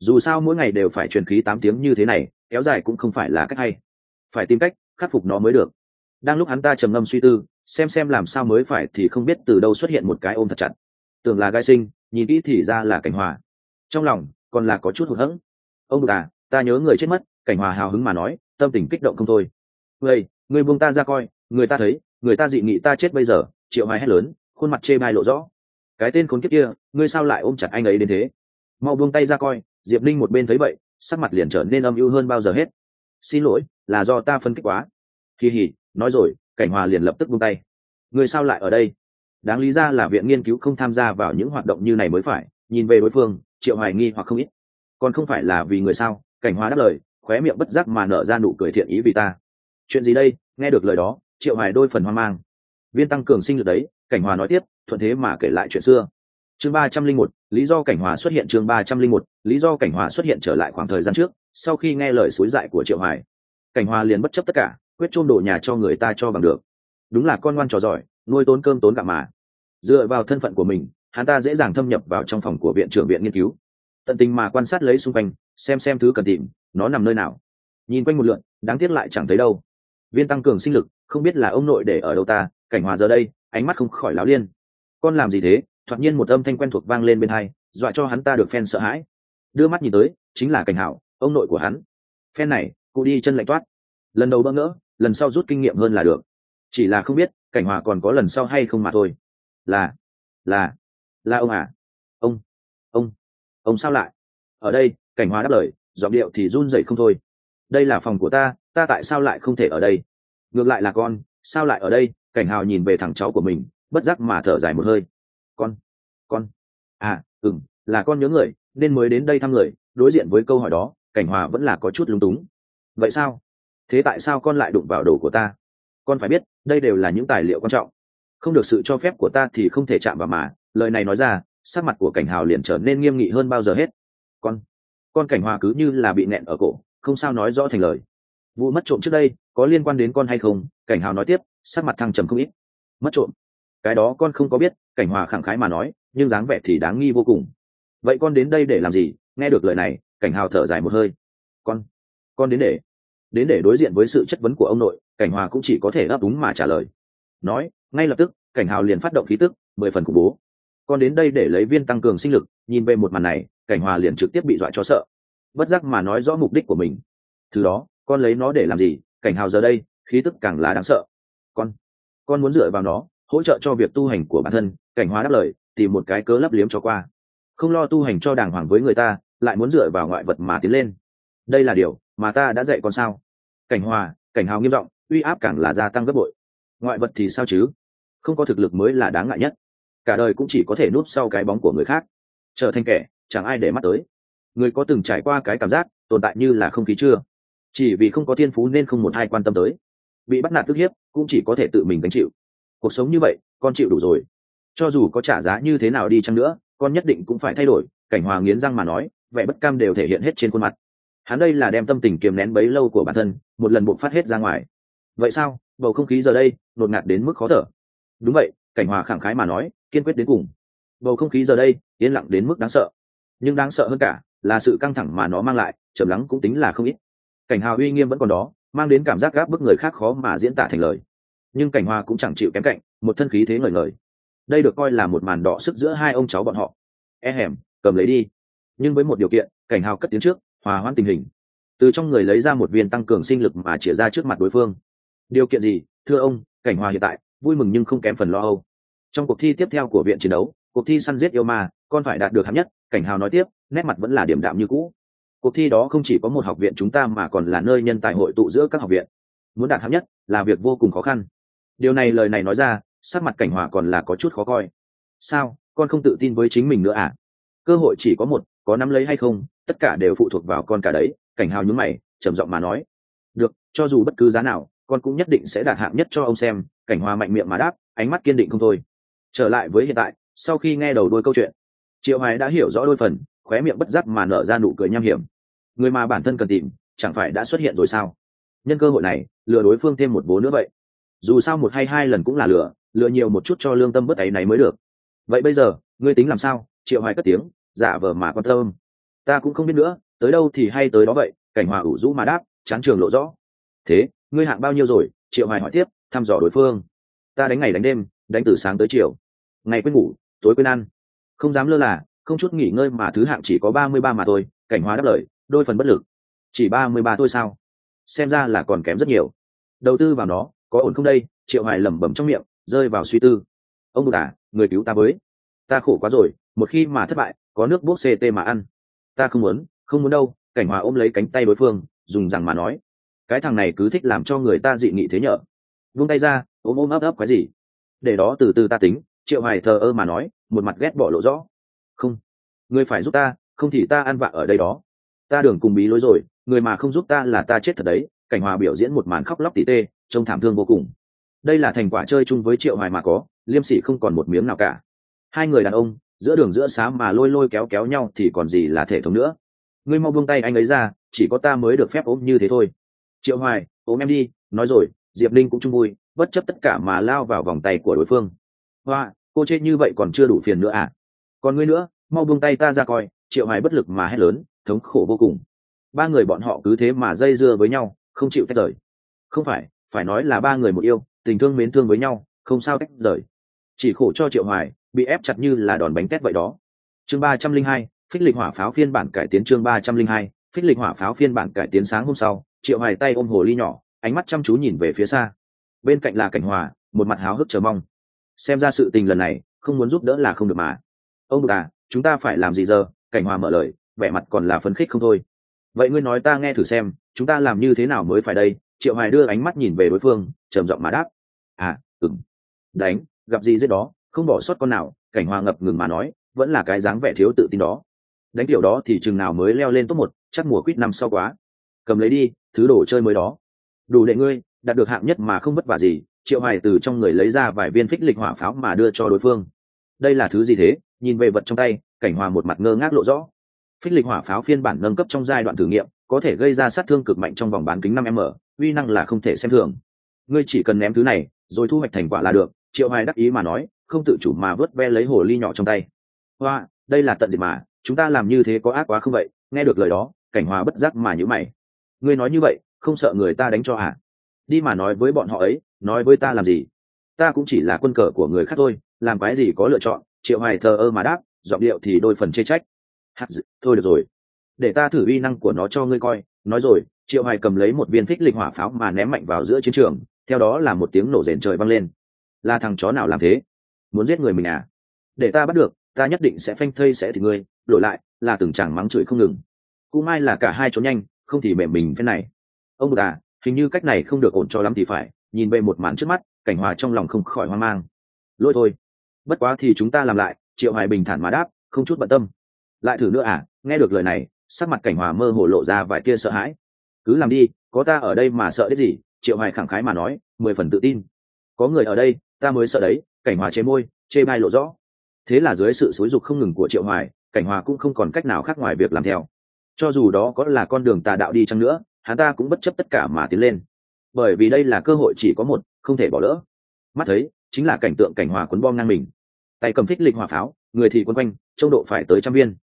Dù sao mỗi ngày đều phải truyền khí tám tiếng như thế này kéo dài cũng không phải là cách hay. Phải tìm cách khắc phục nó mới được. Đang lúc hắn ta trầm ngâm suy tư xem xem làm sao mới phải thì không biết từ đâu xuất hiện một cái ôm thật chặt. Tưởng là gai sinh, nhìn kỹ thì ra là cảnh hòa. Trong lòng, còn là có chút hụt hẫng. Ông à ta nhớ người chết mất, cảnh hòa hào hứng mà nói, tâm tình kích động không thôi. Vậy người buông ta ra coi, người ta thấy, người ta dị nghị ta chết bây giờ, triệu hoài hét lớn, khuôn mặt chê bai lộ rõ. Cái tên khốn kiếp kia, ngươi sao lại ôm chặt anh ấy đến thế? Mau buông tay ra coi, diệp linh một bên thấy vậy, sắc mặt liền trở nên âm ưu hơn bao giờ hết. Xin lỗi, là do ta phân kích quá. Kỳ hỉ nói rồi cảnh hòa liền lập tức buông tay. Người sao lại ở đây? Đáng lý ra là viện nghiên cứu không tham gia vào những hoạt động như này mới phải, nhìn về đối phương, triệu hoài nghi hoặc không ít. Còn không phải là vì người sao? Cảnh hòa đáp lời, khóe miệng bất giác mà nở ra nụ cười thiện ý vì ta. Chuyện gì đây? Nghe được lời đó, triệu hoài đôi phần hoang mang. Viên tăng cường sinh được đấy, cảnh hòa nói tiếp, thuận thế mà kể lại chuyện xưa. Chương ba trăm linh một, lý do cảnh hòa xuất hiện chương ba trăm linh một, lý do cảnh hòa xuất hiện trở lại khoảng thời gian trước, sau khi nghe lời xối dại của triệu hoài. Cảnh hòa liền bất chấp tất cả quyết chôn đổ nhà cho người ta cho bằng được. Đúng là con ngoan trò giỏi, nuôi tốn cơm tốn gạo mà. Dựa vào thân phận của mình, hắn ta dễ dàng thâm nhập vào trong phòng của viện trưởng viện nghiên cứu. Tận tình mà quan sát lấy xung quanh, xem xem thứ cần tìm, nó nằm nơi nào. Nhìn quanh một lượn, đáng tiếc lại chẳng thấy đâu. Viên tăng cường sinh lực, không biết là ông nội để ở đâu ta, cảnh hòa giờ đây, ánh mắt không khỏi láo liên. Con làm gì thế? Thoạt nhiên một âm thanh quen thuộc vang lên bên hai, dọa cho hắn ta được phen sợ hãi. Đưa mắt nhìn tới, chính là cảnh hảo, ông nội của hắn. Phen này, cụ đi chân lạnh toát. Lần đầu bỡ ngỡ lần sau rút kinh nghiệm hơn là được. Chỉ là không biết, cảnh hòa còn có lần sau hay không mà thôi. Là là là ông à? Ông ông ông sao lại? Ở đây, cảnh hòa đáp lời, giọng điệu thì run rẩy không thôi. Đây là phòng của ta ta tại sao lại không thể ở đây? Ngược lại là con, sao lại ở đây? Cảnh hào nhìn về thằng cháu của mình, bất giác mà thở dài một hơi. Con con à ừm, là con nhớ người, nên mới đến đây thăm người, đối diện với câu hỏi đó, cảnh hòa vẫn là có chút lúng túng. Vậy sao? Thế tại sao con lại đụng vào đồ của ta? Con phải biết, đây đều là những tài liệu quan trọng. Không được sự cho phép của ta thì không thể chạm vào mà. Lời này nói ra, sắc mặt của cảnh hào liền trở nên nghiêm nghị hơn bao giờ hết. Con con cảnh hòa cứ như là bị nẹn ở cổ, không sao nói rõ thành lời. Vụ mất trộm trước đây, có liên quan đến con hay không? Cảnh hào nói tiếp, sắc mặt thăng trầm không ít. Mất trộm. Cái đó con không có biết, cảnh hòa khẳng khái mà nói, nhưng dáng vẻ thì đáng nghi vô cùng. Vậy con đến đây để làm gì? Nghe được lời này, cảnh hào thở dài một hơi. Con con đến để đến để đối diện với sự chất vấn của ông nội, cảnh hòa cũng chỉ có thể ấp đúng mà trả lời. Nói, ngay lập tức, cảnh hào liền phát động khí tức, mười phần khủng bố. Con đến đây để lấy viên tăng cường sinh lực, nhìn về một màn này, cảnh hòa liền trực tiếp bị dọa cho sợ. Bất giác mà nói rõ mục đích của mình. Thứ đó, con lấy nó để làm gì? Cảnh hào giờ đây, khí tức càng là đáng sợ. Con con muốn dựa vào nó, hỗ trợ cho việc tu hành của bản thân, cảnh hòa đáp lời, tìm một cái cớ lấp liếm cho qua. Không lo tu hành cho đàng hoàng với người ta, lại muốn dựa vào ngoại vật mà tiến lên. Đây là điều mà ta đã dạy con sao? Cảnh hòa, cảnh hào nghiêm trọng uy áp càng là gia tăng gấp bội. Ngoại vật thì sao chứ? Không có thực lực mới là đáng ngại nhất. Cả đời cũng chỉ có thể núp sau cái bóng của người khác. Trở thành kẻ, chẳng ai để mắt tới. Người có từng trải qua cái cảm giác, tồn tại như là không khí chưa? Chỉ vì không có thiên phú nên không một ai quan tâm tới. Bị bắt nạt tức hiếp, cũng chỉ có thể tự mình gánh chịu. Cuộc sống như vậy, con chịu đủ rồi. Cho dù có trả giá như thế nào đi chăng nữa, con nhất định cũng phải thay đổi, cảnh hòa nghiến răng mà nói, vẻ bất cam đều thể hiện hết trên khuôn mặt hắn đây là đem tâm tình kiềm nén bấy lâu của bản thân, một lần buộc phát hết ra ngoài. Vậy sao? Bầu không khí giờ đây đột ngạt đến mức khó thở. Đúng vậy, cảnh hòa khẳng khái mà nói, kiên quyết đến cùng. Bầu không khí giờ đây, yên lặng đến mức đáng sợ. Nhưng đáng sợ hơn cả, là sự căng thẳng mà nó mang lại, trầm lắng cũng tính là không ít. Cảnh hào uy nghiêm vẫn còn đó, mang đến cảm giác gáp bức người khác khó mà diễn tả thành lời. Nhưng cảnh hoa cũng chẳng chịu kém cạnh, một thân khí thế ngời ngời. Đây được coi là một màn đỏ sức giữa hai ông cháu bọn họ. E hẻm cầm lấy đi. Nhưng với một điều kiện, cảnh hào cất tiếng trước hòa hoãn tình hình. Từ trong người lấy ra một viên tăng cường sinh lực mà chĩa ra trước mặt đối phương. Điều kiện gì? Thưa ông, cảnh hòa hiện tại, vui mừng nhưng không kém phần lo âu. Trong cuộc thi tiếp theo của viện chiến đấu, cuộc thi săn giết yêu ma, con phải đạt được hạng nhất, cảnh hào nói tiếp, nét mặt vẫn là điểm đạm như cũ. Cuộc thi đó không chỉ có một học viện chúng ta mà còn là nơi nhân tài hội tụ giữa các học viện. Muốn đạt hạng nhất là việc vô cùng khó khăn. Điều này lời này nói ra, sắc mặt cảnh hòa còn là có chút khó coi. Sao? Con không tự tin với chính mình nữa à? Cơ hội chỉ có một, có nắm lấy hay không? Tất cả đều phụ thuộc vào con cả đấy, cảnh hào nhún mày, trầm giọng mà nói. Được, cho dù bất cứ giá nào, con cũng nhất định sẽ đạt hạng nhất cho ông xem, cảnh Hoa mạnh miệng mà đáp, ánh mắt kiên định không thôi. Trở lại với hiện tại, sau khi nghe đầu đôi câu chuyện, triệu hoài đã hiểu rõ đôi phần, khóe miệng bất giác mà nở ra nụ cười nham hiểm. Người mà bản thân cần tìm, chẳng phải đã xuất hiện rồi sao? Nhân cơ hội này, lừa đối phương thêm một bố nữa vậy. Dù sao một hay hai lần cũng là lừa lừa nhiều một chút cho lương tâm bất ấy này mới được. Vậy bây giờ, ngươi tính làm sao? Triệu hoài cất tiếng, giả vờ mà quan tâm ta cũng không biết nữa, tới đâu thì hay tới đó vậy, cảnh hòa ủ rũ mà đáp, chán trường lộ rõ. Thế, ngươi hạng bao nhiêu rồi? Triệu hoài hỏi tiếp, thăm dò đối phương. Ta đánh ngày đánh đêm, đánh từ sáng tới chiều. Ngày quên ngủ, tối quên ăn. Không dám lơ là, không chút nghỉ ngơi mà thứ hạng chỉ có ba mươi ba mà thôi, cảnh hóa đáp lời, đôi phần bất lực. Chỉ ba mươi ba thôi sao? Xem ra là còn kém rất nhiều. Đầu tư vào nó, có ổn không đây? Triệu hoài lẩm bẩm trong miệng, rơi vào suy tư. Ông bụt à người cứu ta với. Ta khổ quá rồi, một khi mà thất bại, có nước bốc ct mà ăn ta không muốn không muốn đâu, cảnh hòa ôm lấy cánh tay đối phương, dùng rằng mà nói, cái thằng này cứ thích làm cho người ta dị nghị thế nhở. Vung tay ra, ôm ôm ấp ấp cái gì? Để đó từ từ ta tính, triệu hoài thờ ơ mà nói, một mặt ghét bỏ lộ rõ. Không, người phải giúp ta, không thì ta ăn vạ ở đây đó. Ta đường cùng bí lối rồi, người mà không giúp ta là ta chết thật đấy, cảnh hòa biểu diễn một màn khóc lóc tỉ tê, trông thảm thương vô cùng. Đây là thành quả chơi chung với triệu hoài mà có, liêm sỉ không còn một miếng nào cả. Hai người đàn ông giữa đường giữa xá mà lôi lôi kéo kéo nhau thì còn gì là thể thống nữa. Ngươi mau buông tay anh ấy ra, chỉ có ta mới được phép ôm như thế thôi. Triệu hoài ôm em đi, nói rồi, diệp linh cũng chung vui, bất chấp tất cả mà lao vào vòng tay của đối phương. Hoa, cô chết như vậy còn chưa đủ phiền nữa à? Còn ngươi nữa, mau buông tay ta ra coi, triệu hoài bất lực mà hét lớn, thống khổ vô cùng. Ba người bọn họ cứ thế mà dây dưa với nhau, không chịu tách rời. Không phải phải nói là ba người một yêu, tình thương mến thương với nhau, không sao tách rời. Chỉ khổ cho triệu hoài bị ép chặt như là đòn bánh tét vậy đó. Chương ba trăm linh hai, phích lịch hỏa pháo phiên bản cải tiến chương ba trăm linh hai, phích lịch hỏa pháo phiên bản cải tiến sáng hôm sau, triệu hoài tay ôm hồ ly nhỏ, ánh mắt chăm chú nhìn về phía xa. Bên cạnh là cảnh hòa, một mặt háo hức chờ mong. Xem ra sự tình lần này, không muốn giúp đỡ là không được mà. Ông bụt à chúng ta phải làm gì giờ? Cảnh hòa mở lời, vẻ mặt còn là phấn khích không thôi. Vậy ngươi nói ta nghe thử xem, chúng ta làm như thế nào mới phải đây? Triệu hoài đưa ánh mắt nhìn về đối phương, trầm giọng mà đáp. À ừng đánh, gặp gì giết đó? Không bỏ sót con nào, cảnh hòa ngập ngừng mà nói, vẫn là cái dáng vẻ thiếu tự tin đó. Đánh kiểu đó thì chừng nào mới leo lên top một, chắc mùa quýt năm sau quá. Cầm lấy đi, thứ đồ chơi mới đó. Đủ để ngươi, đạt được hạng nhất mà không vất vả gì, triệu hoài từ trong người lấy ra vài viên phích lịch hỏa pháo mà đưa cho đối phương. Đây là thứ gì thế? Nhìn về vật trong tay, cảnh hòa một mặt ngơ ngác lộ rõ. Phích lịch hỏa pháo phiên bản nâng cấp trong giai đoạn thử nghiệm, có thể gây ra sát thương cực mạnh trong vòng bán kính 5 m, uy năng là không thể xem thường. Ngươi chỉ cần ném thứ này, rồi thu hoạch thành quả là được, triệu hoài đắc ý mà nói không tự chủ mà vớt ve lấy hồ ly nhỏ trong tay. Hoa, đây là tận diệt mà, chúng ta làm như thế có ác quá không vậy? Nghe được lời đó, cảnh hòa bất giác mà nhữ mày. Ngươi nói như vậy, không sợ người ta đánh cho à? Đi mà nói với bọn họ ấy, nói với ta làm gì? Ta cũng chỉ là quân cờ của người khác thôi, làm cái gì có lựa chọn, triệu hoài thờ ơ mà đáp, giọng điệu thì đôi phần chê trách. Hạt dự thôi được rồi. Để ta thử uy năng của nó cho ngươi coi. Nói rồi, triệu hoài cầm lấy một viên phích lịch hỏa pháo mà ném mạnh vào giữa chiến trường, theo đó là một tiếng nổ rền trời vang lên. Là thằng chó nào làm thế? Muốn giết người mình à? Để ta bắt được, ta nhất định sẽ phanh thây sẽ thì ngươi, đổi lại, là từng chàng mắng chửi không ngừng. Cũng may là cả hai trốn nhanh, không thì mềm mình thế này. Ông à hình như cách này không được ổn cho lắm thì phải, nhìn về một màn trước mắt, cảnh hòa trong lòng không khỏi hoang mang. Lỗi thôi. Bất quá thì chúng ta làm lại, triệu hoài bình thản mà đáp, không chút bận tâm. Lại thử nữa à nghe được lời này, sắc mặt cảnh hòa mơ hồ lộ ra vài tia sợ hãi. Cứ làm đi, có ta ở đây mà sợ đến gì? Triệu hoài khẳng khái mà nói, mười phần tự tin. Có người ở đây, ta mới sợ đấy cảnh hòa chế môi, chê bai lộ rõ. Thế là dưới sự xúi dục không ngừng của triệu hoài, cảnh hòa cũng không còn cách nào khác ngoài việc làm theo. Cho dù đó có là con đường tà đạo đi chăng nữa, hắn ta cũng bất chấp tất cả mà tiến lên. Bởi vì đây là cơ hội chỉ có một, không thể bỏ lỡ. Mắt thấy, chính là cảnh tượng cảnh hòa cuốn bom ngang mình. Tay cầm phích lịch hỏa pháo, người thì quân quanh trông độ phải tới trăm viên.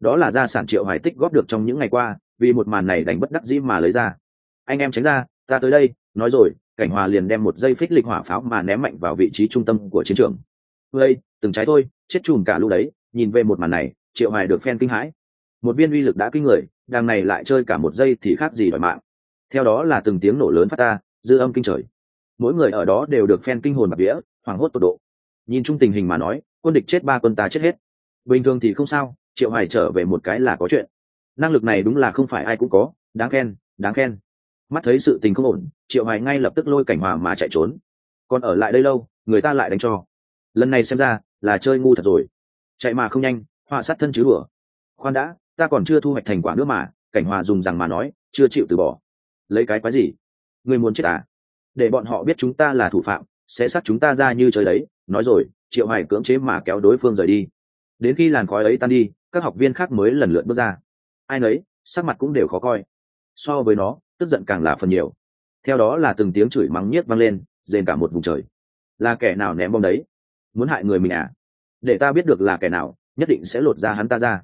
Đó là gia sản triệu hoài tích góp được trong những ngày qua, vì một màn này đánh bất đắc dĩ mà lấy ra. Anh em tránh ra, ta tới đây, nói rồi cảnh hòa liền đem một dây phích lịch hỏa pháo mà ném mạnh vào vị trí trung tâm của chiến trường. Đây từng trái thôi chết chùm cả lũ đấy. Nhìn về một màn này, triệu hoài được phen kinh hãi. Một viên uy lực đã kinh người, đằng này lại chơi cả một giây thì khác gì đòi mạng. Theo đó là từng tiếng nổ lớn phát ta dư âm kinh trời. Mỗi người ở đó đều được phen kinh hồn bạc đĩa, hoảng hốt tột độ. Nhìn chung tình hình mà nói, quân địch chết ba quân ta chết hết. Bình thường thì không sao, triệu hoài trở về một cái là có chuyện. Năng lực này đúng là không phải ai cũng có, đáng khen đáng khen mắt thấy sự tình không ổn, triệu hoài ngay lập tức lôi cảnh hòa mà chạy trốn. Còn ở lại đây lâu, người ta lại đánh cho. Lần này xem ra là chơi ngu thật rồi. Chạy mà không nhanh, họa sát thân chứ đùa. Khoan đã, ta còn chưa thu hoạch thành quả nữa mà, cảnh hòa dùng rằng mà nói, chưa chịu từ bỏ. Lấy cái quái gì? Người muốn chết à? Để bọn họ biết chúng ta là thủ phạm, sẽ sát chúng ta ra như trời đấy. Nói rồi, triệu hoài cưỡng chế mà kéo đối phương rời đi. Đến khi làn khói ấy tan đi, các học viên khác mới lần lượt bước ra. Ai nấy, sắc mặt cũng đều khó coi. So với nó tức giận càng là phần nhiều. Theo đó là từng tiếng chửi mắng nhiếc vang lên, rền cả một vùng trời. Là kẻ nào ném bom đấy? Muốn hại người mình à? Để ta biết được là kẻ nào, nhất định sẽ lột ra hắn ta ra.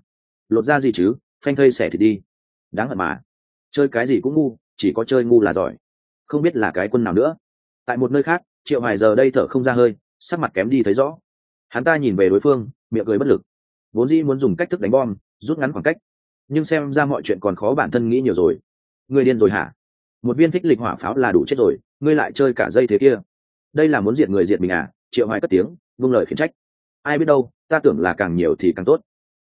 Lột ra gì chứ? Phanh thây xẻ thì đi. Đáng hận mà. Chơi cái gì cũng ngu, chỉ có chơi ngu là giỏi. Không biết là cái quân nào nữa. Tại một nơi khác, triệu hoài giờ đây thở không ra hơi, sắc mặt kém đi thấy rõ. Hắn ta nhìn về đối phương, miệng cười bất lực. Vốn dĩ muốn dùng cách thức đánh bom, rút ngắn khoảng cách. Nhưng xem ra mọi chuyện còn khó bản thân nghĩ nhiều rồi. Ngươi điên rồi hả? Một viên thích lịch hỏa pháo là đủ chết rồi, ngươi lại chơi cả dây thế kia. Đây là muốn diệt người diệt mình à? Triệu hoài cất tiếng, vung lời khiển trách. Ai biết đâu, ta tưởng là càng nhiều thì càng tốt.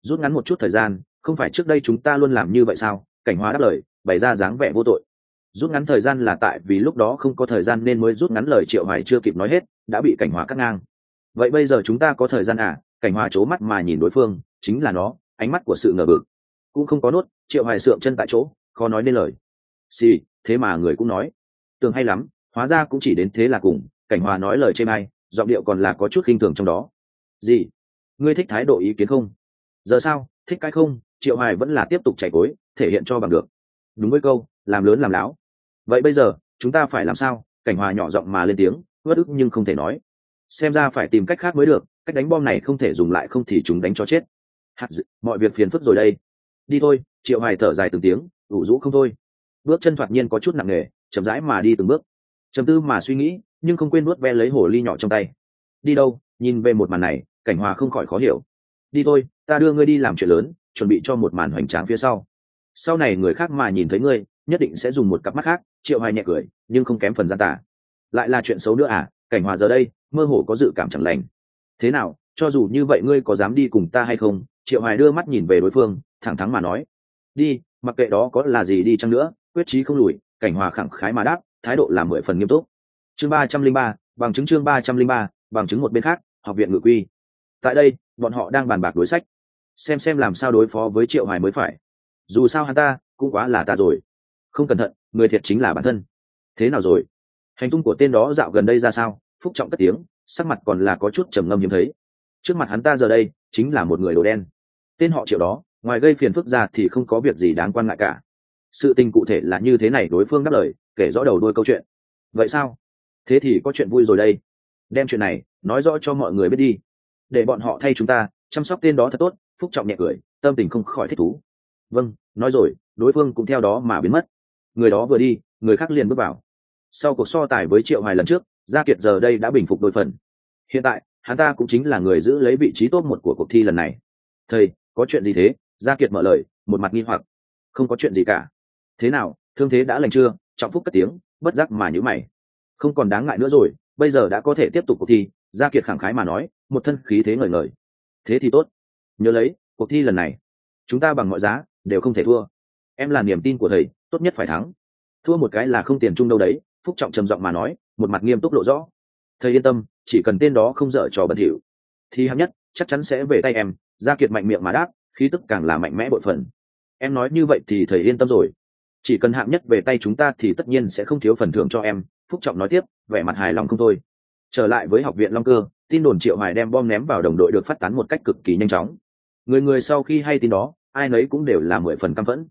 Rút ngắn một chút thời gian, không phải trước đây chúng ta luôn làm như vậy sao? Cảnh hóa đáp lời, bày ra dáng vẻ vô tội. Rút ngắn thời gian là tại vì lúc đó không có thời gian nên mới rút ngắn lời triệu hoài chưa kịp nói hết, đã bị cảnh hóa cắt ngang. Vậy bây giờ chúng ta có thời gian à? Cảnh hòa c mắt mà nhìn đối phương, chính là nó, ánh mắt của sự ngờ vực. Cũng không có nốt, triệu hoài sượng chân tại chỗ, khó nói nên lời xì、sì, thế mà người cũng nói. Tường hay lắm hóa ra cũng chỉ đến thế là cùng cảnh hòa nói lời chê may giọng điệu còn là có chút khinh thường trong đó. Gì? Ngươi thích thái độ ý kiến không? Giờ sao thích cái không triệu hoài vẫn là tiếp tục chạy cối thể hiện cho bằng được. Đúng với câu làm lớn làm láo. Vậy bây giờ chúng ta phải làm sao? Cảnh hòa nhỏ giọng mà lên tiếng uất ức nhưng không thể nói. Xem ra phải tìm cách khác mới được cách đánh bom này không thể dùng lại không thì chúng đánh cho chết. Hạt dự, mọi việc phiền phức rồi đây. Đi thôi triệu hoài thở dài từng tiếng ủ rũ không thôi bước chân thoạt nhiên có chút nặng nề, chậm rãi mà đi từng bước. Chầm tư mà suy nghĩ, nhưng không quên nuốt ve lấy hồ ly nhỏ trong tay. Đi đâu? Nhìn về một màn này, cảnh hòa không khỏi khó hiểu. Đi thôi, ta đưa ngươi đi làm chuyện lớn, chuẩn bị cho một màn hoành tráng phía sau. Sau này người khác mà nhìn thấy ngươi, nhất định sẽ dùng một cặp mắt khác, triệu hoài nhẹ cười, nhưng không kém phần gian tả lại là chuyện xấu nữa à? Cảnh hòa giờ đây, mơ hồ có dự cảm chẳng lành. Thế nào? Cho dù như vậy ngươi có dám đi cùng ta hay không? Triệu hoài đưa mắt nhìn về đối phương, thẳng thắn mà nói. Đi, mặc kệ đó có là gì đi chăng nữa quyết trí không lùi, cảnh hòa khẳng khái mà đáp, thái độ là mười phần nghiêm túc. Chương ba trăm linh ba, bằng chứng chương ba trăm linh ba, bằng chứng một bên khác, học viện ngự quy. Tại đây, bọn họ đang bàn bạc đối sách. Xem xem làm sao đối phó với triệu hoài mới phải. Dù sao hắn ta, cũng quá là ta rồi. Không cẩn thận, người thiệt chính là bản thân. Thế nào rồi? Hành tung của tên đó dạo gần đây ra sao? Phúc trọng cất tiếng, sắc mặt còn là có chút trầm ngâm hiếm thấy. Trước mặt hắn ta giờ đây, chính là một người đồ đen. Tên họ triệu đó, ngoài gây phiền phức ra thì không có việc gì đáng quan ngại cả sự tình cụ thể là như thế này đối phương đáp lời, kể rõ đầu đuôi câu chuyện. Vậy sao? Thế thì có chuyện vui rồi đây. Đem chuyện này, nói rõ cho mọi người biết đi. Để bọn họ thay chúng ta, chăm sóc tên đó thật tốt, phúc trọng nhẹ cười, tâm tình không khỏi thích thú. Vâng nói rồi, đối phương cũng theo đó mà biến mất. Người đó vừa đi, người khác liền bước vào. Sau cuộc so tài với triệu hoài lần trước, gia kiệt giờ đây đã bình phục đôi phần. Hiện tại, hắn ta cũng chính là người giữ lấy vị trí top một của cuộc thi lần này. Thầy, có chuyện gì thế? Gia kiệt mở lời, một mặt nghi hoặc. Không có chuyện gì cả thế nào, thương thế đã lành chưa? Trọng phúc cất tiếng, bất giác mà nhữ mày. Không còn đáng ngại nữa rồi, bây giờ đã có thể tiếp tục cuộc thi, gia kiệt khẳng khái mà nói, một thân khí thế ngời ngời. Thế thì tốt. Nhớ lấy, cuộc thi lần này, chúng ta bằng mọi giá, đều không thể thua. Em là niềm tin của thầy, tốt nhất phải thắng. Thua một cái là không tiền chung đâu đấy, phúc trọng trầm giọng mà nói, một mặt nghiêm túc lộ rõ. Thầy yên tâm, chỉ cần tên đó không dở trò bẩn thỉu. Thì hạng nhất, chắc chắn sẽ về tay em, gia kiệt mạnh miệng mà đáp, khí tức càng là mạnh mẽ bội phần. Em nói như vậy thì thầy yên tâm rồi chỉ cần hạng nhất về tay chúng ta thì tất nhiên sẽ không thiếu phần thưởng cho em, phúc trọng nói tiếp, vẻ mặt hài lòng không thôi. Trở lại với học viện long cơ, tin đồn triệu hoài đem bom ném vào đồng đội được phát tán một cách cực kỳ nhanh chóng. Người người sau khi hay tin đó, ai nấy cũng đều là mười phần căm phẫn.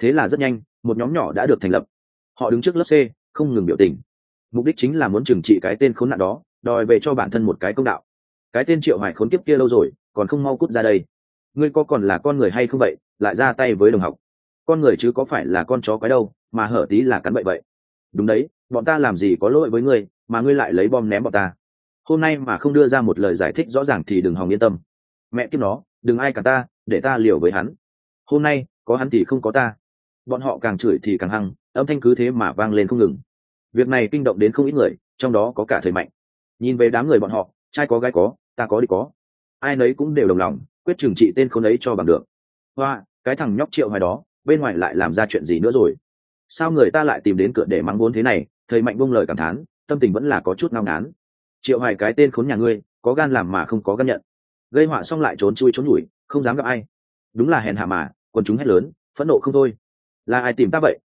Thế là rất nhanh, một nhóm nhỏ đã được thành lập. Họ đứng trước lớp c, không ngừng biểu tình. Mục đích chính là muốn trừng trị cái tên khốn nạn đó, đòi về cho bản thân một cái công đạo. Cái tên triệu hoài khốn kiếp kia lâu rồi, còn không mau cút ra đây. Ngươi có còn là con người hay không vậy, lại ra tay với đồng học con người chứ có phải là con chó quái đâu, mà hở tí là cắn bậy vậy đúng đấy, bọn ta làm gì có lỗi với ngươi, mà ngươi lại lấy bom ném bọn ta. Hôm nay mà không đưa ra một lời giải thích rõ ràng thì đừng hòng yên tâm. Mẹ kiếp nó, đừng ai cả ta, để ta liều với hắn. Hôm nay, có hắn thì không có ta. Bọn họ càng chửi thì càng hăng, âm thanh cứ thế mà vang lên không ngừng. Việc này kinh động đến không ít người, trong đó có cả thời mạnh. Nhìn về đám người bọn họ, trai có gái có, ta có đi có. Ai nấy cũng đều đồng lòng, quyết trừng trị tên khốn ấy cho bằng được. Hoa, cái thằng nhóc triệu hoài đó bên ngoài lại làm ra chuyện gì nữa rồi? Sao người ta lại tìm đến cửa để mắng vốn thế này? Thầy mạnh buông lời cảm thán, tâm tình vẫn là có chút ngao ngán. Triệu hoài cái tên khốn nhà ngươi, có gan làm mà không có gan nhận. Gây họa xong lại trốn chui trốn nhủi không dám gặp ai. Đúng là hèn hạ mà, quần chúng hét lớn, phẫn nộ không thôi. Là ai tìm ta vậy?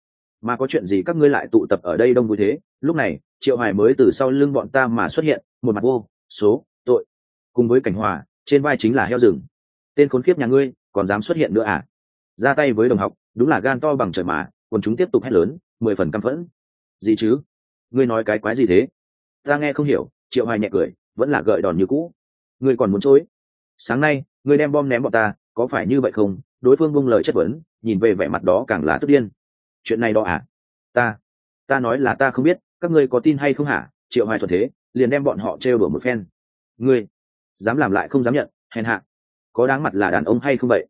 Mà có chuyện gì các ngươi lại tụ tập ở đây đông vui thế? Lúc này, triệu hoài mới từ sau lưng bọn ta mà xuất hiện, một mặt vô, số, tội. Cùng với cảnh hòa trên vai chính là heo rừng. Tên khốn kiếp nhà ngươi, còn dám xuất hiện nữa à? Ra tay với đồng học đúng là gan to bằng trời mà, còn chúng tiếp tục hét lớn, mười phần căm phẫn. Gì chứ? Ngươi nói cái quái gì thế? Ta nghe không hiểu, triệu hoài nhẹ cười, vẫn là gợi đòn như cũ. Ngươi còn muốn chối? Sáng nay, ngươi đem bom ném bọn ta, có phải như vậy không? Đối phương bung lời chất vấn, nhìn về vẻ mặt đó càng là tức điên. Chuyện này đó à? Ta ta nói là ta không biết, các ngươi có tin hay không hả? Triệu hoài thuận thế, liền đem bọn họ trêu đùa một phen. Ngươi, dám làm lại không dám nhận, hèn hạ. Có đáng mặt là đàn ông hay không vậy?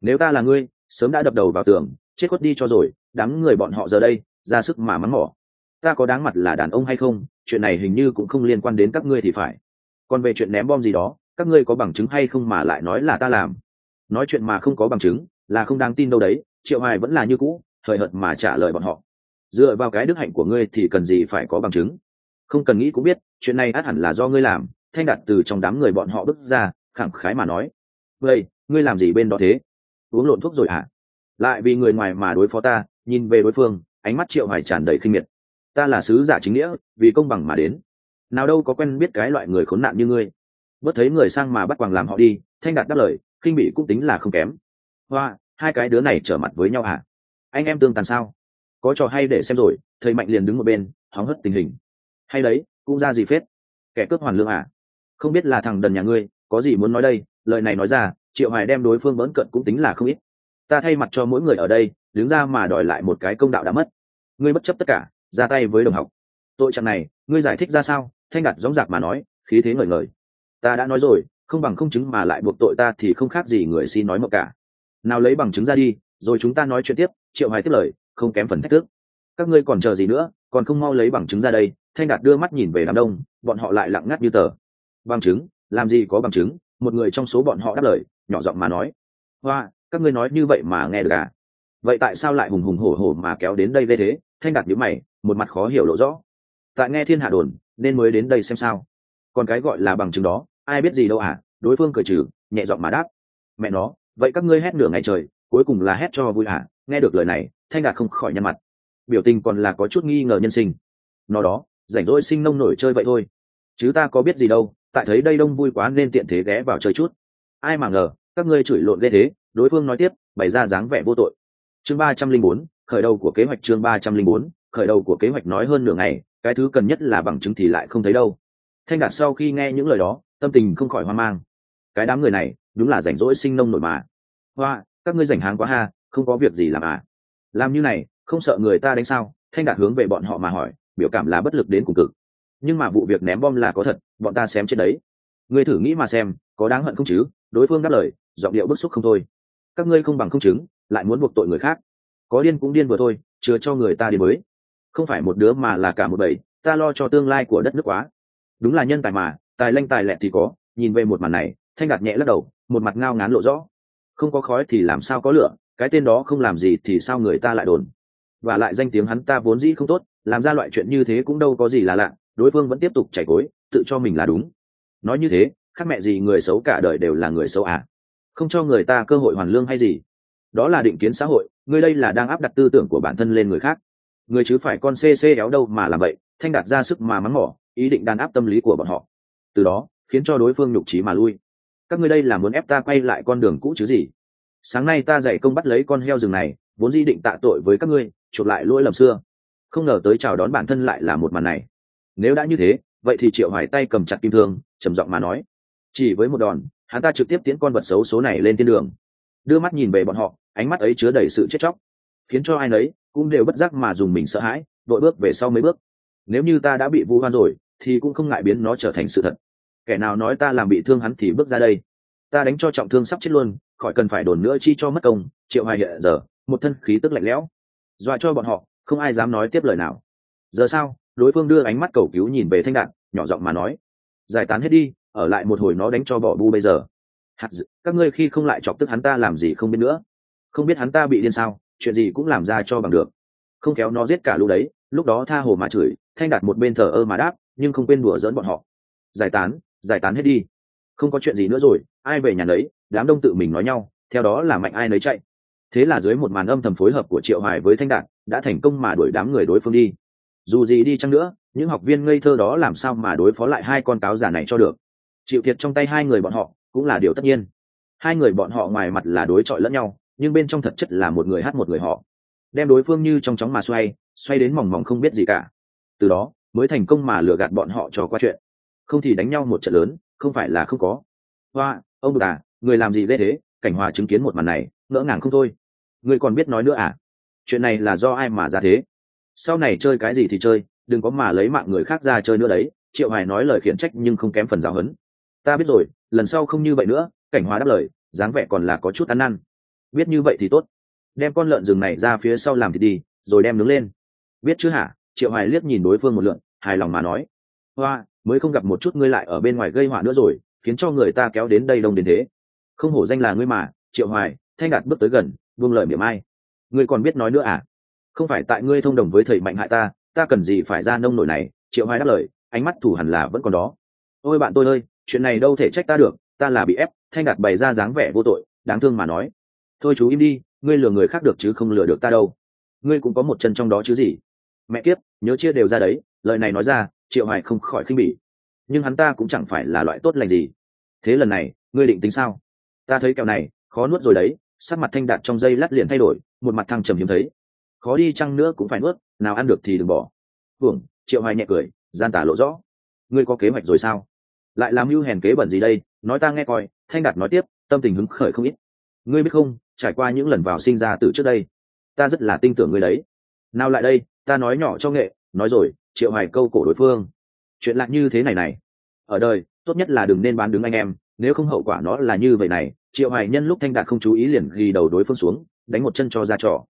Nếu ta là ngươi sớm đã đập đầu vào tường, chết khuất đi cho rồi, đám người bọn họ giờ đây, ra sức mà mắng mỏ. Ta có đáng mặt là đàn ông hay không? Chuyện này hình như cũng không liên quan đến các ngươi thì phải. Còn về chuyện ném bom gì đó, các ngươi có bằng chứng hay không mà lại nói là ta làm? Nói chuyện mà không có bằng chứng, là không đáng tin đâu đấy, triệu hoài vẫn là như cũ thời hợt mà trả lời bọn họ. Dựa vào cái đức hạnh của ngươi thì cần gì phải có bằng chứng? Không cần nghĩ cũng biết, chuyện này át hẳn là do ngươi làm, thanh đạt từ trong đám người bọn họ bước ra, khẳng khái mà nói. Vậy, ngươi làm gì bên đó thế? Uống lộn thuốc rồi à? lại vì người ngoài mà đối phó ta, nhìn về đối phương, ánh mắt triệu hoài tràn đầy khinh miệt. Ta là sứ giả chính nghĩa, vì công bằng mà đến. Nào đâu có quen biết cái loại người khốn nạn như ngươi. Bớt thấy người sang mà bắt quàng làm họ đi, thanh đạt đáp lời, khinh bị cũng tính là không kém. Hoa, hai cái đứa này trở mặt với nhau hả? Anh em tương tàn sao? Có trò hay để xem rồi, thầy mạnh liền đứng một bên, hóng hất tình hình. Hay đấy, cũng ra gì phết? Kẻ cướp hoàn lương à? Không biết là thằng đần nhà ngươi, có gì muốn nói đây? Lời này nói ra triệu hoài đem đối phương bỡn cận cũng tính là không ít. Ta thay mặt cho mỗi người ở đây, đứng ra mà đòi lại một cái công đạo đã mất. Ngươi bất chấp tất cả, ra tay với đồng học. Tội trạng này, ngươi giải thích ra sao? Thanh đặt dõng dạc mà nói, khí thế ngời ngời. Ta đã nói rồi, không bằng không chứng mà lại buộc tội ta thì không khác gì người xin nói mộng cả. Nào lấy bằng chứng ra đi, rồi chúng ta nói chuyện tiếp, triệu hoài tiếp lời, không kém phần thách thức. Các ngươi còn chờ gì nữa, còn không mau lấy bằng chứng ra đây. Thanh đạt đưa mắt nhìn về đám đông, bọn họ lại lặng ngắt như tờ. Bằng chứng, làm gì có bằng chứng? Một người trong số bọn họ đáp lời nhỏ giọng mà nói, hoa, các ngươi nói như vậy mà nghe được à? Vậy tại sao lại hùng hùng hổ hổ mà kéo đến đây gây thế? Thanh đạt nhữ mày, một mặt khó hiểu lộ rõ. Tại nghe thiên hạ đồn, nên mới đến đây xem sao. Còn cái gọi là bằng chứng đó, ai biết gì đâu à? Đối phương cười trừ, nhẹ giọng mà đáp. Mẹ nó, vậy các ngươi hét nửa ngày trời, cuối cùng là hét cho vui à? Nghe được lời này, thanh đạt không khỏi nhăn mặt. Biểu tình còn là có chút nghi ngờ nhân sinh. Nó đó, rảnh rỗi sinh nông nổi chơi vậy thôi. Chứ ta có biết gì đâu, tại thấy đây đông vui quá nên tiện thế ghé vào chơi chút ai mà ngờ, các ngươi chửi lộn ghê thế, đối phương nói tiếp, bày ra dáng vẻ vô tội. Chương ba trăm linh bốn, khởi đầu của kế hoạch chương ba trăm linh bốn, khởi đầu của kế hoạch nói hơn nửa ngày, cái thứ cần nhất là bằng chứng thì lại không thấy đâu. Thanh đạt sau khi nghe những lời đó, tâm tình không khỏi hoang mang. Cái đám người này, đúng là rảnh rỗi sinh nông nổi mà. Hoa, các ngươi rảnh hàng quá ha, không có việc gì làm à? Làm như này, không sợ người ta đánh sao? Thanh đạt hướng về bọn họ mà hỏi, biểu cảm là bất lực đến cùng cực. Nhưng mà vụ việc ném bom là có thật, bọn ta xem trên đấy. Ngươi thử nghĩ mà xem có đáng hận không chứ? Đối phương đáp lời, giọng điệu bức xúc không thôi. Các ngươi không bằng không chứng, lại muốn buộc tội người khác. Có điên cũng điên vừa thôi chưa cho người ta đi mới. Không phải một đứa mà là cả một bầy, ta lo cho tương lai của đất nước quá. Đúng là nhân tài mà, tài lanh tài lẹ thì có, nhìn về một màn này, thanh đạt nhẹ lắc đầu, một mặt ngao ngán lộ rõ. Không có khói thì làm sao có lửa, cái tên đó không làm gì thì sao người ta lại đồn? Và lại danh tiếng hắn ta vốn dĩ không tốt, làm ra loại chuyện như thế cũng đâu có gì là lạ, đối phương vẫn tiếp tục chảy cối tự cho mình là đúng. Nói như thế khác mẹ gì người xấu cả đời đều là người xấu à? Không cho người ta cơ hội hoàn lương hay gì? Đó là định kiến xã hội ngươi đây là đang áp đặt tư tưởng của bản thân lên người khác. Người chứ phải con cc éo đâu mà làm vậy, thanh đạt ra sức mà mắng mỏ, ý định đàn áp tâm lý của bọn họ. Từ đó, khiến cho đối phương nhục trí mà lui. Các ngươi đây là muốn ép ta quay lại con đường cũ chứ gì? Sáng nay ta dạy công bắt lấy con heo rừng này, vốn di định tạ tội với các ngươi, chuộc lại lỗi lầm xưa. Không ngờ tới chào đón bản thân lại là một màn này. Nếu đã như thế, vậy thì triệu hoài tay cầm chặt kim thương, trầm giọng mà nói chỉ với một đòn, hắn ta trực tiếp tiến con vật xấu số này lên thiên đường. Đưa mắt nhìn về bọn họ, ánh mắt ấy chứa đầy sự chết chóc. Khiến cho ai nấy cũng đều bất giác mà dùng mình sợ hãi vội bước về sau mấy bước. Nếu như ta đã bị vu hoan rồi, thì cũng không ngại biến nó trở thành sự thật. Kẻ nào nói ta làm bị thương hắn thì bước ra đây. Ta đánh cho trọng thương sắp chết luôn, khỏi cần phải đồn nữa chi cho mất công, triệu hoài hiện giờ, một thân khí tức lạnh lẽo. Dọa cho bọn họ, không ai dám nói tiếp lời nào. Giờ sao, đối phương đưa ánh mắt cầu cứu nhìn về thanh đạn, nhỏ giọng mà nói. Giải tán hết đi ở lại một hồi nó đánh cho bỏ bu bây giờ. Hạt dự, các ngươi khi không lại chọc tức hắn ta làm gì không biết nữa. Không biết hắn ta bị điên sao chuyện gì cũng làm ra cho bằng được. Không kéo nó giết cả lũ đấy lúc đó tha hồ mà chửi thanh đạt một bên thờ ơ mà đáp nhưng không quên đùa dỡn bọn họ. Giải tán giải tán hết đi. Không có chuyện gì nữa rồi ai về nhà đấy đám đông tự mình nói nhau theo đó là mạnh ai nấy chạy. Thế là dưới một màn âm thầm phối hợp của triệu hoài với thanh đạt đã thành công mà đuổi đám người đối phương đi. Dù gì đi chăng nữa những học viên ngây thơ đó làm sao mà đối phó lại hai con cáo giả này cho được chịu thiệt trong tay hai người bọn họ cũng là điều tất nhiên. Hai người bọn họ ngoài mặt là đối chọi lẫn nhau, nhưng bên trong thật chất là một người hát một người họ. Đem đối phương như trong chóng mà xoay xoay đến mỏng mỏng không biết gì cả. Từ đó, mới thành công mà lừa gạt bọn họ trò qua chuyện. Không thì đánh nhau một trận lớn, không phải là không có. Hoa, ông bà, người làm gì ghê thế? Cảnh hòa chứng kiến một màn này, ngỡ ngàng không thôi. Người còn biết nói nữa à? Chuyện này là do ai mà ra thế? Sau này chơi cái gì thì chơi, đừng có mà lấy mạng người khác ra chơi nữa đấy. Triệu hoài nói lời khiển trách nhưng không kém phần giáo hấn ta biết rồi, lần sau không như vậy nữa, cảnh hóa đáp lời, dáng vẻ còn là có chút ăn năn. Biết như vậy thì tốt. Đem con lợn rừng này ra phía sau làm thì đi, rồi đem nướng lên. Biết chứ hả? Triệu hoài liếc nhìn đối phương một lượn, hài lòng mà nói. Hoa, mới không gặp một chút ngươi lại ở bên ngoài gây họa nữa rồi, khiến cho người ta kéo đến đây đông đến thế. Không hổ danh là ngươi mà, triệu hoài, thanh đạt bước tới gần, buông lời miệng ai ngươi còn biết nói nữa à? Không phải tại ngươi thông đồng với thầy mạnh hại ta ta cần gì phải ra nông nổi này? Triệu hoài đáp lời, ánh mắt thủ hẳn là vẫn còn đó. Ôi bạn tôi ơi chuyện này đâu thể trách ta được, ta là bị ép, thanh đạt bày ra dáng vẻ vô tội, đáng thương mà nói. Thôi chú im đi, ngươi lừa người khác được chứ không lừa được ta đâu. Ngươi cũng có một chân trong đó chứ gì? Mẹ kiếp, nhớ chia đều ra đấy, lời này nói ra, triệu hoài không khỏi khinh bỉ. Nhưng hắn ta cũng chẳng phải là loại tốt lành gì. Thế lần này, ngươi định tính sao? Ta thấy kẹo này, khó nuốt rồi đấy, sắc mặt thanh đạt trong dây lát liền thay đổi, một mặt thăng trầm hiếm thấy. Khó đi chăng nữa cũng phải nuốt, nào ăn được thì đừng bỏ. Hưởng, triệu hoài nhẹ cười, gian tả lộ rõ. Ngươi có kế hoạch rồi sao? Lại làm mưu hèn kế bẩn gì đây? Nói ta nghe coi, thanh đạt nói tiếp, tâm tình hứng khởi không ít. Ngươi biết không, trải qua những lần vào sinh ra từ trước đây, ta rất là tin tưởng ngươi đấy. Nào lại đây, ta nói nhỏ cho nghệ, nói rồi, triệu hoài câu cổ đối phương. Chuyện lạ như thế này này. Ở đời, tốt nhất là đừng nên bán đứng anh em, nếu không hậu quả nó là như vậy này, triệu hoài nhân lúc thanh đạt không chú ý liền ghi đầu đối phương xuống, đánh một chân cho ra trò.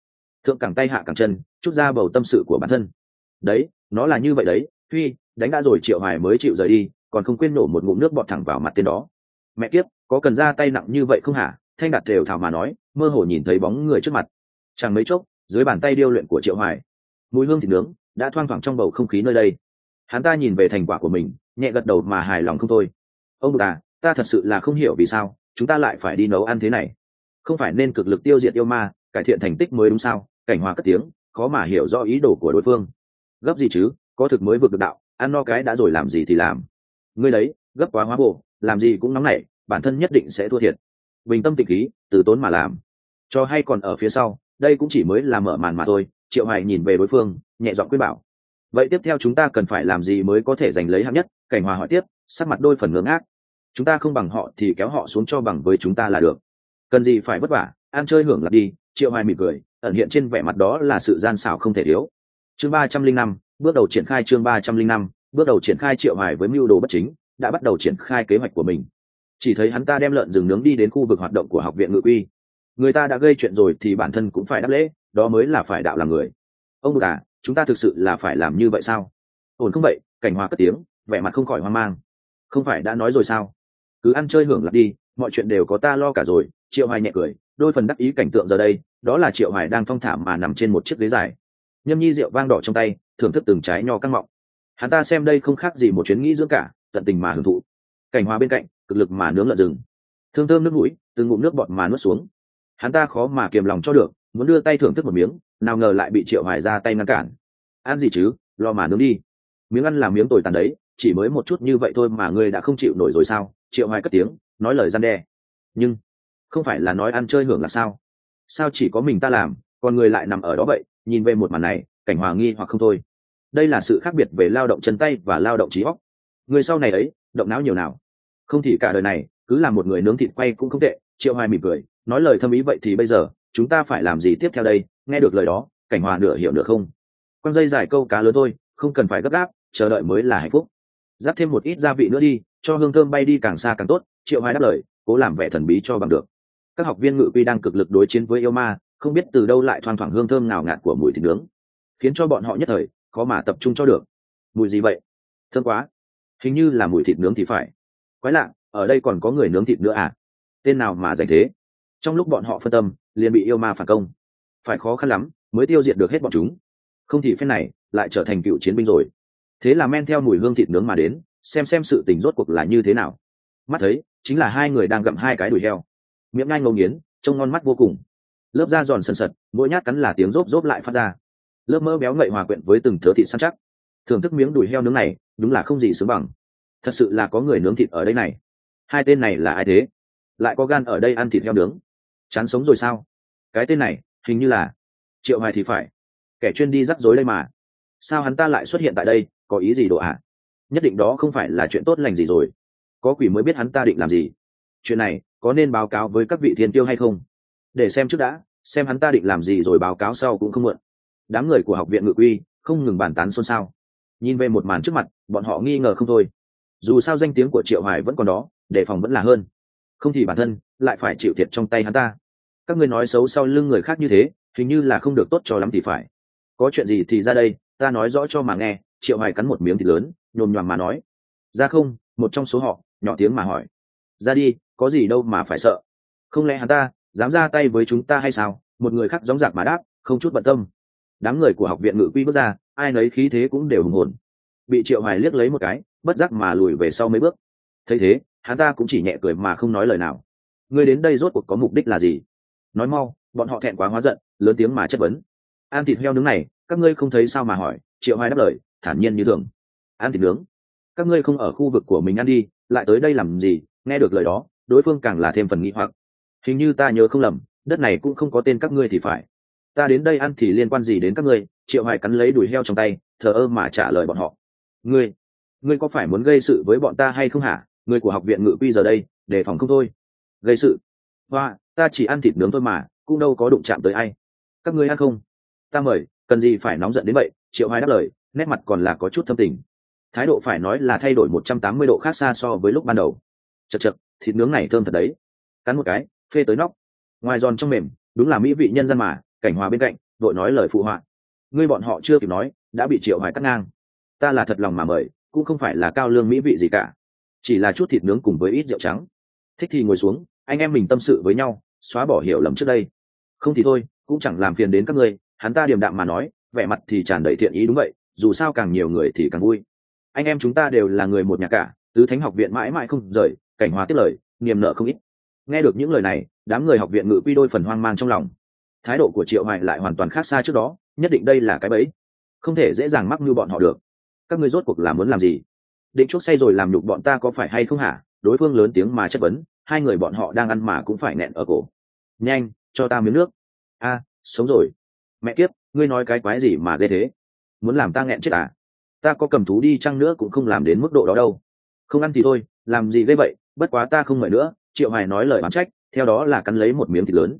Thượng cẳng tay hạ cẳng chân, chút ra bầu tâm sự của bản thân. Đấy, nó là như vậy đấy, tuy, đánh đã rồi triệu hoài mới chịu rời đi còn không quên nổ một ngụm nước bọt thẳng vào mặt tên đó. Mẹ kiếp, có cần ra tay nặng như vậy không hả? Thanh đạt đều thảo mà nói, mơ hồ nhìn thấy bóng người trước mặt. Chẳng mấy chốc, dưới bàn tay điêu luyện của triệu hoài, mùi hương thịt nướng đã thoang thoảng trong bầu không khí nơi đây. Hắn ta nhìn về thành quả của mình, nhẹ gật đầu mà hài lòng không thôi. Ông à ta thật sự là không hiểu vì sao chúng ta lại phải đi nấu ăn thế này. Không phải nên cực lực tiêu diệt yêu ma, cải thiện thành tích mới đúng sao? Cảnh hòa cất tiếng, khó mà hiểu rõ ý đồ của đối phương. Gấp gì chứ? Có thực mới vượt được đạo, ăn no cái đã rồi làm gì thì làm ngươi lấy gấp quá hóa bộ làm gì cũng nóng nảy, bản thân nhất định sẽ thua thiệt. Bình tâm tịch khí, từ tốn mà làm. Cho hay còn ở phía sau, đây cũng chỉ mới là mở màn mà thôi, triệu hoài nhìn về đối phương, nhẹ giọng quyết bảo. Vậy tiếp theo chúng ta cần phải làm gì mới có thể giành lấy hạng nhất? Cảnh hòa hỏi tiếp, sắc mặt đôi phần ngưỡng ác chúng ta không bằng họ thì kéo họ xuống cho bằng với chúng ta là được. Cần gì phải vất vả, ăn chơi hưởng lạc đi, triệu hoài mỉm cười, ẩn hiện trên vẻ mặt đó là sự gian xảo không thể thiếu. Chương ba trăm linh năm, bước đầu triển khai chương ba trăm linh năm bước đầu triển khai triệu hoài với mưu đồ bất chính, đã bắt đầu triển khai kế hoạch của mình. Chỉ thấy hắn ta đem lợn rừng nướng đi đến khu vực hoạt động của học viện ngự quy. Người ta đã gây chuyện rồi thì bản thân cũng phải đáp lễ, đó mới là phải đạo làm người. Ông bụt à chúng ta thực sự là phải làm như vậy sao? Ổn không vậy? Cảnh hòa cất tiếng, vẻ mặt không khỏi hoang mang. Không phải đã nói rồi sao? Cứ ăn chơi hưởng lạc đi, mọi chuyện đều có ta lo cả rồi, triệu hoài nhẹ cười, đôi phần đắc ý cảnh tượng giờ đây, đó là triệu hoài đang thong thả mà nằm trên một chiếc ghế dài. Nhâm nhi rượu vang đỏ trong tay, thưởng thức từng trái nho căng mọng hắn ta xem đây không khác gì một chuyến nghĩ dưỡng cả, tận tình mà hưởng thụ. Cảnh hòa bên cạnh, cực lực mà nướng lợn rừng. Thương thơm nước mũi, từng ngụm nước bọt mà nuốt xuống. Hắn ta khó mà kiềm lòng cho được, muốn đưa tay thưởng thức một miếng, nào ngờ lại bị triệu hoài ra tay ngăn cản. Ăn gì chứ, lo mà nướng đi. Miếng ăn là miếng tồi tàn đấy, chỉ mới một chút như vậy thôi mà ngươi đã không chịu nổi rồi sao? Triệu hoài cất tiếng, nói lời gian đe. Nhưng, không phải là nói ăn chơi hưởng là sao? Sao chỉ có mình ta làm, còn người lại nằm ở đó vậy? Nhìn về một màn này, cảnh hòa nghi hoặc không thôi đây là sự khác biệt về lao động chân tay và lao động trí óc. Người sau này ấy, động não nhiều nào? Không thì cả đời này, cứ làm một người nướng thịt quay cũng không tệ, triệu hoài mỉm cười, nói lời thâm ý vậy thì bây giờ, chúng ta phải làm gì tiếp theo đây? Nghe được lời đó, cảnh hòa nửa hiểu nửa không. Quăng dây dài câu cá lớn thôi, không cần phải gấp gáp, chờ đợi mới là hạnh phúc. Giáp thêm một ít gia vị nữa đi, cho hương thơm bay đi càng xa càng tốt, triệu hoài đáp lời, cố làm vẻ thần bí cho bằng được. Các học viên ngự quy đang cực lực đối chiến với yêu ma, không biết từ đâu lại thoang thoảng hương thơm nào ngạt của mùi thịt nướng, khiến cho bọn họ nhất thời khó mà tập trung cho được. Mùi gì vậy? Thơm quá. Hình như là mùi thịt nướng thì phải. Quái lạ, ở đây còn có người nướng thịt nữa à? Tên nào mà dành thế? Trong lúc bọn họ phân tâm, liền bị yêu ma phản công. Phải khó khăn lắm mới tiêu diệt được hết bọn chúng. Không thì phen này lại trở thành cựu chiến binh rồi. Thế là men theo mùi hương thịt nướng mà đến, xem xem sự tình rốt cuộc là như thế nào. Mắt thấy, chính là hai người đang gặm hai cái đùi heo. Miệng ngai ngầu nghiến, trông ngon mắt vô cùng. Lớp da giòn sần sật, mỗi nhát cắn là tiếng rốp rốp lại phát ra lớp mỡ béo ngậy hòa quyện với từng thớ thịt săn chắc. Thưởng thức miếng đùi heo nướng này, đúng là không gì sướng bằng. Thật sự là có người nướng thịt ở đây này. Hai tên này là ai thế? Lại có gan ở đây ăn thịt heo nướng. Chán sống rồi sao? Cái tên này, hình như là triệu hoài thì phải. Kẻ chuyên đi rắc rối đây mà. Sao hắn ta lại xuất hiện tại đây? Có ý gì đồ ạ? À? nhất định đó không phải là chuyện tốt lành gì rồi. Có quỷ mới biết hắn ta định làm gì. Chuyện này, có nên báo cáo với các vị thiên tiêu hay không? Để xem trước đã, xem hắn ta định làm gì rồi báo cáo sau cũng không muộn đám người của học viện ngự quy không ngừng bàn tán xôn xao. Nhìn về một màn trước mặt, bọn họ nghi ngờ không thôi. Dù sao danh tiếng của triệu hoài vẫn còn đó, đề phòng vẫn là hơn. Không thì bản thân lại phải chịu thiệt trong tay hắn ta. Các ngươi nói xấu sau lưng người khác như thế, hình như là không được tốt cho lắm thì phải. Có chuyện gì thì ra đây, ta nói rõ cho mà nghe, triệu hoài cắn một miếng thịt lớn, nhồm nhoàm mà nói. Ra không, một trong số họ, nhỏ tiếng mà hỏi. Ra đi, có gì đâu mà phải sợ. Không lẽ hắn ta dám ra tay với chúng ta hay sao? Một người khác gióng giạc mà đáp, không chút bận tâm đám người của học viện ngự quy bước ra, ai nấy khí thế cũng đều hùng hồn. Bị triệu hoài liếc lấy một cái, bất giác mà lùi về sau mấy bước. Thấy thế, hắn ta cũng chỉ nhẹ cười mà không nói lời nào. Ngươi đến đây rốt cuộc có mục đích là gì? Nói mau, bọn họ thẹn quá hóa giận, lớn tiếng mà chất vấn. Ăn thịt heo nướng này, các ngươi không thấy sao mà hỏi, triệu hoài đáp lời, thản nhiên như thường. Ăn thịt nướng, các ngươi không ở khu vực của mình ăn đi, lại tới đây làm gì? Nghe được lời đó, đối phương càng là thêm phần nghĩ hoặc. Hình như ta nhớ không lầm, đất này cũng không có tên các ngươi thì phải ta đến đây ăn thì liên quan gì đến các ngươi? Triệu hoài cắn lấy đùi heo trong tay, thờ ơ mà trả lời bọn họ. Ngươi ngươi có phải muốn gây sự với bọn ta hay không hả? Người của học viện ngự quy giờ đây, đề phòng không thôi. Gây sự? Hoa, ta chỉ ăn thịt nướng thôi mà, cũng đâu có đụng chạm tới ai. Các ngươi ăn không? Ta mời, cần gì phải nóng giận đến vậy? Triệu hoài đáp lời, nét mặt còn là có chút thâm tình. Thái độ phải nói là thay đổi một trăm tám mươi độ khác xa so với lúc ban đầu. Chật chật, thịt nướng này thơm thật đấy. Cắn một cái, phê tới nóc. Ngoài giòn trong mềm, đúng là mỹ vị nhân dân mà cảnh hòa bên cạnh, đội nói lời phụ họa. Ngươi bọn họ chưa kịp nói, đã bị triệu hoài cắt ngang. Ta là thật lòng mà mời, cũng không phải là cao lương mỹ vị gì cả. Chỉ là chút thịt nướng cùng với ít rượu trắng. Thích thì ngồi xuống, anh em mình tâm sự với nhau, xóa bỏ hiểu lầm trước đây. Không thì thôi, cũng chẳng làm phiền đến các ngươi, hắn ta điềm đạm mà nói, vẻ mặt thì tràn đầy thiện ý đúng vậy, dù sao càng nhiều người thì càng vui. Anh em chúng ta đều là người một nhà cả, tứ thánh học viện mãi mãi không rời, cảnh hòa tiếp lời, niềm nợ không ít. Nghe được những lời này, đám người học viện ngự quy đôi phần hoang mang trong lòng thái độ của triệu hoài lại hoàn toàn khác xa trước đó, nhất định đây là cái bẫy. Không thể dễ dàng mắc như bọn họ được. Các ngươi rốt cuộc là muốn làm gì? Định chuốc say rồi làm nhục bọn ta có phải hay không hả? Đối phương lớn tiếng mà chất vấn, hai người bọn họ đang ăn mà cũng phải nẹn ở cổ. Nhanh, cho ta miếng nước. A, sống rồi. Mẹ kiếp, ngươi nói cái quái gì mà ghê thế? Muốn làm ta nghẹn chết à? Ta có cầm thú đi chăng nữa cũng không làm đến mức độ đó đâu. Không ăn thì thôi, làm gì ghê vậy? Bất quá ta không mời nữa. Triệu hoài nói lời bán trách, theo đó là cắn lấy một miếng thịt lớn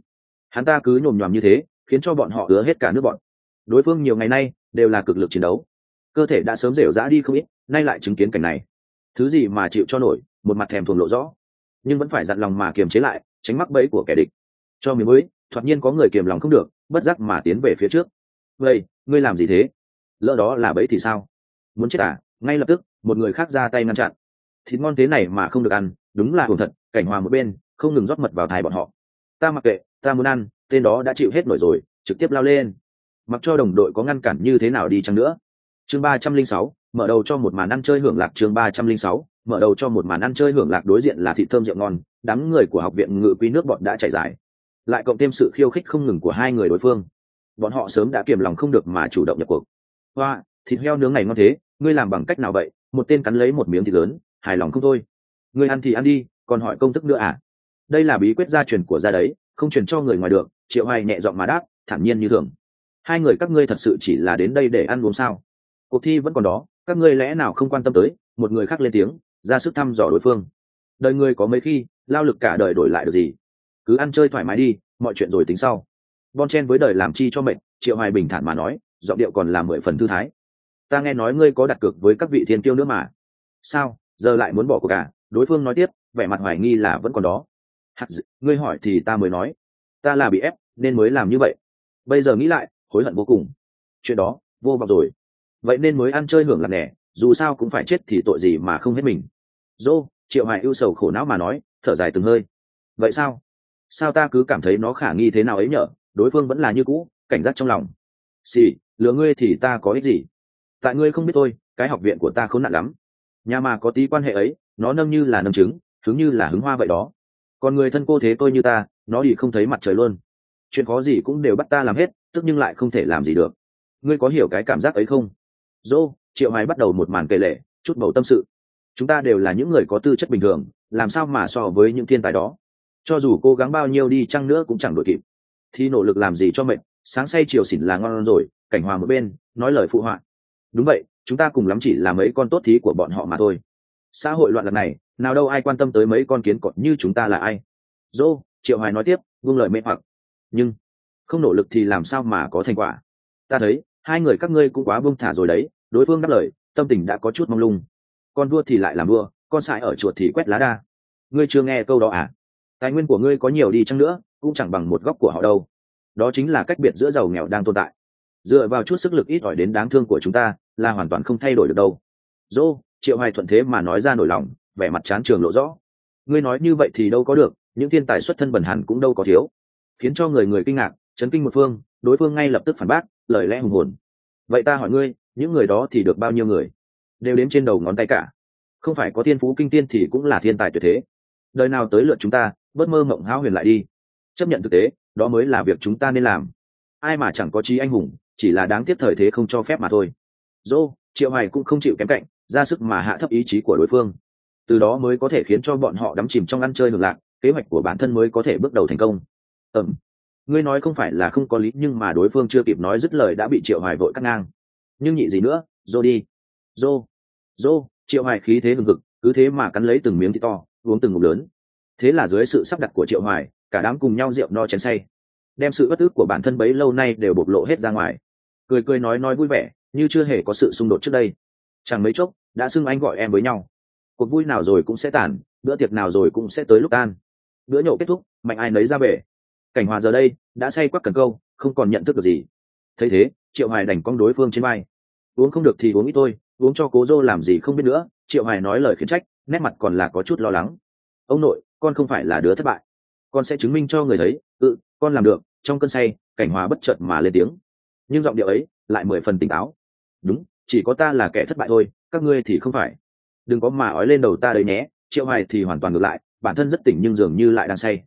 hắn ta cứ nhồm nhòm như thế, khiến cho bọn họ ứa hết cả nước bọn. Đối phương nhiều ngày nay đều là cực lực chiến đấu. Cơ thể đã sớm rểu rã đi không ít, nay lại chứng kiến cảnh này. Thứ gì mà chịu cho nổi, một mặt thèm thuồng lộ rõ. Nhưng vẫn phải dặn lòng mà kiềm chế lại, tránh mắc bẫy của kẻ địch. Cho miếng mới, thoạt nhiên có người kiềm lòng không được, bất giác mà tiến về phía trước. Vậy, ngươi làm gì thế? Lỡ đó là bẫy thì sao? Muốn chết à? Ngay lập tức, một người khác ra tay ngăn chặn. Thịt ngon thế này mà không được ăn, đúng là hồn thật, cảnh hòa một bên, không ngừng rót mật vào thai bọn họ. Ta mặc kệ ta muốn ăn, tên đó đã chịu hết nổi rồi, trực tiếp lao lên. Mặc cho đồng đội có ngăn cản như thế nào đi chăng nữa. Chương ba trăm linh sáu, mở đầu cho một màn ăn chơi hưởng lạc chương ba trăm linh sáu, mở đầu cho một màn ăn chơi hưởng lạc đối diện là thịt thơm rượu ngon, đám người của học viện ngự quý nước bọn đã chảy dài. Lại cộng thêm sự khiêu khích không ngừng của hai người đối phương. Bọn họ sớm đã kiềm lòng không được mà chủ động nhập cuộc. Hoa, thịt heo nướng này ngon thế, ngươi làm bằng cách nào vậy? Một tên cắn lấy một miếng thịt lớn, hài lòng không thôi. Ngươi ăn thì ăn đi, còn hỏi công thức nữa à? Đây là bí quyết gia truyền của gia đấy không truyền cho người ngoài được, triệu hoài nhẹ giọng mà đáp, thản nhiên như thường. Hai người các ngươi thật sự chỉ là đến đây để ăn uống sao? Cuộc thi vẫn còn đó, các ngươi lẽ nào không quan tâm tới? Một người khác lên tiếng, ra sức thăm dò đối phương. Đời người có mấy khi, lao lực cả đời đổi lại được gì? Cứ ăn chơi thoải mái đi, mọi chuyện rồi tính sau. Bon chen với đời làm chi cho mệnh triệu hoài bình thản mà nói, giọng điệu còn là mười phần thư thái. Ta nghe nói ngươi có đặt cược với các vị thiên tiêu nữa mà. Sao? Giờ lại muốn bỏ cuộc cả đối phương nói tiếp, vẻ mặt hoài nghi là vẫn còn đó hạt ngươi hỏi thì ta mới nói. Ta là bị ép, nên mới làm như vậy. Bây giờ nghĩ lại, hối hận vô cùng. Chuyện đó, vô vọng rồi. Vậy nên mới ăn chơi hưởng lạc nẻ dù sao cũng phải chết thì tội gì mà không hết mình. Dô, triệu hải ưu sầu khổ não mà nói, thở dài từng hơi. Vậy sao? Sao ta cứ cảm thấy nó khả nghi thế nào ấy nhở? Đối phương vẫn là như cũ, cảnh giác trong lòng. Xì, lừa ngươi thì ta có ích gì? Tại ngươi không biết tôi, cái học viện của ta khốn nạn lắm. Nhà mà có tí quan hệ ấy, nó nâng như là nâng trứng, hứng như là hứng hoa vậy đó còn người thân cô thế tôi như ta, nó đi không thấy mặt trời luôn. Chuyện khó gì cũng đều bắt ta làm hết, tức nhưng lại không thể làm gì được. Ngươi có hiểu cái cảm giác ấy không? Dô, triệu hoài bắt đầu một màn kể lệ, chút bầu tâm sự. Chúng ta đều là những người có tư chất bình thường, làm sao mà so với những thiên tài đó? Cho dù cố gắng bao nhiêu đi chăng nữa cũng chẳng đổi kịp. Thì nỗ lực làm gì cho mệnh sáng say chiều xỉn là ngon rồi, cảnh hòa một bên, nói lời phụ họa. Đúng vậy, chúng ta cùng lắm chỉ là mấy con tốt thí của bọn họ mà thôi xã hội loạn lạc này, nào đâu ai quan tâm tới mấy con kiến cọt như chúng ta là ai? Dô, triệu hoài nói tiếp, vung lời mê hoặc. Nhưng, không nỗ lực thì làm sao mà có thành quả? Ta thấy, hai người các ngươi cũng quá buông thả rồi đấy, đối phương đáp lời, tâm tình đã có chút mong lung. Con vua thì lại làm vua, con sải ở chuột thì quét lá đa. Ngươi chưa nghe câu đó à? Tài nguyên của ngươi có nhiều đi chăng nữa, cũng chẳng bằng một góc của họ đâu. Đó chính là cách biệt giữa giàu nghèo đang tồn tại. Dựa vào chút sức lực ít ỏi đến đáng thương của chúng ta, là hoàn toàn không thay đổi được đâu. Dô triệu hoài thuận thế mà nói ra nổi lòng, vẻ mặt chán trường lộ rõ. Ngươi nói như vậy thì đâu có được, những thiên tài xuất thân bẩn hẳn cũng đâu có thiếu. Khiến cho người người kinh ngạc, chấn kinh một phương, đối phương ngay lập tức phản bác, lời lẽ hùng hồn. Vậy ta hỏi ngươi, những người đó thì được bao nhiêu người? Đều đếm trên đầu ngón tay cả. Không phải có thiên phú kinh tiên thì cũng là thiên tài tuyệt thế. Đời nào tới lượt chúng ta, bớt mơ mộng háo huyền lại đi. Chấp nhận thực tế, đó mới là việc chúng ta nên làm. Ai mà chẳng có trí anh hùng, chỉ là đáng tiếc thời thế không cho phép mà thôi. Dô, triệu hoài cũng không chịu kém cạnh ra sức mà hạ thấp ý chí của đối phương. Từ đó mới có thể khiến cho bọn họ đắm chìm trong ăn chơi ngược lạc kế hoạch của bản thân mới có thể bước đầu thành công. Ẩm ngươi nói không phải là không có lý, nhưng mà đối phương chưa kịp nói dứt lời đã bị triệu hoài vội cắt ngang. Nhưng nhị gì nữa, dô đi. Dô. Dô, triệu hoài khí thế hừng hực, cứ thế mà cắn lấy từng miếng thịt to, uống từng ngụm lớn. Thế là dưới sự sắp đặt của triệu hoài, cả đám cùng nhau rượu no chén say. Đem sự bất ức của bản thân bấy lâu nay đều bộc lộ hết ra ngoài. Cười cười nói nói vui vẻ, như chưa hề có sự xung đột trước đây. Chẳng mấy chốc đã xưng anh gọi em với nhau. Cuộc vui nào rồi cũng sẽ tàn, bữa tiệc nào rồi cũng sẽ tới lúc tan. Bữa nhậu kết thúc, mạnh ai nấy ra về cảnh hòa giờ đây đã say quắc cần câu, không còn nhận thức được gì. Thấy thế, triệu hoài đành con đối phương trên vai. Uống không được thì uống ít thôi, uống cho cố dô làm gì không biết nữa, triệu hoài nói lời khiển trách, nét mặt còn là có chút lo lắng. Ông nội, con không phải là đứa thất bại. Con sẽ chứng minh cho người thấy ừ con làm được, trong cơn say, cảnh hòa bất chợt mà lên tiếng. Nhưng giọng điệu ấy lại mười phần tỉnh táo. Đúng, chỉ có ta là kẻ thất bại thôi các ngươi thì không phải. Đừng có mà ói lên đầu ta đấy nhé, triệu hoài thì hoàn toàn ngược lại, bản thân rất tỉnh nhưng dường như lại đang say.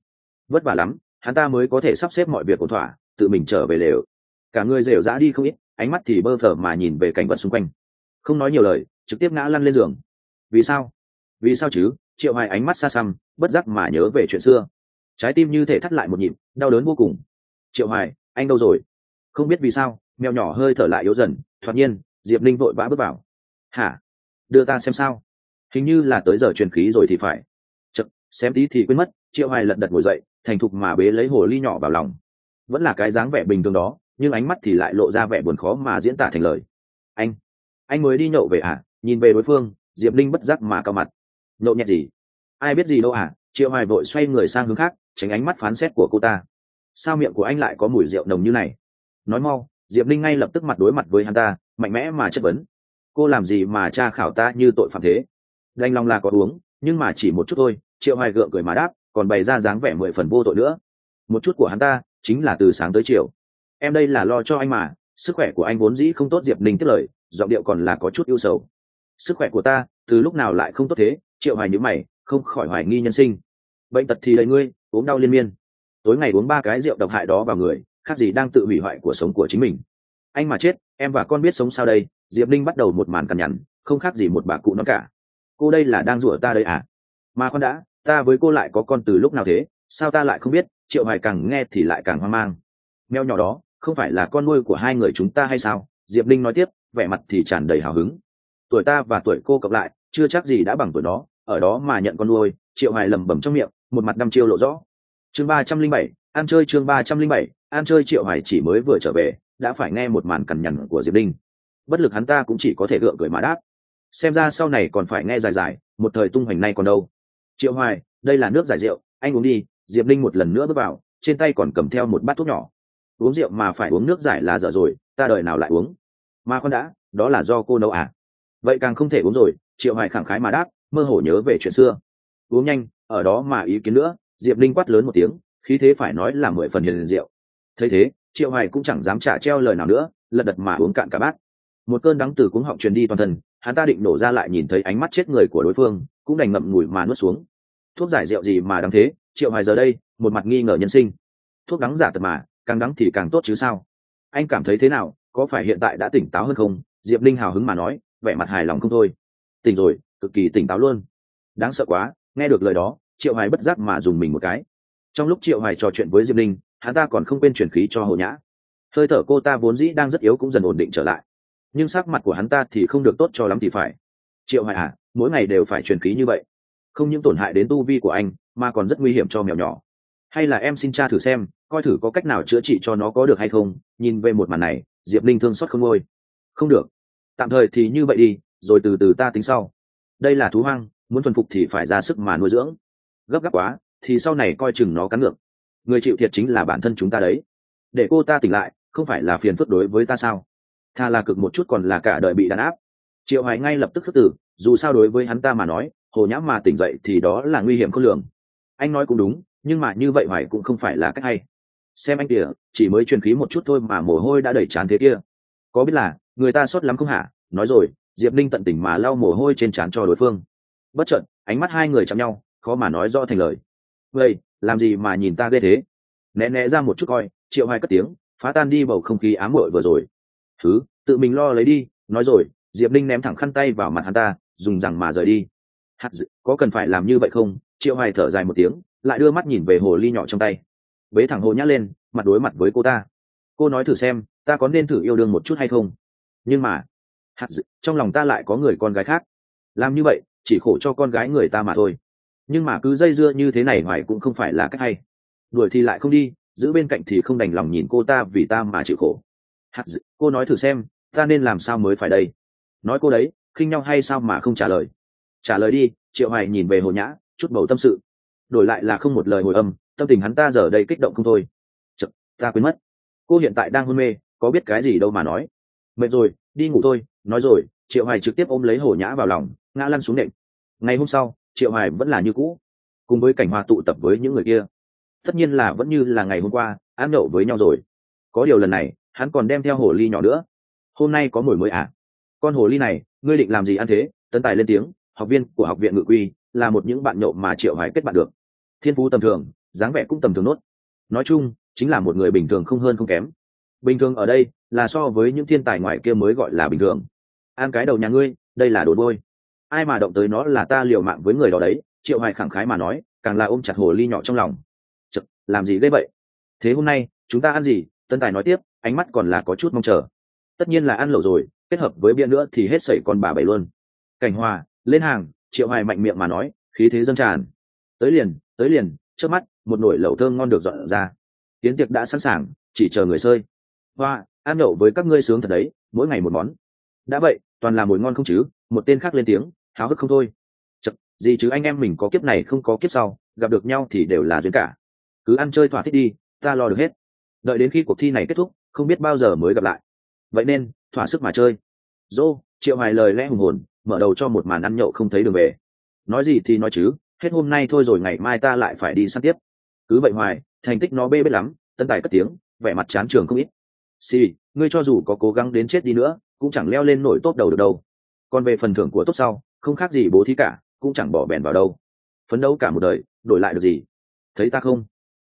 Vất vả lắm, hắn ta mới có thể sắp xếp mọi việc ổn thỏa, tự mình trở về lều. Cả người rều rã đi không ít, ánh mắt thì bơ phờ mà nhìn về cảnh vật xung quanh. Không nói nhiều lời, trực tiếp ngã lăn lên giường. Vì sao? Vì sao chứ? Triệu hoài ánh mắt xa xăm, bất giác mà nhớ về chuyện xưa. Trái tim như thể thắt lại một nhịp, đau đớn vô cùng. Triệu hoài, anh đâu rồi? Không biết vì sao, mèo nhỏ hơi thở lại yếu dần, thoạt nhiên, diệp linh vội vã bước vào hả? Đưa ta xem sao? Hình như là tới giờ truyền khí rồi thì phải. Chật xem tí thì quên mất, triệu hoài lật đật ngồi dậy, thành thục mà bế lấy hồ ly nhỏ vào lòng. Vẫn là cái dáng vẻ bình thường đó, nhưng ánh mắt thì lại lộ ra vẻ buồn khó mà diễn tả thành lời. Anh anh mới đi nhậu về à nhìn về đối phương, diệp linh bất giác mà cao mặt. Nhậu nhẹt gì? Ai biết gì đâu à triệu hoài vội xoay người sang hướng khác, tránh ánh mắt phán xét của cô ta. Sao miệng của anh lại có mùi rượu nồng như này? Nói mau, diệp linh ngay lập tức mặt đối mặt với hắn ta, mạnh mẽ mà chất vấn cô làm gì mà tra khảo ta như tội phạm thế? Đành lòng là có uống, nhưng mà chỉ một chút thôi, triệu hoài gượng cười mà đáp, còn bày ra dáng vẻ mười phần vô tội nữa. Một chút của hắn ta, chính là từ sáng tới chiều. Em đây là lo cho anh mà, sức khỏe của anh vốn dĩ không tốt diệp Ninh tiếp lời, giọng điệu còn là có chút ưu sầu. Sức khỏe của ta, từ lúc nào lại không tốt thế? Triệu hoài nhữ mày, không khỏi hoài nghi nhân sinh. Bệnh tật thì đầy ngươi ốm đau liên miên. Tối ngày uống ba cái rượu độc hại đó vào người, khác gì đang tự hủy hoại của sống của chính mình. Anh mà chết em và con biết sống sao đây? Diệp linh bắt đầu một màn cằn nhằn, không khác gì một bà cụ nó cả. Cô đây là đang rủa ta đây à? Mà con đã, ta với cô lại có con từ lúc nào thế? Sao ta lại không biết? Triệu hoài càng nghe thì lại càng hoang mang. Mèo nhỏ đó, không phải là con nuôi của hai người chúng ta hay sao? Diệp linh nói tiếp, vẻ mặt thì tràn đầy hào hứng. Tuổi ta và tuổi cô cộng lại, chưa chắc gì đã bằng tuổi nó ở đó mà nhận con nuôi, triệu hoài lẩm bẩm trong miệng, một mặt đăm chiêu lộ rõ. Chương ba trăm linh bảy, ăn chơi chương ba trăm linh bảy, ăn chơi triệu hoài chỉ mới vừa trở về đã phải nghe một màn cằn nhằn của diệp linh bất lực hắn ta cũng chỉ có thể gượng cười mà đáp. Xem ra sau này còn phải nghe dài dài, một thời tung hoành nay còn đâu. Triệu hoài, đây là nước giải rượu, anh uống đi, diệp linh một lần nữa bước vào, trên tay còn cầm theo một bát thuốc nhỏ. Uống rượu mà phải uống nước giải là dở rồi, ta đợi nào lại uống? Mà con đã, đó là do cô nấu à? Vậy càng không thể uống rồi, triệu hoài khẳng khái mà đáp, mơ hồ nhớ về chuyện xưa. Uống nhanh, ở đó mà ý kiến nữa, diệp linh quát lớn một tiếng, khí thế phải nói là mười phần hiền rượu. Thấy thế triệu hoài cũng chẳng dám trả treo lời nào nữa, lật đật mà uống cạn cả bát. Một cơn đắng từ cuống họng truyền đi toàn thân, hắn ta định nổ ra lại nhìn thấy ánh mắt chết người của đối phương, cũng đành ngậm ngùi mà nuốt xuống. Thuốc giải rượu gì mà đáng thế, triệu hoài giờ đây, một mặt nghi ngờ nhân sinh. Thuốc đắng giả tật mà, càng đắng thì càng tốt chứ sao? Anh cảm thấy thế nào, có phải hiện tại đã tỉnh táo hơn không? Diệp linh hào hứng mà nói, vẻ mặt hài lòng không thôi. Tỉnh rồi, cực kỳ tỉnh táo luôn. Đáng sợ quá, nghe được lời đó, triệu hoài bất giác mà dùng mình một cái. Trong lúc triệu hoài trò chuyện với diệp linh hắn ta còn không quên chuyển khí cho hồ nhã. Hơi thở cô ta vốn dĩ đang rất yếu cũng dần ổn định trở lại. Nhưng sắc mặt của hắn ta thì không được tốt cho lắm thì phải. Triệu hoài à mỗi ngày đều phải truyền khí như vậy. Không những tổn hại đến tu vi của anh, mà còn rất nguy hiểm cho mèo nhỏ. Hay là em xin cha thử xem, coi thử có cách nào chữa trị cho nó có được hay không. Nhìn về một màn này, diệp linh thương xót không ngôi không được. Tạm thời thì như vậy đi, rồi từ từ ta tính sau. Đây là thú hoang, muốn thuần phục thì phải ra sức mà nuôi dưỡng. Gấp gáp quá, thì sau này coi chừng nó cắn ngược người chịu thiệt chính là bản thân chúng ta đấy. Để cô ta tỉnh lại, không phải là phiền phức đối với ta sao? Thà là cực một chút còn là cả đời bị đàn áp. Triệu hoài ngay lập tức thức tử dù sao đối với hắn ta mà nói, hồ nhã mà tỉnh dậy thì đó là nguy hiểm khôn lường. Anh nói cũng đúng, nhưng mà như vậy hoài cũng không phải là cách hay. Xem anh kìa, chỉ mới truyền khí một chút thôi mà mồ hôi đã đẩy trán thế kia. Có biết là, người ta sốt lắm không hả? Nói rồi, diệp Ninh tận tình mà lau mồ hôi trên trán cho đối phương. Bất chợt, ánh mắt hai người chạm nhau, khó mà nói rõ thành lời. Vậy làm gì mà nhìn ta ghê thế? Né né ra một chút coi, triệu Hoài cất tiếng, phá tan đi bầu không khí ám muội vừa rồi. Thứ, tự mình lo lấy đi, nói rồi, diệp linh ném thẳng khăn tay vào mặt hắn ta, dùng rằng mà rời đi. Hạt dự, có cần phải làm như vậy không? Triệu hoài thở dài một tiếng, lại đưa mắt nhìn về hồ ly nhỏ trong tay. Bế thẳng hồ nhát lên, mặt đối mặt với cô ta. Cô nói thử xem, ta có nên thử yêu đương một chút hay không? Nhưng mà hạt dự, trong lòng ta lại có người con gái khác. Làm như vậy, chỉ khổ cho con gái người ta mà thôi nhưng mà cứ dây dưa như thế này ngoài cũng không phải là cách hay. Đuổi thì lại không đi giữ bên cạnh thì không đành lòng nhìn cô ta vì ta mà chịu khổ. Hạt dự cô nói thử xem ta nên làm sao mới phải đây? Nói cô đấy khinh nhau hay sao mà không trả lời? Trả lời đi triệu hoài nhìn về hồ nhã chút bầu tâm sự. Đổi lại là không một lời hồi âm tâm tình hắn ta giờ đây kích động không thôi. Chật, ta quên mất. Cô hiện tại đang hôn mê có biết cái gì đâu mà nói. Mệt rồi đi ngủ thôi nói rồi triệu hoài trực tiếp ôm lấy hồ nhã vào lòng ngã lăn xuống nệm. Ngày hôm sau triệu hoài vẫn là như cũ, cùng với cảnh hoa tụ tập với những người kia. Tất nhiên là vẫn như là ngày hôm qua, ăn nhậu với nhau rồi. Có điều lần này, hắn còn đem theo hồ ly nhỏ nữa. Hôm nay có mồi mới à? Con hồ ly này, ngươi định làm gì ăn thế? Tấn tài lên tiếng, học viên của học viện ngự quy, là một những bạn nhậu mà triệu hoài kết bạn được. Thiên phú tầm thường, dáng vẻ cũng tầm thường nốt. Nói chung, chính là một người bình thường không hơn không kém. Bình thường ở đây, là so với những thiên tài ngoài kia mới gọi là bình thường. An cái đầu nhà ngươi, đây là đồ đôi ai mà động tới nó là ta liều mạng với người đó đấy triệu hoài khẳng khái mà nói càng là ôm chặt hồ ly nhỏ trong lòng. Chật, làm gì gây vậy? Thế hôm nay chúng ta ăn gì? Tân tài nói tiếp ánh mắt còn là có chút mong chờ. Tất nhiên là ăn lẩu rồi kết hợp với bia nữa thì hết sẩy con bà bảy luôn. Cảnh hòa lên hàng triệu hoài mạnh miệng mà nói khí thế dâng tràn. Tới liền tới liền trước mắt một nồi lẩu thơm ngon được dọn ra. Tiến tiệc đã sẵn sàng chỉ chờ người sơi. Hoa ăn lẩu với các ngươi sướng thật đấy mỗi ngày một món. Đã vậy toàn là mồi ngon không chứ một tên khác lên tiếng háo hức không thôi. Chật, gì chứ anh em mình có kiếp này không có kiếp sau gặp được nhau thì đều là duyên cả. Cứ ăn chơi thỏa thích đi ta lo được hết. Đợi đến khi cuộc thi này kết thúc không biết bao giờ mới gặp lại. Vậy nên thỏa sức mà chơi. Dô triệu hoài lời lẽ hùng hồn mở đầu cho một màn ăn nhậu không thấy đường về. Nói gì thì nói chứ hết hôm nay thôi rồi ngày mai ta lại phải đi săn tiếp. Cứ vậy hoài thành tích nó bê bết lắm tân tài cất tiếng vẻ mặt chán trường không ít. Xì ngươi cho dù có cố gắng đến chết đi nữa cũng chẳng leo lên nổi tốt đầu được đâu còn về phần thưởng của tốt sau, không khác gì bố thí cả, cũng chẳng bỏ bèn vào đâu. Phấn đấu cả một đời, đổi lại được gì? Thấy ta không?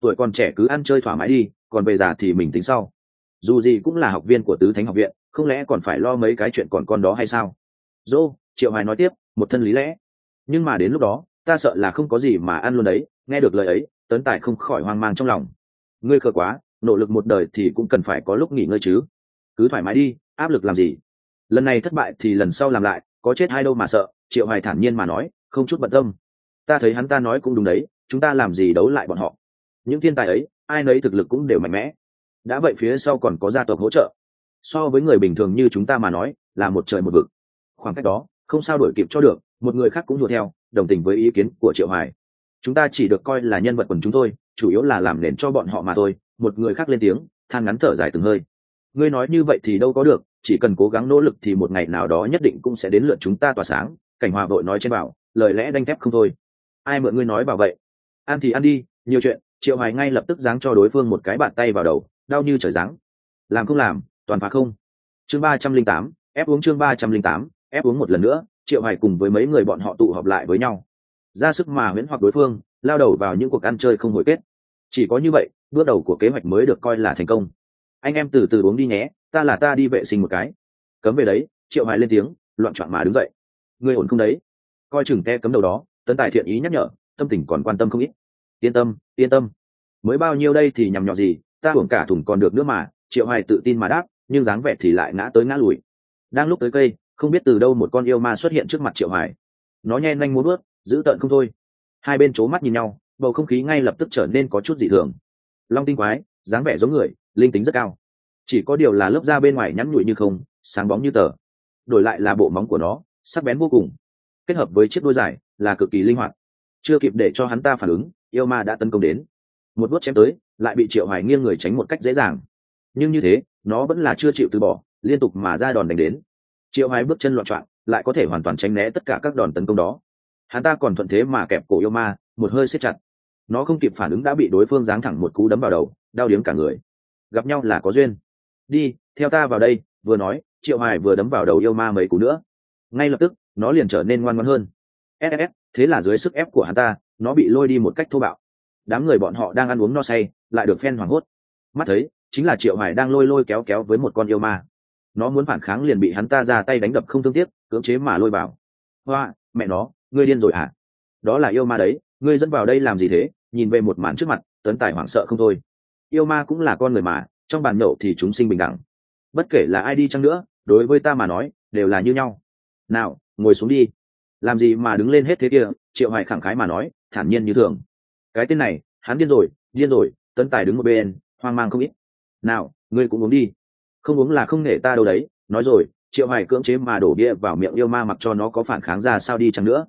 Tuổi còn trẻ cứ ăn chơi thoải mái đi, còn về già thì mình tính sau. Dù gì cũng là học viên của tứ thánh học viện, không lẽ còn phải lo mấy cái chuyện còn con đó hay sao? Dô, triệu hoài nói tiếp, một thân lý lẽ. Nhưng mà đến lúc đó, ta sợ là không có gì mà ăn luôn đấy, nghe được lời ấy, tấn tài không khỏi hoang mang trong lòng. Ngươi khờ quá, nỗ lực một đời thì cũng cần phải có lúc nghỉ ngơi chứ. Cứ thoải mái đi, áp lực làm gì? Lần này thất bại thì lần sau làm lại, có chết hai đâu mà sợ, triệu hoài thản nhiên mà nói, không chút bận tâm. Ta thấy hắn ta nói cũng đúng đấy, chúng ta làm gì đấu lại bọn họ. Những thiên tài ấy, ai nấy thực lực cũng đều mạnh mẽ. Đã vậy phía sau còn có gia tộc hỗ trợ. So với người bình thường như chúng ta mà nói, là một trời một vực. Khoảng cách đó, không sao đổi kịp cho được, một người khác cũng đua theo, đồng tình với ý kiến của triệu hoài. Chúng ta chỉ được coi là nhân vật quần chúng thôi, chủ yếu là làm nền cho bọn họ mà thôi. Một người khác lên tiếng, than ngắn thở dài từng hơi. Ngươi nói như vậy thì đâu có được chỉ cần cố gắng nỗ lực thì một ngày nào đó nhất định cũng sẽ đến lượt chúng ta tỏa sáng, cảnh hòa vội nói trên bảo, lời lẽ đanh thép không thôi. Ai mượn ngươi nói bảo vậy? Ăn thì ăn đi, nhiều chuyện, triệu hoài ngay lập tức giáng cho đối phương một cái bàn tay vào đầu, đau như trời giáng. Làm không làm, toàn phá không. Chương ba trăm linh tám, ép uống chương ba trăm linh tám, ép uống một lần nữa, triệu hoài cùng với mấy người bọn họ tụ họp lại với nhau. Ra sức mà huyễn hoặc đối phương, lao đầu vào những cuộc ăn chơi không hồi kết. Chỉ có như vậy, bước đầu của kế hoạch mới được coi là thành công. Anh em từ từ uống đi nhé ta là ta đi vệ sinh một cái. Cấm về đấy, triệu hoài lên tiếng, loạn trọn mà đứng dậy. Ngươi ổn không đấy? Coi chừng te cấm đầu đó, tấn tài thiện ý nhắc nhở, tâm tình còn quan tâm không ít. Yên tâm yên tâm. Mới bao nhiêu đây thì nhằm nhọ gì, ta hưởng cả thùng còn được nữa mà, triệu hoài tự tin mà đáp, nhưng dáng vẻ thì lại ngã tới ngã lùi. Đang lúc tới cây, không biết từ đâu một con yêu ma xuất hiện trước mặt triệu hoài. Nó nhen nhanh muốn bước, giữ tợn không thôi. Hai bên trố mắt nhìn nhau, bầu không khí ngay lập tức trở nên có chút dị thường. Long tinh quái, dáng vẻ giống người, linh tính rất cao chỉ có điều là lớp da bên ngoài nhắn nhụi như không, sáng bóng như tờ. Đổi lại là bộ móng của nó, sắc bén vô cùng. Kết hợp với chiếc đuôi dài, là cực kỳ linh hoạt. Chưa kịp để cho hắn ta phản ứng, yêu ma đã tấn công đến. Một bước chém tới, lại bị triệu hoài nghiêng người tránh một cách dễ dàng. Nhưng như thế, nó vẫn là chưa chịu từ bỏ, liên tục mà ra đòn đánh đến. Triệu hoài bước chân loạn trọn lại có thể hoàn toàn tránh né tất cả các đòn tấn công đó. Hắn ta còn thuận thế mà kẹp cổ yêu ma, một hơi siết chặt. Nó không kịp phản ứng đã bị đối phương giáng thẳng một cú đấm vào đầu, đau điếng cả người. Gặp nhau là có duyên đi, theo ta vào đây, vừa nói, triệu hoài vừa đấm vào đầu yêu ma mấy cú nữa. Ngay lập tức, nó liền trở nên ngoan ngoãn hơn. Ss thế là dưới sức ép của hắn ta, nó bị lôi đi một cách thô bạo. Đám người bọn họ đang ăn uống no say, lại được phen hoảng hốt. Mắt thấy, chính là triệu hoài đang lôi lôi kéo kéo với một con yêu ma. Nó muốn phản kháng liền bị hắn ta ra tay đánh đập không thương tiếc, cưỡng chế mà lôi vào. Hoa, mẹ nó, ngươi điên rồi à đó là yêu ma đấy, ngươi dẫn vào đây làm gì thế? Nhìn về một màn trước mặt, tấn tài hoảng sợ không thôi. Yêu ma cũng là con người mà trong bàn nhậu thì chúng sinh bình đẳng. Bất kể là ai đi chăng nữa, đối với ta mà nói, đều là như nhau. Nào, ngồi xuống đi. Làm gì mà đứng lên hết thế kia, triệu hoài khẳng khái mà nói, thản nhiên như thường. Cái tên này, hắn điên rồi điên rồi, tấn tài đứng một bên, hoang mang không ít. Nào, ngươi cũng uống đi. Không uống là không nể ta đâu đấy, nói rồi, triệu hoài cưỡng chế mà đổ bia vào miệng yêu ma mặc cho nó có phản kháng ra sao đi chăng nữa.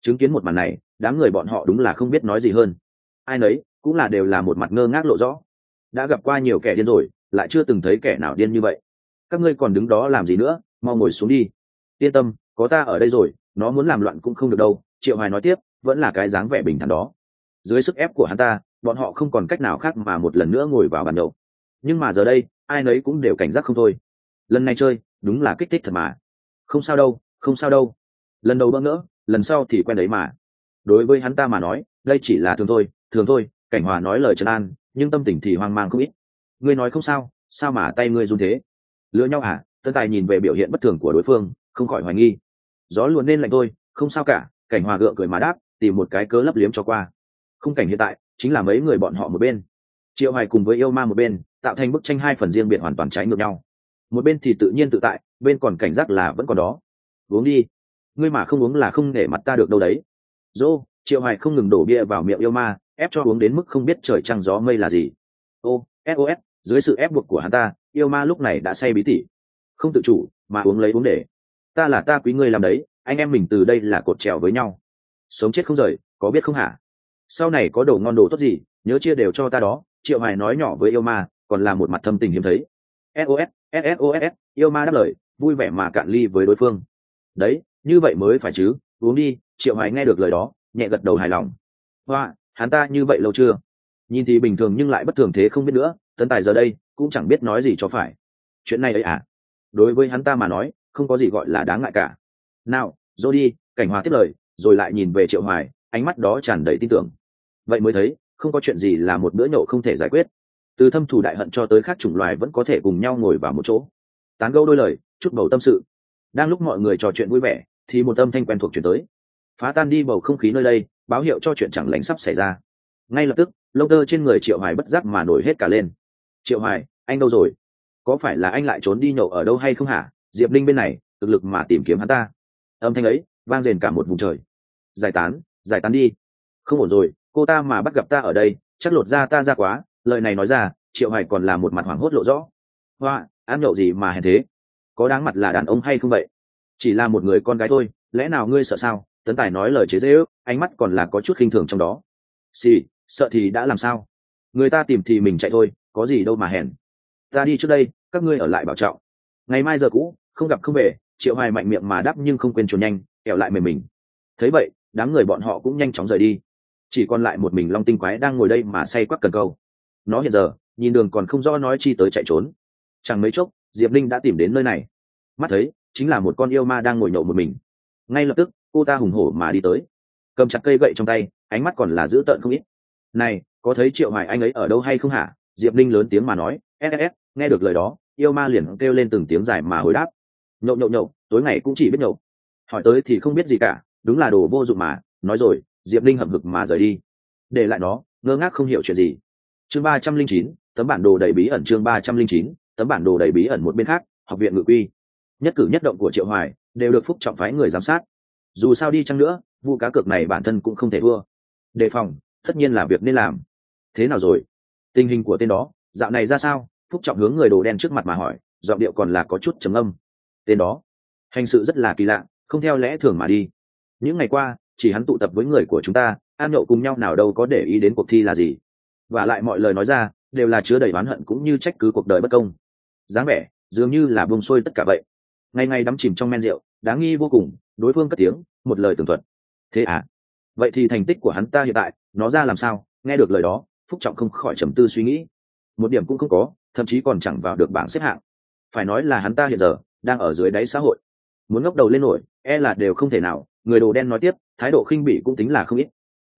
Chứng kiến một màn này, đám người bọn họ đúng là không biết nói gì hơn. Ai nấy, cũng là đều là một mặt ngơ ngác lộ rõ đã gặp qua nhiều kẻ điên rồi, lại chưa từng thấy kẻ nào điên như vậy. Các ngươi còn đứng đó làm gì nữa, mau ngồi xuống đi. Yên tâm, có ta ở đây rồi, nó muốn làm loạn cũng không được đâu, triệu hoài nói tiếp, vẫn là cái dáng vẻ bình thản đó. Dưới sức ép của hắn ta, bọn họ không còn cách nào khác mà một lần nữa ngồi vào bàn nhậu. Nhưng mà giờ đây, ai nấy cũng đều cảnh giác không thôi. Lần này chơi, đúng là kích thích thật mà. Không sao đâu, không sao đâu. Lần đầu bỡ ngỡ, lần sau thì quen đấy mà. Đối với hắn ta mà nói, đây chỉ là thường thôi thường thôi, cảnh hòa nói lời trấn an nhưng tâm tình thì hoang mang không ít. Ngươi nói không sao sao mà tay ngươi run thế? Lựa nhau à tân tài nhìn về biểu hiện bất thường của đối phương, không khỏi hoài nghi. Gió luôn nên lạnh thôi, không sao cả, cảnh hòa gượng cười mà đáp, tìm một cái cớ lấp liếm cho qua. Khung cảnh hiện tại, chính là mấy người bọn họ một bên. Triệu hoài cùng với yêu ma một bên, tạo thành bức tranh hai phần riêng biệt hoàn toàn trái ngược nhau. Một bên thì tự nhiên tự tại, bên còn cảnh giác là vẫn còn đó. Uống đi. Ngươi mà không uống là không để mặt ta được đâu đấy. Dô triệu hoài không ngừng đổ bia vào miệng yêu ma, ép cho uống đến mức không biết trời trăng gió mây là gì. Ô sos dưới sự ép buộc của hắn ta, yêu ma lúc này đã say bí tỉ. Không tự chủ, mà uống lấy uống để. Ta là ta quý ngươi làm đấy, anh em mình từ đây là cột trèo với nhau. Sống chết không rời, có biết không hả? Sau này có đồ ngon đồ tốt gì, nhớ chia đều cho ta đó, triệu hoài nói nhỏ với yêu ma, còn là một mặt thâm tình hiếm thấy. Sos sos yêu ma đáp lời, vui vẻ mà cạn ly với đối phương. Đấy, như vậy mới phải chứ, uống đi, triệu hoài nghe được lời đó nhẹ gật đầu hài lòng. Hoa, hắn ta như vậy lâu chưa? Nhìn thì bình thường nhưng lại bất thường thế không biết nữa, tấn tài giờ đây cũng chẳng biết nói gì cho phải. Chuyện này ấy à? Đối với hắn ta mà nói, không có gì gọi là đáng ngại cả. Nào, dô đi, cảnh hòa tiếp lời, rồi lại nhìn về triệu hoài, ánh mắt đó tràn đầy tin tưởng. Vậy mới thấy, không có chuyện gì là một bữa nhậu không thể giải quyết. Từ thâm thủ đại hận cho tới khác chủng loài vẫn có thể cùng nhau ngồi vào một chỗ. Tán gẫu đôi lời, chút bầu tâm sự. Đang lúc mọi người trò chuyện vui vẻ, thì một âm thanh quen thuộc chuyển tới phá tan đi bầu không khí nơi đây, báo hiệu cho chuyện chẳng lành sắp xảy ra. Ngay lập tức, lông tơ trên người triệu hoài bất giác mà nổi hết cả lên. Triệu hoài, anh đâu rồi? Có phải là anh lại trốn đi nhậu ở đâu hay không hả? Diệp linh bên này, thực lực mà tìm kiếm hắn ta. Âm thanh ấy, vang rền cả một vùng trời. Giải tán giải tán đi. Không ổn rồi, cô ta mà bắt gặp ta ở đây, chắc lột ra ta ra quá. Lời này nói ra, triệu hoài còn là một mặt hoảng hốt lộ rõ. Hoa, ăn nhậu gì mà hèn thế? Có đáng mặt là đàn ông hay không vậy? Chỉ là một người con gái thôi, lẽ nào ngươi sợ sao? Tấn tài nói lời chế dễ ước ánh mắt còn là có chút khinh thường trong đó. Xì, sợ thì đã làm sao? Người ta tìm thì mình chạy thôi, có gì đâu mà hèn. Ta đi trước đây, các ngươi ở lại bảo trọng. Ngày mai giờ cũ, không gặp không về, triệu hoài mạnh miệng mà đáp nhưng không quên chuồn nhanh, kẹo lại mềm mình. Thấy vậy, đám người bọn họ cũng nhanh chóng rời đi. Chỉ còn lại một mình long tinh quái đang ngồi đây mà say quắc cần câu. Nó hiện giờ, nhìn đường còn không rõ nói chi tới chạy trốn. Chẳng mấy chốc, diệp linh đã tìm đến nơi này. Mắt thấy, chính là một con yêu ma đang ngồi nhậu một mình. Ngay lập tức cô ta hùng hổ mà đi tới. Cầm chặt cây gậy trong tay, ánh mắt còn là dữ tợn không ít. Này, có thấy triệu hoài anh ấy ở đâu hay không hả? Diệp Ninh lớn tiếng mà nói. Ss nghe được lời đó, yêu ma liền kêu lên từng tiếng dài mà hồi đáp. Nhậu nhậu nhậu, tối ngày cũng chỉ biết nhậu. Hỏi tới thì không biết gì cả, đúng là đồ vô dụng mà. Nói rồi, diệp Ninh hậm hực mà rời đi. Để lại nó, ngơ ngác không hiểu chuyện gì. Chương ba trăm linh chín, tấm bản đồ đầy bí ẩn chương ba trăm linh chín, tấm bản đồ đầy bí ẩn một bên khác, học viện ngự quy. Nhất cử nhất động của triệu hoài, đều được phúc trọng phái người giám sát dù sao đi chăng nữa, vụ cá cược này bản thân cũng không thể thua. Đề phòng, tất nhiên là việc nên làm. Thế nào rồi? Tình hình của tên đó, dạo này ra sao? Phúc trọng hướng người đồ đen trước mặt mà hỏi, giọng điệu còn là có chút trầm âm. Tên đó, hành sự rất là kỳ lạ, không theo lẽ thường mà đi. Những ngày qua, chỉ hắn tụ tập với người của chúng ta, ăn nhậu cùng nhau nào đâu có để ý đến cuộc thi là gì. Và lại mọi lời nói ra, đều là chứa đầy oán hận cũng như trách cứ cuộc đời bất công. Dáng vẻ, dường như là buông xuôi tất cả vậy. Ngày ngày đắm chìm trong men rượu, đáng nghi vô cùng đối phương cất tiếng, một lời tường thuật. Thế à? Vậy thì thành tích của hắn ta hiện tại, nó ra làm sao? Nghe được lời đó, phúc trọng không khỏi trầm tư suy nghĩ. Một điểm cũng không có, thậm chí còn chẳng vào được bảng xếp hạng. Phải nói là hắn ta hiện giờ, đang ở dưới đáy xã hội. Muốn ngóc đầu lên nổi e là đều không thể nào. Người đồ đen nói tiếp, thái độ khinh bỉ cũng tính là không ít.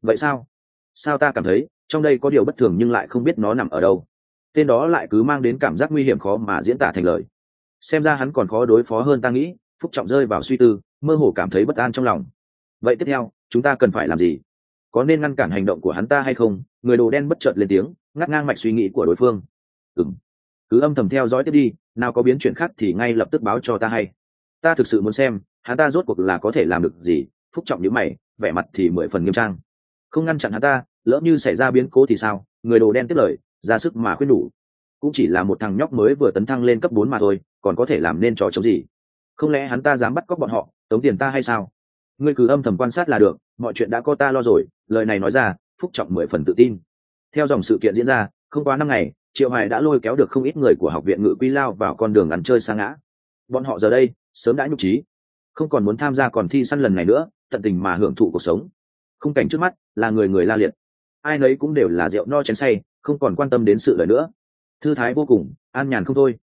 Vậy sao? Sao ta cảm thấy, trong đây có điều bất thường nhưng lại không biết nó nằm ở đâu? Tên đó lại cứ mang đến cảm giác nguy hiểm khó mà diễn tả thành lời. Xem ra hắn còn khó đối phó hơn ta nghĩ phúc trọng rơi vào suy tư, mơ hồ cảm thấy bất an trong lòng. Vậy tiếp theo, chúng ta cần phải làm gì? Có nên ngăn cản hành động của hắn ta hay không? Người đồ đen bất chợt lên tiếng, ngắt ngang mạch suy nghĩ của đối phương. Ừng cứ âm thầm theo dõi tiếp đi, nào có biến chuyển khác thì ngay lập tức báo cho ta hay. Ta thực sự muốn xem, hắn ta rốt cuộc là có thể làm được gì? Phúc trọng nhữ mày, vẻ mặt thì mười phần nghiêm trang. Không ngăn chặn hắn ta, lỡ như xảy ra biến cố thì sao? Người đồ đen tiếp lời, ra sức mà khuyên đủ. Cũng chỉ là một thằng nhóc mới vừa tấn thăng lên cấp bốn mà thôi, còn có thể làm nên trò chống gì? Không lẽ hắn ta dám bắt cóc bọn họ, tống tiền ta hay sao? Ngươi cứ âm thầm quan sát là được, mọi chuyện đã có ta lo rồi, lời này nói ra, phúc trọng mười phần tự tin. Theo dòng sự kiện diễn ra, không quá năm ngày, triệu hoài đã lôi kéo được không ít người của học viện ngự quy lao vào con đường ăn chơi sang ngã. Bọn họ giờ đây, sớm đã nhục trí. Không còn muốn tham gia còn thi săn lần này nữa, tận tình mà hưởng thụ cuộc sống. Khung cảnh trước mắt, là người người la liệt. Ai nấy cũng đều là rượu no chén say, không còn quan tâm đến sự lời nữa. Thư thái vô cùng, an nhàn không thôi.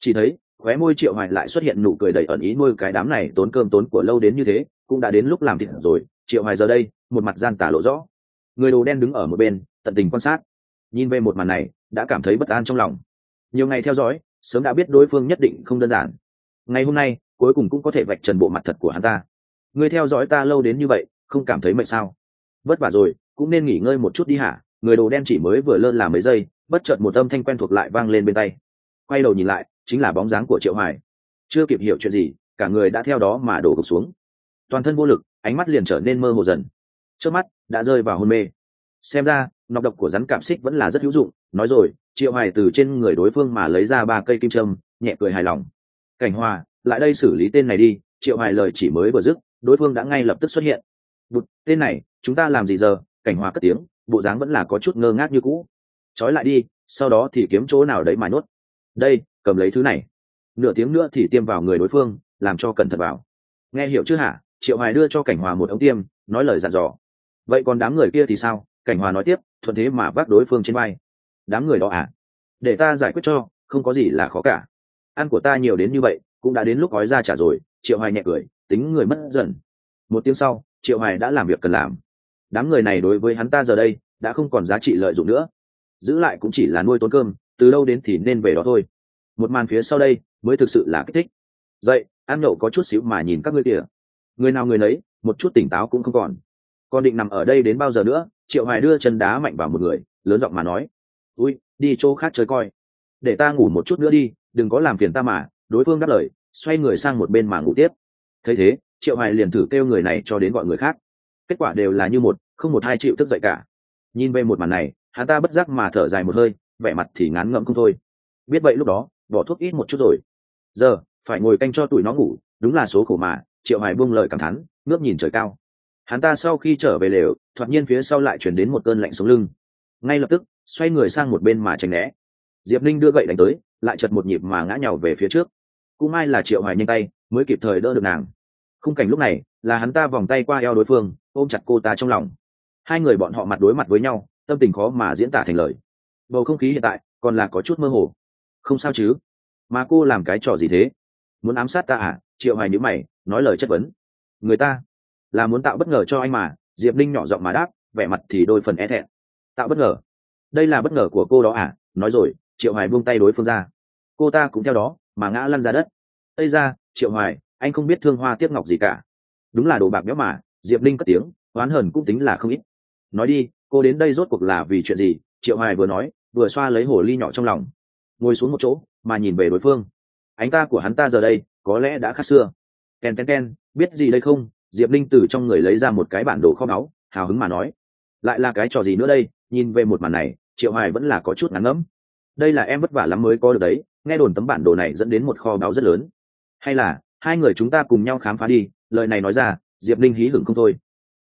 Chỉ thấy khóe môi triệu hoài lại xuất hiện nụ cười đầy ẩn ý nuôi cái đám này tốn cơm tốn của lâu đến như thế, cũng đã đến lúc làm thịt rồi. Triệu hoài giờ đây, một mặt gian tả lộ rõ. Người đồ đen đứng ở một bên, tận tình quan sát. Nhìn về một màn này, đã cảm thấy bất an trong lòng. Nhiều ngày theo dõi, sớm đã biết đối phương nhất định không đơn giản. Ngày hôm nay, cuối cùng cũng có thể vạch trần bộ mặt thật của hắn ta. Người theo dõi ta lâu đến như vậy, không cảm thấy mệt sao? Vất vả rồi, cũng nên nghỉ ngơi một chút đi hả? Người đồ đen chỉ mới vừa lơ là mấy giây, bất chợt một âm thanh quen thuộc lại vang lên bên tay quay đầu nhìn lại, chính là bóng dáng của triệu hoài. Chưa kịp hiểu chuyện gì, cả người đã theo đó mà đổ gục xuống. Toàn thân vô lực, ánh mắt liền trở nên mơ hồ dần. Trước mắt, đã rơi vào hôn mê. Xem ra, nọc độc của rắn cảm xích vẫn là rất hữu dụng. Nói rồi, triệu hoài từ trên người đối phương mà lấy ra ba cây kim châm, nhẹ cười hài lòng. Cảnh hòa lại đây xử lý tên này đi. Triệu hoài lời chỉ mới vừa dứt, đối phương đã ngay lập tức xuất hiện. Bụt, tên này, chúng ta làm gì giờ? Cảnh hòa cất tiếng, bộ dáng vẫn là có chút ngơ ngác như cũ. Trói lại đi, sau đó thì kiếm chỗ nào đấy mà nuốt đây, cầm lấy thứ này. Nửa tiếng nữa thì tiêm vào người đối phương, làm cho cẩn thận vào. Nghe hiểu chưa hả? Triệu hoài đưa cho cảnh hòa một ống tiêm, nói lời dặn dò. Vậy còn đám người kia thì sao? Cảnh hòa nói tiếp, thuận thế mà vác đối phương trên vai. Đám người đó à? Để ta giải quyết cho, không có gì là khó cả. Ăn của ta nhiều đến như vậy, cũng đã đến lúc gói ra trả rồi, triệu hoài nhẹ cười, tính người mất dần. Một tiếng sau, triệu hoài đã làm việc cần làm. Đám người này đối với hắn ta giờ đây, đã không còn giá trị lợi dụng nữa. Giữ lại cũng chỉ là nuôi tốn cơm từ đâu đến thì nên về đó thôi. Một màn phía sau đây mới thực sự là kích thích. Dậy, ăn nhậu có chút xíu mà nhìn các ngươi kìa. Người nào người nấy, một chút tỉnh táo cũng không còn. Còn định nằm ở đây đến bao giờ nữa, triệu hoài đưa chân đá mạnh vào một người, lớn giọng mà nói. Ui, đi chỗ khác chơi coi. Để ta ngủ một chút nữa đi, đừng có làm phiền ta mà. Đối phương đáp lời, xoay người sang một bên mà ngủ tiếp. Thấy thế, triệu hoài liền thử kêu người này cho đến gọi người khác. Kết quả đều là như một, không một hai chịu thức dậy cả. Nhìn về một màn này, hắn ta bất giác mà thở dài một hơi vẻ mặt thì ngán ngẫm không thôi. Biết vậy lúc đó, bỏ thuốc ít một chút rồi. Giờ, phải ngồi canh cho tụi nó ngủ, đúng là số khổ mà, triệu hải buông lời cảm thán, ngước nhìn trời cao. Hắn ta sau khi trở về lều, thoạt nhiên phía sau lại chuyển đến một cơn lạnh sống lưng. Ngay lập tức, xoay người sang một bên mà tránh né. Diệp ninh đưa gậy đánh tới, lại chật một nhịp mà ngã nhào về phía trước. Cũng may là triệu hải nhanh tay, mới kịp thời đỡ được nàng. Khung cảnh lúc này, là hắn ta vòng tay qua eo đối phương, ôm chặt cô ta trong lòng. Hai người bọn họ mặt đối mặt với nhau, tâm tình khó mà diễn tả thành lời bầu không khí hiện tại còn là có chút mơ hồ. Không sao chứ? Mà cô làm cái trò gì thế? Muốn ám sát ta à? Triệu hoài nhữ mày, nói lời chất vấn. Người ta là muốn tạo bất ngờ cho anh mà. Diệp linh nhỏ giọng mà đáp, vẻ mặt thì đôi phần e thẹn. Tạo bất ngờ? Đây là bất ngờ của cô đó à? Nói rồi, triệu hoài buông tay đối phương ra. Cô ta cũng theo đó, mà ngã lăn ra đất. Ây ra triệu hoài, anh không biết thương hoa tiếp ngọc gì cả. Đúng là đồ bạc nhớ mà. Diệp linh cất tiếng, oán hờn cũng tính là không ít. Nói đi, cô đến đây rốt cuộc là vì chuyện gì? Triệu hoài vừa nói vừa xoa lấy hồ ly nhỏ trong lòng, ngồi xuống một chỗ mà nhìn về đối phương. Ánh ta của hắn ta giờ đây có lẽ đã khác xưa. Ken ken ken, biết gì đây không? Diệp linh từ trong người lấy ra một cái bản đồ kho báu, hào hứng mà nói. Lại là cái trò gì nữa đây? Nhìn về một màn này, triệu hoài vẫn là có chút ngắn ngẫm đây là em vất vả lắm mới có được đấy, nghe đồn tấm bản đồ này dẫn đến một kho báu rất lớn. Hay là, hai người chúng ta cùng nhau khám phá đi, lời này nói ra, diệp linh hí hửng không thôi.